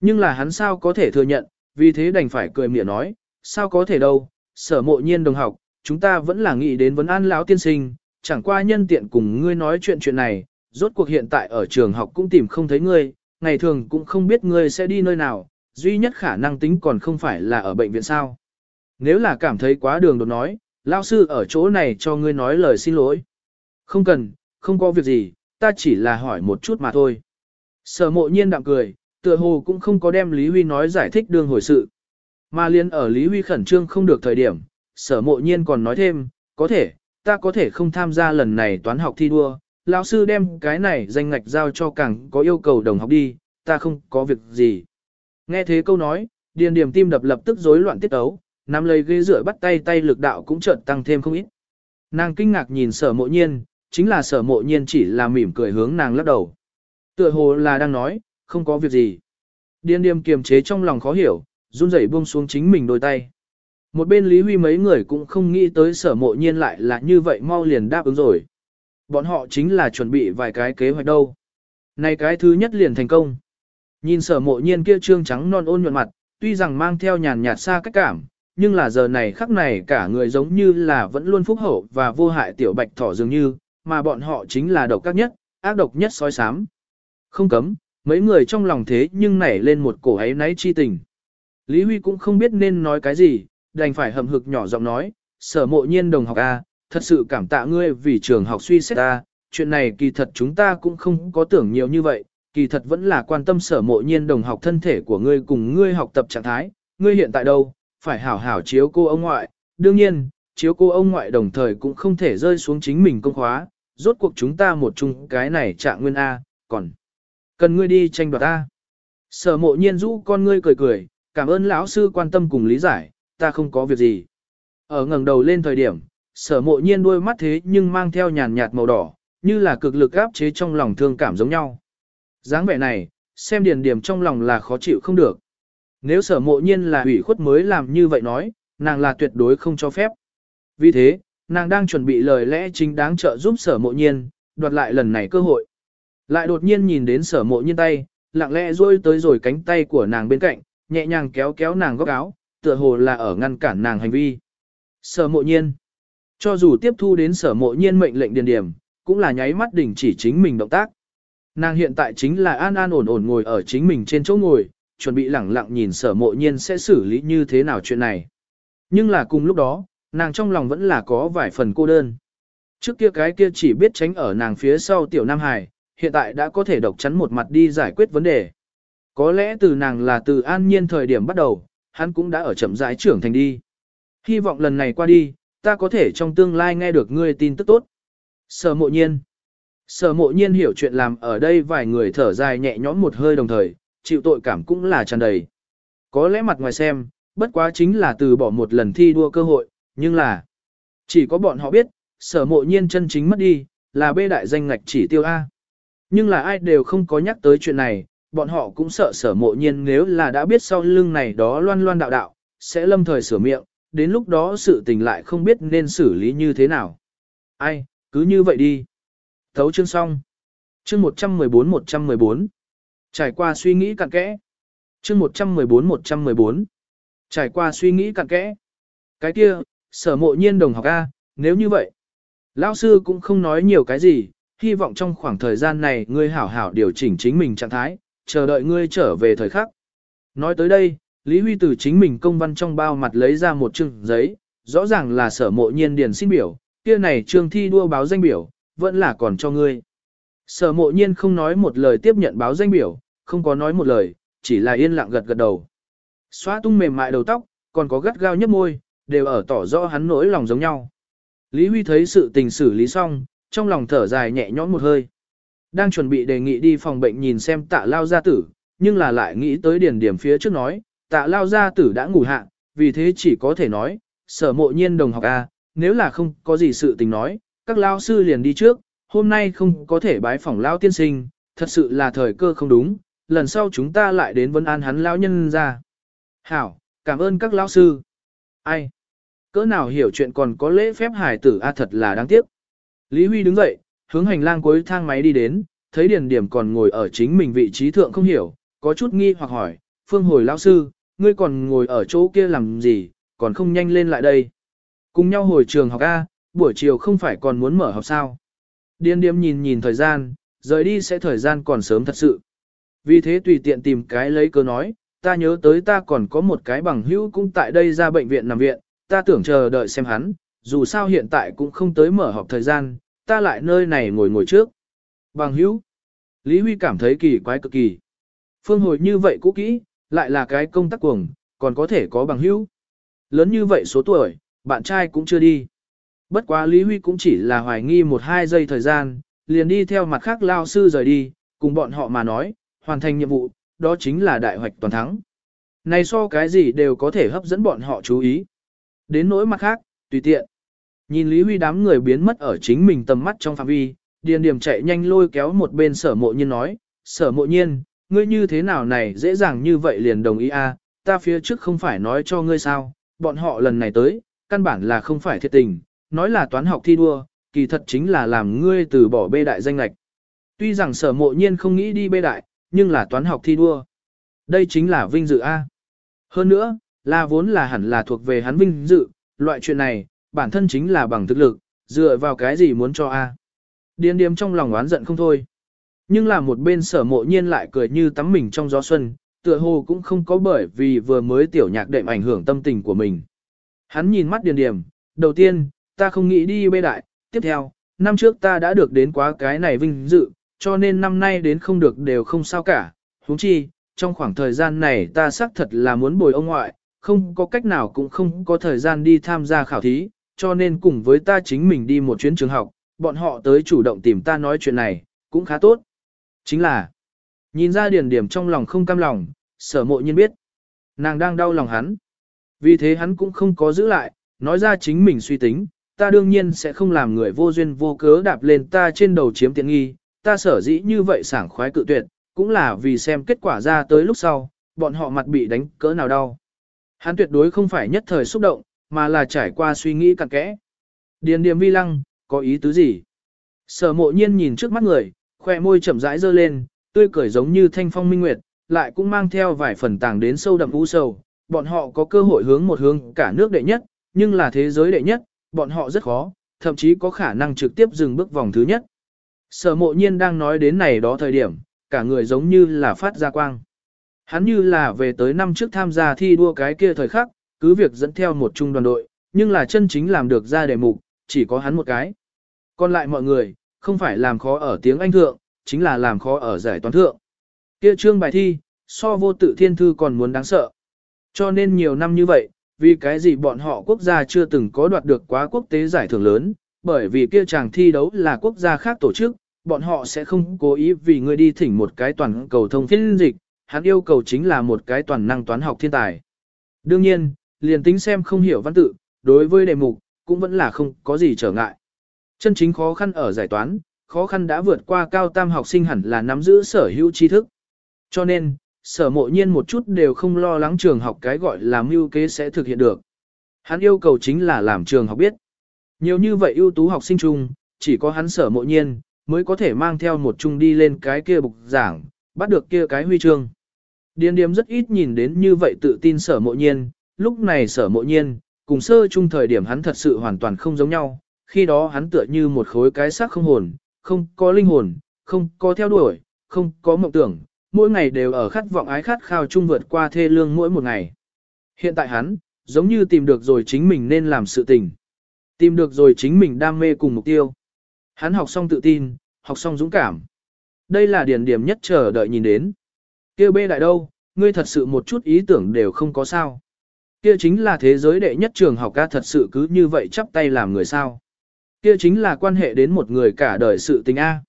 Nhưng là hắn sao có thể thừa nhận, vì thế đành phải cười mỉa nói, sao có thể đâu, sở mộ nhiên đồng học, chúng ta vẫn là nghĩ đến vấn an lão tiên sinh, chẳng qua nhân tiện cùng ngươi nói chuyện chuyện này, rốt cuộc hiện tại ở trường học cũng tìm không thấy ngươi, ngày thường cũng không biết ngươi sẽ đi nơi nào, duy nhất khả năng tính còn không phải là ở bệnh viện sao. Nếu là cảm thấy quá đường đột nói, lao sư ở chỗ này cho ngươi nói lời xin lỗi. Không cần, không có việc gì, ta chỉ là hỏi một chút mà thôi. Sở mộ nhiên đạm cười, tựa hồ cũng không có đem Lý Huy nói giải thích đương hồi sự. Mà liên ở Lý Huy khẩn trương không được thời điểm, sở mộ nhiên còn nói thêm, có thể, ta có thể không tham gia lần này toán học thi đua, lão sư đem cái này danh ngạch giao cho càng có yêu cầu đồng học đi, ta không có việc gì. Nghe thế câu nói, điền điểm tim đập lập tức rối loạn tiết ấu, nắm lấy ghế rửa bắt tay tay lực đạo cũng chợt tăng thêm không ít. Nàng kinh ngạc nhìn sở mộ nhiên, chính là sở mộ nhiên chỉ là mỉm cười hướng nàng lắc đầu. Tựa hồ là đang nói, không có việc gì. điên điềm kiềm chế trong lòng khó hiểu, run rẩy buông xuống chính mình đôi tay. Một bên Lý Huy mấy người cũng không nghĩ tới sở mộ nhiên lại là như vậy mau liền đáp ứng rồi. Bọn họ chính là chuẩn bị vài cái kế hoạch đâu. Này cái thứ nhất liền thành công. Nhìn sở mộ nhiên kia trương trắng non ôn nhuận mặt, tuy rằng mang theo nhàn nhạt xa cách cảm, nhưng là giờ này khắc này cả người giống như là vẫn luôn phúc hậu và vô hại tiểu bạch thỏ dường như, mà bọn họ chính là độc các nhất, ác độc nhất sói sám. Không cấm, mấy người trong lòng thế nhưng nảy lên một cổ ấy náy chi tình. Lý Huy cũng không biết nên nói cái gì, đành phải hầm hực nhỏ giọng nói, sở mộ nhiên đồng học A, thật sự cảm tạ ngươi vì trường học suy xét ta, chuyện này kỳ thật chúng ta cũng không có tưởng nhiều như vậy, kỳ thật vẫn là quan tâm sở mộ nhiên đồng học thân thể của ngươi cùng ngươi học tập trạng thái, ngươi hiện tại đâu, phải hảo hảo chiếu cô ông ngoại, đương nhiên, chiếu cô ông ngoại đồng thời cũng không thể rơi xuống chính mình công khóa, rốt cuộc chúng ta một chung cái này trạng nguyên A, còn cần ngươi đi tranh đoạt ta. Sở mộ nhiên rũ con ngươi cười cười, cảm ơn lão sư quan tâm cùng lý giải, ta không có việc gì. Ở ngẩng đầu lên thời điểm, sở mộ nhiên đôi mắt thế nhưng mang theo nhàn nhạt màu đỏ, như là cực lực áp chế trong lòng thương cảm giống nhau. dáng vẻ này, xem điền điểm trong lòng là khó chịu không được. Nếu sở mộ nhiên là ủy khuất mới làm như vậy nói, nàng là tuyệt đối không cho phép. Vì thế, nàng đang chuẩn bị lời lẽ chính đáng trợ giúp sở mộ nhiên, đoạt lại lần này cơ hội. Lại đột nhiên nhìn đến sở mộ nhiên tay, lặng lẽ rôi tới rồi cánh tay của nàng bên cạnh, nhẹ nhàng kéo kéo nàng góc áo, tựa hồ là ở ngăn cản nàng hành vi. Sở mộ nhiên. Cho dù tiếp thu đến sở mộ nhiên mệnh lệnh điền điểm, cũng là nháy mắt đỉnh chỉ chính mình động tác. Nàng hiện tại chính là an an ổn ổn ngồi ở chính mình trên chỗ ngồi, chuẩn bị lẳng lặng nhìn sở mộ nhiên sẽ xử lý như thế nào chuyện này. Nhưng là cùng lúc đó, nàng trong lòng vẫn là có vài phần cô đơn. Trước kia cái kia chỉ biết tránh ở nàng phía sau tiểu Nam Hải, hiện tại đã có thể độc chắn một mặt đi giải quyết vấn đề. Có lẽ từ nàng là từ an nhiên thời điểm bắt đầu, hắn cũng đã ở chậm rãi trưởng thành đi. Hy vọng lần này qua đi, ta có thể trong tương lai nghe được ngươi tin tức tốt. Sở mộ nhiên. Sở mộ nhiên hiểu chuyện làm ở đây vài người thở dài nhẹ nhõm một hơi đồng thời, chịu tội cảm cũng là tràn đầy. Có lẽ mặt ngoài xem, bất quá chính là từ bỏ một lần thi đua cơ hội, nhưng là chỉ có bọn họ biết, sở mộ nhiên chân chính mất đi, là bê đại danh ngạch chỉ tiêu A. Nhưng là ai đều không có nhắc tới chuyện này, bọn họ cũng sợ sở mộ nhiên nếu là đã biết sau lưng này đó loan loan đạo đạo, sẽ lâm thời sửa miệng, đến lúc đó sự tình lại không biết nên xử lý như thế nào. Ai, cứ như vậy đi. Thấu chương xong. Chương 114-114. Trải qua suy nghĩ cặn kẽ. Chương 114-114. Trải qua suy nghĩ cặn kẽ. Cái kia, sở mộ nhiên đồng học A, nếu như vậy. Lão sư cũng không nói nhiều cái gì, hy vọng trong khoảng thời gian này ngươi hảo hảo điều chỉnh chính mình trạng thái, chờ đợi ngươi trở về thời khắc. Nói tới đây, Lý Huy từ chính mình công văn trong bao mặt lấy ra một chương giấy, rõ ràng là sở mộ nhiên điền xin biểu, kia này trương thi đua báo danh biểu, vẫn là còn cho ngươi. Sở mộ nhiên không nói một lời tiếp nhận báo danh biểu, không có nói một lời, chỉ là yên lặng gật gật đầu. Xóa tung mềm mại đầu tóc, còn có gắt gao nhấp môi, đều ở tỏ rõ hắn nỗi lòng giống nhau. Lý Huy thấy sự tình xử lý xong, trong lòng thở dài nhẹ nhõm một hơi. Đang chuẩn bị đề nghị đi phòng bệnh nhìn xem tạ lao gia tử, nhưng là lại nghĩ tới điển điểm phía trước nói, tạ lao gia tử đã ngủ hạ, vì thế chỉ có thể nói, sở mộ nhiên đồng học A, nếu là không có gì sự tình nói, các lao sư liền đi trước, hôm nay không có thể bái phỏng lao tiên sinh, thật sự là thời cơ không đúng, lần sau chúng ta lại đến vấn an hắn lao nhân ra. Hảo, cảm ơn các lao sư. Ai? Cỡ nào hiểu chuyện còn có lễ phép hài tử A thật là đáng tiếc. Lý Huy đứng dậy, hướng hành lang cuối thang máy đi đến, thấy Điền Điểm còn ngồi ở chính mình vị trí thượng không hiểu, có chút nghi hoặc hỏi, Phương hồi Lão sư, ngươi còn ngồi ở chỗ kia làm gì, còn không nhanh lên lại đây. Cùng nhau hồi trường học A, buổi chiều không phải còn muốn mở học sao. Điền Điểm nhìn nhìn thời gian, rời đi sẽ thời gian còn sớm thật sự. Vì thế tùy tiện tìm cái lấy cớ nói, ta nhớ tới ta còn có một cái bằng hữu cũng tại đây ra bệnh viện nằm viện, ta tưởng chờ đợi xem hắn, dù sao hiện tại cũng không tới mở họp thời gian, ta lại nơi này ngồi ngồi trước. Bằng hữu, Lý Huy cảm thấy kỳ quái cực kỳ. Phương hồi như vậy cũ kỹ, lại là cái công tác cuồng, còn có thể có bằng hữu. Lớn như vậy số tuổi, bạn trai cũng chưa đi. Bất quá Lý Huy cũng chỉ là hoài nghi một hai giây thời gian, liền đi theo mặt khác lao sư rời đi, cùng bọn họ mà nói, hoàn thành nhiệm vụ, đó chính là đại hoạch toàn thắng. Này so cái gì đều có thể hấp dẫn bọn họ chú ý. Đến nỗi mặt khác, tùy tiện. Nhìn Lý Huy đám người biến mất ở chính mình tầm mắt trong phạm vi, Điền Điểm chạy nhanh lôi kéo một bên sở mộ nhiên nói, sở mộ nhiên, ngươi như thế nào này dễ dàng như vậy liền đồng ý a à, ta phía trước không phải nói cho ngươi sao, bọn họ lần này tới, căn bản là không phải thiệt tình, nói là toán học thi đua, kỳ thật chính là làm ngươi từ bỏ bê đại danh lạch. Tuy rằng sở mộ nhiên không nghĩ đi bê đại, nhưng là toán học thi đua. Đây chính là vinh dự A. Hơn nữa, là vốn là hẳn là thuộc về hắn vinh dự, loại chuyện này, bản thân chính là bằng thực lực, dựa vào cái gì muốn cho A. Điên điếm trong lòng oán giận không thôi. Nhưng là một bên sở mộ nhiên lại cười như tắm mình trong gió xuân, tựa hồ cũng không có bởi vì vừa mới tiểu nhạc đệm ảnh hưởng tâm tình của mình. Hắn nhìn mắt điền điểm, đầu tiên, ta không nghĩ đi bê đại, tiếp theo, năm trước ta đã được đến quá cái này vinh dự, cho nên năm nay đến không được đều không sao cả, huống chi, trong khoảng thời gian này ta xác thật là muốn bồi ông ngoại, không có cách nào cũng không có thời gian đi tham gia khảo thí, cho nên cùng với ta chính mình đi một chuyến trường học, bọn họ tới chủ động tìm ta nói chuyện này, cũng khá tốt. Chính là, nhìn ra điền điểm trong lòng không cam lòng, sở mộ nhiên biết, nàng đang đau lòng hắn. Vì thế hắn cũng không có giữ lại, nói ra chính mình suy tính, ta đương nhiên sẽ không làm người vô duyên vô cớ đạp lên ta trên đầu chiếm tiện nghi, ta sở dĩ như vậy sảng khoái cự tuyệt, cũng là vì xem kết quả ra tới lúc sau, bọn họ mặt bị đánh cỡ nào đau. Hắn tuyệt đối không phải nhất thời xúc động, mà là trải qua suy nghĩ cặn kẽ. Điền điềm vi lăng, có ý tứ gì? Sở mộ nhiên nhìn trước mắt người, khoe môi chậm rãi dơ lên, tươi cười giống như thanh phong minh nguyệt, lại cũng mang theo vài phần tàng đến sâu đậm u sầu. Bọn họ có cơ hội hướng một hướng cả nước đệ nhất, nhưng là thế giới đệ nhất, bọn họ rất khó, thậm chí có khả năng trực tiếp dừng bước vòng thứ nhất. Sở mộ nhiên đang nói đến này đó thời điểm, cả người giống như là phát ra quang. Hắn như là về tới năm trước tham gia thi đua cái kia thời khắc, cứ việc dẫn theo một trung đoàn đội, nhưng là chân chính làm được ra đề mục, chỉ có hắn một cái. Còn lại mọi người, không phải làm khó ở tiếng Anh thượng, chính là làm khó ở giải toán thượng. Kia trương bài thi, so vô tự thiên thư còn muốn đáng sợ. Cho nên nhiều năm như vậy, vì cái gì bọn họ quốc gia chưa từng có đoạt được quá quốc tế giải thưởng lớn, bởi vì kia chàng thi đấu là quốc gia khác tổ chức, bọn họ sẽ không cố ý vì người đi thỉnh một cái toàn cầu thông phiên dịch, hắn yêu cầu chính là một cái toàn năng toán học thiên tài. Đương nhiên, liền tính xem không hiểu văn tự, đối với đề mục, cũng vẫn là không có gì trở ngại. Chân chính khó khăn ở giải toán, khó khăn đã vượt qua cao tam học sinh hẳn là nắm giữ sở hữu tri thức. Cho nên, sở mộ nhiên một chút đều không lo lắng trường học cái gọi là mưu kế sẽ thực hiện được. Hắn yêu cầu chính là làm trường học biết. Nhiều như vậy ưu tú học sinh chung, chỉ có hắn sở mộ nhiên, mới có thể mang theo một chung đi lên cái kia bục giảng, bắt được kia cái huy chương. Điền điếm rất ít nhìn đến như vậy tự tin sở mộ nhiên, lúc này sở mộ nhiên, cùng sơ chung thời điểm hắn thật sự hoàn toàn không giống nhau, khi đó hắn tựa như một khối cái xác không hồn, không có linh hồn, không có theo đuổi, không có mộng tưởng, mỗi ngày đều ở khát vọng ái khát khao chung vượt qua thê lương mỗi một ngày. Hiện tại hắn, giống như tìm được rồi chính mình nên làm sự tình. Tìm được rồi chính mình đam mê cùng mục tiêu. Hắn học xong tự tin, học xong dũng cảm. Đây là điển điểm nhất chờ đợi nhìn đến. Kêu bê đại đâu, ngươi thật sự một chút ý tưởng đều không có sao. Kia chính là thế giới đệ nhất trường học ca thật sự cứ như vậy chắp tay làm người sao. Kia chính là quan hệ đến một người cả đời sự tình A.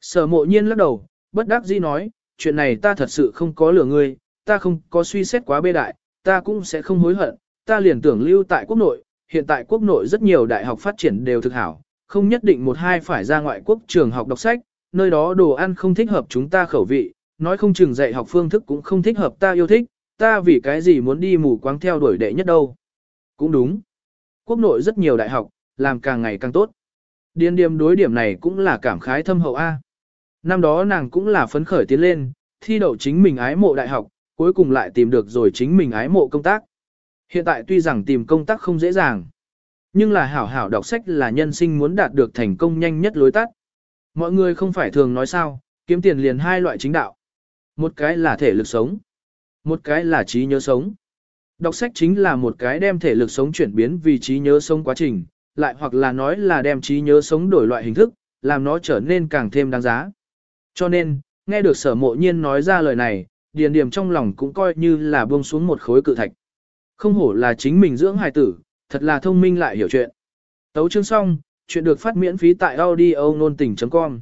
Sở mộ nhiên lắc đầu, bất đắc dĩ nói, chuyện này ta thật sự không có lừa ngươi, ta không có suy xét quá bê đại, ta cũng sẽ không hối hận, ta liền tưởng lưu tại quốc nội, hiện tại quốc nội rất nhiều đại học phát triển đều thực hảo, không nhất định một hai phải ra ngoại quốc trường học đọc sách, nơi đó đồ ăn không thích hợp chúng ta khẩu vị, nói không chừng dạy học phương thức cũng không thích hợp ta yêu thích, ta vì cái gì muốn đi mù quáng theo đuổi đệ nhất đâu. Cũng đúng. Quốc nội rất nhiều đại học, làm càng ngày càng tốt. Điên điềm đối điểm này cũng là cảm khái thâm hậu A. Năm đó nàng cũng là phấn khởi tiến lên, thi đậu chính mình ái mộ đại học, cuối cùng lại tìm được rồi chính mình ái mộ công tác. Hiện tại tuy rằng tìm công tác không dễ dàng, nhưng là hảo hảo đọc sách là nhân sinh muốn đạt được thành công nhanh nhất lối tắt. Mọi người không phải thường nói sao, kiếm tiền liền hai loại chính đạo. Một cái là thể lực sống, một cái là trí nhớ sống. Đọc sách chính là một cái đem thể lực sống chuyển biến vì trí nhớ sống quá trình, lại hoặc là nói là đem trí nhớ sống đổi loại hình thức, làm nó trở nên càng thêm đáng giá. Cho nên, nghe được sở mộ nhiên nói ra lời này, điền điểm trong lòng cũng coi như là buông xuống một khối cự thạch. Không hổ là chính mình dưỡng hài tử, thật là thông minh lại hiểu chuyện. Tấu chương xong, chuyện được phát miễn phí tại audio nôn tình.com.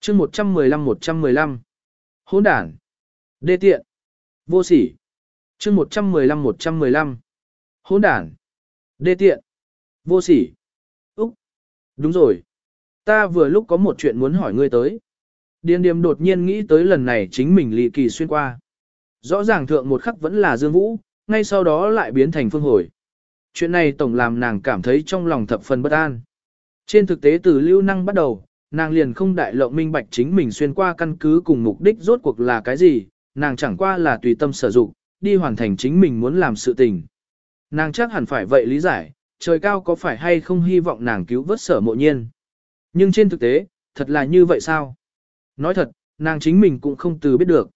Chương 115-115. Hỗn đản. Đê tiện. Vô sỉ. Chương 115-115. Hỗn đản. Đê tiện. Vô sỉ. Úc. Đúng rồi. Ta vừa lúc có một chuyện muốn hỏi ngươi tới. Điền điềm đột nhiên nghĩ tới lần này chính mình lì kỳ xuyên qua. Rõ ràng thượng một khắc vẫn là Dương Vũ, ngay sau đó lại biến thành phương hồi. Chuyện này tổng làm nàng cảm thấy trong lòng thập phần bất an. Trên thực tế từ lưu năng bắt đầu, nàng liền không đại lộng minh bạch chính mình xuyên qua căn cứ cùng mục đích rốt cuộc là cái gì, nàng chẳng qua là tùy tâm sử dụng, đi hoàn thành chính mình muốn làm sự tình. Nàng chắc hẳn phải vậy lý giải, trời cao có phải hay không hy vọng nàng cứu vớt sở mộ nhiên. Nhưng trên thực tế, thật là như vậy sao? Nói thật, nàng chính mình cũng không từ biết được.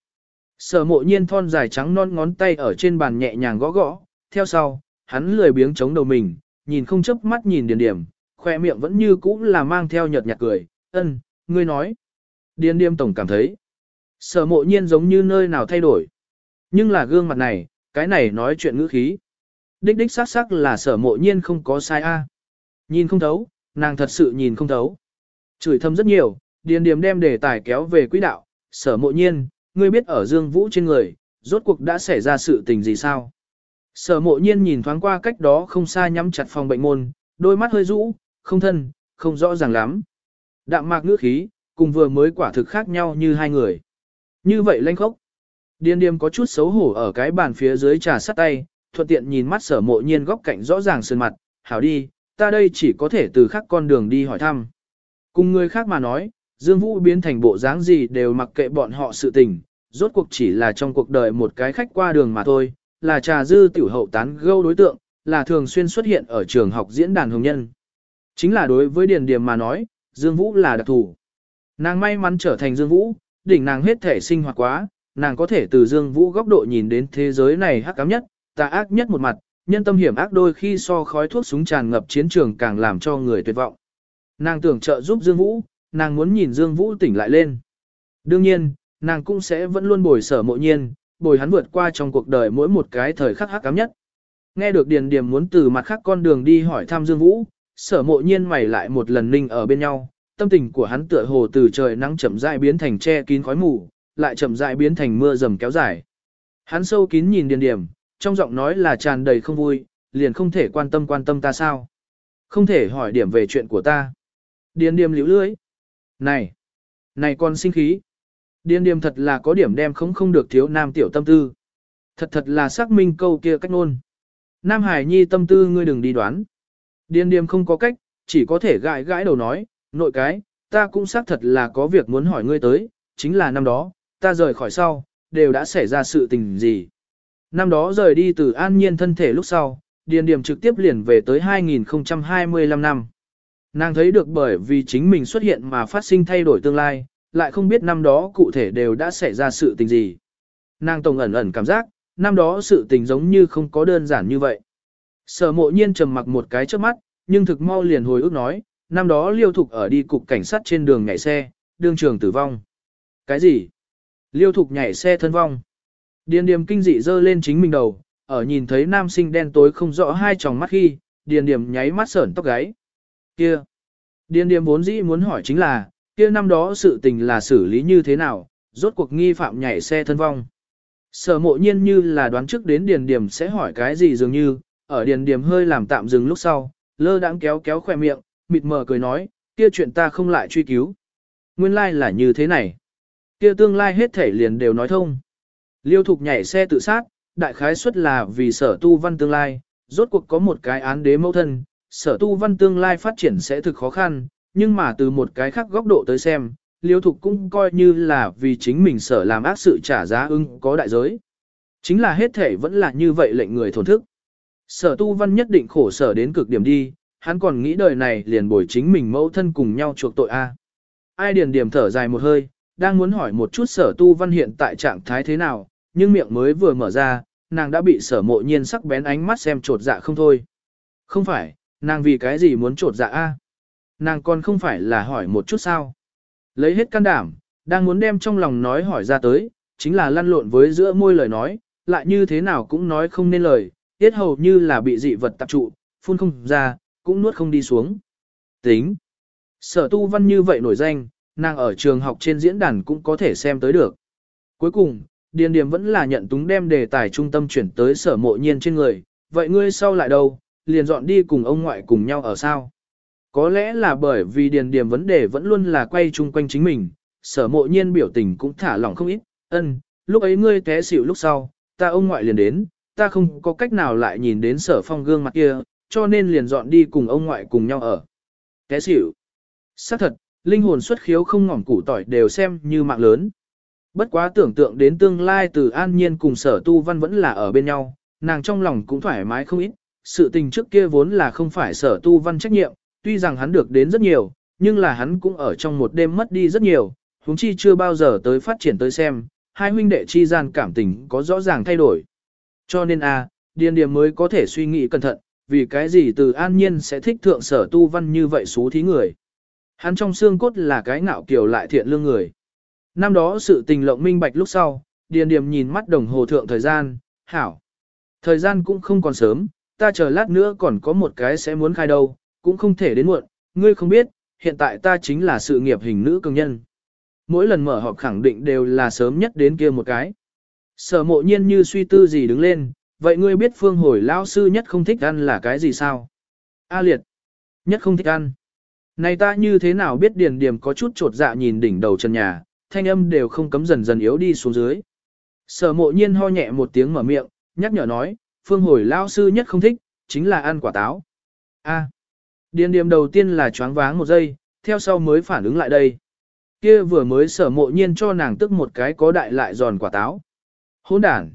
Sở mộ nhiên thon dài trắng non ngón tay ở trên bàn nhẹ nhàng gõ gõ, theo sau, hắn lười biếng chống đầu mình, nhìn không chớp mắt nhìn điền điểm, khoe miệng vẫn như cũ là mang theo nhợt nhạt cười, ân, ngươi nói. Điền điềm tổng cảm thấy, sở mộ nhiên giống như nơi nào thay đổi. Nhưng là gương mặt này, cái này nói chuyện ngữ khí. Đích đích xác xác là sở mộ nhiên không có sai a. Nhìn không thấu, nàng thật sự nhìn không thấu. Chửi thâm rất nhiều, điền điềm đem đề tài kéo về quỹ đạo, sở mộ nhiên, ngươi biết ở Dương Vũ trên người, rốt cuộc đã xảy ra sự tình gì sao? Sở mộ nhiên nhìn thoáng qua cách đó không xa nhắm chặt phòng bệnh môn, đôi mắt hơi rũ, không thân, không rõ ràng lắm. Đạm mạc ngữ khí, cùng vừa mới quả thực khác nhau như hai người. Như vậy lanh khốc. Điên điềm có chút xấu hổ ở cái bàn phía dưới trà sắt tay, thuận tiện nhìn mắt sở mộ nhiên góc cạnh rõ ràng sơn mặt, hảo đi, ta đây chỉ có thể từ khác con đường đi hỏi thăm. Cùng người khác mà nói, Dương Vũ biến thành bộ dáng gì đều mặc kệ bọn họ sự tình, rốt cuộc chỉ là trong cuộc đời một cái khách qua đường mà thôi, là trà dư tiểu hậu tán gâu đối tượng, là thường xuyên xuất hiện ở trường học diễn đàn hồng nhân. Chính là đối với Điền Điềm mà nói, Dương Vũ là đặc thù. Nàng may mắn trở thành Dương Vũ, đỉnh nàng hết thể sinh hoạt quá, nàng có thể từ Dương Vũ góc độ nhìn đến thế giới này hắc ám nhất, tà ác nhất một mặt, nhân tâm hiểm ác đôi khi so khói thuốc súng tràn ngập chiến trường càng làm cho người tuyệt vọng. Nàng tưởng trợ giúp Dương Vũ, nàng muốn nhìn Dương Vũ tỉnh lại lên. Đương nhiên, nàng cũng sẽ vẫn luôn bồi sở mộ nhiên, bồi hắn vượt qua trong cuộc đời mỗi một cái thời khắc hắc ám nhất. Nghe được Điền Điềm muốn từ mặt khác con đường đi hỏi thăm Dương Vũ, sở mộ nhiên mày lại một lần ninh ở bên nhau, tâm tình của hắn tựa hồ từ trời nắng chậm rãi biến thành che kín khói mù, lại chậm rãi biến thành mưa rầm kéo dài. Hắn sâu kín nhìn Điền Điểm, trong giọng nói là tràn đầy không vui, liền không thể quan tâm quan tâm ta sao? Không thể hỏi điểm về chuyện của ta. Điền Điểm liễu lưới. Này, này con sinh khí. Điền Điểm thật là có điểm đem không không được thiếu nam tiểu tâm tư. Thật thật là xác minh câu kia cách nôn. Nam Hải Nhi tâm tư ngươi đừng đi đoán. Điền Điểm không có cách, chỉ có thể gãi gãi đầu nói, nội cái, ta cũng xác thật là có việc muốn hỏi ngươi tới, chính là năm đó, ta rời khỏi sau, đều đã xảy ra sự tình gì. Năm đó rời đi từ an nhiên thân thể lúc sau, Điền điểm trực tiếp liền về tới 2025 năm. Nàng thấy được bởi vì chính mình xuất hiện mà phát sinh thay đổi tương lai, lại không biết năm đó cụ thể đều đã xảy ra sự tình gì. Nàng tổng ẩn ẩn cảm giác, năm đó sự tình giống như không có đơn giản như vậy. Sở mộ nhiên trầm mặc một cái trước mắt, nhưng thực mau liền hồi ức nói, năm đó liêu thục ở đi cục cảnh sát trên đường nhảy xe, đương trường tử vong. Cái gì? Liêu thục nhảy xe thân vong. Điền điềm kinh dị dơ lên chính mình đầu, ở nhìn thấy nam sinh đen tối không rõ hai tròng mắt khi, điền điềm nháy mắt sởn tóc gáy. Kia! Điền điềm vốn dĩ muốn hỏi chính là, kia năm đó sự tình là xử lý như thế nào, rốt cuộc nghi phạm nhảy xe thân vong. Sở mộ nhiên như là đoán trước đến điền điểm sẽ hỏi cái gì dường như, ở điền điểm hơi làm tạm dừng lúc sau, lơ đãng kéo kéo khỏe miệng, mịt mờ cười nói, kia chuyện ta không lại truy cứu. Nguyên lai like là như thế này. Kia tương lai hết thể liền đều nói thông. Liêu thục nhảy xe tự sát, đại khái suất là vì sở tu văn tương lai, rốt cuộc có một cái án đế mẫu thân, sở tu văn tương lai phát triển sẽ thực khó khăn, nhưng mà từ một cái khác góc độ tới xem, liêu thục cũng coi như là vì chính mình sở làm ác sự trả giá ưng có đại giới. Chính là hết thể vẫn là như vậy lệnh người thổn thức. Sở tu văn nhất định khổ sở đến cực điểm đi, hắn còn nghĩ đời này liền bồi chính mình mẫu thân cùng nhau chuộc tội a. ai điền điểm thở dài một hơi, đang muốn hỏi một chút sở tu văn hiện tại trạng thái thế nào, nhưng miệng mới vừa mở ra, nàng đã bị sở mộ nhiên sắc bén ánh mắt xem trột dạ không thôi. Không phải, nàng vì cái gì muốn trột dạ a? Nàng còn không phải là hỏi một chút sao. Lấy hết can đảm, đang muốn đem trong lòng nói hỏi ra tới, chính là lăn lộn với giữa môi lời nói, lại như thế nào cũng nói không nên lời, tiết hầu như là bị dị vật tập trụ, phun không ra, cũng nuốt không đi xuống. Tính. Sở tu văn như vậy nổi danh, nàng ở trường học trên diễn đàn cũng có thể xem tới được. Cuối cùng, Điền Điềm vẫn là nhận túng đem đề tài trung tâm chuyển tới sở mộ nhiên trên người, vậy ngươi sau lại đâu, liền dọn đi cùng ông ngoại cùng nhau ở sao? Có lẽ là bởi vì Điền Điềm vấn đề vẫn luôn là quay chung quanh chính mình, sở mộ nhiên biểu tình cũng thả lỏng không ít, ân, lúc ấy ngươi té xỉu lúc sau, ta ông ngoại liền đến, ta không có cách nào lại nhìn đến sở phong gương mặt kia, cho nên liền dọn đi cùng ông ngoại cùng nhau ở. Té xỉu. xác thật, linh hồn xuất khiếu không ngỏm củ tỏi đều xem như mạng lớn. Bất quá tưởng tượng đến tương lai từ an nhiên cùng sở tu văn vẫn là ở bên nhau, nàng trong lòng cũng thoải mái không ít, sự tình trước kia vốn là không phải sở tu văn trách nhiệm, tuy rằng hắn được đến rất nhiều, nhưng là hắn cũng ở trong một đêm mất đi rất nhiều, huống chi chưa bao giờ tới phát triển tới xem, hai huynh đệ chi gian cảm tình có rõ ràng thay đổi. Cho nên a, à, điền điểm mới có thể suy nghĩ cẩn thận, vì cái gì từ an nhiên sẽ thích thượng sở tu văn như vậy xú thí người. Hắn trong xương cốt là cái ngạo kiều lại thiện lương người. Năm đó sự tình lộng minh bạch lúc sau, điền điểm nhìn mắt đồng hồ thượng thời gian, hảo. Thời gian cũng không còn sớm, ta chờ lát nữa còn có một cái sẽ muốn khai đâu, cũng không thể đến muộn, ngươi không biết, hiện tại ta chính là sự nghiệp hình nữ công nhân. Mỗi lần mở họp khẳng định đều là sớm nhất đến kia một cái. Sở mộ nhiên như suy tư gì đứng lên, vậy ngươi biết phương hồi lão sư nhất không thích ăn là cái gì sao? A liệt, nhất không thích ăn. Này ta như thế nào biết điền điểm có chút trột dạ nhìn đỉnh đầu chân nhà, thanh âm đều không cấm dần dần yếu đi xuống dưới. Sở mộ nhiên ho nhẹ một tiếng mở miệng, nhắc nhở nói, phương hồi lão sư nhất không thích, chính là ăn quả táo. A. Điền điểm đầu tiên là choáng váng một giây, theo sau mới phản ứng lại đây. Kia vừa mới sở mộ nhiên cho nàng tức một cái có đại lại giòn quả táo. Hỗn đản.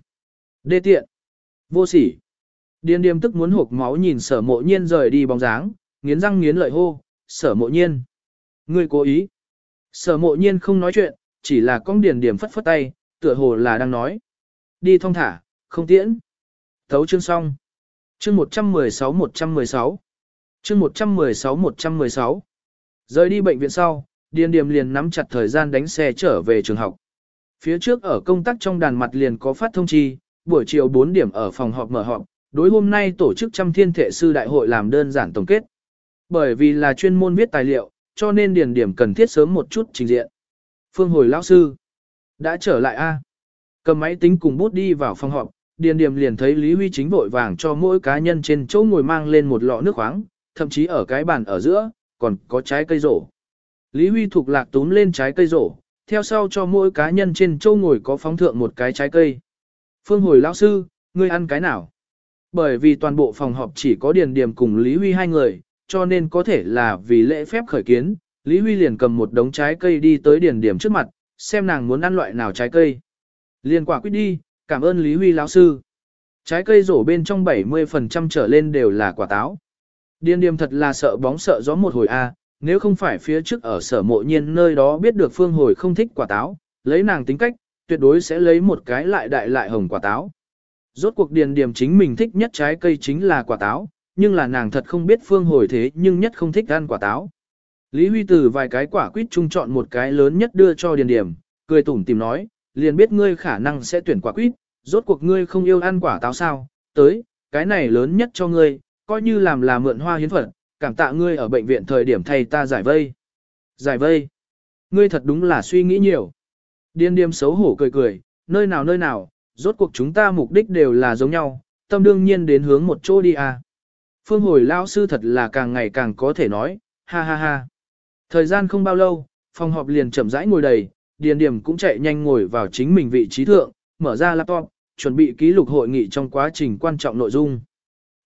Đê tiện. Vô sỉ. Điền điềm tức muốn hộp máu nhìn sở mộ nhiên rời đi bóng dáng, nghiến răng nghiến lợi hô, sở mộ nhiên. Ngươi cố ý. Sở mộ nhiên không nói chuyện, chỉ là con điền điểm phất phất tay, tựa hồ là đang nói. Đi thong thả, không tiễn. Thấu chương xong. Chương 116-116. Chương 116-116. Rời đi bệnh viện sau, Điền Điềm liền nắm chặt thời gian đánh xe trở về trường học. Phía trước ở công tác trong đàn mặt liền có phát thông chi, buổi chiều 4 điểm ở phòng họp mở họp, đối hôm nay tổ chức trăm thiên thể sư đại hội làm đơn giản tổng kết. Bởi vì là chuyên môn viết tài liệu, cho nên điền điểm cần thiết sớm một chút trình diện. Phương hồi lão sư, đã trở lại a Cầm máy tính cùng bút đi vào phòng họp, điền điểm liền thấy Lý Huy chính vội vàng cho mỗi cá nhân trên chỗ ngồi mang lên một lọ nước khoáng, thậm chí ở cái bàn ở giữa, còn có trái cây rổ. Lý Huy thuộc lạc túm lên trái cây rổ, theo sau cho mỗi cá nhân trên châu ngồi có phóng thượng một cái trái cây. Phương hồi lão sư, ngươi ăn cái nào? Bởi vì toàn bộ phòng họp chỉ có Điền Điềm cùng Lý Huy hai người, cho nên có thể là vì lễ phép khởi kiến, Lý Huy liền cầm một đống trái cây đi tới Điền Điềm trước mặt, xem nàng muốn ăn loại nào trái cây. Liền quả quyết đi, cảm ơn Lý Huy lão sư. Trái cây rổ bên trong 70% trở lên đều là quả táo. Điền Điềm thật là sợ bóng sợ gió một hồi a, nếu không phải phía trước ở sở mộ nhiên nơi đó biết được phương hồi không thích quả táo, lấy nàng tính cách, tuyệt đối sẽ lấy một cái lại đại lại hồng quả táo. Rốt cuộc điền điểm chính mình thích nhất trái cây chính là quả táo, nhưng là nàng thật không biết phương hồi thế nhưng nhất không thích ăn quả táo. Lý Huy từ vài cái quả quýt chung chọn một cái lớn nhất đưa cho điền điểm, cười tủm tìm nói, liền biết ngươi khả năng sẽ tuyển quả quýt, rốt cuộc ngươi không yêu ăn quả táo sao, tới, cái này lớn nhất cho ngươi, coi như làm là mượn hoa hiến phật, cảm tạ ngươi ở bệnh viện thời điểm thầy ta giải vây. Giải vây. Ngươi thật đúng là suy nghĩ nhiều. Điên điềm xấu hổ cười cười, nơi nào nơi nào, rốt cuộc chúng ta mục đích đều là giống nhau, tâm đương nhiên đến hướng một chỗ đi à. Phương hồi lao sư thật là càng ngày càng có thể nói, ha ha ha. Thời gian không bao lâu, phòng họp liền chậm rãi ngồi đầy, điền điểm cũng chạy nhanh ngồi vào chính mình vị trí thượng, mở ra laptop, chuẩn bị ký lục hội nghị trong quá trình quan trọng nội dung.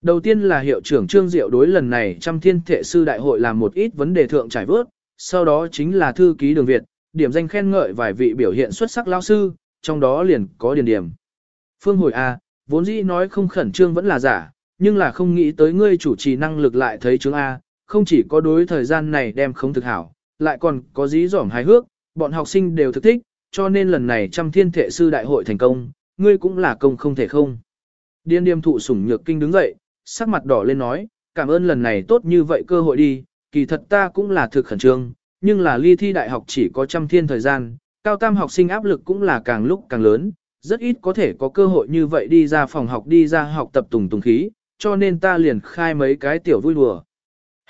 Đầu tiên là hiệu trưởng Trương Diệu đối lần này trăm thiên thể sư đại hội làm một ít vấn đề thượng trải vớt, sau đó chính là thư ký đường Việt, điểm danh khen ngợi vài vị biểu hiện xuất sắc lao sư, trong đó liền có điền điểm. Phương hồi A, vốn dĩ nói không khẩn trương vẫn là giả, nhưng là không nghĩ tới ngươi chủ trì năng lực lại thấy chứng A, không chỉ có đối thời gian này đem không thực hảo, lại còn có dí dỏm hài hước, bọn học sinh đều thực thích, cho nên lần này trăm thiên thể sư đại hội thành công, ngươi cũng là công không thể không. Điên điềm thụ sủng nhược kinh đứng dậy, sắc mặt đỏ lên nói, cảm ơn lần này tốt như vậy cơ hội đi, kỳ thật ta cũng là thực khẩn trương, nhưng là ly thi đại học chỉ có trăm thiên thời gian, cao tam học sinh áp lực cũng là càng lúc càng lớn, rất ít có thể có cơ hội như vậy đi ra phòng học đi ra học tập tùng tùng khí, cho nên ta liền khai mấy cái tiểu vui đùa.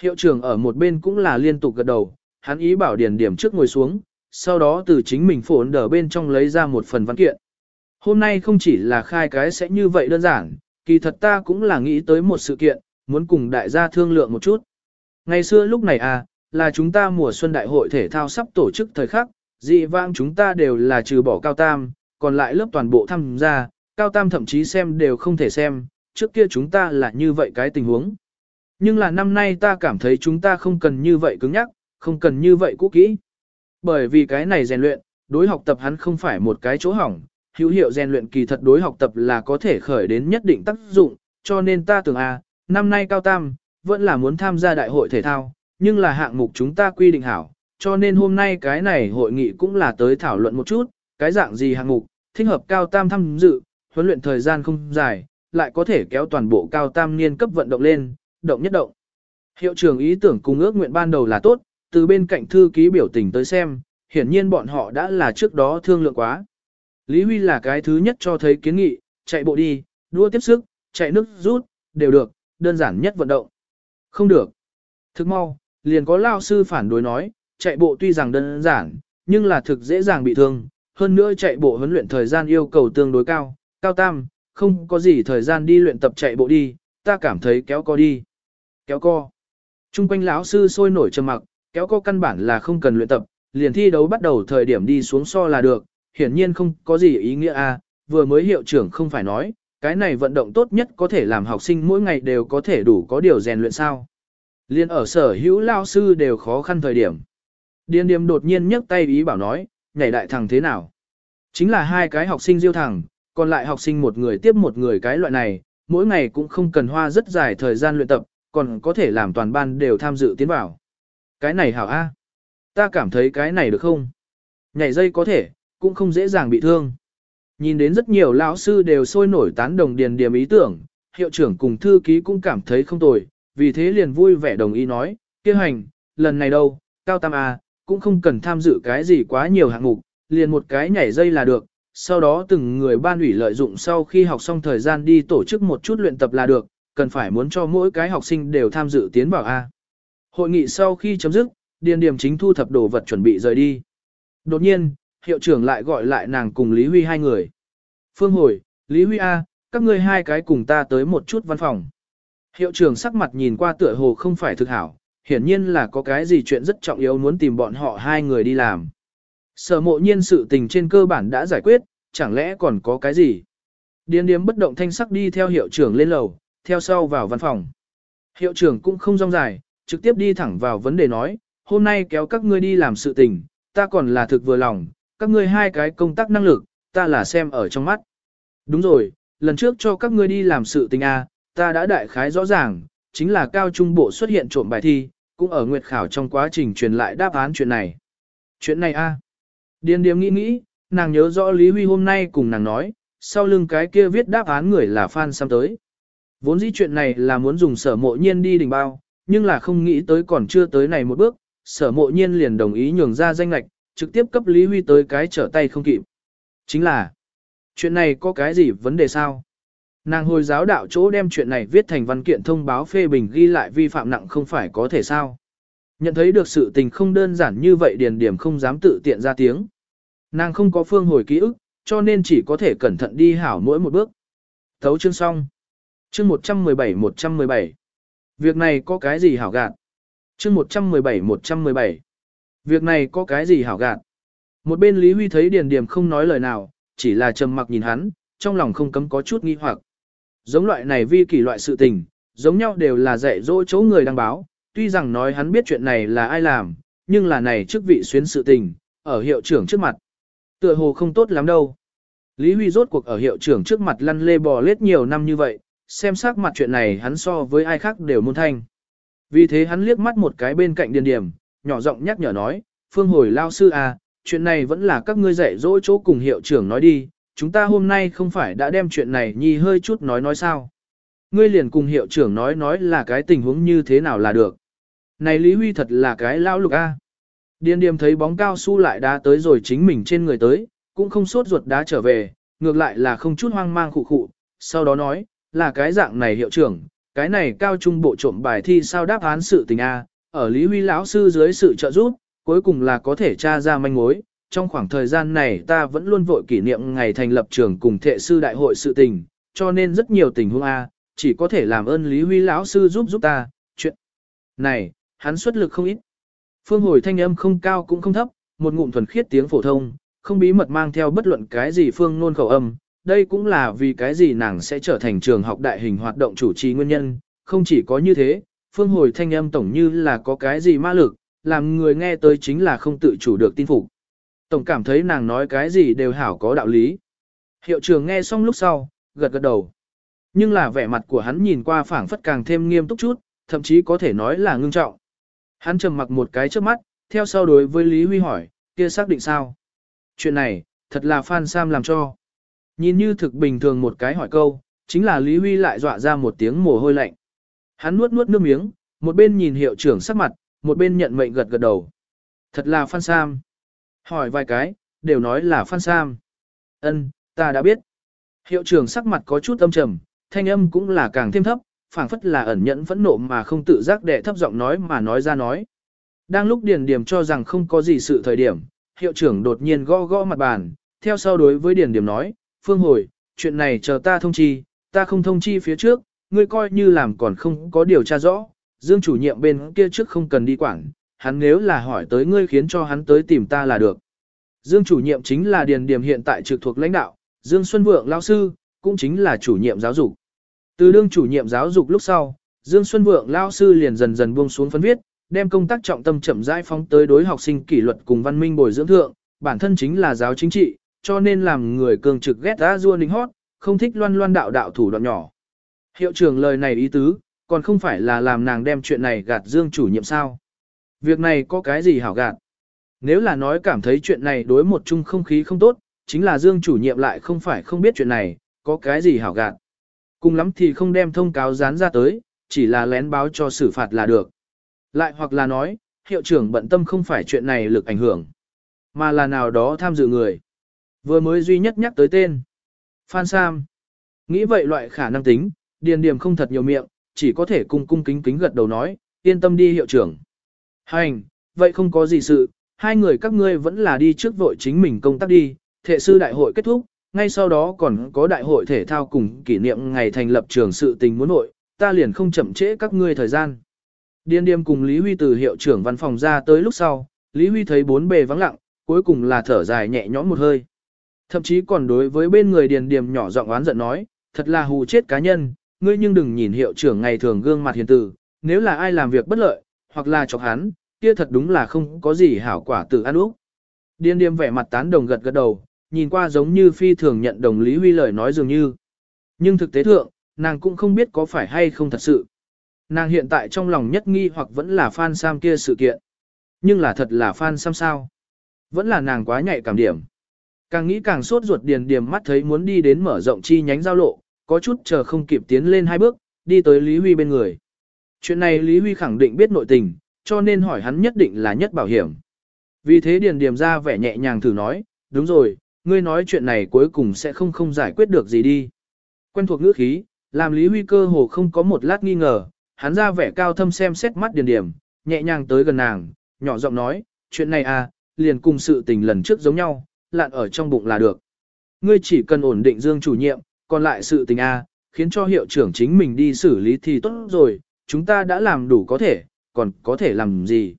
Hiệu trưởng ở một bên cũng là liên tục gật đầu, hắn ý bảo điền điểm trước ngồi xuống, sau đó từ chính mình phổn đờ bên trong lấy ra một phần văn kiện. Hôm nay không chỉ là khai cái sẽ như vậy đơn giản, kỳ thật ta cũng là nghĩ tới một sự kiện, muốn cùng đại gia thương lượng một chút. Ngày xưa lúc này à, là chúng ta mùa xuân đại hội thể thao sắp tổ chức thời khắc, dị vãng chúng ta đều là trừ bỏ cao tam, còn lại lớp toàn bộ tham gia, cao tam thậm chí xem đều không thể xem, trước kia chúng ta là như vậy cái tình huống. Nhưng là năm nay ta cảm thấy chúng ta không cần như vậy cứng nhắc, không cần như vậy cũ kỹ. Bởi vì cái này rèn luyện, đối học tập hắn không phải một cái chỗ hỏng, hữu hiệu rèn luyện kỳ thật đối học tập là có thể khởi đến nhất định tác dụng, cho nên ta tưởng à, năm nay cao tam, vẫn là muốn tham gia đại hội thể thao, nhưng là hạng mục chúng ta quy định hảo, cho nên hôm nay cái này hội nghị cũng là tới thảo luận một chút, cái dạng gì hạng mục, thích hợp cao tam tham dự, huấn luyện thời gian không dài, lại có thể kéo toàn bộ cao tam niên cấp vận động lên, động nhất động. Hiệu trưởng ý tưởng cùng ước nguyện ban đầu là tốt, từ bên cạnh thư ký biểu tình tới xem, hiển nhiên bọn họ đã là trước đó thương lượng quá. Lý Huy là cái thứ nhất cho thấy kiến nghị, chạy bộ đi, đua tiếp sức, chạy nước rút, đều được, đơn giản nhất vận động. Không được. Thức mau, liền có lao sư phản đối nói, chạy bộ tuy rằng đơn giản, nhưng là thực dễ dàng bị thương, hơn nữa chạy bộ huấn luyện thời gian yêu cầu tương đối cao, cao tam, không có gì thời gian đi luyện tập chạy bộ đi, ta cảm thấy kéo co đi. Kéo co. Trung quanh lão sư sôi nổi trầm mặc, kéo co căn bản là không cần luyện tập, liền thi đấu bắt đầu thời điểm đi xuống so là được, hiển nhiên không có gì ý nghĩa a. vừa mới hiệu trưởng không phải nói, cái này vận động tốt nhất có thể làm học sinh mỗi ngày đều có thể đủ có điều rèn luyện sao. Liên ở sở hữu lao sư đều khó khăn thời điểm. Điền điềm đột nhiên nhấc tay ý bảo nói, nhảy đại thằng thế nào? Chính là hai cái học sinh diêu thẳng, còn lại học sinh một người tiếp một người cái loại này, mỗi ngày cũng không cần hoa rất dài thời gian luyện tập, còn có thể làm toàn ban đều tham dự tiến vào. Cái này hảo A. Ta cảm thấy cái này được không? Nhảy dây có thể, cũng không dễ dàng bị thương. Nhìn đến rất nhiều lão sư đều sôi nổi tán đồng điền điểm ý tưởng, hiệu trưởng cùng thư ký cũng cảm thấy không tồi, vì thế liền vui vẻ đồng ý nói, kia hành, lần này đâu, cao tam A, cũng không cần tham dự cái gì quá nhiều hạng mục, liền một cái nhảy dây là được, sau đó từng người ban ủy lợi dụng sau khi học xong thời gian đi tổ chức một chút luyện tập là được, cần phải muốn cho mỗi cái học sinh đều tham dự tiến vào A. Hội nghị sau khi chấm dứt, Điền Điểm chính thu thập đồ vật chuẩn bị rời đi. Đột nhiên, hiệu trưởng lại gọi lại nàng cùng Lý Huy hai người. Phương hồi, Lý Huy A, các ngươi hai cái cùng ta tới một chút văn phòng. Hiệu trưởng sắc mặt nhìn qua tựa hồ không phải thực hảo, hiển nhiên là có cái gì chuyện rất trọng yếu muốn tìm bọn họ hai người đi làm. Sở mộ nhiên sự tình trên cơ bản đã giải quyết, chẳng lẽ còn có cái gì? Điền điếm bất động thanh sắc đi theo hiệu trưởng lên lầu, theo sau vào văn phòng. Hiệu trưởng cũng không rong dài, trực tiếp đi thẳng vào vấn đề nói, hôm nay kéo các ngươi đi làm sự tình, ta còn là thực vừa lòng, các ngươi hai cái công tác năng lực, ta là xem ở trong mắt. Đúng rồi, lần trước cho các ngươi đi làm sự tình A, ta đã đại khái rõ ràng, chính là cao trung bộ xuất hiện trộm bài thi, cũng ở nguyệt khảo trong quá trình truyền lại đáp án chuyện này. Chuyện này A. Điền điếm nghĩ nghĩ, nàng nhớ rõ Lý Huy hôm nay cùng nàng nói, sau lưng cái kia viết đáp án người là Phan Sam tới. Vốn dĩ chuyện này là muốn dùng sở mộ nhiên đi đình bao, nhưng là không nghĩ tới còn chưa tới này một bước, sở mộ nhiên liền đồng ý nhường ra danh lạch, trực tiếp cấp Lý Huy tới cái trở tay không kịp. Chính là, chuyện này có cái gì vấn đề sao? Nàng hồi giáo đạo chỗ đem chuyện này viết thành văn kiện thông báo phê bình ghi lại vi phạm nặng không phải có thể sao? Nhận thấy được sự tình không đơn giản như vậy điền điểm không dám tự tiện ra tiếng. Nàng không có phương hồi ký ức, cho nên chỉ có thể cẩn thận đi hảo mỗi một bước. Thấu chương xong. Chương 117-117. Việc này có cái gì hảo gạt? Chương 117-117. Việc này có cái gì hảo gạt? Một bên Lý Huy thấy Điền Điềm không nói lời nào, chỉ là trầm mặc nhìn hắn, trong lòng không cấm có chút nghi hoặc. Giống loại này vi kỷ loại sự tình, giống nhau đều là dạy dỗ chỗ người đăng báo, tuy rằng nói hắn biết chuyện này là ai làm, nhưng là này trước vị xuyến sự tình, ở hiệu trưởng trước mặt. Tựa hồ không tốt lắm đâu. Lý Huy rốt cuộc ở hiệu trưởng trước mặt lăn lê bò lết nhiều năm như vậy, xem sắc mặt chuyện này hắn so với ai khác đều môn thanh. Vì thế hắn liếc mắt một cái bên cạnh điền điểm, nhỏ giọng nhắc nhở nói, phương hồi lao sư à, chuyện này vẫn là các ngươi dạy dỗ chỗ cùng hiệu trưởng nói đi, chúng ta hôm nay không phải đã đem chuyện này nhi hơi chút nói nói sao. Ngươi liền cùng hiệu trưởng nói nói là cái tình huống như thế nào là được. Này Lý Huy thật là cái lao lục a. Điền điềm thấy bóng cao su lại đá tới rồi chính mình trên người tới, cũng không sốt ruột đá trở về, ngược lại là không chút hoang mang khụ khụ, sau đó nói, là cái dạng này hiệu trưởng, cái này cao trung bộ trộm bài thi sao đáp án sự tình A, ở Lý Huy lão sư dưới sự trợ giúp, cuối cùng là có thể tra ra manh mối. Trong khoảng thời gian này ta vẫn luôn vội kỷ niệm ngày thành lập trường cùng thệ sư đại hội sự tình, cho nên rất nhiều tình huống A, chỉ có thể làm ơn Lý Huy lão sư giúp giúp ta, chuyện này, hắn xuất lực không ít. Phương hồi thanh âm không cao cũng không thấp, một ngụm thuần khiết tiếng phổ thông, không bí mật mang theo bất luận cái gì phương nôn khẩu âm, đây cũng là vì cái gì nàng sẽ trở thành trường học đại hình hoạt động chủ trì nguyên nhân, không chỉ có như thế, phương hồi thanh âm tổng như là có cái gì ma lực, làm người nghe tới chính là không tự chủ được tin phục. Tổng cảm thấy nàng nói cái gì đều hảo có đạo lý. Hiệu trưởng nghe xong lúc sau, gật gật đầu. Nhưng là vẻ mặt của hắn nhìn qua phảng phất càng thêm nghiêm túc chút, thậm chí có thể nói là ngưng trọng. Hắn trầm mặc một cái trước mắt, theo sau đối với Lý Huy hỏi, kia xác định sao? Chuyện này, thật là Phan Sam làm cho. Nhìn như thực bình thường một cái hỏi câu, chính là Lý Huy lại dọa ra một tiếng mồ hôi lạnh. Hắn nuốt nuốt nước miếng, một bên nhìn hiệu trưởng sắc mặt, một bên nhận mệnh gật gật đầu. Thật là Phan Sam. Hỏi vài cái, đều nói là Phan Sam. Ân, ta đã biết. Hiệu trưởng sắc mặt có chút âm trầm, thanh âm cũng là càng thêm thấp, phảng phất là ẩn nhẫn phẫn nộ mà không tự giác đệ thấp giọng nói mà nói ra nói. Đang lúc Điền Điểm cho rằng không có gì sự thời điểm, hiệu trưởng đột nhiên gõ gõ mặt bàn, theo sau đối với Điền Điểm nói, Phương hồi, chuyện này chờ ta thông chi, ta không thông chi phía trước, ngươi coi như làm còn không có điều tra rõ, Dương chủ nhiệm bên kia trước không cần đi quản, hắn nếu là hỏi tới ngươi khiến cho hắn tới tìm ta là được. Dương chủ nhiệm chính là Điền Điểm hiện tại trực thuộc lãnh đạo, Dương Xuân Vượng lao sư, cũng chính là chủ nhiệm giáo dục. Từ đương chủ nhiệm giáo dục lúc sau, Dương Xuân Vượng lao sư liền dần dần buông xuống phân viết, đem công tác trọng tâm chậm rãi phóng tới đối học sinh kỷ luật cùng văn minh bồi dưỡng thượng, bản thân chính là giáo chính trị, cho nên làm người cường trực ghét ra rua ninh hót, không thích loan loan đạo đạo thủ đoạn nhỏ. Hiệu trưởng lời này ý tứ, còn không phải là làm nàng đem chuyện này gạt Dương chủ nhiệm sao. Việc này có cái gì hảo gạt? Nếu là nói cảm thấy chuyện này đối một chung không khí không tốt, chính là Dương chủ nhiệm lại không phải không biết chuyện này, có cái gì hảo gạt. Cùng lắm thì không đem thông cáo dán ra tới, chỉ là lén báo cho xử phạt là được. Lại hoặc là nói, hiệu trưởng bận tâm không phải chuyện này lực ảnh hưởng, mà là nào đó tham dự người. Vừa mới duy nhất nhắc tới tên. Phan Sam. Nghĩ vậy loại khả năng tính, điền điểm không thật nhiều miệng, chỉ có thể cung cung kính kính gật đầu nói, yên tâm đi hiệu trưởng. Hành, vậy không có gì sự, hai người các ngươi vẫn là đi trước vội chính mình công tác đi, thệ sư đại hội kết thúc, ngay sau đó còn có đại hội thể thao cùng kỷ niệm ngày thành lập trường sự tình muốn nội, ta liền không chậm trễ các ngươi thời gian. Điên điềm cùng Lý Huy từ hiệu trưởng văn phòng ra tới lúc sau, Lý Huy thấy bốn bề vắng lặng, cuối cùng là thở dài nhẹ nhõm một hơi. Thậm chí còn đối với bên người điền điềm nhỏ giọng oán giận nói, thật là hù chết cá nhân, ngươi nhưng đừng nhìn hiệu trưởng ngày thường gương mặt hiền từ, nếu là ai làm việc bất lợi, hoặc là chọc hắn, kia thật đúng là không có gì hảo quả tự ăn úc. Điền điềm vẻ mặt tán đồng gật gật đầu, nhìn qua giống như phi thường nhận đồng Lý Huy lời nói dường như. Nhưng thực tế thượng, nàng cũng không biết có phải hay không thật sự. Nàng hiện tại trong lòng nhất nghi hoặc vẫn là Phan Sam kia sự kiện. Nhưng là thật là Phan Sam sao? Vẫn là nàng quá nhạy cảm điểm. Càng nghĩ càng sốt ruột điền điểm mắt thấy muốn đi đến mở rộng chi nhánh giao lộ, có chút chờ không kịp tiến lên hai bước, đi tới Lý Huy bên người. Chuyện này Lý Huy khẳng định biết nội tình, cho nên hỏi hắn nhất định là nhất bảo hiểm. Vì thế điền Điềm ra vẻ nhẹ nhàng thử nói, đúng rồi, ngươi nói chuyện này cuối cùng sẽ không không giải quyết được gì đi. Quen thuộc ngữ khí, làm Lý Huy cơ hồ không có một lát nghi ngờ, hắn ra vẻ cao thâm xem xét mắt điền Điềm, nhẹ nhàng tới gần nàng, nhỏ giọng nói, chuyện này à, liền cùng sự tình lần trước giống nhau, lạn ở trong bụng là được. Ngươi chỉ cần ổn định dương chủ nhiệm, còn lại sự tình A, khiến cho hiệu trưởng chính mình đi xử lý thì tốt rồi, chúng ta đã làm đủ có thể, còn có thể làm gì.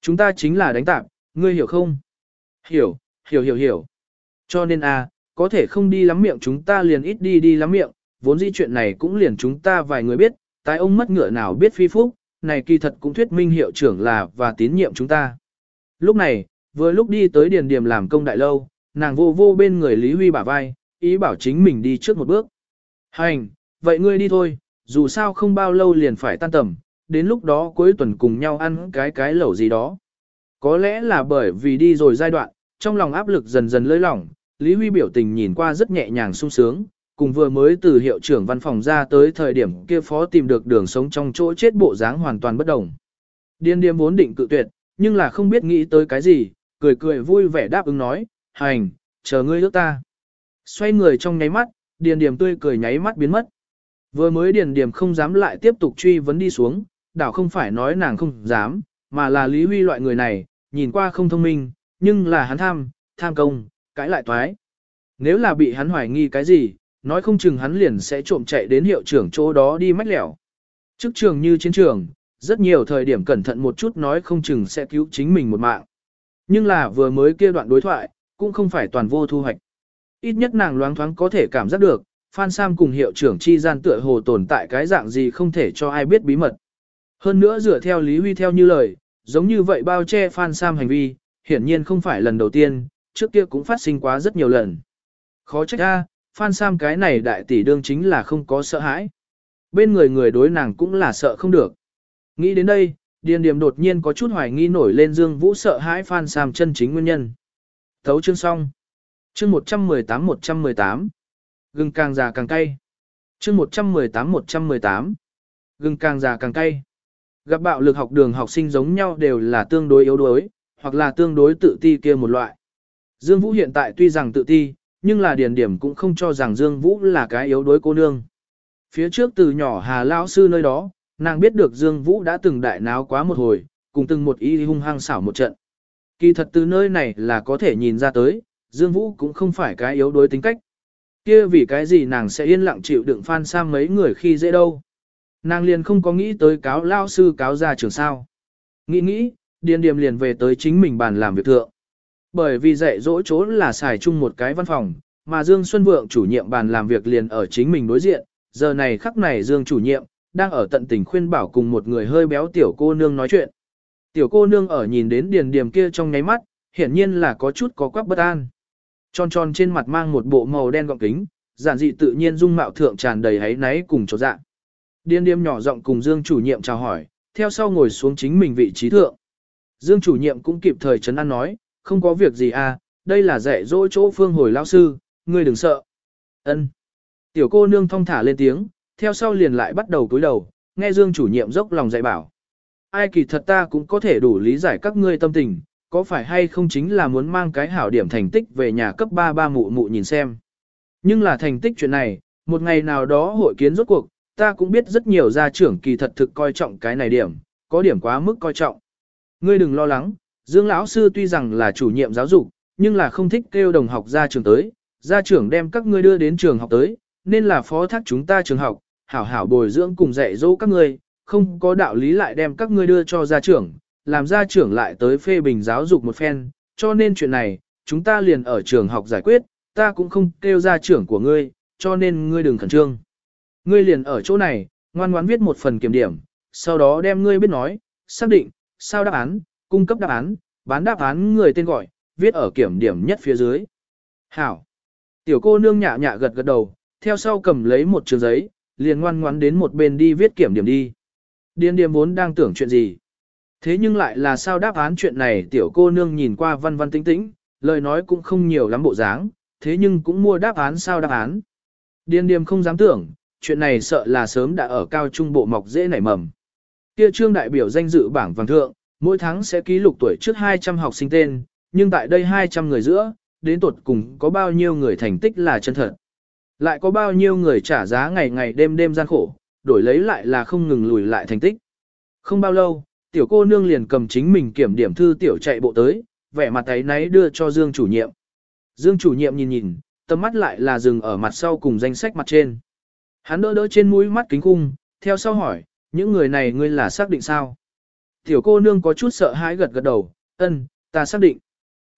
Chúng ta chính là đánh tạp, ngươi hiểu không? Hiểu, hiểu hiểu hiểu. Cho nên A, có thể không đi lắm miệng chúng ta liền ít đi đi lắm miệng, vốn dĩ chuyện này cũng liền chúng ta vài người biết, tái ông mất ngựa nào biết phi phúc, này kỳ thật cũng thuyết minh hiệu trưởng là và tín nhiệm chúng ta. Lúc này, vừa lúc đi tới điền điểm làm công đại lâu, nàng vô vô bên người Lý Huy bả vai, ý bảo chính mình đi trước một bước. Hành, vậy ngươi đi thôi, dù sao không bao lâu liền phải tan tầm, đến lúc đó cuối tuần cùng nhau ăn cái cái lẩu gì đó. Có lẽ là bởi vì đi rồi giai đoạn, trong lòng áp lực dần dần lơi lỏng, Lý Huy biểu tình nhìn qua rất nhẹ nhàng sung sướng, cùng vừa mới từ hiệu trưởng văn phòng ra tới thời điểm kia phó tìm được đường sống trong chỗ chết bộ dáng hoàn toàn bất đồng. Điên điếm vốn định cự tuyệt, nhưng là không biết nghĩ tới cái gì, cười cười vui vẻ đáp ứng nói, hành, chờ ngươi nước ta. Xoay người trong nháy mắt, điền điểm tươi cười nháy mắt biến mất. Vừa mới điền điểm không dám lại tiếp tục truy vấn đi xuống, đảo không phải nói nàng không dám, mà là Lý Huy loại người này, nhìn qua không thông minh, nhưng là hắn tham, tham công, cãi lại toái. Nếu là bị hắn hoài nghi cái gì, nói không chừng hắn liền sẽ trộm chạy đến hiệu trưởng chỗ đó đi mách lẻo. trước trường như chiến trường, rất nhiều thời điểm cẩn thận một chút nói không chừng sẽ cứu chính mình một mạng. Nhưng là vừa mới kia đoạn đối thoại, cũng không phải toàn vô thu hoạch. Ít nhất nàng loáng thoáng có thể cảm giác được, Phan Sam cùng hiệu trưởng chi gian tựa hồ tồn tại cái dạng gì không thể cho ai biết bí mật. Hơn nữa dựa theo Lý Huy theo như lời, giống như vậy bao che Phan Sam hành vi, hiển nhiên không phải lần đầu tiên, trước kia cũng phát sinh quá rất nhiều lần. Khó trách ra, Phan Sam cái này đại tỷ đương chính là không có sợ hãi. Bên người người đối nàng cũng là sợ không được. Nghĩ đến đây, Điền Điềm đột nhiên có chút hoài nghi nổi lên Dương Vũ sợ hãi Phan Sam chân chính nguyên nhân. Thấu chương xong. Chương 118-118. Gừng càng già càng cay. Chương 118-118. Gừng càng già càng cay. Gặp bạo lực học đường học sinh giống nhau đều là tương đối yếu đuối, hoặc là tương đối tự ti kia một loại. Dương Vũ hiện tại tuy rằng tự ti, nhưng là điển điểm cũng không cho rằng Dương Vũ là cái yếu đuối cô nương. Phía trước từ nhỏ Hà Lão Sư nơi đó, nàng biết được Dương Vũ đã từng đại náo quá một hồi, cùng từng một ý hung hăng xảo một trận. Kỳ thật từ nơi này là có thể nhìn ra tới, Dương Vũ cũng không phải cái yếu đuối tính cách kia vì cái gì nàng sẽ yên lặng chịu đựng phan sang mấy người khi dễ đâu. Nàng liền không có nghĩ tới cáo lao sư cáo ra trường sao. Nghĩ nghĩ, điền điểm liền về tới chính mình bàn làm việc thượng. Bởi vì dạy dỗ chỗ là xài chung một cái văn phòng, mà Dương Xuân Vượng chủ nhiệm bàn làm việc liền ở chính mình đối diện, giờ này khắc này Dương chủ nhiệm, đang ở tận tình khuyên bảo cùng một người hơi béo tiểu cô nương nói chuyện. Tiểu cô nương ở nhìn đến điền điểm kia trong nháy mắt, hiển nhiên là có chút có quắc bất an. Tròn tròn trên mặt mang một bộ màu đen gọng kính, giản dị tự nhiên dung mạo thượng tràn đầy hấy náy cùng chỗ dạ. Điên điểm nhỏ giọng cùng Dương chủ nhiệm chào hỏi, theo sau ngồi xuống chính mình vị trí thượng. Dương chủ nhiệm cũng kịp thời chấn an nói, không có việc gì à, đây là dạy dỗ chỗ phương hồi lao sư, ngươi đừng sợ. Ân. Tiểu cô nương thong thả lên tiếng, theo sau liền lại bắt đầu cúi đầu, nghe Dương chủ nhiệm dốc lòng dạy bảo. Ai kỳ thật ta cũng có thể đủ lý giải các ngươi tâm tình, có phải hay không chính là muốn mang cái hảo điểm thành tích về nhà cấp 3 ba mụ mụ nhìn xem. Nhưng là thành tích chuyện này, một ngày nào đó hội kiến rốt cuộc, ta cũng biết rất nhiều gia trưởng kỳ thật thực coi trọng cái này điểm, có điểm quá mức coi trọng. Ngươi đừng lo lắng, Dương lão sư tuy rằng là chủ nhiệm giáo dục, nhưng là không thích kêu đồng học ra trường tới, gia trưởng đem các ngươi đưa đến trường học tới, nên là phó thác chúng ta trường học, hảo hảo bồi dưỡng cùng dạy dỗ các ngươi, không có đạo lý lại đem các ngươi đưa cho gia trưởng, làm gia trưởng lại tới phê bình giáo dục một phen, cho nên chuyện này, chúng ta liền ở trường học giải quyết, ta cũng không kêu gia trưởng của ngươi, cho nên ngươi đừng khẩn trương. Ngươi liền ở chỗ này, ngoan ngoãn viết một phần kiểm điểm, sau đó đem ngươi biết nói, xác định, sao đáp án, cung cấp đáp án, bán đáp án người tên gọi, viết ở kiểm điểm nhất phía dưới. Hảo. Tiểu cô nương nhạ nhạ gật gật đầu, theo sau cầm lấy một trường giấy, liền ngoan ngoãn đến một bên đi viết kiểm điểm đi. Điên điềm vốn đang tưởng chuyện gì. Thế nhưng lại là sao đáp án chuyện này tiểu cô nương nhìn qua văn văn tĩnh tĩnh, lời nói cũng không nhiều lắm bộ dáng, thế nhưng cũng mua đáp án sao đáp án. Điên điềm không dám tưởng, chuyện này sợ là sớm đã ở cao trung bộ mọc dễ nảy mầm. Kia trương đại biểu danh dự bảng vàng thượng, mỗi tháng sẽ ký lục tuổi trước 200 học sinh tên, nhưng tại đây 200 người giữa, đến tuột cùng có bao nhiêu người thành tích là chân thật. Lại có bao nhiêu người trả giá ngày ngày đêm đêm gian khổ, đổi lấy lại là không ngừng lùi lại thành tích. Không bao lâu, tiểu cô nương liền cầm chính mình kiểm điểm thư tiểu chạy bộ tới, vẻ mặt ấy náy đưa cho Dương chủ nhiệm. Dương chủ nhiệm nhìn nhìn, tầm mắt lại là dừng ở mặt sau cùng danh sách mặt trên. Hắn đỡ đỡ trên mũi mắt kính khung, theo sau hỏi, những người này ngươi là xác định sao? Tiểu cô nương có chút sợ hãi gật gật đầu, ân, ta xác định.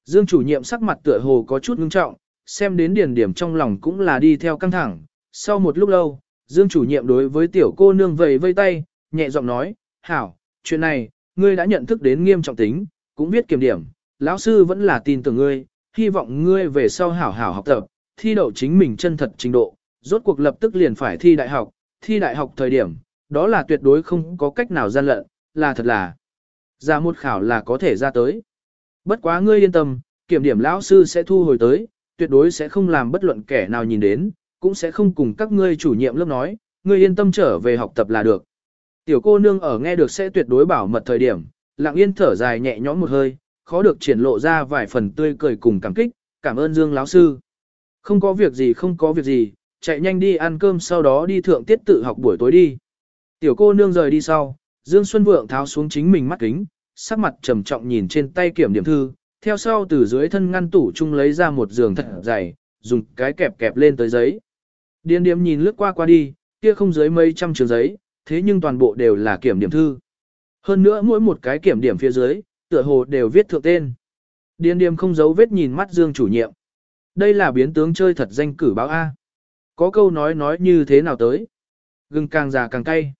Dương chủ nhiệm sắc mặt tựa hồ có chút ngưng trọng, xem đến điển điểm trong lòng cũng là đi theo căng thẳng. Sau một lúc lâu, Dương chủ nhiệm đối với tiểu cô nương vầy vây tay, nhẹ giọng nói, hảo, chuyện này, ngươi đã nhận thức đến nghiêm trọng tính, cũng biết kiểm điểm, lão sư vẫn là tin tưởng ngươi, hy vọng ngươi về sau hảo hảo học tập, thi đậu chính mình chân thật trình độ, rốt cuộc lập tức liền phải thi đại học, thi đại học thời điểm, đó là tuyệt đối không có cách nào gian lận, là thật là. Ra một khảo là có thể ra tới. Bất quá ngươi yên tâm, kiểm điểm lão sư sẽ thu hồi tới, tuyệt đối sẽ không làm bất luận kẻ nào nhìn đến, cũng sẽ không cùng các ngươi chủ nhiệm lớp nói, ngươi yên tâm trở về học tập là được. Tiểu cô nương ở nghe được sẽ tuyệt đối bảo mật thời điểm, lặng yên thở dài nhẹ nhõm một hơi, khó được triển lộ ra vài phần tươi cười cùng cảm kích, cảm ơn Dương lão sư. Không có việc gì không có việc gì, chạy nhanh đi ăn cơm sau đó đi thượng tiết tự học buổi tối đi. Tiểu cô nương rời đi sau, Dương Xuân Vượng tháo xuống chính mình mắt kính, sắc mặt trầm trọng nhìn trên tay kiểm điểm thư, theo sau từ dưới thân ngăn tủ chung lấy ra một giường thật dày, dùng cái kẹp kẹp lên tới giấy. Điên điếm nhìn lướt qua qua đi, kia không dưới mấy trăm trường giấy, thế nhưng toàn bộ đều là kiểm điểm thư. Hơn nữa mỗi một cái kiểm điểm phía dưới, tựa hồ đều viết thượng tên. điền điềm không giấu vết nhìn mắt Dương chủ nhiệm. Đây là biến tướng chơi thật danh cử báo A. Có câu nói nói như thế nào tới. Gừng càng già càng cay.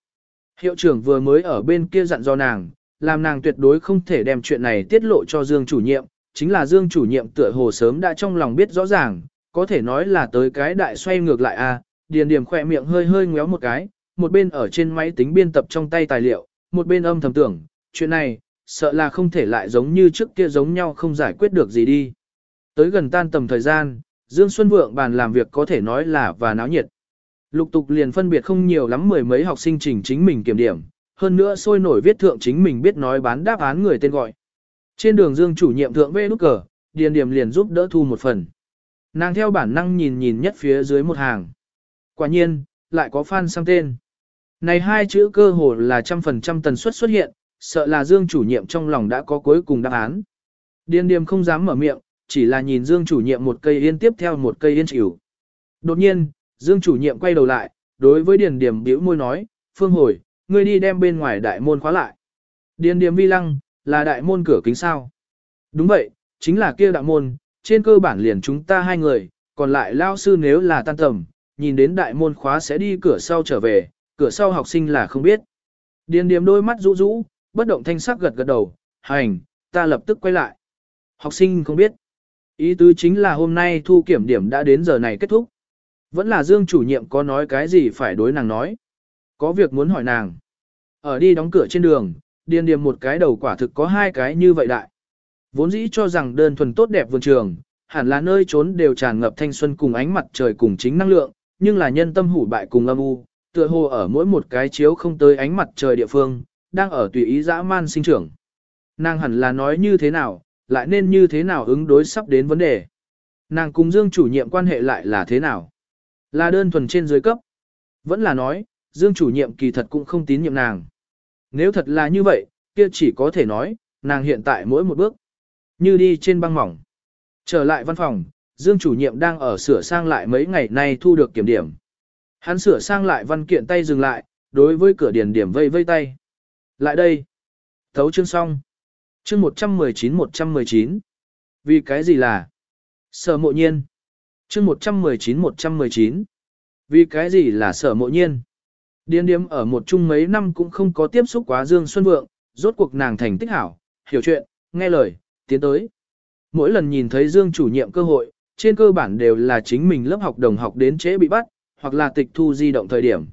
Hiệu trưởng vừa mới ở bên kia dặn do nàng, làm nàng tuyệt đối không thể đem chuyện này tiết lộ cho Dương chủ nhiệm, chính là Dương chủ nhiệm tựa hồ sớm đã trong lòng biết rõ ràng, có thể nói là tới cái đại xoay ngược lại a. Điền Điềm khỏe miệng hơi hơi ngéo một cái, một bên ở trên máy tính biên tập trong tay tài liệu, một bên âm thầm tưởng, chuyện này, sợ là không thể lại giống như trước kia giống nhau không giải quyết được gì đi. Tới gần tan tầm thời gian, Dương Xuân Vượng bàn làm việc có thể nói là và náo nhiệt. Lục tục liền phân biệt không nhiều lắm mười mấy học sinh trình chính mình kiểm điểm, hơn nữa sôi nổi viết thượng chính mình biết nói bán đáp án người tên gọi. Trên đường Dương chủ nhiệm thượng vê nút cờ, Điền Điểm liền giúp đỡ thu một phần. Nàng theo bản năng nhìn nhìn nhất phía dưới một hàng. Quả nhiên, lại có fan sang tên. Này hai chữ cơ hồ là trăm phần trăm tần suất xuất hiện, sợ là Dương chủ nhiệm trong lòng đã có cuối cùng đáp án. Điền Điềm không dám mở miệng, chỉ là nhìn Dương chủ nhiệm một cây yên tiếp theo một cây yên chịu. Đột nhiên, Dương chủ nhiệm quay đầu lại, đối với Điền Điềm bĩu môi nói, Phương hồi, ngươi đi đem bên ngoài đại môn khóa lại. Điền Điềm vi lăng, là đại môn cửa kính sao. Đúng vậy, chính là kia đại môn, trên cơ bản liền chúng ta hai người, còn lại lao sư nếu là tan tầm, nhìn đến đại môn khóa sẽ đi cửa sau trở về, cửa sau học sinh là không biết. Điền Điềm đôi mắt rũ rũ, bất động thanh sắc gật gật đầu, hành, ta lập tức quay lại. Học sinh không biết. Ý tứ chính là hôm nay thu kiểm điểm đã đến giờ này kết thúc. Vẫn là Dương chủ nhiệm có nói cái gì phải đối nàng nói. Có việc muốn hỏi nàng. Ở đi đóng cửa trên đường, điền điềm một cái đầu quả thực có hai cái như vậy đại. Vốn dĩ cho rằng đơn thuần tốt đẹp vườn trường, hẳn là nơi trốn đều tràn ngập thanh xuân cùng ánh mặt trời cùng chính năng lượng, nhưng là nhân tâm hủ bại cùng âm u, tựa hồ ở mỗi một cái chiếu không tới ánh mặt trời địa phương, đang ở tùy ý dã man sinh trưởng. Nàng hẳn là nói như thế nào, lại nên như thế nào ứng đối sắp đến vấn đề. Nàng cùng Dương chủ nhiệm quan hệ lại là thế nào? Là đơn thuần trên dưới cấp. Vẫn là nói, Dương chủ nhiệm kỳ thật cũng không tín nhiệm nàng. Nếu thật là như vậy, kia chỉ có thể nói, nàng hiện tại mỗi một bước, như đi trên băng mỏng. Trở lại văn phòng, Dương chủ nhiệm đang ở sửa sang lại mấy ngày nay thu được kiểm điểm. Hắn sửa sang lại văn kiện tay dừng lại, đối với cửa điển điểm vây vây tay. Lại đây. Thấu chương xong. Chương 119-119. Vì cái gì là? Sở mộ nhiên. Chương 119-119. Vì cái gì là sở mộ nhiên? Điên điếm ở một chung mấy năm cũng không có tiếp xúc quá Dương Xuân Vượng, rốt cuộc nàng thành tích hảo, hiểu chuyện, nghe lời, tiến tới. Mỗi lần nhìn thấy Dương chủ nhiệm cơ hội, trên cơ bản đều là chính mình lớp học đồng học đến trễ bị bắt, hoặc là tịch thu di động thời điểm.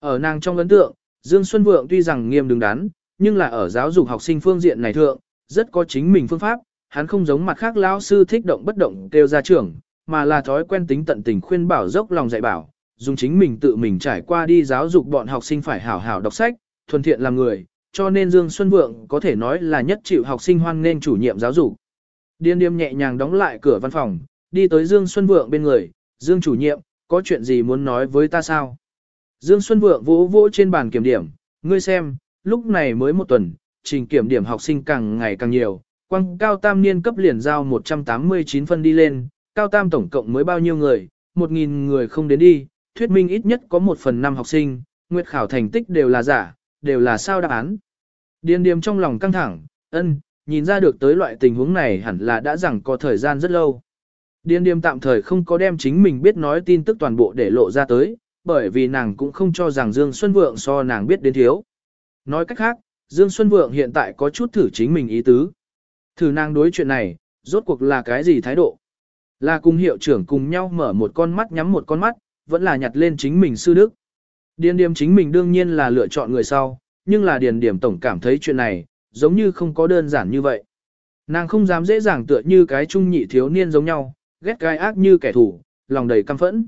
Ở nàng trong ấn tượng, Dương Xuân Vượng tuy rằng nghiêm đứng đắn, nhưng là ở giáo dục học sinh phương diện này thượng, rất có chính mình phương pháp, hắn không giống mặt khác lão sư thích động bất động kêu ra trưởng, mà là thói quen tính tận tình khuyên bảo dốc lòng dạy bảo, dùng chính mình tự mình trải qua đi giáo dục bọn học sinh phải hảo hảo đọc sách, thuần thiện làm người, cho nên Dương Xuân Vượng có thể nói là nhất chịu học sinh hoan nên chủ nhiệm giáo dục. Điên điềm nhẹ nhàng đóng lại cửa văn phòng, đi tới Dương Xuân Vượng bên người, Dương chủ nhiệm, có chuyện gì muốn nói với ta sao? Dương Xuân Vượng vỗ vỗ trên bàn kiểm điểm, ngươi xem, lúc này mới một tuần, trình kiểm điểm học sinh càng ngày càng nhiều, quang cao tam niên cấp liền giao 189 phân đi lên, cao tam tổng cộng mới bao nhiêu người, 1.000 người không đến đi, thuyết minh ít nhất có 1 phần 5 học sinh, nguyệt khảo thành tích đều là giả, đều là sao đáp án. Điền điềm trong lòng căng thẳng, ân, nhìn ra được tới loại tình huống này hẳn là đã rằng có thời gian rất lâu. Điên điềm tạm thời không có đem chính mình biết nói tin tức toàn bộ để lộ ra tới, bởi vì nàng cũng không cho rằng Dương Xuân Vượng so nàng biết đến thiếu. Nói cách khác, Dương Xuân Vượng hiện tại có chút thử chính mình ý tứ. Thử nàng đối chuyện này, rốt cuộc là cái gì thái độ? Là cùng hiệu trưởng cùng nhau mở một con mắt nhắm một con mắt, vẫn là nhặt lên chính mình sư đức. Điền điểm chính mình đương nhiên là lựa chọn người sau, nhưng là điền điểm tổng cảm thấy chuyện này, giống như không có đơn giản như vậy. Nàng không dám dễ dàng tựa như cái trung nhị thiếu niên giống nhau, ghét gai ác như kẻ thù, lòng đầy căm phẫn.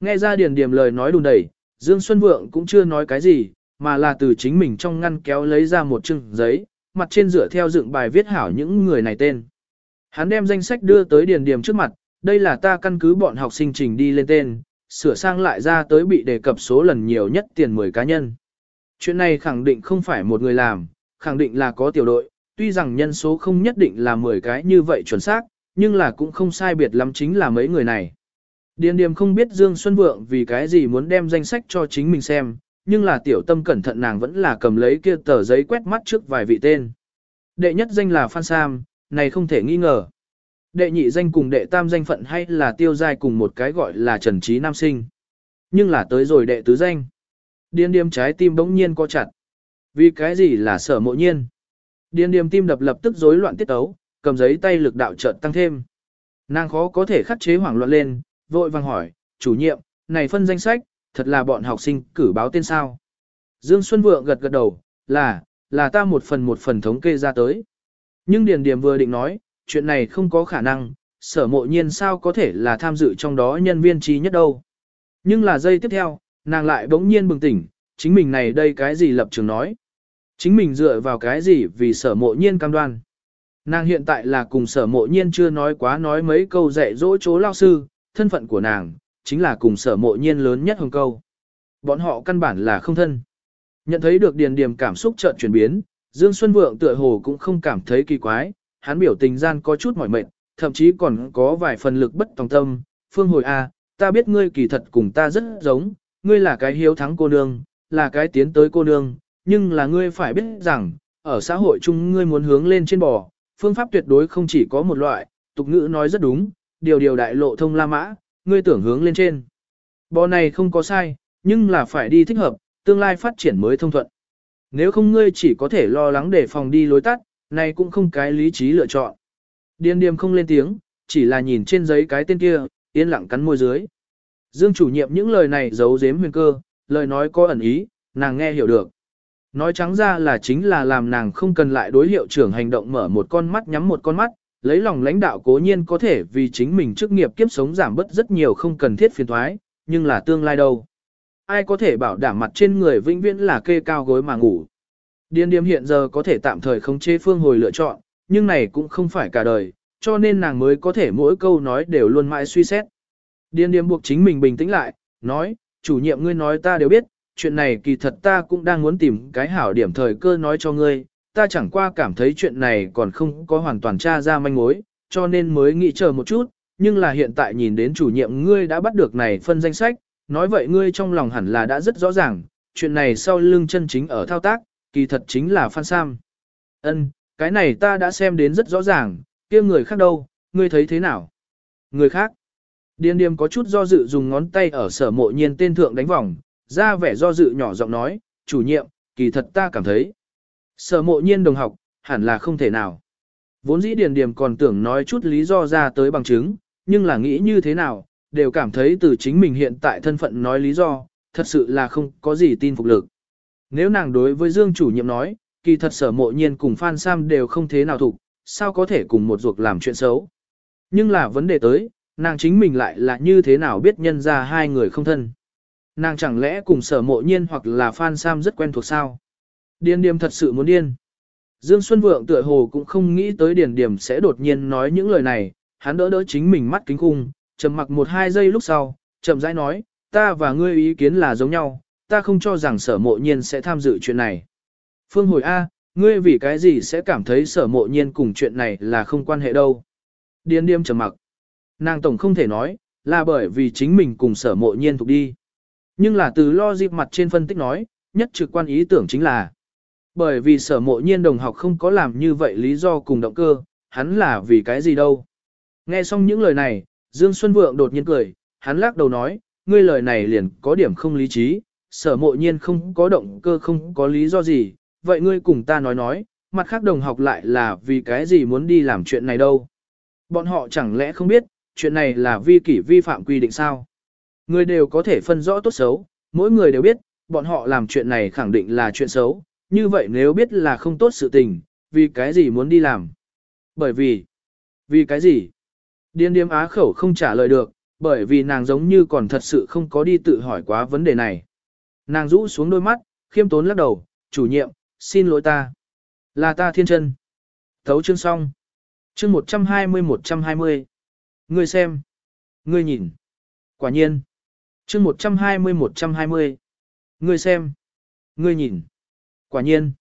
Nghe ra điền điềm lời nói đùn đẩy, Dương Xuân Vượng cũng chưa nói cái gì, mà là từ chính mình trong ngăn kéo lấy ra một chừng giấy, mặt trên dựa theo dựng bài viết hảo những người này tên. Hắn đem danh sách đưa tới điền điềm trước mặt, đây là ta căn cứ bọn học sinh trình đi lên tên, sửa sang lại ra tới bị đề cập số lần nhiều nhất tiền 10 cá nhân. Chuyện này khẳng định không phải một người làm, khẳng định là có tiểu đội, tuy rằng nhân số không nhất định là 10 cái như vậy chuẩn xác, nhưng là cũng không sai biệt lắm chính là mấy người này. Điền điềm không biết Dương Xuân Vượng vì cái gì muốn đem danh sách cho chính mình xem, nhưng là tiểu tâm cẩn thận nàng vẫn là cầm lấy kia tờ giấy quét mắt trước vài vị tên. Đệ nhất danh là Phan Sam, này không thể nghi ngờ. Đệ nhị danh cùng đệ tam danh phận hay là tiêu giai cùng một cái gọi là Trần Trí Nam Sinh. Nhưng là tới rồi đệ tứ danh. Điên điềm trái tim bỗng nhiên co chặt. Vì cái gì là sở mộ nhiên? Điên điềm tim đập lập tức rối loạn tiết ấu, cầm giấy tay lực đạo chợt tăng thêm. Nàng khó có thể khắc chế hoảng loạn lên, vội vàng hỏi, chủ nhiệm, này phân danh sách, thật là bọn học sinh cử báo tên sao. Dương Xuân Vượng gật gật đầu, là, là ta một phần một phần thống kê ra tới. Nhưng Điền Điềm vừa định nói, chuyện này không có khả năng, sở mộ nhiên sao có thể là tham dự trong đó nhân viên trí nhất đâu. Nhưng là giây tiếp theo, nàng lại bỗng nhiên bừng tỉnh, chính mình này đây cái gì lập trường nói. Chính mình dựa vào cái gì vì sở mộ nhiên cam đoan. Nàng hiện tại là cùng sở mộ nhiên chưa nói quá nói mấy câu dạy dỗ chố lao sư, thân phận của nàng, chính là cùng sở mộ nhiên lớn nhất hồng câu. Bọn họ căn bản là không thân. Nhận thấy được điền điểm cảm xúc chợt chuyển biến, Dương Xuân Vượng tựa hồ cũng không cảm thấy kỳ quái, hắn biểu tình gian có chút mỏi mệt, thậm chí còn có vài phần lực bất tòng tâm. Phương hồi A, ta biết ngươi kỳ thật cùng ta rất giống, ngươi là cái hiếu thắng cô nương, là cái tiến tới cô nương, nhưng là ngươi phải biết rằng, ở xã hội chung ngươi muốn hướng lên trên bò, phương pháp tuyệt đối không chỉ có một loại, tục ngữ nói rất đúng, điều điều đại lộ thông la mã, ngươi tưởng hướng lên trên. Bò này không có sai, nhưng là phải đi thích hợp, tương lai phát triển mới thông thuận. Nếu không ngươi chỉ có thể lo lắng để phòng đi lối tắt, này cũng không cái lý trí lựa chọn. Điền điềm không lên tiếng, chỉ là nhìn trên giấy cái tên kia, yên lặng cắn môi dưới. Dương chủ nhiệm những lời này giấu giếm huyền cơ, lời nói có ẩn ý, nàng nghe hiểu được. Nói trắng ra là chính là làm nàng không cần lại đối hiệu trưởng hành động mở một con mắt nhắm một con mắt, lấy lòng lãnh đạo cố nhiên có thể vì chính mình chức nghiệp kiếp sống giảm bớt rất nhiều không cần thiết phiền thoái, nhưng là tương lai đâu. Ai có thể bảo đảm mặt trên người vĩnh viễn là kê cao gối mà ngủ. Điên điểm hiện giờ có thể tạm thời không chế phương hồi lựa chọn, nhưng này cũng không phải cả đời, cho nên nàng mới có thể mỗi câu nói đều luôn mãi suy xét. Điên điểm buộc chính mình bình tĩnh lại, nói, chủ nhiệm ngươi nói ta đều biết, chuyện này kỳ thật ta cũng đang muốn tìm cái hảo điểm thời cơ nói cho ngươi, ta chẳng qua cảm thấy chuyện này còn không có hoàn toàn tra ra manh mối, cho nên mới nghĩ chờ một chút, nhưng là hiện tại nhìn đến chủ nhiệm ngươi đã bắt được này phân danh sách, nói vậy ngươi trong lòng hẳn là đã rất rõ ràng, chuyện này sau lưng chân chính ở thao tác, kỳ thật chính là Phan Sam. Ân, cái này ta đã xem đến rất rõ ràng, kia người khác đâu, ngươi thấy thế nào? Người khác. Điên điềm có chút do dự dùng ngón tay ở sở mộ nhiên tên thượng đánh vòng, ra vẻ do dự nhỏ giọng nói, chủ nhiệm, kỳ thật ta cảm thấy. Sở mộ nhiên đồng học, hẳn là không thể nào. Vốn dĩ điền điềm còn tưởng nói chút lý do ra tới bằng chứng, nhưng là nghĩ như thế nào, đều cảm thấy từ chính mình hiện tại thân phận nói lý do, thật sự là không có gì tin phục lực. Nếu nàng đối với Dương chủ nhiệm nói, kỳ thật sở mộ nhiên cùng Phan Sam đều không thế nào thục, sao có thể cùng một ruột làm chuyện xấu. Nhưng là vấn đề tới, nàng chính mình lại là như thế nào biết nhân ra hai người không thân. Nàng chẳng lẽ cùng sở mộ nhiên hoặc là Phan Sam rất quen thuộc sao? Điền điềm thật sự muốn điên. Dương Xuân Vượng tựa hồ cũng không nghĩ tới điền điềm sẽ đột nhiên nói những lời này, hắn đỡ đỡ chính mình mắt kính khung, trầm mặc một hai giây lúc sau, chậm rãi nói, ta và ngươi ý kiến là giống nhau, ta không cho rằng sở mộ nhiên sẽ tham dự chuyện này. Phương hồi A, ngươi vì cái gì sẽ cảm thấy sở mộ nhiên cùng chuyện này là không quan hệ đâu. Điền điềm trầm mặc. Nàng tổng không thể nói, là bởi vì chính mình cùng sở mộ nhiên thuộc đi. Nhưng là từ lo dịp mặt trên phân tích nói, nhất trực quan ý tưởng chính là bởi vì sở mộ nhiên đồng học không có làm như vậy lý do cùng động cơ, hắn là vì cái gì đâu. Nghe xong những lời này, Dương Xuân Vượng đột nhiên cười, hắn lắc đầu nói, ngươi lời này liền có điểm không lý trí, sở mộ nhiên không có động cơ không có lý do gì, vậy ngươi cùng ta nói nói, mặt khác đồng học lại là vì cái gì muốn đi làm chuyện này đâu. Bọn họ chẳng lẽ không biết, chuyện này là vi kỷ vi phạm quy định sao? Người đều có thể phân rõ tốt xấu, mỗi người đều biết, bọn họ làm chuyện này khẳng định là chuyện xấu, như vậy nếu biết là không tốt sự tình, vì cái gì muốn đi làm. Bởi vì, vì cái gì? Điên điếm á khẩu không trả lời được, bởi vì nàng giống như còn thật sự không có đi tự hỏi quá vấn đề này. Nàng rũ xuống đôi mắt, khiêm tốn lắc đầu, chủ nhiệm, xin lỗi ta. Là ta thiên chân. Thấu chương xong. Chương 120-120. Ngươi xem. Ngươi nhìn. Quả nhiên. Chương 120-120. Ngươi xem. Ngươi nhìn. Quả nhiên.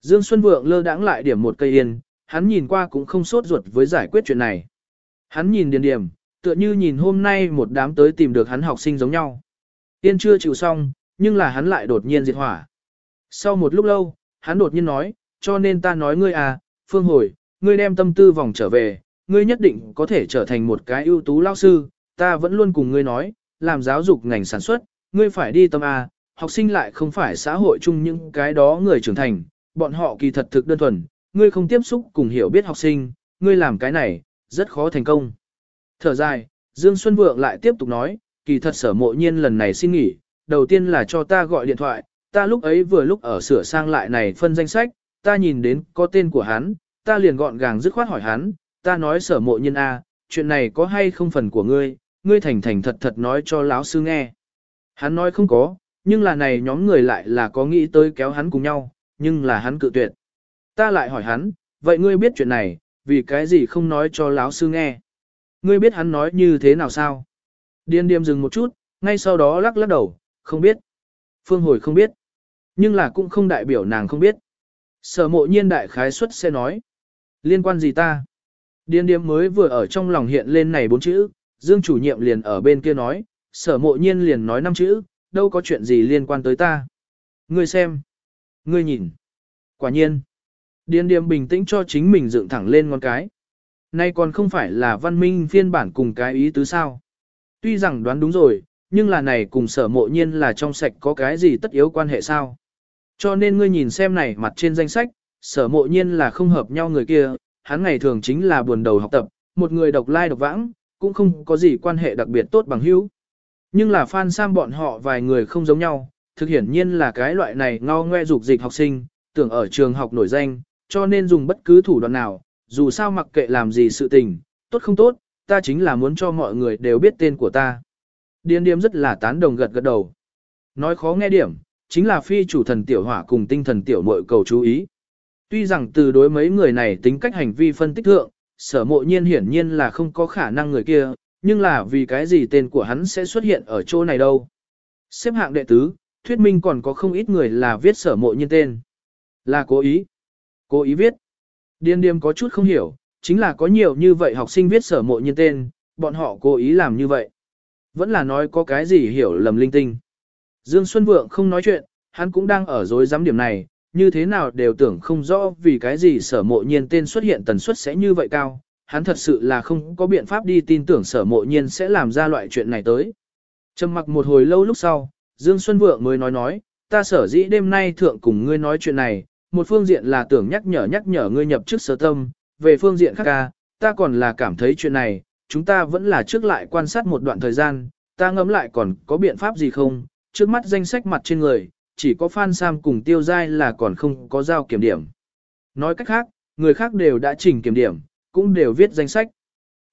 Dương Xuân Vượng lơ đãng lại điểm một cây yên, hắn nhìn qua cũng không sốt ruột với giải quyết chuyện này. Hắn nhìn điền điểm, tựa như nhìn hôm nay một đám tới tìm được hắn học sinh giống nhau. Yên chưa chịu xong, nhưng là hắn lại đột nhiên diệt hỏa. Sau một lúc lâu, hắn đột nhiên nói, cho nên ta nói ngươi à, phương hồi, ngươi đem tâm tư vòng trở về, ngươi nhất định có thể trở thành một cái ưu tú lao sư, ta vẫn luôn cùng ngươi nói, làm giáo dục ngành sản xuất, ngươi phải đi tâm A, học sinh lại không phải xã hội chung những cái đó người trưởng thành, bọn họ kỳ thật thực đơn thuần, ngươi không tiếp xúc cùng hiểu biết học sinh, ngươi làm cái này, rất khó thành công. Thở dài, Dương Xuân Vượng lại tiếp tục nói, kỳ thật sở mộ nhiên lần này xin nghỉ, đầu tiên là cho ta gọi điện thoại, ta lúc ấy vừa lúc ở sửa sang lại này phân danh sách, ta nhìn đến có tên của hắn, ta liền gọn gàng dứt khoát hỏi hắn, ta nói sở mộ nhiên A, chuyện này có hay không phần của ngươi, ngươi thành thành thật thật nói cho lão sư nghe. Hắn nói không có, nhưng là này nhóm người lại là có nghĩ tới kéo hắn cùng nhau, nhưng là hắn cự tuyệt. Ta lại hỏi hắn, vậy ngươi biết chuyện này, vì cái gì không nói cho lão sư nghe? Ngươi biết hắn nói như thế nào sao? Điên điềm dừng một chút, ngay sau đó lắc lắc đầu, không biết. Phương hồi không biết. Nhưng là cũng không đại biểu nàng không biết. Sở mộ nhiên đại khái suất sẽ nói. Liên quan gì ta? Điên điềm mới vừa ở trong lòng hiện lên này bốn chữ, Dương chủ nhiệm liền ở bên kia nói, sở mộ nhiên liền nói năm chữ, đâu có chuyện gì liên quan tới ta. Ngươi xem. Ngươi nhìn. Quả nhiên. Điên điềm bình tĩnh cho chính mình dựng thẳng lên ngón cái. Nay còn không phải là văn minh phiên bản cùng cái ý tứ sao. Tuy rằng đoán đúng rồi, nhưng là này cùng sở mộ nhiên là trong sạch có cái gì tất yếu quan hệ sao. Cho nên ngươi nhìn xem này mặt trên danh sách, sở mộ nhiên là không hợp nhau người kia, hắn ngày thường chính là buồn đầu học tập, một người độc lai độc vãng, cũng không có gì quan hệ đặc biệt tốt bằng hữu. Nhưng là Phan Sam bọn họ vài người không giống nhau, thực hiển nhiên là cái loại này ngao ngoe dục dịch học sinh, tưởng ở trường học nổi danh, cho nên dùng bất cứ thủ đoạn nào, dù sao mặc kệ làm gì sự tình, tốt không tốt, ta chính là muốn cho mọi người đều biết tên của ta. Điên điếm rất là tán đồng gật gật đầu. Nói khó nghe điểm, chính là phi chủ thần tiểu hỏa cùng tinh thần tiểu muội cầu chú ý. Tuy rằng từ đối mấy người này tính cách hành vi phân tích thượng, sở mộ nhiên hiển nhiên là không có khả năng người kia, nhưng là vì cái gì tên của hắn sẽ xuất hiện ở chỗ này đâu. Xếp hạng đệ tứ, thuyết minh còn có không ít người là viết sở mộ nhiên tên. Là cố ý. Cố ý viết. Điên điềm có chút không hiểu, chính là có nhiều như vậy học sinh viết sở mộ nhiên tên, bọn họ cố ý làm như vậy. Vẫn là nói có cái gì hiểu lầm linh tinh. Dương Xuân Vượng không nói chuyện, hắn cũng đang ở dối giám điểm này, như thế nào đều tưởng không rõ vì cái gì sở mộ nhiên tên xuất hiện tần suất sẽ như vậy cao, hắn thật sự là không có biện pháp đi tin tưởng sở mộ nhiên sẽ làm ra loại chuyện này tới. Trầm mặc một hồi lâu lúc sau, Dương Xuân Vượng mới nói nói, ta sở dĩ đêm nay thượng cùng ngươi nói chuyện này, một phương diện là tưởng nhắc nhở nhắc nhở ngươi nhập chức sở tâm, về phương diện khác ca, ta còn là cảm thấy chuyện này, chúng ta vẫn là trước lại quan sát một đoạn thời gian, ta ngẫm lại còn có biện pháp gì không, trước mắt danh sách mặt trên người, chỉ có Phan Sam cùng Tiêu Giai là còn không có giao kiểm điểm. Nói cách khác, người khác đều đã chỉnh kiểm điểm, cũng đều viết danh sách.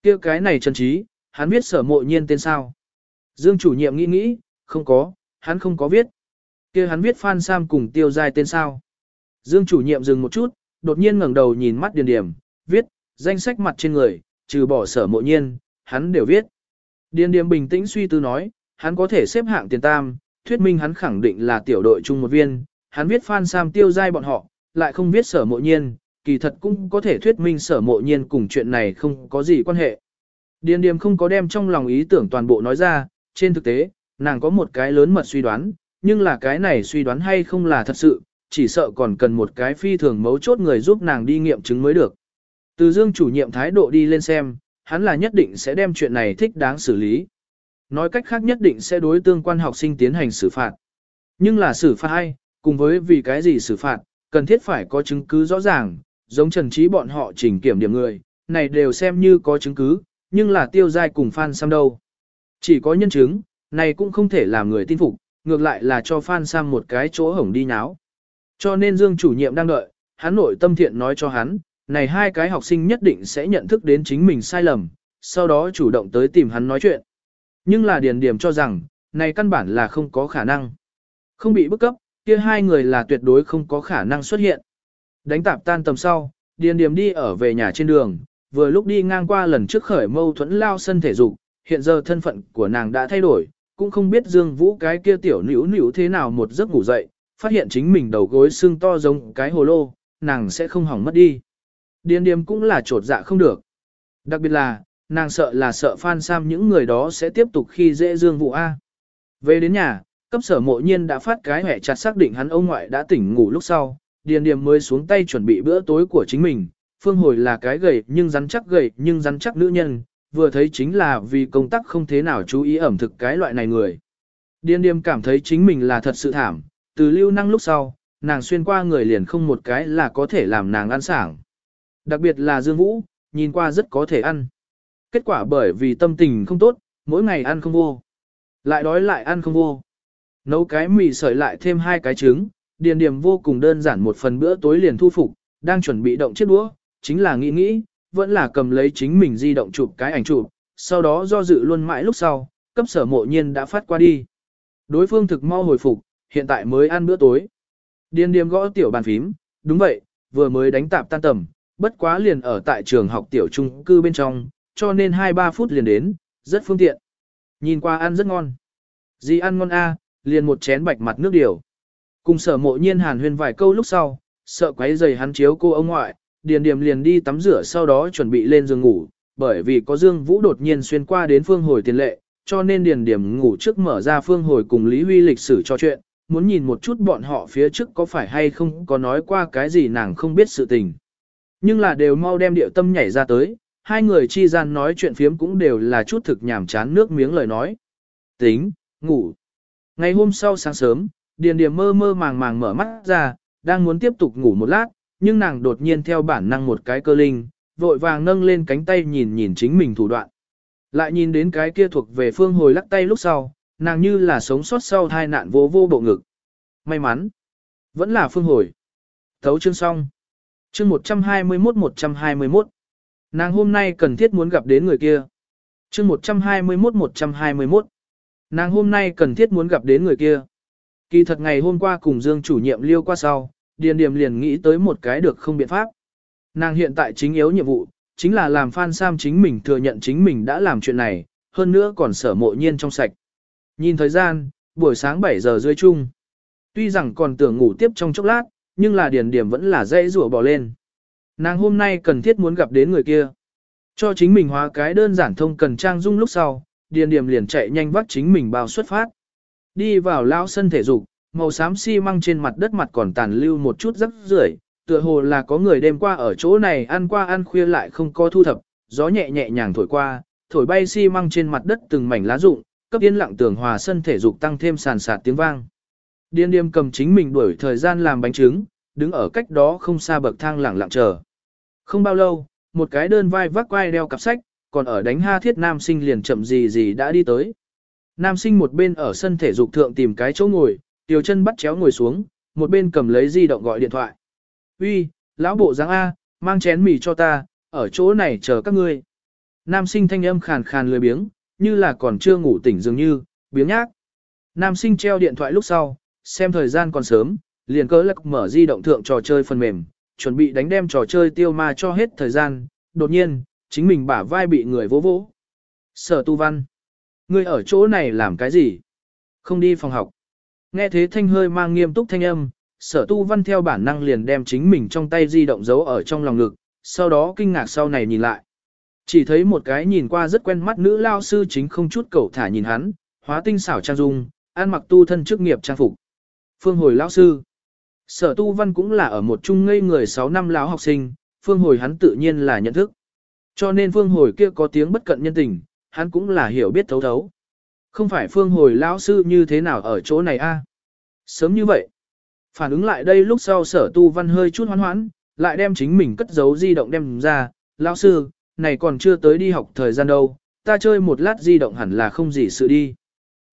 kia cái này chân trí, hắn viết sở mộ nhiên tên sao. Dương chủ nhiệm nghĩ nghĩ, không có, hắn không có viết. kia hắn viết Phan Sam cùng Tiêu Giai tên sao. Dương chủ nhiệm dừng một chút, đột nhiên ngẩng đầu nhìn mắt điền điểm, viết, danh sách mặt trên người, trừ bỏ sở mộ nhiên, hắn đều viết. Điền điểm bình tĩnh suy tư nói, hắn có thể xếp hạng tiền tam, thuyết minh hắn khẳng định là tiểu đội chung một viên, hắn viết Phan Sam tiêu giai bọn họ, lại không viết sở mộ nhiên, kỳ thật cũng có thể thuyết minh sở mộ nhiên cùng chuyện này không có gì quan hệ. Điền điềm không có đem trong lòng ý tưởng toàn bộ nói ra, trên thực tế, nàng có một cái lớn mật suy đoán, nhưng là cái này suy đoán hay không là thật sự, chỉ sợ còn cần một cái phi thường mấu chốt người giúp nàng đi nghiệm chứng mới được. Từ dương chủ nhiệm thái độ đi lên xem, hắn là nhất định sẽ đem chuyện này thích đáng xử lý. Nói cách khác nhất định sẽ đối tương quan học sinh tiến hành xử phạt. Nhưng là xử phạt ai, cùng với vì cái gì xử phạt, cần thiết phải có chứng cứ rõ ràng, giống trần trí bọn họ chỉnh kiểm điểm người, này đều xem như có chứng cứ, nhưng là tiêu giai cùng Phan Sam đâu. Chỉ có nhân chứng, này cũng không thể làm người tin phục, ngược lại là cho Phan Sam một cái chỗ hổng đi nháo. Cho nên Dương chủ nhiệm đang đợi, hắn nội tâm thiện nói cho hắn, này hai cái học sinh nhất định sẽ nhận thức đến chính mình sai lầm, sau đó chủ động tới tìm hắn nói chuyện. Nhưng là Điền Điềm cho rằng, này căn bản là không có khả năng. Không bị bức cấp, kia hai người là tuyệt đối không có khả năng xuất hiện. Đánh tạp tan tầm sau, Điền Điềm đi ở về nhà trên đường, vừa lúc đi ngang qua lần trước khởi mâu thuẫn lao sân thể dục, hiện giờ thân phận của nàng đã thay đổi, cũng không biết Dương Vũ cái kia tiểu nữ nữ thế nào một giấc ngủ dậy, phát hiện chính mình đầu gối xương to giống cái hồ lô, nàng sẽ không hỏng mất đi. Điền Điềm cũng là trột dạ không được. Đặc biệt là, nàng sợ là sợ Phan Sam những người đó sẽ tiếp tục khi dễ Dương Vũ A. Về đến nhà, cấp sở mộ nhiên đã phát cái hẻ chặt xác định hắn ông ngoại đã tỉnh ngủ lúc sau, Điền Điềm mới xuống tay chuẩn bị bữa tối của chính mình. Phương Hồi là cái gầy nhưng rắn chắc gầy nhưng rắn chắc nữ nhân, vừa thấy chính là vì công tác không thế nào chú ý ẩm thực cái loại này người. Điền Điềm cảm thấy chính mình là thật sự thảm, từ lưu năng lúc sau, nàng xuyên qua người liền không một cái là có thể làm nàng ăn sảng. Đặc biệt là Dương Vũ, nhìn qua rất có thể ăn. Kết quả bởi vì tâm tình không tốt, mỗi ngày ăn không vô. Lại đói lại ăn không vô. Nấu cái mì sợi lại thêm hai cái trứng, điền điểm vô cùng đơn giản một phần bữa tối liền thu phục, đang chuẩn bị động chiếc đũa, chính là nghĩ nghĩ, vẫn là cầm lấy chính mình di động chụp cái ảnh chụp, sau đó do dự luôn mãi lúc sau, cấp sở mộ nhiên đã phát qua đi. Đối phương thực mau hồi phục, hiện tại mới ăn bữa tối. Điền điểm gõ tiểu bàn phím, đúng vậy, vừa mới đánh tạp tan tầm, bất quá liền ở tại trường học tiểu trung cư bên trong, cho nên 2-3 phút liền đến, rất phương tiện. Nhìn qua ăn rất ngon. Gì ăn ngon a, liền một chén bạch mặt nước điều. Cùng sở mộ nhiên hàn huyên vài câu lúc sau, sợ quấy giày hắn chiếu cô ông ngoại, điền điềm liền đi tắm rửa sau đó chuẩn bị lên giường ngủ, bởi vì có Dương Vũ đột nhiên xuyên qua đến phương hồi tiền lệ, cho nên điền điểm ngủ trước mở ra phương hồi cùng Lý Huy lịch sử cho chuyện, muốn nhìn một chút bọn họ phía trước có phải hay không có nói qua cái gì nàng không biết sự tình. Nhưng là đều mau đem điệu tâm nhảy ra tới, hai người chi gian nói chuyện phiếm cũng đều là chút thực nhảm chán nước miếng lời nói. Tính, ngủ. Ngày hôm sau sáng sớm, Điền Điềm mơ mơ màng màng mở mắt ra, đang muốn tiếp tục ngủ một lát, nhưng nàng đột nhiên theo bản năng một cái cơ linh, vội vàng nâng lên cánh tay nhìn nhìn chính mình thủ đoạn. Lại nhìn đến cái kia thuộc về phương hồi lắc tay lúc sau, nàng như là sống sót sau hai nạn vô vô bộ ngực. May mắn, vẫn là phương hồi. Thấu chương xong. Chương 121-121. Nàng hôm nay cần thiết muốn gặp đến người kia. Chương 121-121. Nàng hôm nay cần thiết muốn gặp đến người kia. Kỳ thật ngày hôm qua cùng Dương chủ nhiệm liêu qua sau, Điền Điềm liền nghĩ tới một cái được không biện pháp. Nàng hiện tại chính yếu nhiệm vụ, chính là làm Phan Sam chính mình thừa nhận chính mình đã làm chuyện này, hơn nữa còn sở mộ nhiên trong sạch. Nhìn thời gian, buổi sáng 7 giờ rưỡi chung. Tuy rằng còn tưởng ngủ tiếp trong chốc lát, nhưng là Điền Điềm vẫn là dây rủa bỏ lên. Nàng hôm nay cần thiết muốn gặp đến người kia. Cho chính mình hóa cái đơn giản thông cần trang dung lúc sau, Điền Điềm liền chạy nhanh vắt chính mình bao xuất phát. Đi vào lao sân thể dục, màu xám xi măng trên mặt đất mặt còn tàn lưu một chút rắc rưởi, tựa hồ là có người đêm qua ở chỗ này ăn qua ăn khuya lại không có thu thập, gió nhẹ nhẹ nhàng thổi qua, thổi bay xi măng trên mặt đất từng mảnh lá rụng, cấp yên lặng tường hòa sân thể dục tăng thêm sàn sạt tiếng vang. Điên điềm cầm chính mình đuổi thời gian làm bánh trứng, đứng ở cách đó không xa bậc thang lặng lặng chờ. Không bao lâu, một cái đơn vai vác quai đeo cặp sách, còn ở đánh ha thiết nam sinh liền chậm gì gì đã đi tới. Nam sinh một bên ở sân thể dục thượng tìm cái chỗ ngồi, tiểu chân bắt chéo ngồi xuống, một bên cầm lấy di động gọi điện thoại. Uy, lão bộ dáng A, mang chén mì cho ta, ở chỗ này chờ các ngươi. Nam sinh thanh âm khàn khàn lười biếng, như là còn chưa ngủ tỉnh dường như, biếng nhác. Nam sinh treo điện thoại lúc sau, xem thời gian còn sớm, liền cớ lắc mở di động thượng trò chơi phần mềm, chuẩn bị đánh đem trò chơi tiêu ma cho hết thời gian, đột nhiên, chính mình bả vai bị người vỗ vỗ. Sở tu văn. Ngươi ở chỗ này làm cái gì? Không đi phòng học. Nghe thế thanh hơi mang nghiêm túc thanh âm, sở tu văn theo bản năng liền đem chính mình trong tay di động giấu ở trong lòng ngực, sau đó kinh ngạc sau này nhìn lại. Chỉ thấy một cái nhìn qua rất quen mắt nữ lao sư chính không chút cầu thả nhìn hắn, hóa tinh xảo trang dung, ăn mặc tu thân chức nghiệp trang phục. Phương hồi lao sư. Sở tu văn cũng là ở một chung ngây người 6 năm láo học sinh, phương hồi hắn tự nhiên là nhận thức. Cho nên phương hồi kia có tiếng bất cận nhân tình, hắn cũng là hiểu biết thấu thấu. Không phải phương hồi lão sư như thế nào ở chỗ này a? Sớm như vậy. Phản ứng lại đây lúc sau sở tu văn hơi chút hoán hoãn, lại đem chính mình cất giấu di động đem ra. Lão sư, này còn chưa tới đi học thời gian đâu, ta chơi một lát di động hẳn là không gì sự đi.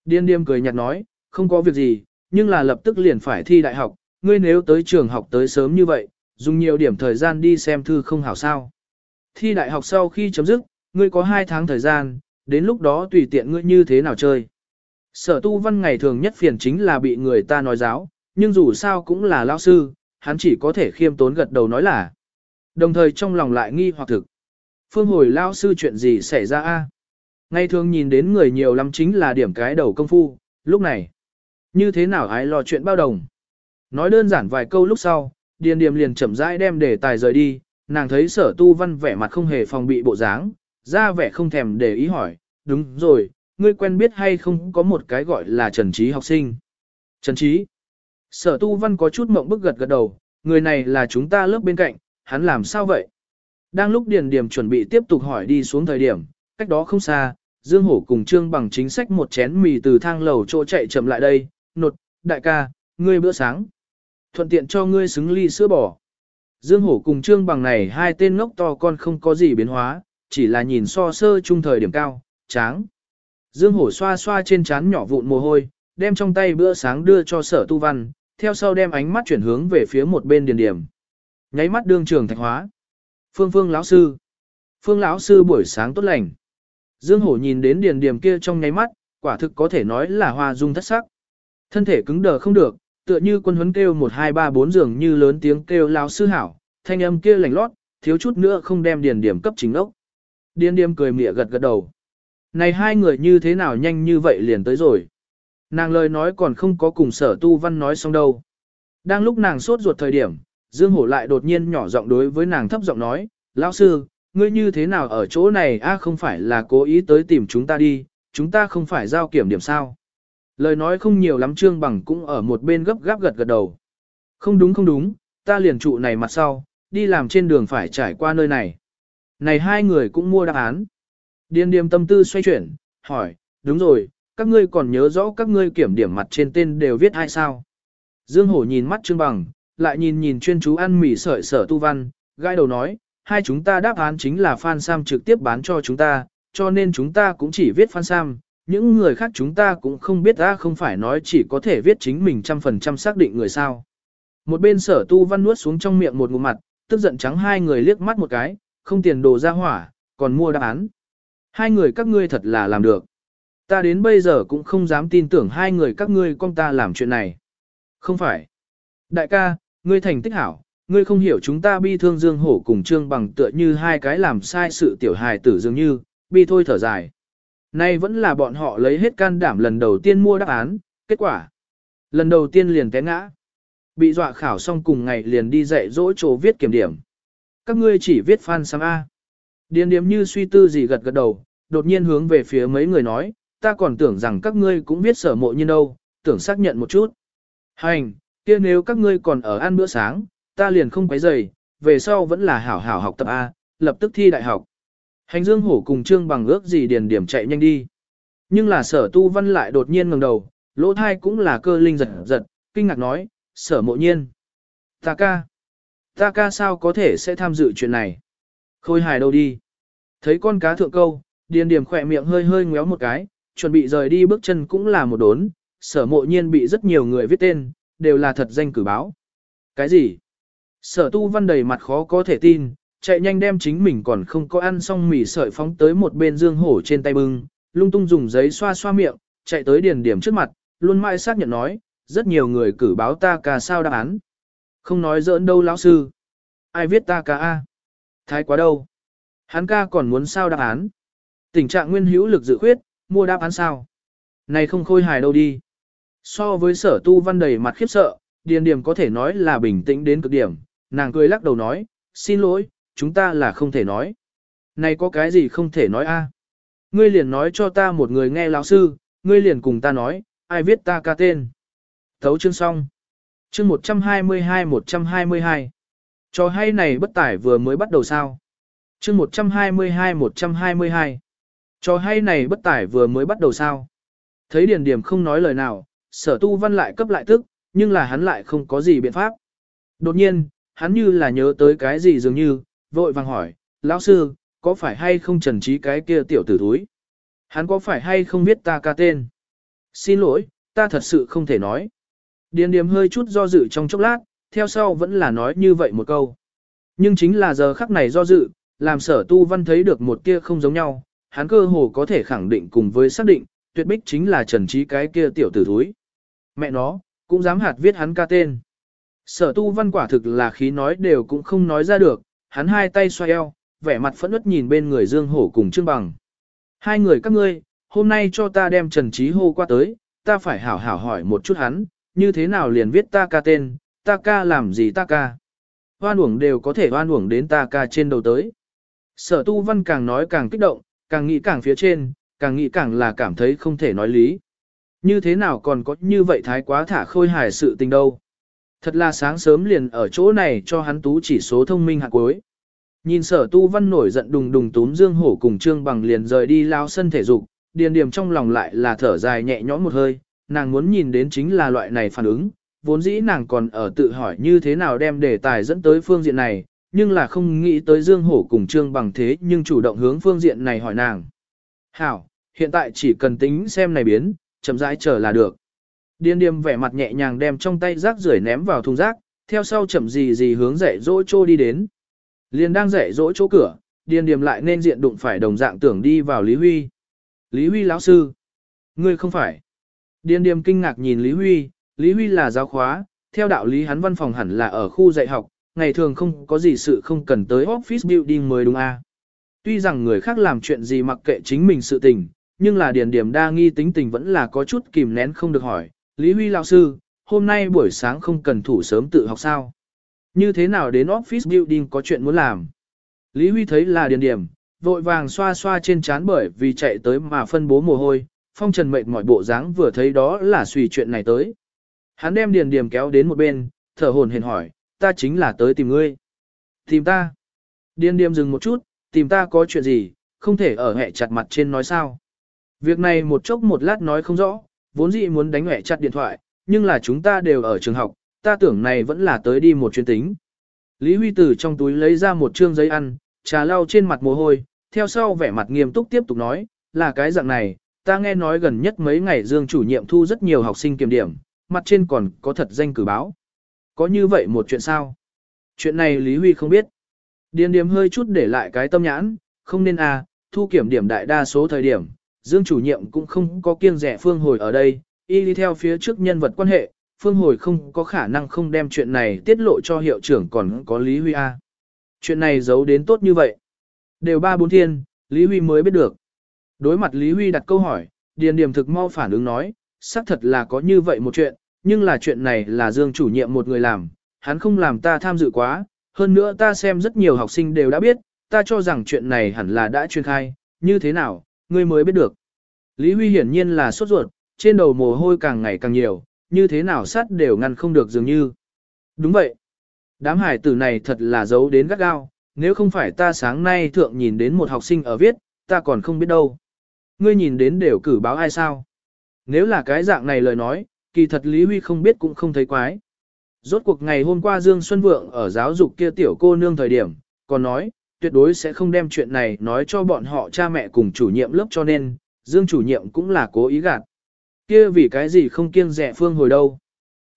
Điên điêm cười nhạt nói, không có việc gì, nhưng là lập tức liền phải thi đại học, ngươi nếu tới trường học tới sớm như vậy, dùng nhiều điểm thời gian đi xem thư không hảo sao. Thi đại học sau khi chấm dứt, ngươi có 2 tháng thời gian, đến lúc đó tùy tiện ngươi như thế nào chơi. Sở tu văn ngày thường nhất phiền chính là bị người ta nói giáo, nhưng dù sao cũng là lao sư, hắn chỉ có thể khiêm tốn gật đầu nói là. Đồng thời trong lòng lại nghi hoặc thực. Phương hồi lao sư chuyện gì xảy ra a? Ngày thường nhìn đến người nhiều lắm chính là điểm cái đầu công phu, lúc này. Như thế nào ai lo chuyện bao đồng? Nói đơn giản vài câu lúc sau, Điền Điềm liền chậm rãi đem đề tài rời đi, nàng thấy sở tu văn vẻ mặt không hề phòng bị bộ dáng, ra vẻ không thèm để ý hỏi, đúng rồi, ngươi quen biết hay không có một cái gọi là Trần Trí học sinh. Trần Trí. Sở tu văn có chút mộng bức gật gật đầu, người này là chúng ta lớp bên cạnh, hắn làm sao vậy? Đang lúc Điền Điềm chuẩn bị tiếp tục hỏi đi xuống thời điểm, cách đó không xa, Dương Hổ cùng Trương bằng chính sách một chén mì từ thang lầu chỗ chạy chậm lại đây, nột, đại ca, ngươi bữa sáng. Thuận tiện cho ngươi xứng ly sữa bò. Dương Hổ cùng Trương bằng này hai tên ngốc to con không có gì biến hóa, chỉ là nhìn so sơ trung thời điểm cao, tráng. Dương Hổ xoa xoa trên trán nhỏ vụn mồ hôi, đem trong tay bữa sáng đưa cho sở tu văn, theo sau đem ánh mắt chuyển hướng về phía một bên điền điểm. Nháy mắt đương trường thạch hóa. Phương Phương lão sư. Phương lão sư buổi sáng tốt lành. Dương Hổ nhìn đến điền điểm kia trong nháy mắt, quả thực có thể nói là hoa dung thất sắc. Thân thể cứng đờ không được, tựa như quân huấn kêu 1 2 3 4 dường như lớn tiếng kêu lão sư hảo, thanh âm kia lạnh lót, thiếu chút nữa không đem điền điểm cấp chính ốc. Điền điểm cười mỉa gật gật đầu. Này hai người như thế nào nhanh như vậy liền tới rồi. Nàng lời nói còn không có cùng sở tu văn nói xong đâu. Đang lúc nàng sốt ruột thời điểm, Dương Hổ lại đột nhiên nhỏ giọng đối với nàng thấp giọng nói, lão sư, ngươi như thế nào ở chỗ này a không phải là cố ý tới tìm chúng ta đi, chúng ta không phải giao kiểm điểm sao. Lời nói không nhiều lắm trương bằng cũng ở một bên gấp gáp gật gật đầu. Không đúng không đúng, ta liền trụ này mặt sau, đi làm trên đường phải trải qua nơi này. Này hai người cũng mua đáp án. Điên điềm tâm tư xoay chuyển, hỏi, đúng rồi, các ngươi còn nhớ rõ các ngươi kiểm điểm mặt trên tên đều viết ai sao? Dương Hổ nhìn mắt Trương Bằng, lại nhìn nhìn chuyên chú ăn mì sợi sở tu văn, gai đầu nói, hai chúng ta đáp án chính là Phan Sam trực tiếp bán cho chúng ta, cho nên chúng ta cũng chỉ viết Phan Sam, những người khác chúng ta cũng không biết ta không phải nói chỉ có thể viết chính mình trăm phần trăm xác định người sao. Một bên sở tu văn nuốt xuống trong miệng một ngụm mặt, tức giận trắng hai người liếc mắt một cái, không tiền đồ ra hỏa, còn mua đáp án. Hai người các ngươi thật là làm được. Ta đến bây giờ cũng không dám tin tưởng hai người các ngươi con ta làm chuyện này. Không phải. Đại ca, ngươi thành tích hảo, ngươi không hiểu chúng ta bi thương dương hổ cùng trương bằng tựa như hai cái làm sai sự tiểu hài tử dường như, bi thôi thở dài. Nay vẫn là bọn họ lấy hết can đảm lần đầu tiên mua đáp án, kết quả. Lần đầu tiên liền té ngã. Bị dọa khảo xong cùng ngày liền đi dạy dỗ chỗ viết kiểm điểm. Các ngươi chỉ viết Phan Sam A. Điền điếm như suy tư gì gật gật đầu, đột nhiên hướng về phía mấy người nói, ta còn tưởng rằng các ngươi cũng biết sở mộ nhiên đâu, tưởng xác nhận một chút. Hành, kia nếu các ngươi còn ở ăn bữa sáng, ta liền không quấy rầy, về sau vẫn là hảo hảo học tập A, lập tức thi đại học. Hành dương hổ cùng trương bằng ước gì điền điểm chạy nhanh đi. Nhưng là sở tu văn lại đột nhiên ngẩng đầu, lỗ thai cũng là cơ linh giật giật, kinh ngạc nói, sở mộ nhiên. Ta ca. Ta ca sao có thể sẽ tham dự chuyện này? Khôi hài đâu đi? Thấy con cá thượng câu, điền điểm khỏe miệng hơi hơi ngéo một cái, chuẩn bị rời đi bước chân cũng là một đốn, sở mộ nhiên bị rất nhiều người viết tên, đều là thật danh cử báo. Cái gì? Sở tu văn đầy mặt khó có thể tin, chạy nhanh đem chính mình còn không có ăn xong mì sợi phóng tới một bên dương hổ trên tay bưng, lung tung dùng giấy xoa xoa miệng, chạy tới điền điểm trước mặt, luôn mãi xác nhận nói, rất nhiều người cử báo ta ca sao đáp án. Không nói giỡn đâu lão sư. Ai viết ta ca a? Thái quá đâu? Hắn ca còn muốn sao đáp án? Tình trạng nguyên hữu lực dự khuyết, mua đáp án sao? Này không khôi hài đâu đi. So với sở tu văn đầy mặt khiếp sợ, điền điểm có thể nói là bình tĩnh đến cực điểm, nàng cười lắc đầu nói, xin lỗi, chúng ta là không thể nói. Này có cái gì không thể nói a? Ngươi liền nói cho ta một người nghe lão sư, ngươi liền cùng ta nói, ai viết ta ca tên. Thấu chương xong. Chương 122-122. Cho hay này bất tải vừa mới bắt đầu sao? Chương 122-122. Cho hay này bất tải vừa mới bắt đầu sao? Thấy Điền Điểm không nói lời nào, sở tu văn lại cấp lại tức, nhưng là hắn lại không có gì biện pháp. Đột nhiên, hắn như là nhớ tới cái gì dường như, vội vàng hỏi, lão sư, có phải hay không trần trí cái kia tiểu tử thúi? Hắn có phải hay không biết ta ca tên? Xin lỗi, ta thật sự không thể nói. Điền điểm hơi chút do dự trong chốc lát, theo sau vẫn là nói như vậy một câu. Nhưng chính là giờ khắc này do dự, làm sở tu văn thấy được một kia không giống nhau, hắn cơ hồ có thể khẳng định cùng với xác định, tuyệt bích chính là trần trí cái kia tiểu tử thúi. Mẹ nó, cũng dám hạt viết hắn ca tên. Sở tu văn quả thực là khí nói đều cũng không nói ra được, hắn hai tay xoay eo, vẻ mặt phẫn nứt nhìn bên người Dương Hổ cùng Trương Bằng. Hai người các ngươi, hôm nay cho ta đem Trần Trí hô qua tới, ta phải hảo hảo hỏi một chút hắn, như thế nào liền viết ta ca tên, ta ca làm gì ta ca. Hoan uổng đều có thể hoan uổng đến ta ca trên đầu tới. Sở tu văn càng nói càng kích động, càng nghĩ càng phía trên, càng nghĩ càng là cảm thấy không thể nói lý. Như thế nào còn có như vậy thái quá thả khôi hài sự tình đâu. Thật là sáng sớm liền ở chỗ này cho hắn tú chỉ số thông minh hạ cuối. Nhìn sở tu văn nổi giận đùng đùng túm dương hổ cùng trương bằng liền rời đi lao sân thể dục, điền điểm trong lòng lại là thở dài nhẹ nhõm một hơi, nàng muốn nhìn đến chính là loại này phản ứng, vốn dĩ nàng còn ở tự hỏi như thế nào đem đề tài dẫn tới phương diện này, nhưng là không nghĩ tới dương hổ cùng trương bằng thế nhưng chủ động hướng phương diện này hỏi nàng. Hảo, hiện tại chỉ cần tính xem này biến, chậm rãi chờ là được. Điền điềm vẻ mặt nhẹ nhàng đem trong tay rác rưởi ném vào thùng rác, theo sau chậm gì gì hướng dạy dỗ chỗ đi đến. Liền đang dạy dỗ chỗ cửa, điền điềm lại nên diện đụng phải đồng dạng tưởng đi vào Lý Huy. Lý Huy lão sư. Ngươi không phải. Điền điềm kinh ngạc nhìn Lý Huy, Lý Huy là giáo khóa, theo đạo lý hắn văn phòng hẳn là ở khu dạy học, ngày thường không có gì sự không cần tới office building mới đúng a. À. Tuy rằng người khác làm chuyện gì mặc kệ chính mình sự tình, nhưng là điền điểm đa nghi tính tình vẫn là có chút kìm nén không được hỏi. Lý Huy lão sư, hôm nay buổi sáng không cần thủ sớm tự học sao? Như thế nào đến office building có chuyện muốn làm? Lý Huy thấy là điền điểm, vội vàng xoa xoa trên trán bởi vì chạy tới mà phân bố mồ hôi, phong trần mệt mỏi bộ dáng vừa thấy đó là suy chuyện này tới. Hắn đem điền điểm kéo đến một bên, thở hồn hển hỏi, ta chính là tới tìm ngươi. Tìm ta. Điền điểm dừng một chút, tìm ta có chuyện gì, không thể ở hẹ chặt mặt trên nói sao. Việc này một chốc một lát nói không rõ, vốn dĩ muốn đánh hẹ chặt điện thoại, nhưng là chúng ta đều ở trường học, ta tưởng này vẫn là tới đi một chuyến tính. Lý Huy từ trong túi lấy ra một trương giấy ăn, trà lau trên mặt mồ hôi, theo sau vẻ mặt nghiêm túc tiếp tục nói, là cái dạng này, ta nghe nói gần nhất mấy ngày Dương chủ nhiệm thu rất nhiều học sinh kiểm điểm, mặt trên còn có thật danh cử báo. Có như vậy một chuyện sao? Chuyện này Lý Huy không biết. Điền điểm hơi chút để lại cái tâm nhãn, không nên à, thu kiểm điểm đại đa số thời điểm, Dương chủ nhiệm cũng không có kiêng rẻ phương hồi ở đây, y đi theo phía trước nhân vật quan hệ, phương hồi không có khả năng không đem chuyện này tiết lộ cho hiệu trưởng còn có Lý Huy A. Chuyện này giấu đến tốt như vậy. Đều ba bốn thiên, Lý Huy mới biết được. Đối mặt Lý Huy đặt câu hỏi, Điền Điểm thực mau phản ứng nói, xác thật là có như vậy một chuyện, nhưng là chuyện này là Dương chủ nhiệm một người làm, hắn không làm ta tham dự quá, hơn nữa ta xem rất nhiều học sinh đều đã biết, ta cho rằng chuyện này hẳn là đã truyền khai, như thế nào, ngươi mới biết được. Lý Huy hiển nhiên là sốt ruột, trên đầu mồ hôi càng ngày càng nhiều, như thế nào sát đều ngăn không được dường như. Đúng vậy. Đám hải tử này thật là giấu đến gắt gao, nếu không phải ta sáng nay thượng nhìn đến một học sinh ở viết, ta còn không biết đâu. Ngươi nhìn đến đều cử báo ai sao? Nếu là cái dạng này lời nói, kỳ thật Lý Huy không biết cũng không thấy quái. Rốt cuộc ngày hôm qua Dương Xuân Vượng ở giáo dục kia tiểu cô nương thời điểm, còn nói, tuyệt đối sẽ không đem chuyện này nói cho bọn họ cha mẹ cùng chủ nhiệm lớp cho nên, Dương chủ nhiệm cũng là cố ý gạt. Kia vì cái gì không kiêng rẻ Phương Hồi đâu.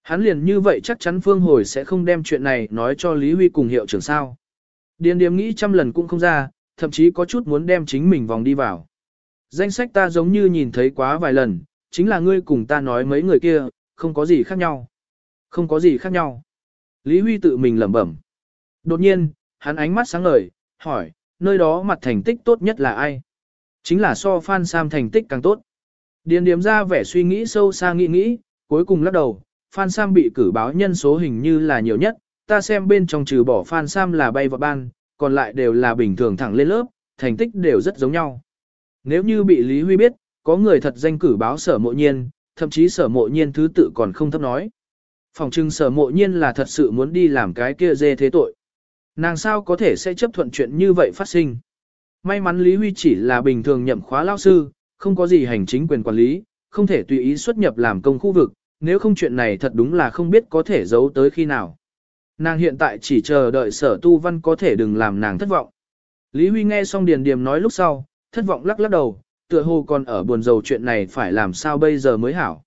Hắn liền như vậy chắc chắn Phương Hồi sẽ không đem chuyện này nói cho Lý Huy cùng hiệu trưởng sao. Điền điềm nghĩ trăm lần cũng không ra, thậm chí có chút muốn đem chính mình vòng đi vào. Danh sách ta giống như nhìn thấy quá vài lần, chính là ngươi cùng ta nói mấy người kia, không có gì khác nhau. Không có gì khác nhau. Lý Huy tự mình lẩm bẩm. Đột nhiên, hắn ánh mắt sáng ngời, hỏi, nơi đó mặt thành tích tốt nhất là ai? Chính là so Phan Sam thành tích càng tốt. Điền điểm ra vẻ suy nghĩ sâu xa nghĩ nghĩ, cuối cùng lắc đầu, Phan Sam bị cử báo nhân số hình như là nhiều nhất, ta xem bên trong trừ bỏ Phan Sam là bay vào ban, còn lại đều là bình thường thẳng lên lớp, thành tích đều rất giống nhau. Nếu như bị Lý Huy biết, có người thật danh cử báo sở mộ nhiên, thậm chí sở mộ nhiên thứ tự còn không thấp nói. Phòng trưng sở mộ nhiên là thật sự muốn đi làm cái kia dê thế tội. Nàng sao có thể sẽ chấp thuận chuyện như vậy phát sinh. May mắn Lý Huy chỉ là bình thường nhậm khóa lao sư, không có gì hành chính quyền quản lý, không thể tùy ý xuất nhập làm công khu vực, nếu không chuyện này thật đúng là không biết có thể giấu tới khi nào. Nàng hiện tại chỉ chờ đợi sở tu văn có thể đừng làm nàng thất vọng. Lý Huy nghe xong Điền Điềm nói lúc sau, thất vọng lắc lắc đầu, tựa hồ còn ở buồn rầu chuyện này phải làm sao bây giờ mới hảo.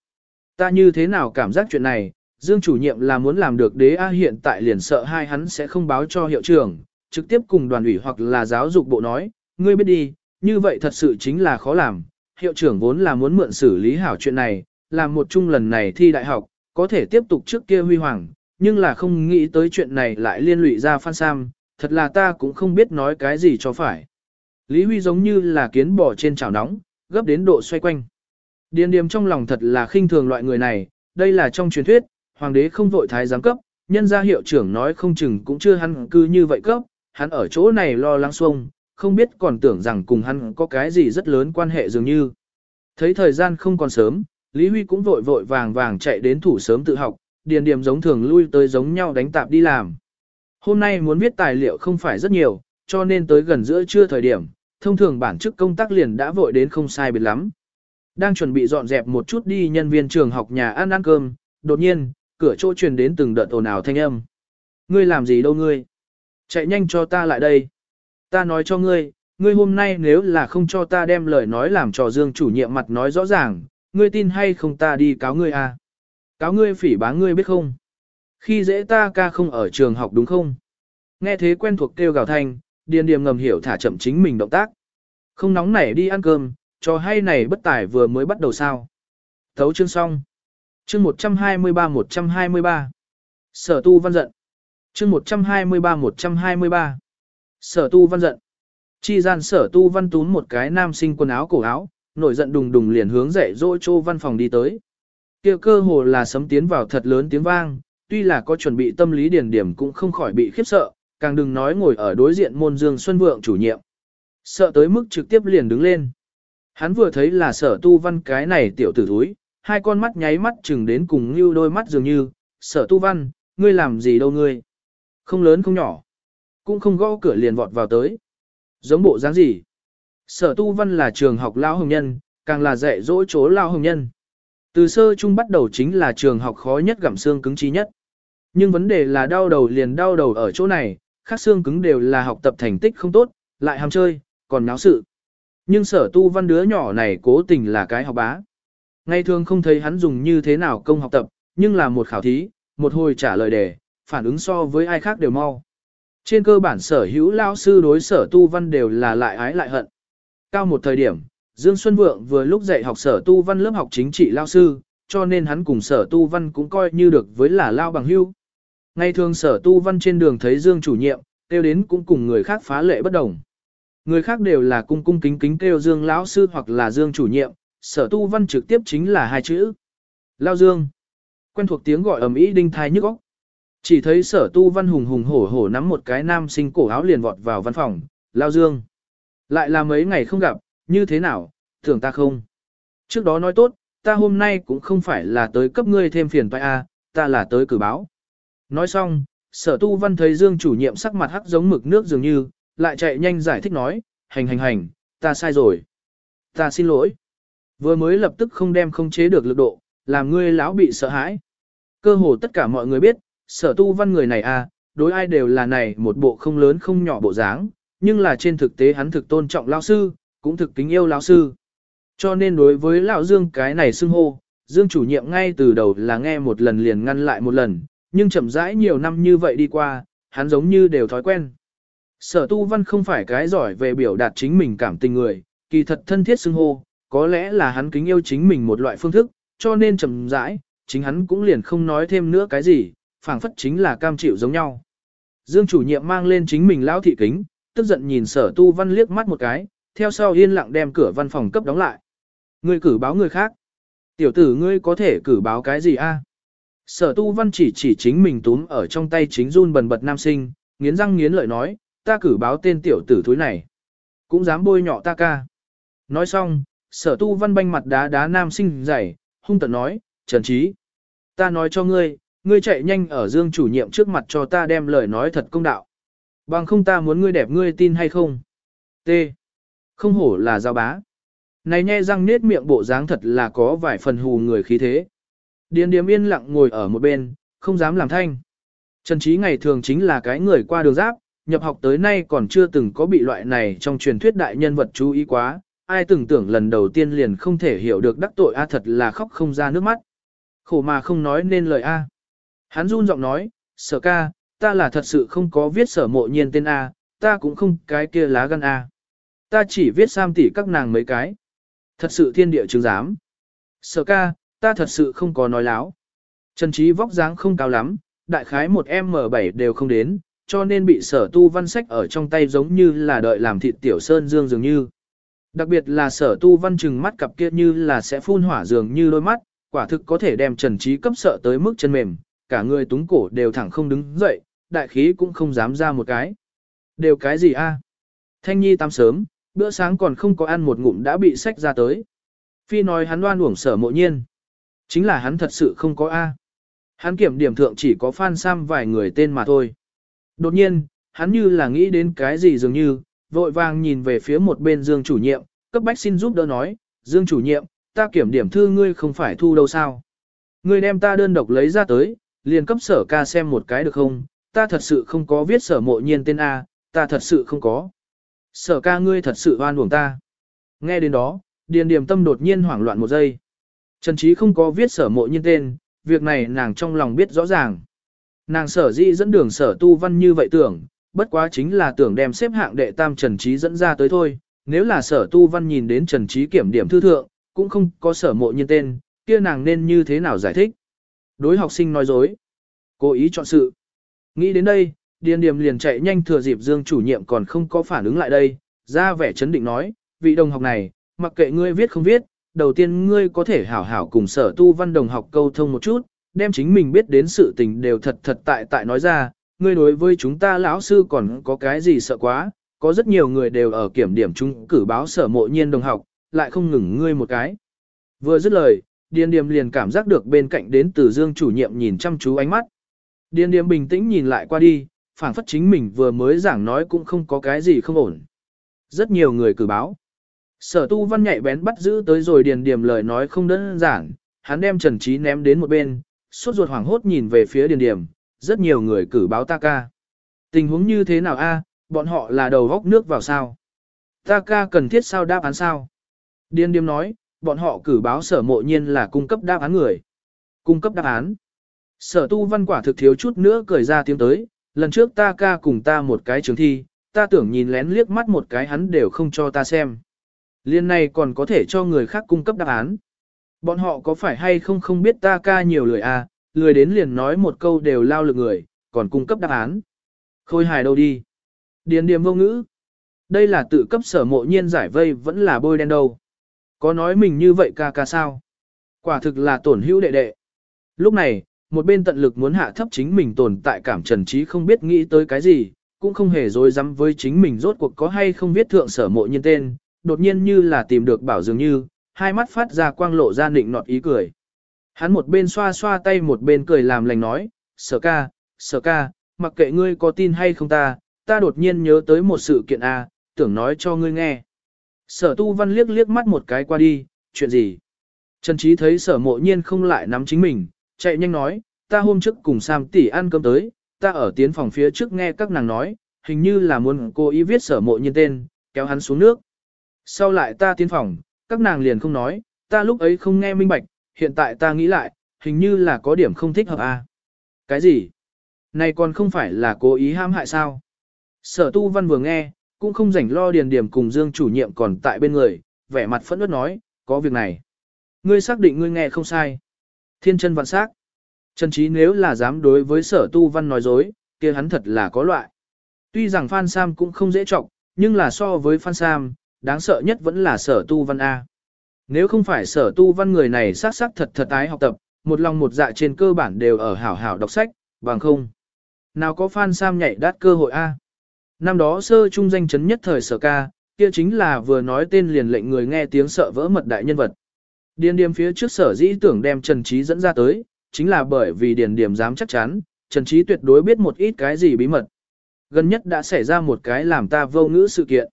Ta như thế nào cảm giác chuyện này, Dương chủ nhiệm là muốn làm được đế A hiện tại liền sợ hai hắn sẽ không báo cho hiệu trưởng, trực tiếp cùng đoàn ủy hoặc là giáo dục bộ nói, ngươi biết đi, như vậy thật sự chính là khó làm. Hiệu trưởng vốn là muốn mượn xử lý hảo chuyện này, làm một chung lần này thi đại học, có thể tiếp tục trước kia huy hoàng, nhưng là không nghĩ tới chuyện này lại liên lụy ra Phan Sam, thật là ta cũng không biết nói cái gì cho phải. Lý Huy giống như là kiến bò trên chảo nóng, gấp đến độ xoay quanh. Điền điềm trong lòng thật là khinh thường loại người này, đây là trong truyền thuyết, hoàng đế không vội thái giám cấp, nhân gia hiệu trưởng nói không chừng cũng chưa hắn cư như vậy cấp, hắn ở chỗ này lo lắng xuông, không biết còn tưởng rằng cùng hắn có cái gì rất lớn quan hệ dường như. Thấy thời gian không còn sớm, Lý Huy cũng vội vội vàng vàng chạy đến thủ sớm tự học, điền điểm giống thường lui tới giống nhau đánh tạp đi làm. Hôm nay muốn viết tài liệu không phải rất nhiều, cho nên tới gần giữa trưa thời điểm, thông thường bản chức công tác liền đã vội đến không sai biệt lắm. Đang chuẩn bị dọn dẹp một chút đi nhân viên trường học nhà ăn ăn cơm, đột nhiên, cửa chỗ truyền đến từng đợt ồn ào thanh âm. Ngươi làm gì đâu ngươi? Chạy nhanh cho ta lại đây. Ta nói cho ngươi, ngươi hôm nay nếu là không cho ta đem lời nói làm trò dương chủ nhiệm mặt nói rõ ràng, ngươi tin hay không ta đi cáo ngươi à? Cáo ngươi phỉ báng ngươi biết không? Khi dễ ta ca không ở trường học đúng không? Nghe thế quen thuộc kêu gào thanh, điền điềm ngầm hiểu thả chậm chính mình động tác. Không nóng nảy đi ăn cơm, cho hay này bất tải vừa mới bắt đầu sao. Thấu chương xong. Chương 123-123. Sở tu văn giận. Chương 123-123. Sở tu văn giận. Chi gian sở tu văn tún một cái nam sinh quần áo cổ áo, nổi giận đùng đùng liền hướng dạy dỗ chô văn phòng đi tới. Kia cơ hồ là sấm tiến vào thật lớn tiếng vang, tuy là có chuẩn bị tâm lý điển điểm cũng không khỏi bị khiếp sợ, càng đừng nói ngồi ở đối diện môn dương xuân vượng chủ nhiệm. Sợ tới mức trực tiếp liền đứng lên. Hắn vừa thấy là sở tu văn cái này tiểu tử thúi, hai con mắt nháy mắt chừng đến cùng như đôi mắt dường như, sở tu văn, ngươi làm gì đâu ngươi. Không lớn không nhỏ, cũng không gõ cửa liền vọt vào tới. Giống bộ dáng gì? Sở tu văn là trường học lao hồng nhân, càng là dạy dỗ chỗ lao hồng nhân. Từ sơ chung bắt đầu chính là trường học khó nhất gặm xương cứng trí nhất. Nhưng vấn đề là đau đầu liền đau đầu ở chỗ này, khác xương cứng đều là học tập thành tích không tốt, lại ham chơi, còn náo sự. Nhưng sở tu văn đứa nhỏ này cố tình là cái học bá. Ngày thường không thấy hắn dùng như thế nào công học tập, nhưng là một khảo thí, một hồi trả lời đề, phản ứng so với ai khác đều mau. Trên cơ bản sở hữu lao sư đối sở tu văn đều là lại ái lại hận. Cao một thời điểm, Dương Xuân Vượng vừa lúc dạy học sở tu văn lớp học chính trị lao sư, cho nên hắn cùng sở tu văn cũng coi như được với là lao bằng hưu. Ngày thường sở tu văn trên đường thấy Dương chủ nhiệm, kêu đến cũng cùng người khác phá lệ bất đồng. Người khác đều là cung cung kính kính kêu Dương lão sư hoặc là Dương chủ nhiệm, sở tu văn trực tiếp chính là hai chữ. Lao Dương. Quen thuộc tiếng gọi ầm ĩ đinh thai nhức óc. Chỉ thấy sở tu văn hùng hùng hổ hổ nắm một cái nam sinh cổ áo liền vọt vào văn phòng, Lao Dương. Lại là mấy ngày không gặp, như thế nào, tưởng ta không. Trước đó nói tốt, ta hôm nay cũng không phải là tới cấp ngươi thêm phiền toại a, à, ta là tới cử báo. Nói xong, sở tu văn thấy Dương chủ nhiệm sắc mặt hắc giống mực nước dường như, lại chạy nhanh giải thích nói, hành hành hành, ta sai rồi. Ta xin lỗi. Vừa mới lập tức không đem không chế được lực độ, làm ngươi lão bị sợ hãi. Cơ hồ tất cả mọi người biết, sở tu văn người này à, đối ai đều là này một bộ không lớn không nhỏ bộ dáng, nhưng là trên thực tế hắn thực tôn trọng lão sư, cũng thực kính yêu lão sư. Cho nên đối với lão Dương cái này xưng hô, Dương chủ nhiệm ngay từ đầu là nghe một lần liền ngăn lại một lần, nhưng chậm rãi nhiều năm như vậy đi qua, hắn giống như đều thói quen. Sở tu văn không phải cái giỏi về biểu đạt chính mình cảm tình người, kỳ thật thân thiết xưng hô, có lẽ là hắn kính yêu chính mình một loại phương thức, cho nên chậm rãi, chính hắn cũng liền không nói thêm nữa cái gì, phảng phất chính là cam chịu giống nhau. Dương chủ nhiệm mang lên chính mình lão thị kính, tức giận nhìn sở tu văn liếc mắt một cái, theo sau yên lặng đem cửa văn phòng cấp đóng lại. Ngươi cử báo người khác. Tiểu tử ngươi có thể cử báo cái gì a? Sở tu văn chỉ chỉ chính mình túm ở trong tay chính run bần bật nam sinh, nghiến răng nghiến lợi nói, ta cử báo tên tiểu tử thúi này. Cũng dám bôi nhọ ta ca. Nói xong, sở tu văn banh mặt đá đá nam sinh dày, hung tận nói, Trần Trí. Ta nói cho ngươi, ngươi chạy nhanh ở dương chủ nhiệm trước mặt cho ta đem lời nói thật công đạo. Bằng không ta muốn ngươi đẹp ngươi tin hay không? T. Không hổ là giao bá. Này nhe răng nết miệng bộ dáng thật là có vài phần hù người khí thế. Điền điếm yên lặng ngồi ở một bên, không dám làm thanh. Trần Trí ngày thường chính là cái người qua đường giáp, nhập học tới nay còn chưa từng có bị loại này trong truyền thuyết đại nhân vật chú ý quá, ai từng tưởng lần đầu tiên liền không thể hiểu được đắc tội A thật là khóc không ra nước mắt. Khổ mà không nói nên lời A. Hắn run giọng nói, sở ca, ta là thật sự không có viết sở mộ nhiên tên A, ta cũng không cái kia lá gan A. Ta chỉ viết sam tỉ các nàng mấy cái. Thật sự thiên địa chứng giám. Sở ca, ta thật sự không có nói láo. Trần Trí vóc dáng không cao lắm, đại khái một M7 đều không đến, cho nên bị sở tu văn sách ở trong tay giống như là đợi làm thịt tiểu sơn dương dường như. Đặc biệt là sở tu văn chừng mắt cặp kia như là sẽ phun hỏa dường như đôi mắt, quả thực có thể đem Trần Trí cấp sợ tới mức chân mềm, cả người túng cổ đều thẳng không đứng dậy, đại khí cũng không dám ra một cái. Đều cái gì a? Thanh Nhi tắm sớm, bữa sáng còn không có ăn một ngụm đã bị sách ra tới. Phi nói hắn đoan uổng sở mộ nhiên. Chính là hắn thật sự không có A. Hắn kiểm điểm thượng chỉ có Phan Sam vài người tên mà thôi. Đột nhiên, hắn như là nghĩ đến cái gì dường như, vội vàng nhìn về phía một bên Dương chủ nhiệm, cấp bách xin giúp đỡ nói, Dương chủ nhiệm, ta kiểm điểm thư ngươi không phải thu đâu sao. Ngươi đem ta đơn độc lấy ra tới, liền cấp sở ca xem một cái được không, ta thật sự không có viết sở mộ nhiên tên A, ta thật sự không có. Sở ca ngươi thật sự oan uổng ta. Nghe đến đó, điền điểm tâm đột nhiên hoảng loạn một giây. Trần Trí không có viết sở mộ nhiên tên, việc này nàng trong lòng biết rõ ràng. Nàng sở dĩ dẫn đường sở tu văn như vậy tưởng, bất quá chính là tưởng đem xếp hạng đệ tam Trần Trí dẫn ra tới thôi. Nếu là sở tu văn nhìn đến Trần Trí kiểm điểm thư thượng, cũng không có sở mộ nhiên tên, kia nàng nên như thế nào giải thích. Đối học sinh nói dối. Cố ý chọn sự. Nghĩ đến đây, Điền Điềm liền chạy nhanh thừa dịp Dương chủ nhiệm còn không có phản ứng lại đây, ra vẻ chấn định nói, vị đồng học này, mặc kệ ngươi viết không viết, đầu tiên ngươi có thể hảo hảo cùng sở tu văn đồng học câu thông một chút, đem chính mình biết đến sự tình đều thật thật tại tại nói ra, ngươi đối với chúng ta lão sư còn có cái gì sợ quá, có rất nhiều người đều ở kiểm điểm chúng cử báo sở mộ nhiên đồng học, lại không ngừng ngươi một cái. Vừa dứt lời, Điền Điềm liền cảm giác được bên cạnh đến từ Dương chủ nhiệm nhìn chăm chú ánh mắt. Điền Điềm bình tĩnh nhìn lại qua đi, phảng phất chính mình vừa mới giảng nói cũng không có cái gì không ổn. Rất nhiều người cử báo. Sở tu văn nhạy bén bắt giữ tới rồi điền Điềm lời nói không đơn giản, hắn đem Trần Trí ném đến một bên, suốt ruột hoảng hốt nhìn về phía điền Điềm rất nhiều người cử báo ta ca. Tình huống như thế nào a? bọn họ là đầu góc nước vào sao? Ta ca cần thiết sao đáp án sao? Điền điếm nói, bọn họ cử báo sở mộ nhiên là cung cấp đáp án người. Cung cấp đáp án. Sở tu văn quả thực thiếu chút nữa cười ra tiếng tới, lần trước ta ca cùng ta một cái trường thi, ta tưởng nhìn lén liếc mắt một cái hắn đều không cho ta xem. Liên này còn có thể cho người khác cung cấp đáp án. Bọn họ có phải hay không không biết ta ca nhiều lười à, lười đến liền nói một câu đều lao lực người, còn cung cấp đáp án. Khôi hài đâu đi. Điền điềm vô ngữ. Đây là tự cấp sở mộ nhiên giải vây vẫn là bôi đen đâu. Có nói mình như vậy ca ca sao? Quả thực là tổn hữu đệ đệ. Lúc này, một bên tận lực muốn hạ thấp chính mình tồn tại cảm trần trí không biết nghĩ tới cái gì, cũng không hề dối rắm với chính mình rốt cuộc có hay không viết thượng sở mộ nhiên tên, đột nhiên như là tìm được bảo dường như, hai mắt phát ra quang lộ ra nịnh nọt ý cười. Hắn một bên xoa xoa tay một bên cười làm lành nói, sở ca, sở ca, mặc kệ ngươi có tin hay không ta, ta đột nhiên nhớ tới một sự kiện a, tưởng nói cho ngươi nghe. Sở tu văn liếc liếc mắt một cái qua đi, chuyện gì? Trần Trí thấy sở mộ nhiên không lại nắm chính mình, chạy nhanh nói, ta hôm trước cùng Sam tỷ ăn cơm tới, ta ở tiến phòng phía trước nghe các nàng nói, hình như là muốn cô ý viết sở mộ nhiên tên, kéo hắn xuống nước. Sau lại ta tiến phòng, các nàng liền không nói, ta lúc ấy không nghe minh bạch, hiện tại ta nghĩ lại, hình như là có điểm không thích hợp à. Cái gì? Này còn không phải là cố ý ham hại sao? Sở tu văn vừa nghe, cũng không rảnh lo điền điểm cùng Dương chủ nhiệm còn tại bên người, vẻ mặt phẫn nộ nói, có việc này. Ngươi xác định ngươi nghe không sai. Thiên chân vạn sắc. Trần Trí nếu là dám đối với sở tu văn nói dối, kia hắn thật là có loại. Tuy rằng Phan Sam cũng không dễ trọng, nhưng là so với Phan Sam, đáng sợ nhất vẫn là sở tu văn A. Nếu không phải sở tu văn người này sát sắc thật thật ái học tập, một lòng một dạ trên cơ bản đều ở hảo hảo đọc sách, bằng không. Nào có Phan Sam nhảy đát cơ hội A. Năm đó sơ trung danh chấn nhất thời sở ca, kia chính là vừa nói tên liền lệnh người nghe tiếng sợ vỡ mật đại nhân vật. Điền điềm phía trước sở dĩ tưởng đem Trần Trí dẫn ra tới, chính là bởi vì điền điềm dám chắc chắn, Trần Trí tuyệt đối biết một ít cái gì bí mật. Gần nhất đã xảy ra một cái làm ta vô ngữ sự kiện.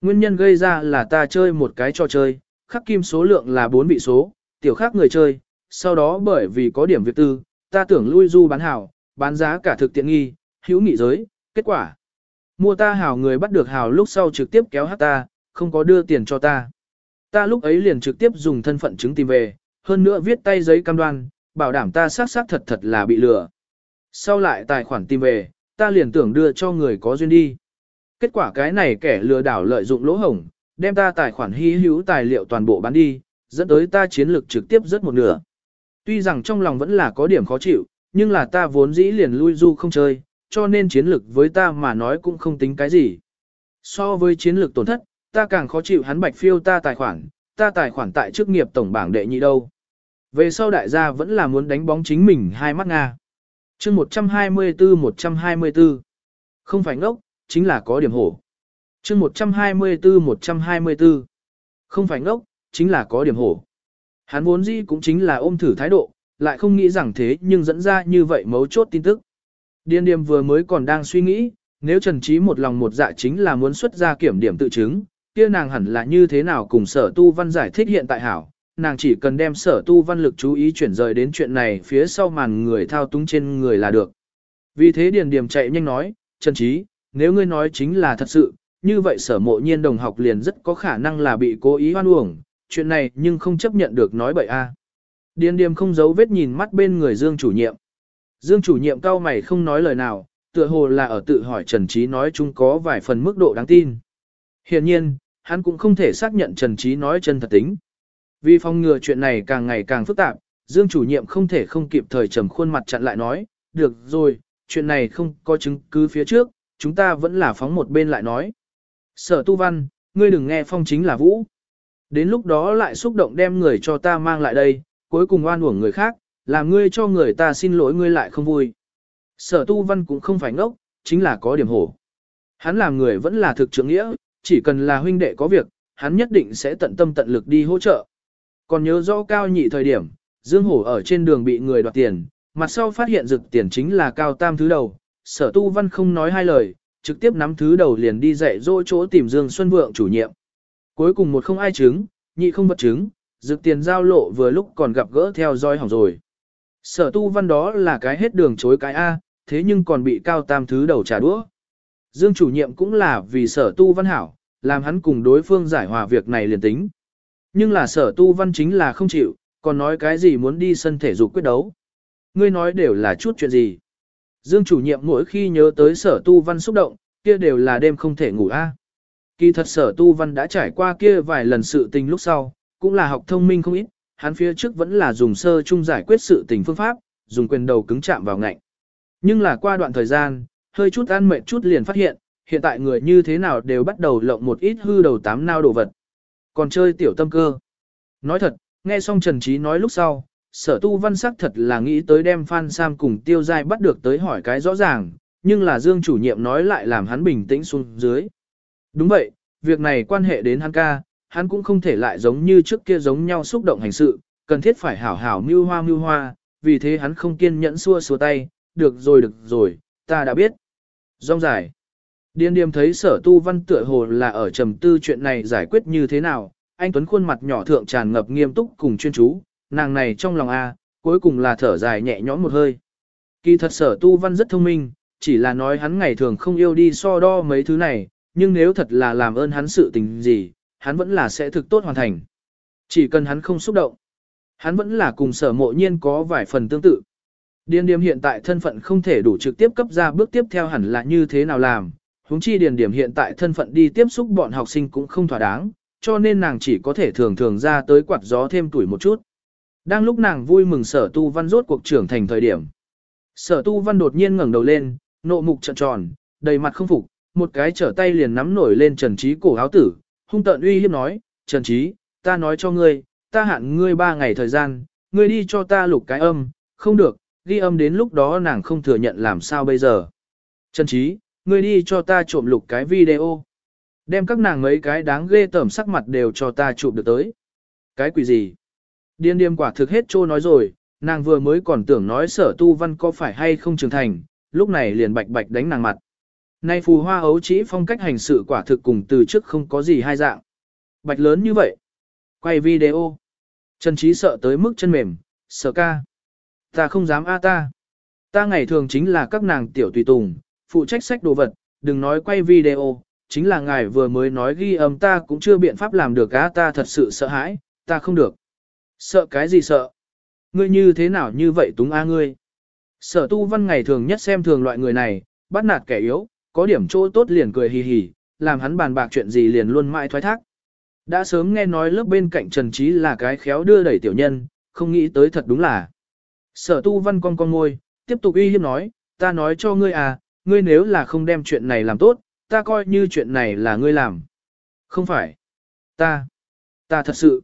Nguyên nhân gây ra là ta chơi một cái trò chơi, khắc kim số lượng là 4 vị số, tiểu khác người chơi, sau đó bởi vì có điểm việc tư, ta tưởng lui du bán hảo, bán giá cả thực tiện nghi, hữu nghị giới, kết quả. Mua ta hảo người bắt được hảo lúc sau trực tiếp kéo hát ta, không có đưa tiền cho ta. Ta lúc ấy liền trực tiếp dùng thân phận chứng tìm về, hơn nữa viết tay giấy cam đoan, bảo đảm ta xác xác thật thật là bị lừa. Sau lại tài khoản tìm về, ta liền tưởng đưa cho người có duyên đi. Kết quả cái này kẻ lừa đảo lợi dụng lỗ hổng, đem ta tài khoản hy hữu tài liệu toàn bộ bán đi, dẫn tới ta chiến lược trực tiếp rất một nửa. Tuy rằng trong lòng vẫn là có điểm khó chịu, nhưng là ta vốn dĩ liền lui du không chơi, cho nên chiến lược với ta mà nói cũng không tính cái gì. So với chiến lược tổn thất, ta càng khó chịu hắn bạch phiêu ta tài khoản, ta tài khoản tại chức nghiệp tổng bảng đệ nhị đâu. Về sau đại gia vẫn là muốn đánh bóng chính mình hai mắt Nga. chương 124-124. Không phải ngốc, chính là có điểm hổ chương 124-124. Không phải ngốc, chính là có điểm hổ. Hắn vốn gì cũng chính là ôm thử thái độ, lại không nghĩ rằng thế nhưng dẫn ra như vậy mấu chốt tin tức. Điên điềm vừa mới còn đang suy nghĩ, nếu Trần Trí một lòng một dạ chính là muốn xuất ra kiểm điểm tự chứng, kia nàng hẳn là như thế nào cùng sở tu văn giải thích hiện tại hảo, nàng chỉ cần đem sở tu văn lực chú ý chuyển rời đến chuyện này phía sau màn người thao túng trên người là được. Vì thế Điền Điềm chạy nhanh nói, Trần Trí, nếu ngươi nói chính là thật sự, như vậy sở mộ nhiên đồng học liền rất có khả năng là bị cố ý hoan uổng, chuyện này nhưng không chấp nhận được nói bậy a. Điền Điềm không giấu vết nhìn mắt bên người Dương chủ nhiệm. Dương chủ nhiệm cao mày không nói lời nào, tựa hồ là ở tự hỏi Trần Trí nói chung có vài phần mức độ đáng tin. Hiện nhiên, hắn cũng không thể xác nhận Trần Trí nói chân thật tính. Vì phòng ngừa chuyện này càng ngày càng phức tạp, Dương chủ nhiệm không thể không kịp thời trầm khuôn mặt chặn lại nói, được rồi, chuyện này không có chứng cứ phía trước, chúng ta vẫn là phóng một bên lại nói. Sở tu văn, ngươi đừng nghe phong chính là vũ. Đến lúc đó lại xúc động đem người cho ta mang lại đây, cuối cùng oan uổng người khác, làm ngươi cho người ta xin lỗi ngươi lại không vui. Sở tu văn cũng không phải ngốc, chính là có điểm hổ. Hắn làm người vẫn là thực trưởng nghĩa, chỉ cần là huynh đệ có việc, hắn nhất định sẽ tận tâm tận lực đi hỗ trợ. Còn nhớ rõ cao nhị thời điểm, Dương Hổ ở trên đường bị người đoạt tiền, mặt sau phát hiện rực tiền chính là cao tam thứ đầu, sở tu văn không nói hai lời, trực tiếp nắm thứ đầu liền đi dạy dỗ chỗ tìm Dương Xuân Vượng chủ nhiệm. Cuối cùng một không ai chứng, nhị không vật chứng, dược tiền giao lộ vừa lúc còn gặp gỡ theo dõi hỏng rồi. Sở tu văn đó là cái hết đường chối cái A, thế nhưng còn bị cao tam thứ đầu trả đũa. Dương chủ nhiệm cũng là vì sở tu văn hảo, làm hắn cùng đối phương giải hòa việc này liền tính. Nhưng là sở tu văn chính là không chịu, còn nói cái gì muốn đi sân thể dục quyết đấu. Ngươi nói đều là chút chuyện gì. Dương chủ nhiệm mỗi khi nhớ tới sở tu văn xúc động, kia đều là đêm không thể ngủ a. À. Kỳ thật sở tu văn đã trải qua kia vài lần sự tình lúc sau, cũng là học thông minh không ít, hắn phía trước vẫn là dùng sơ chung giải quyết sự tình phương pháp, dùng quyền đầu cứng chạm vào ngạnh. Nhưng là qua đoạn thời gian, hơi chút ăn mệt chút liền phát hiện, hiện tại người như thế nào đều bắt đầu lộng một ít hư đầu tám nao đồ vật. Còn chơi tiểu tâm cơ. Nói thật, nghe xong Trần Trí nói lúc sau, sở tu văn sắc thật là nghĩ tới đem Phan Sam cùng tiêu giai bắt được tới hỏi cái rõ ràng, nhưng là Dương chủ nhiệm nói lại làm hắn bình tĩnh xuống dưới. Đúng vậy, việc này quan hệ đến hắn ca, hắn cũng không thể lại giống như trước kia giống nhau xúc động hành sự, cần thiết phải hảo hảo mưu hoa mưu hoa, vì thế hắn không kiên nhẫn xua xua tay, được rồi được rồi, ta đã biết. Rong dài. Điên điềm thấy sở tu văn tựa hồ là ở trầm tư chuyện này giải quyết như thế nào, anh Tuấn khuôn mặt nhỏ thượng tràn ngập nghiêm túc cùng chuyên chú, nàng này trong lòng A, cuối cùng là thở dài nhẹ nhõm một hơi. Kỳ thật sở tu văn rất thông minh, chỉ là nói hắn ngày thường không yêu đi so đo mấy thứ này, nhưng nếu thật là làm ơn hắn sự tình gì, hắn vẫn là sẽ thực tốt hoàn thành. Chỉ cần hắn không xúc động, hắn vẫn là cùng sở mộ nhiên có vài phần tương tự. Điền điểm hiện tại thân phận không thể đủ trực tiếp cấp ra bước tiếp theo hẳn là như thế nào làm, huống chi điền điểm hiện tại thân phận đi tiếp xúc bọn học sinh cũng không thỏa đáng, cho nên nàng chỉ có thể thường thường ra tới quạt gió thêm tuổi một chút. Đang lúc nàng vui mừng sở tu văn rốt cuộc trưởng thành thời điểm. Sở tu văn đột nhiên ngẩng đầu lên, nộ mục trợn tròn, đầy mặt không phục, một cái trở tay liền nắm nổi lên trần trí cổ áo tử, hung tợn uy hiếp nói, trần trí, ta nói cho ngươi, ta hạn ngươi ba ngày thời gian, ngươi đi cho ta lục cái âm, không được, ghi âm đến lúc đó nàng không thừa nhận làm sao bây giờ. Trần trí, ngươi đi cho ta trộm lục cái video. Đem các nàng mấy cái đáng ghê tởm sắc mặt đều cho ta chụp được tới. Cái quỷ gì? Điên điềm quả thực hết trô nói rồi, nàng vừa mới còn tưởng nói sở tu văn có phải hay không trưởng thành, lúc này liền bạch bạch đánh nàng mặt. Nay phù hoa ấu chỉ phong cách hành sự quả thực cùng từ trước không có gì hai dạng. Bạch lớn như vậy. Quay video. Trần Trí sợ tới mức chân mềm, sợ ca. Ta không dám a ta. Ta ngày thường chính là các nàng tiểu tùy tùng, phụ trách sách đồ vật, đừng nói quay video, chính là ngài vừa mới nói ghi âm ta cũng chưa biện pháp làm được á ta thật sự sợ hãi, ta không được. Sợ cái gì sợ? Ngươi như thế nào như vậy túng a ngươi? Sở tu văn ngày thường nhất xem thường loại người này, bắt nạt kẻ yếu, có điểm chỗ tốt liền cười hì hì, làm hắn bàn bạc chuyện gì liền luôn mãi thoái thác. Đã sớm nghe nói lớp bên cạnh Trần Trí là cái khéo đưa đẩy tiểu nhân, không nghĩ tới thật đúng là. Sở tu văn con con ngôi, tiếp tục uy hiếp nói, ta nói cho ngươi à, ngươi nếu là không đem chuyện này làm tốt, ta coi như chuyện này là ngươi làm. Không phải. Ta. Ta thật sự.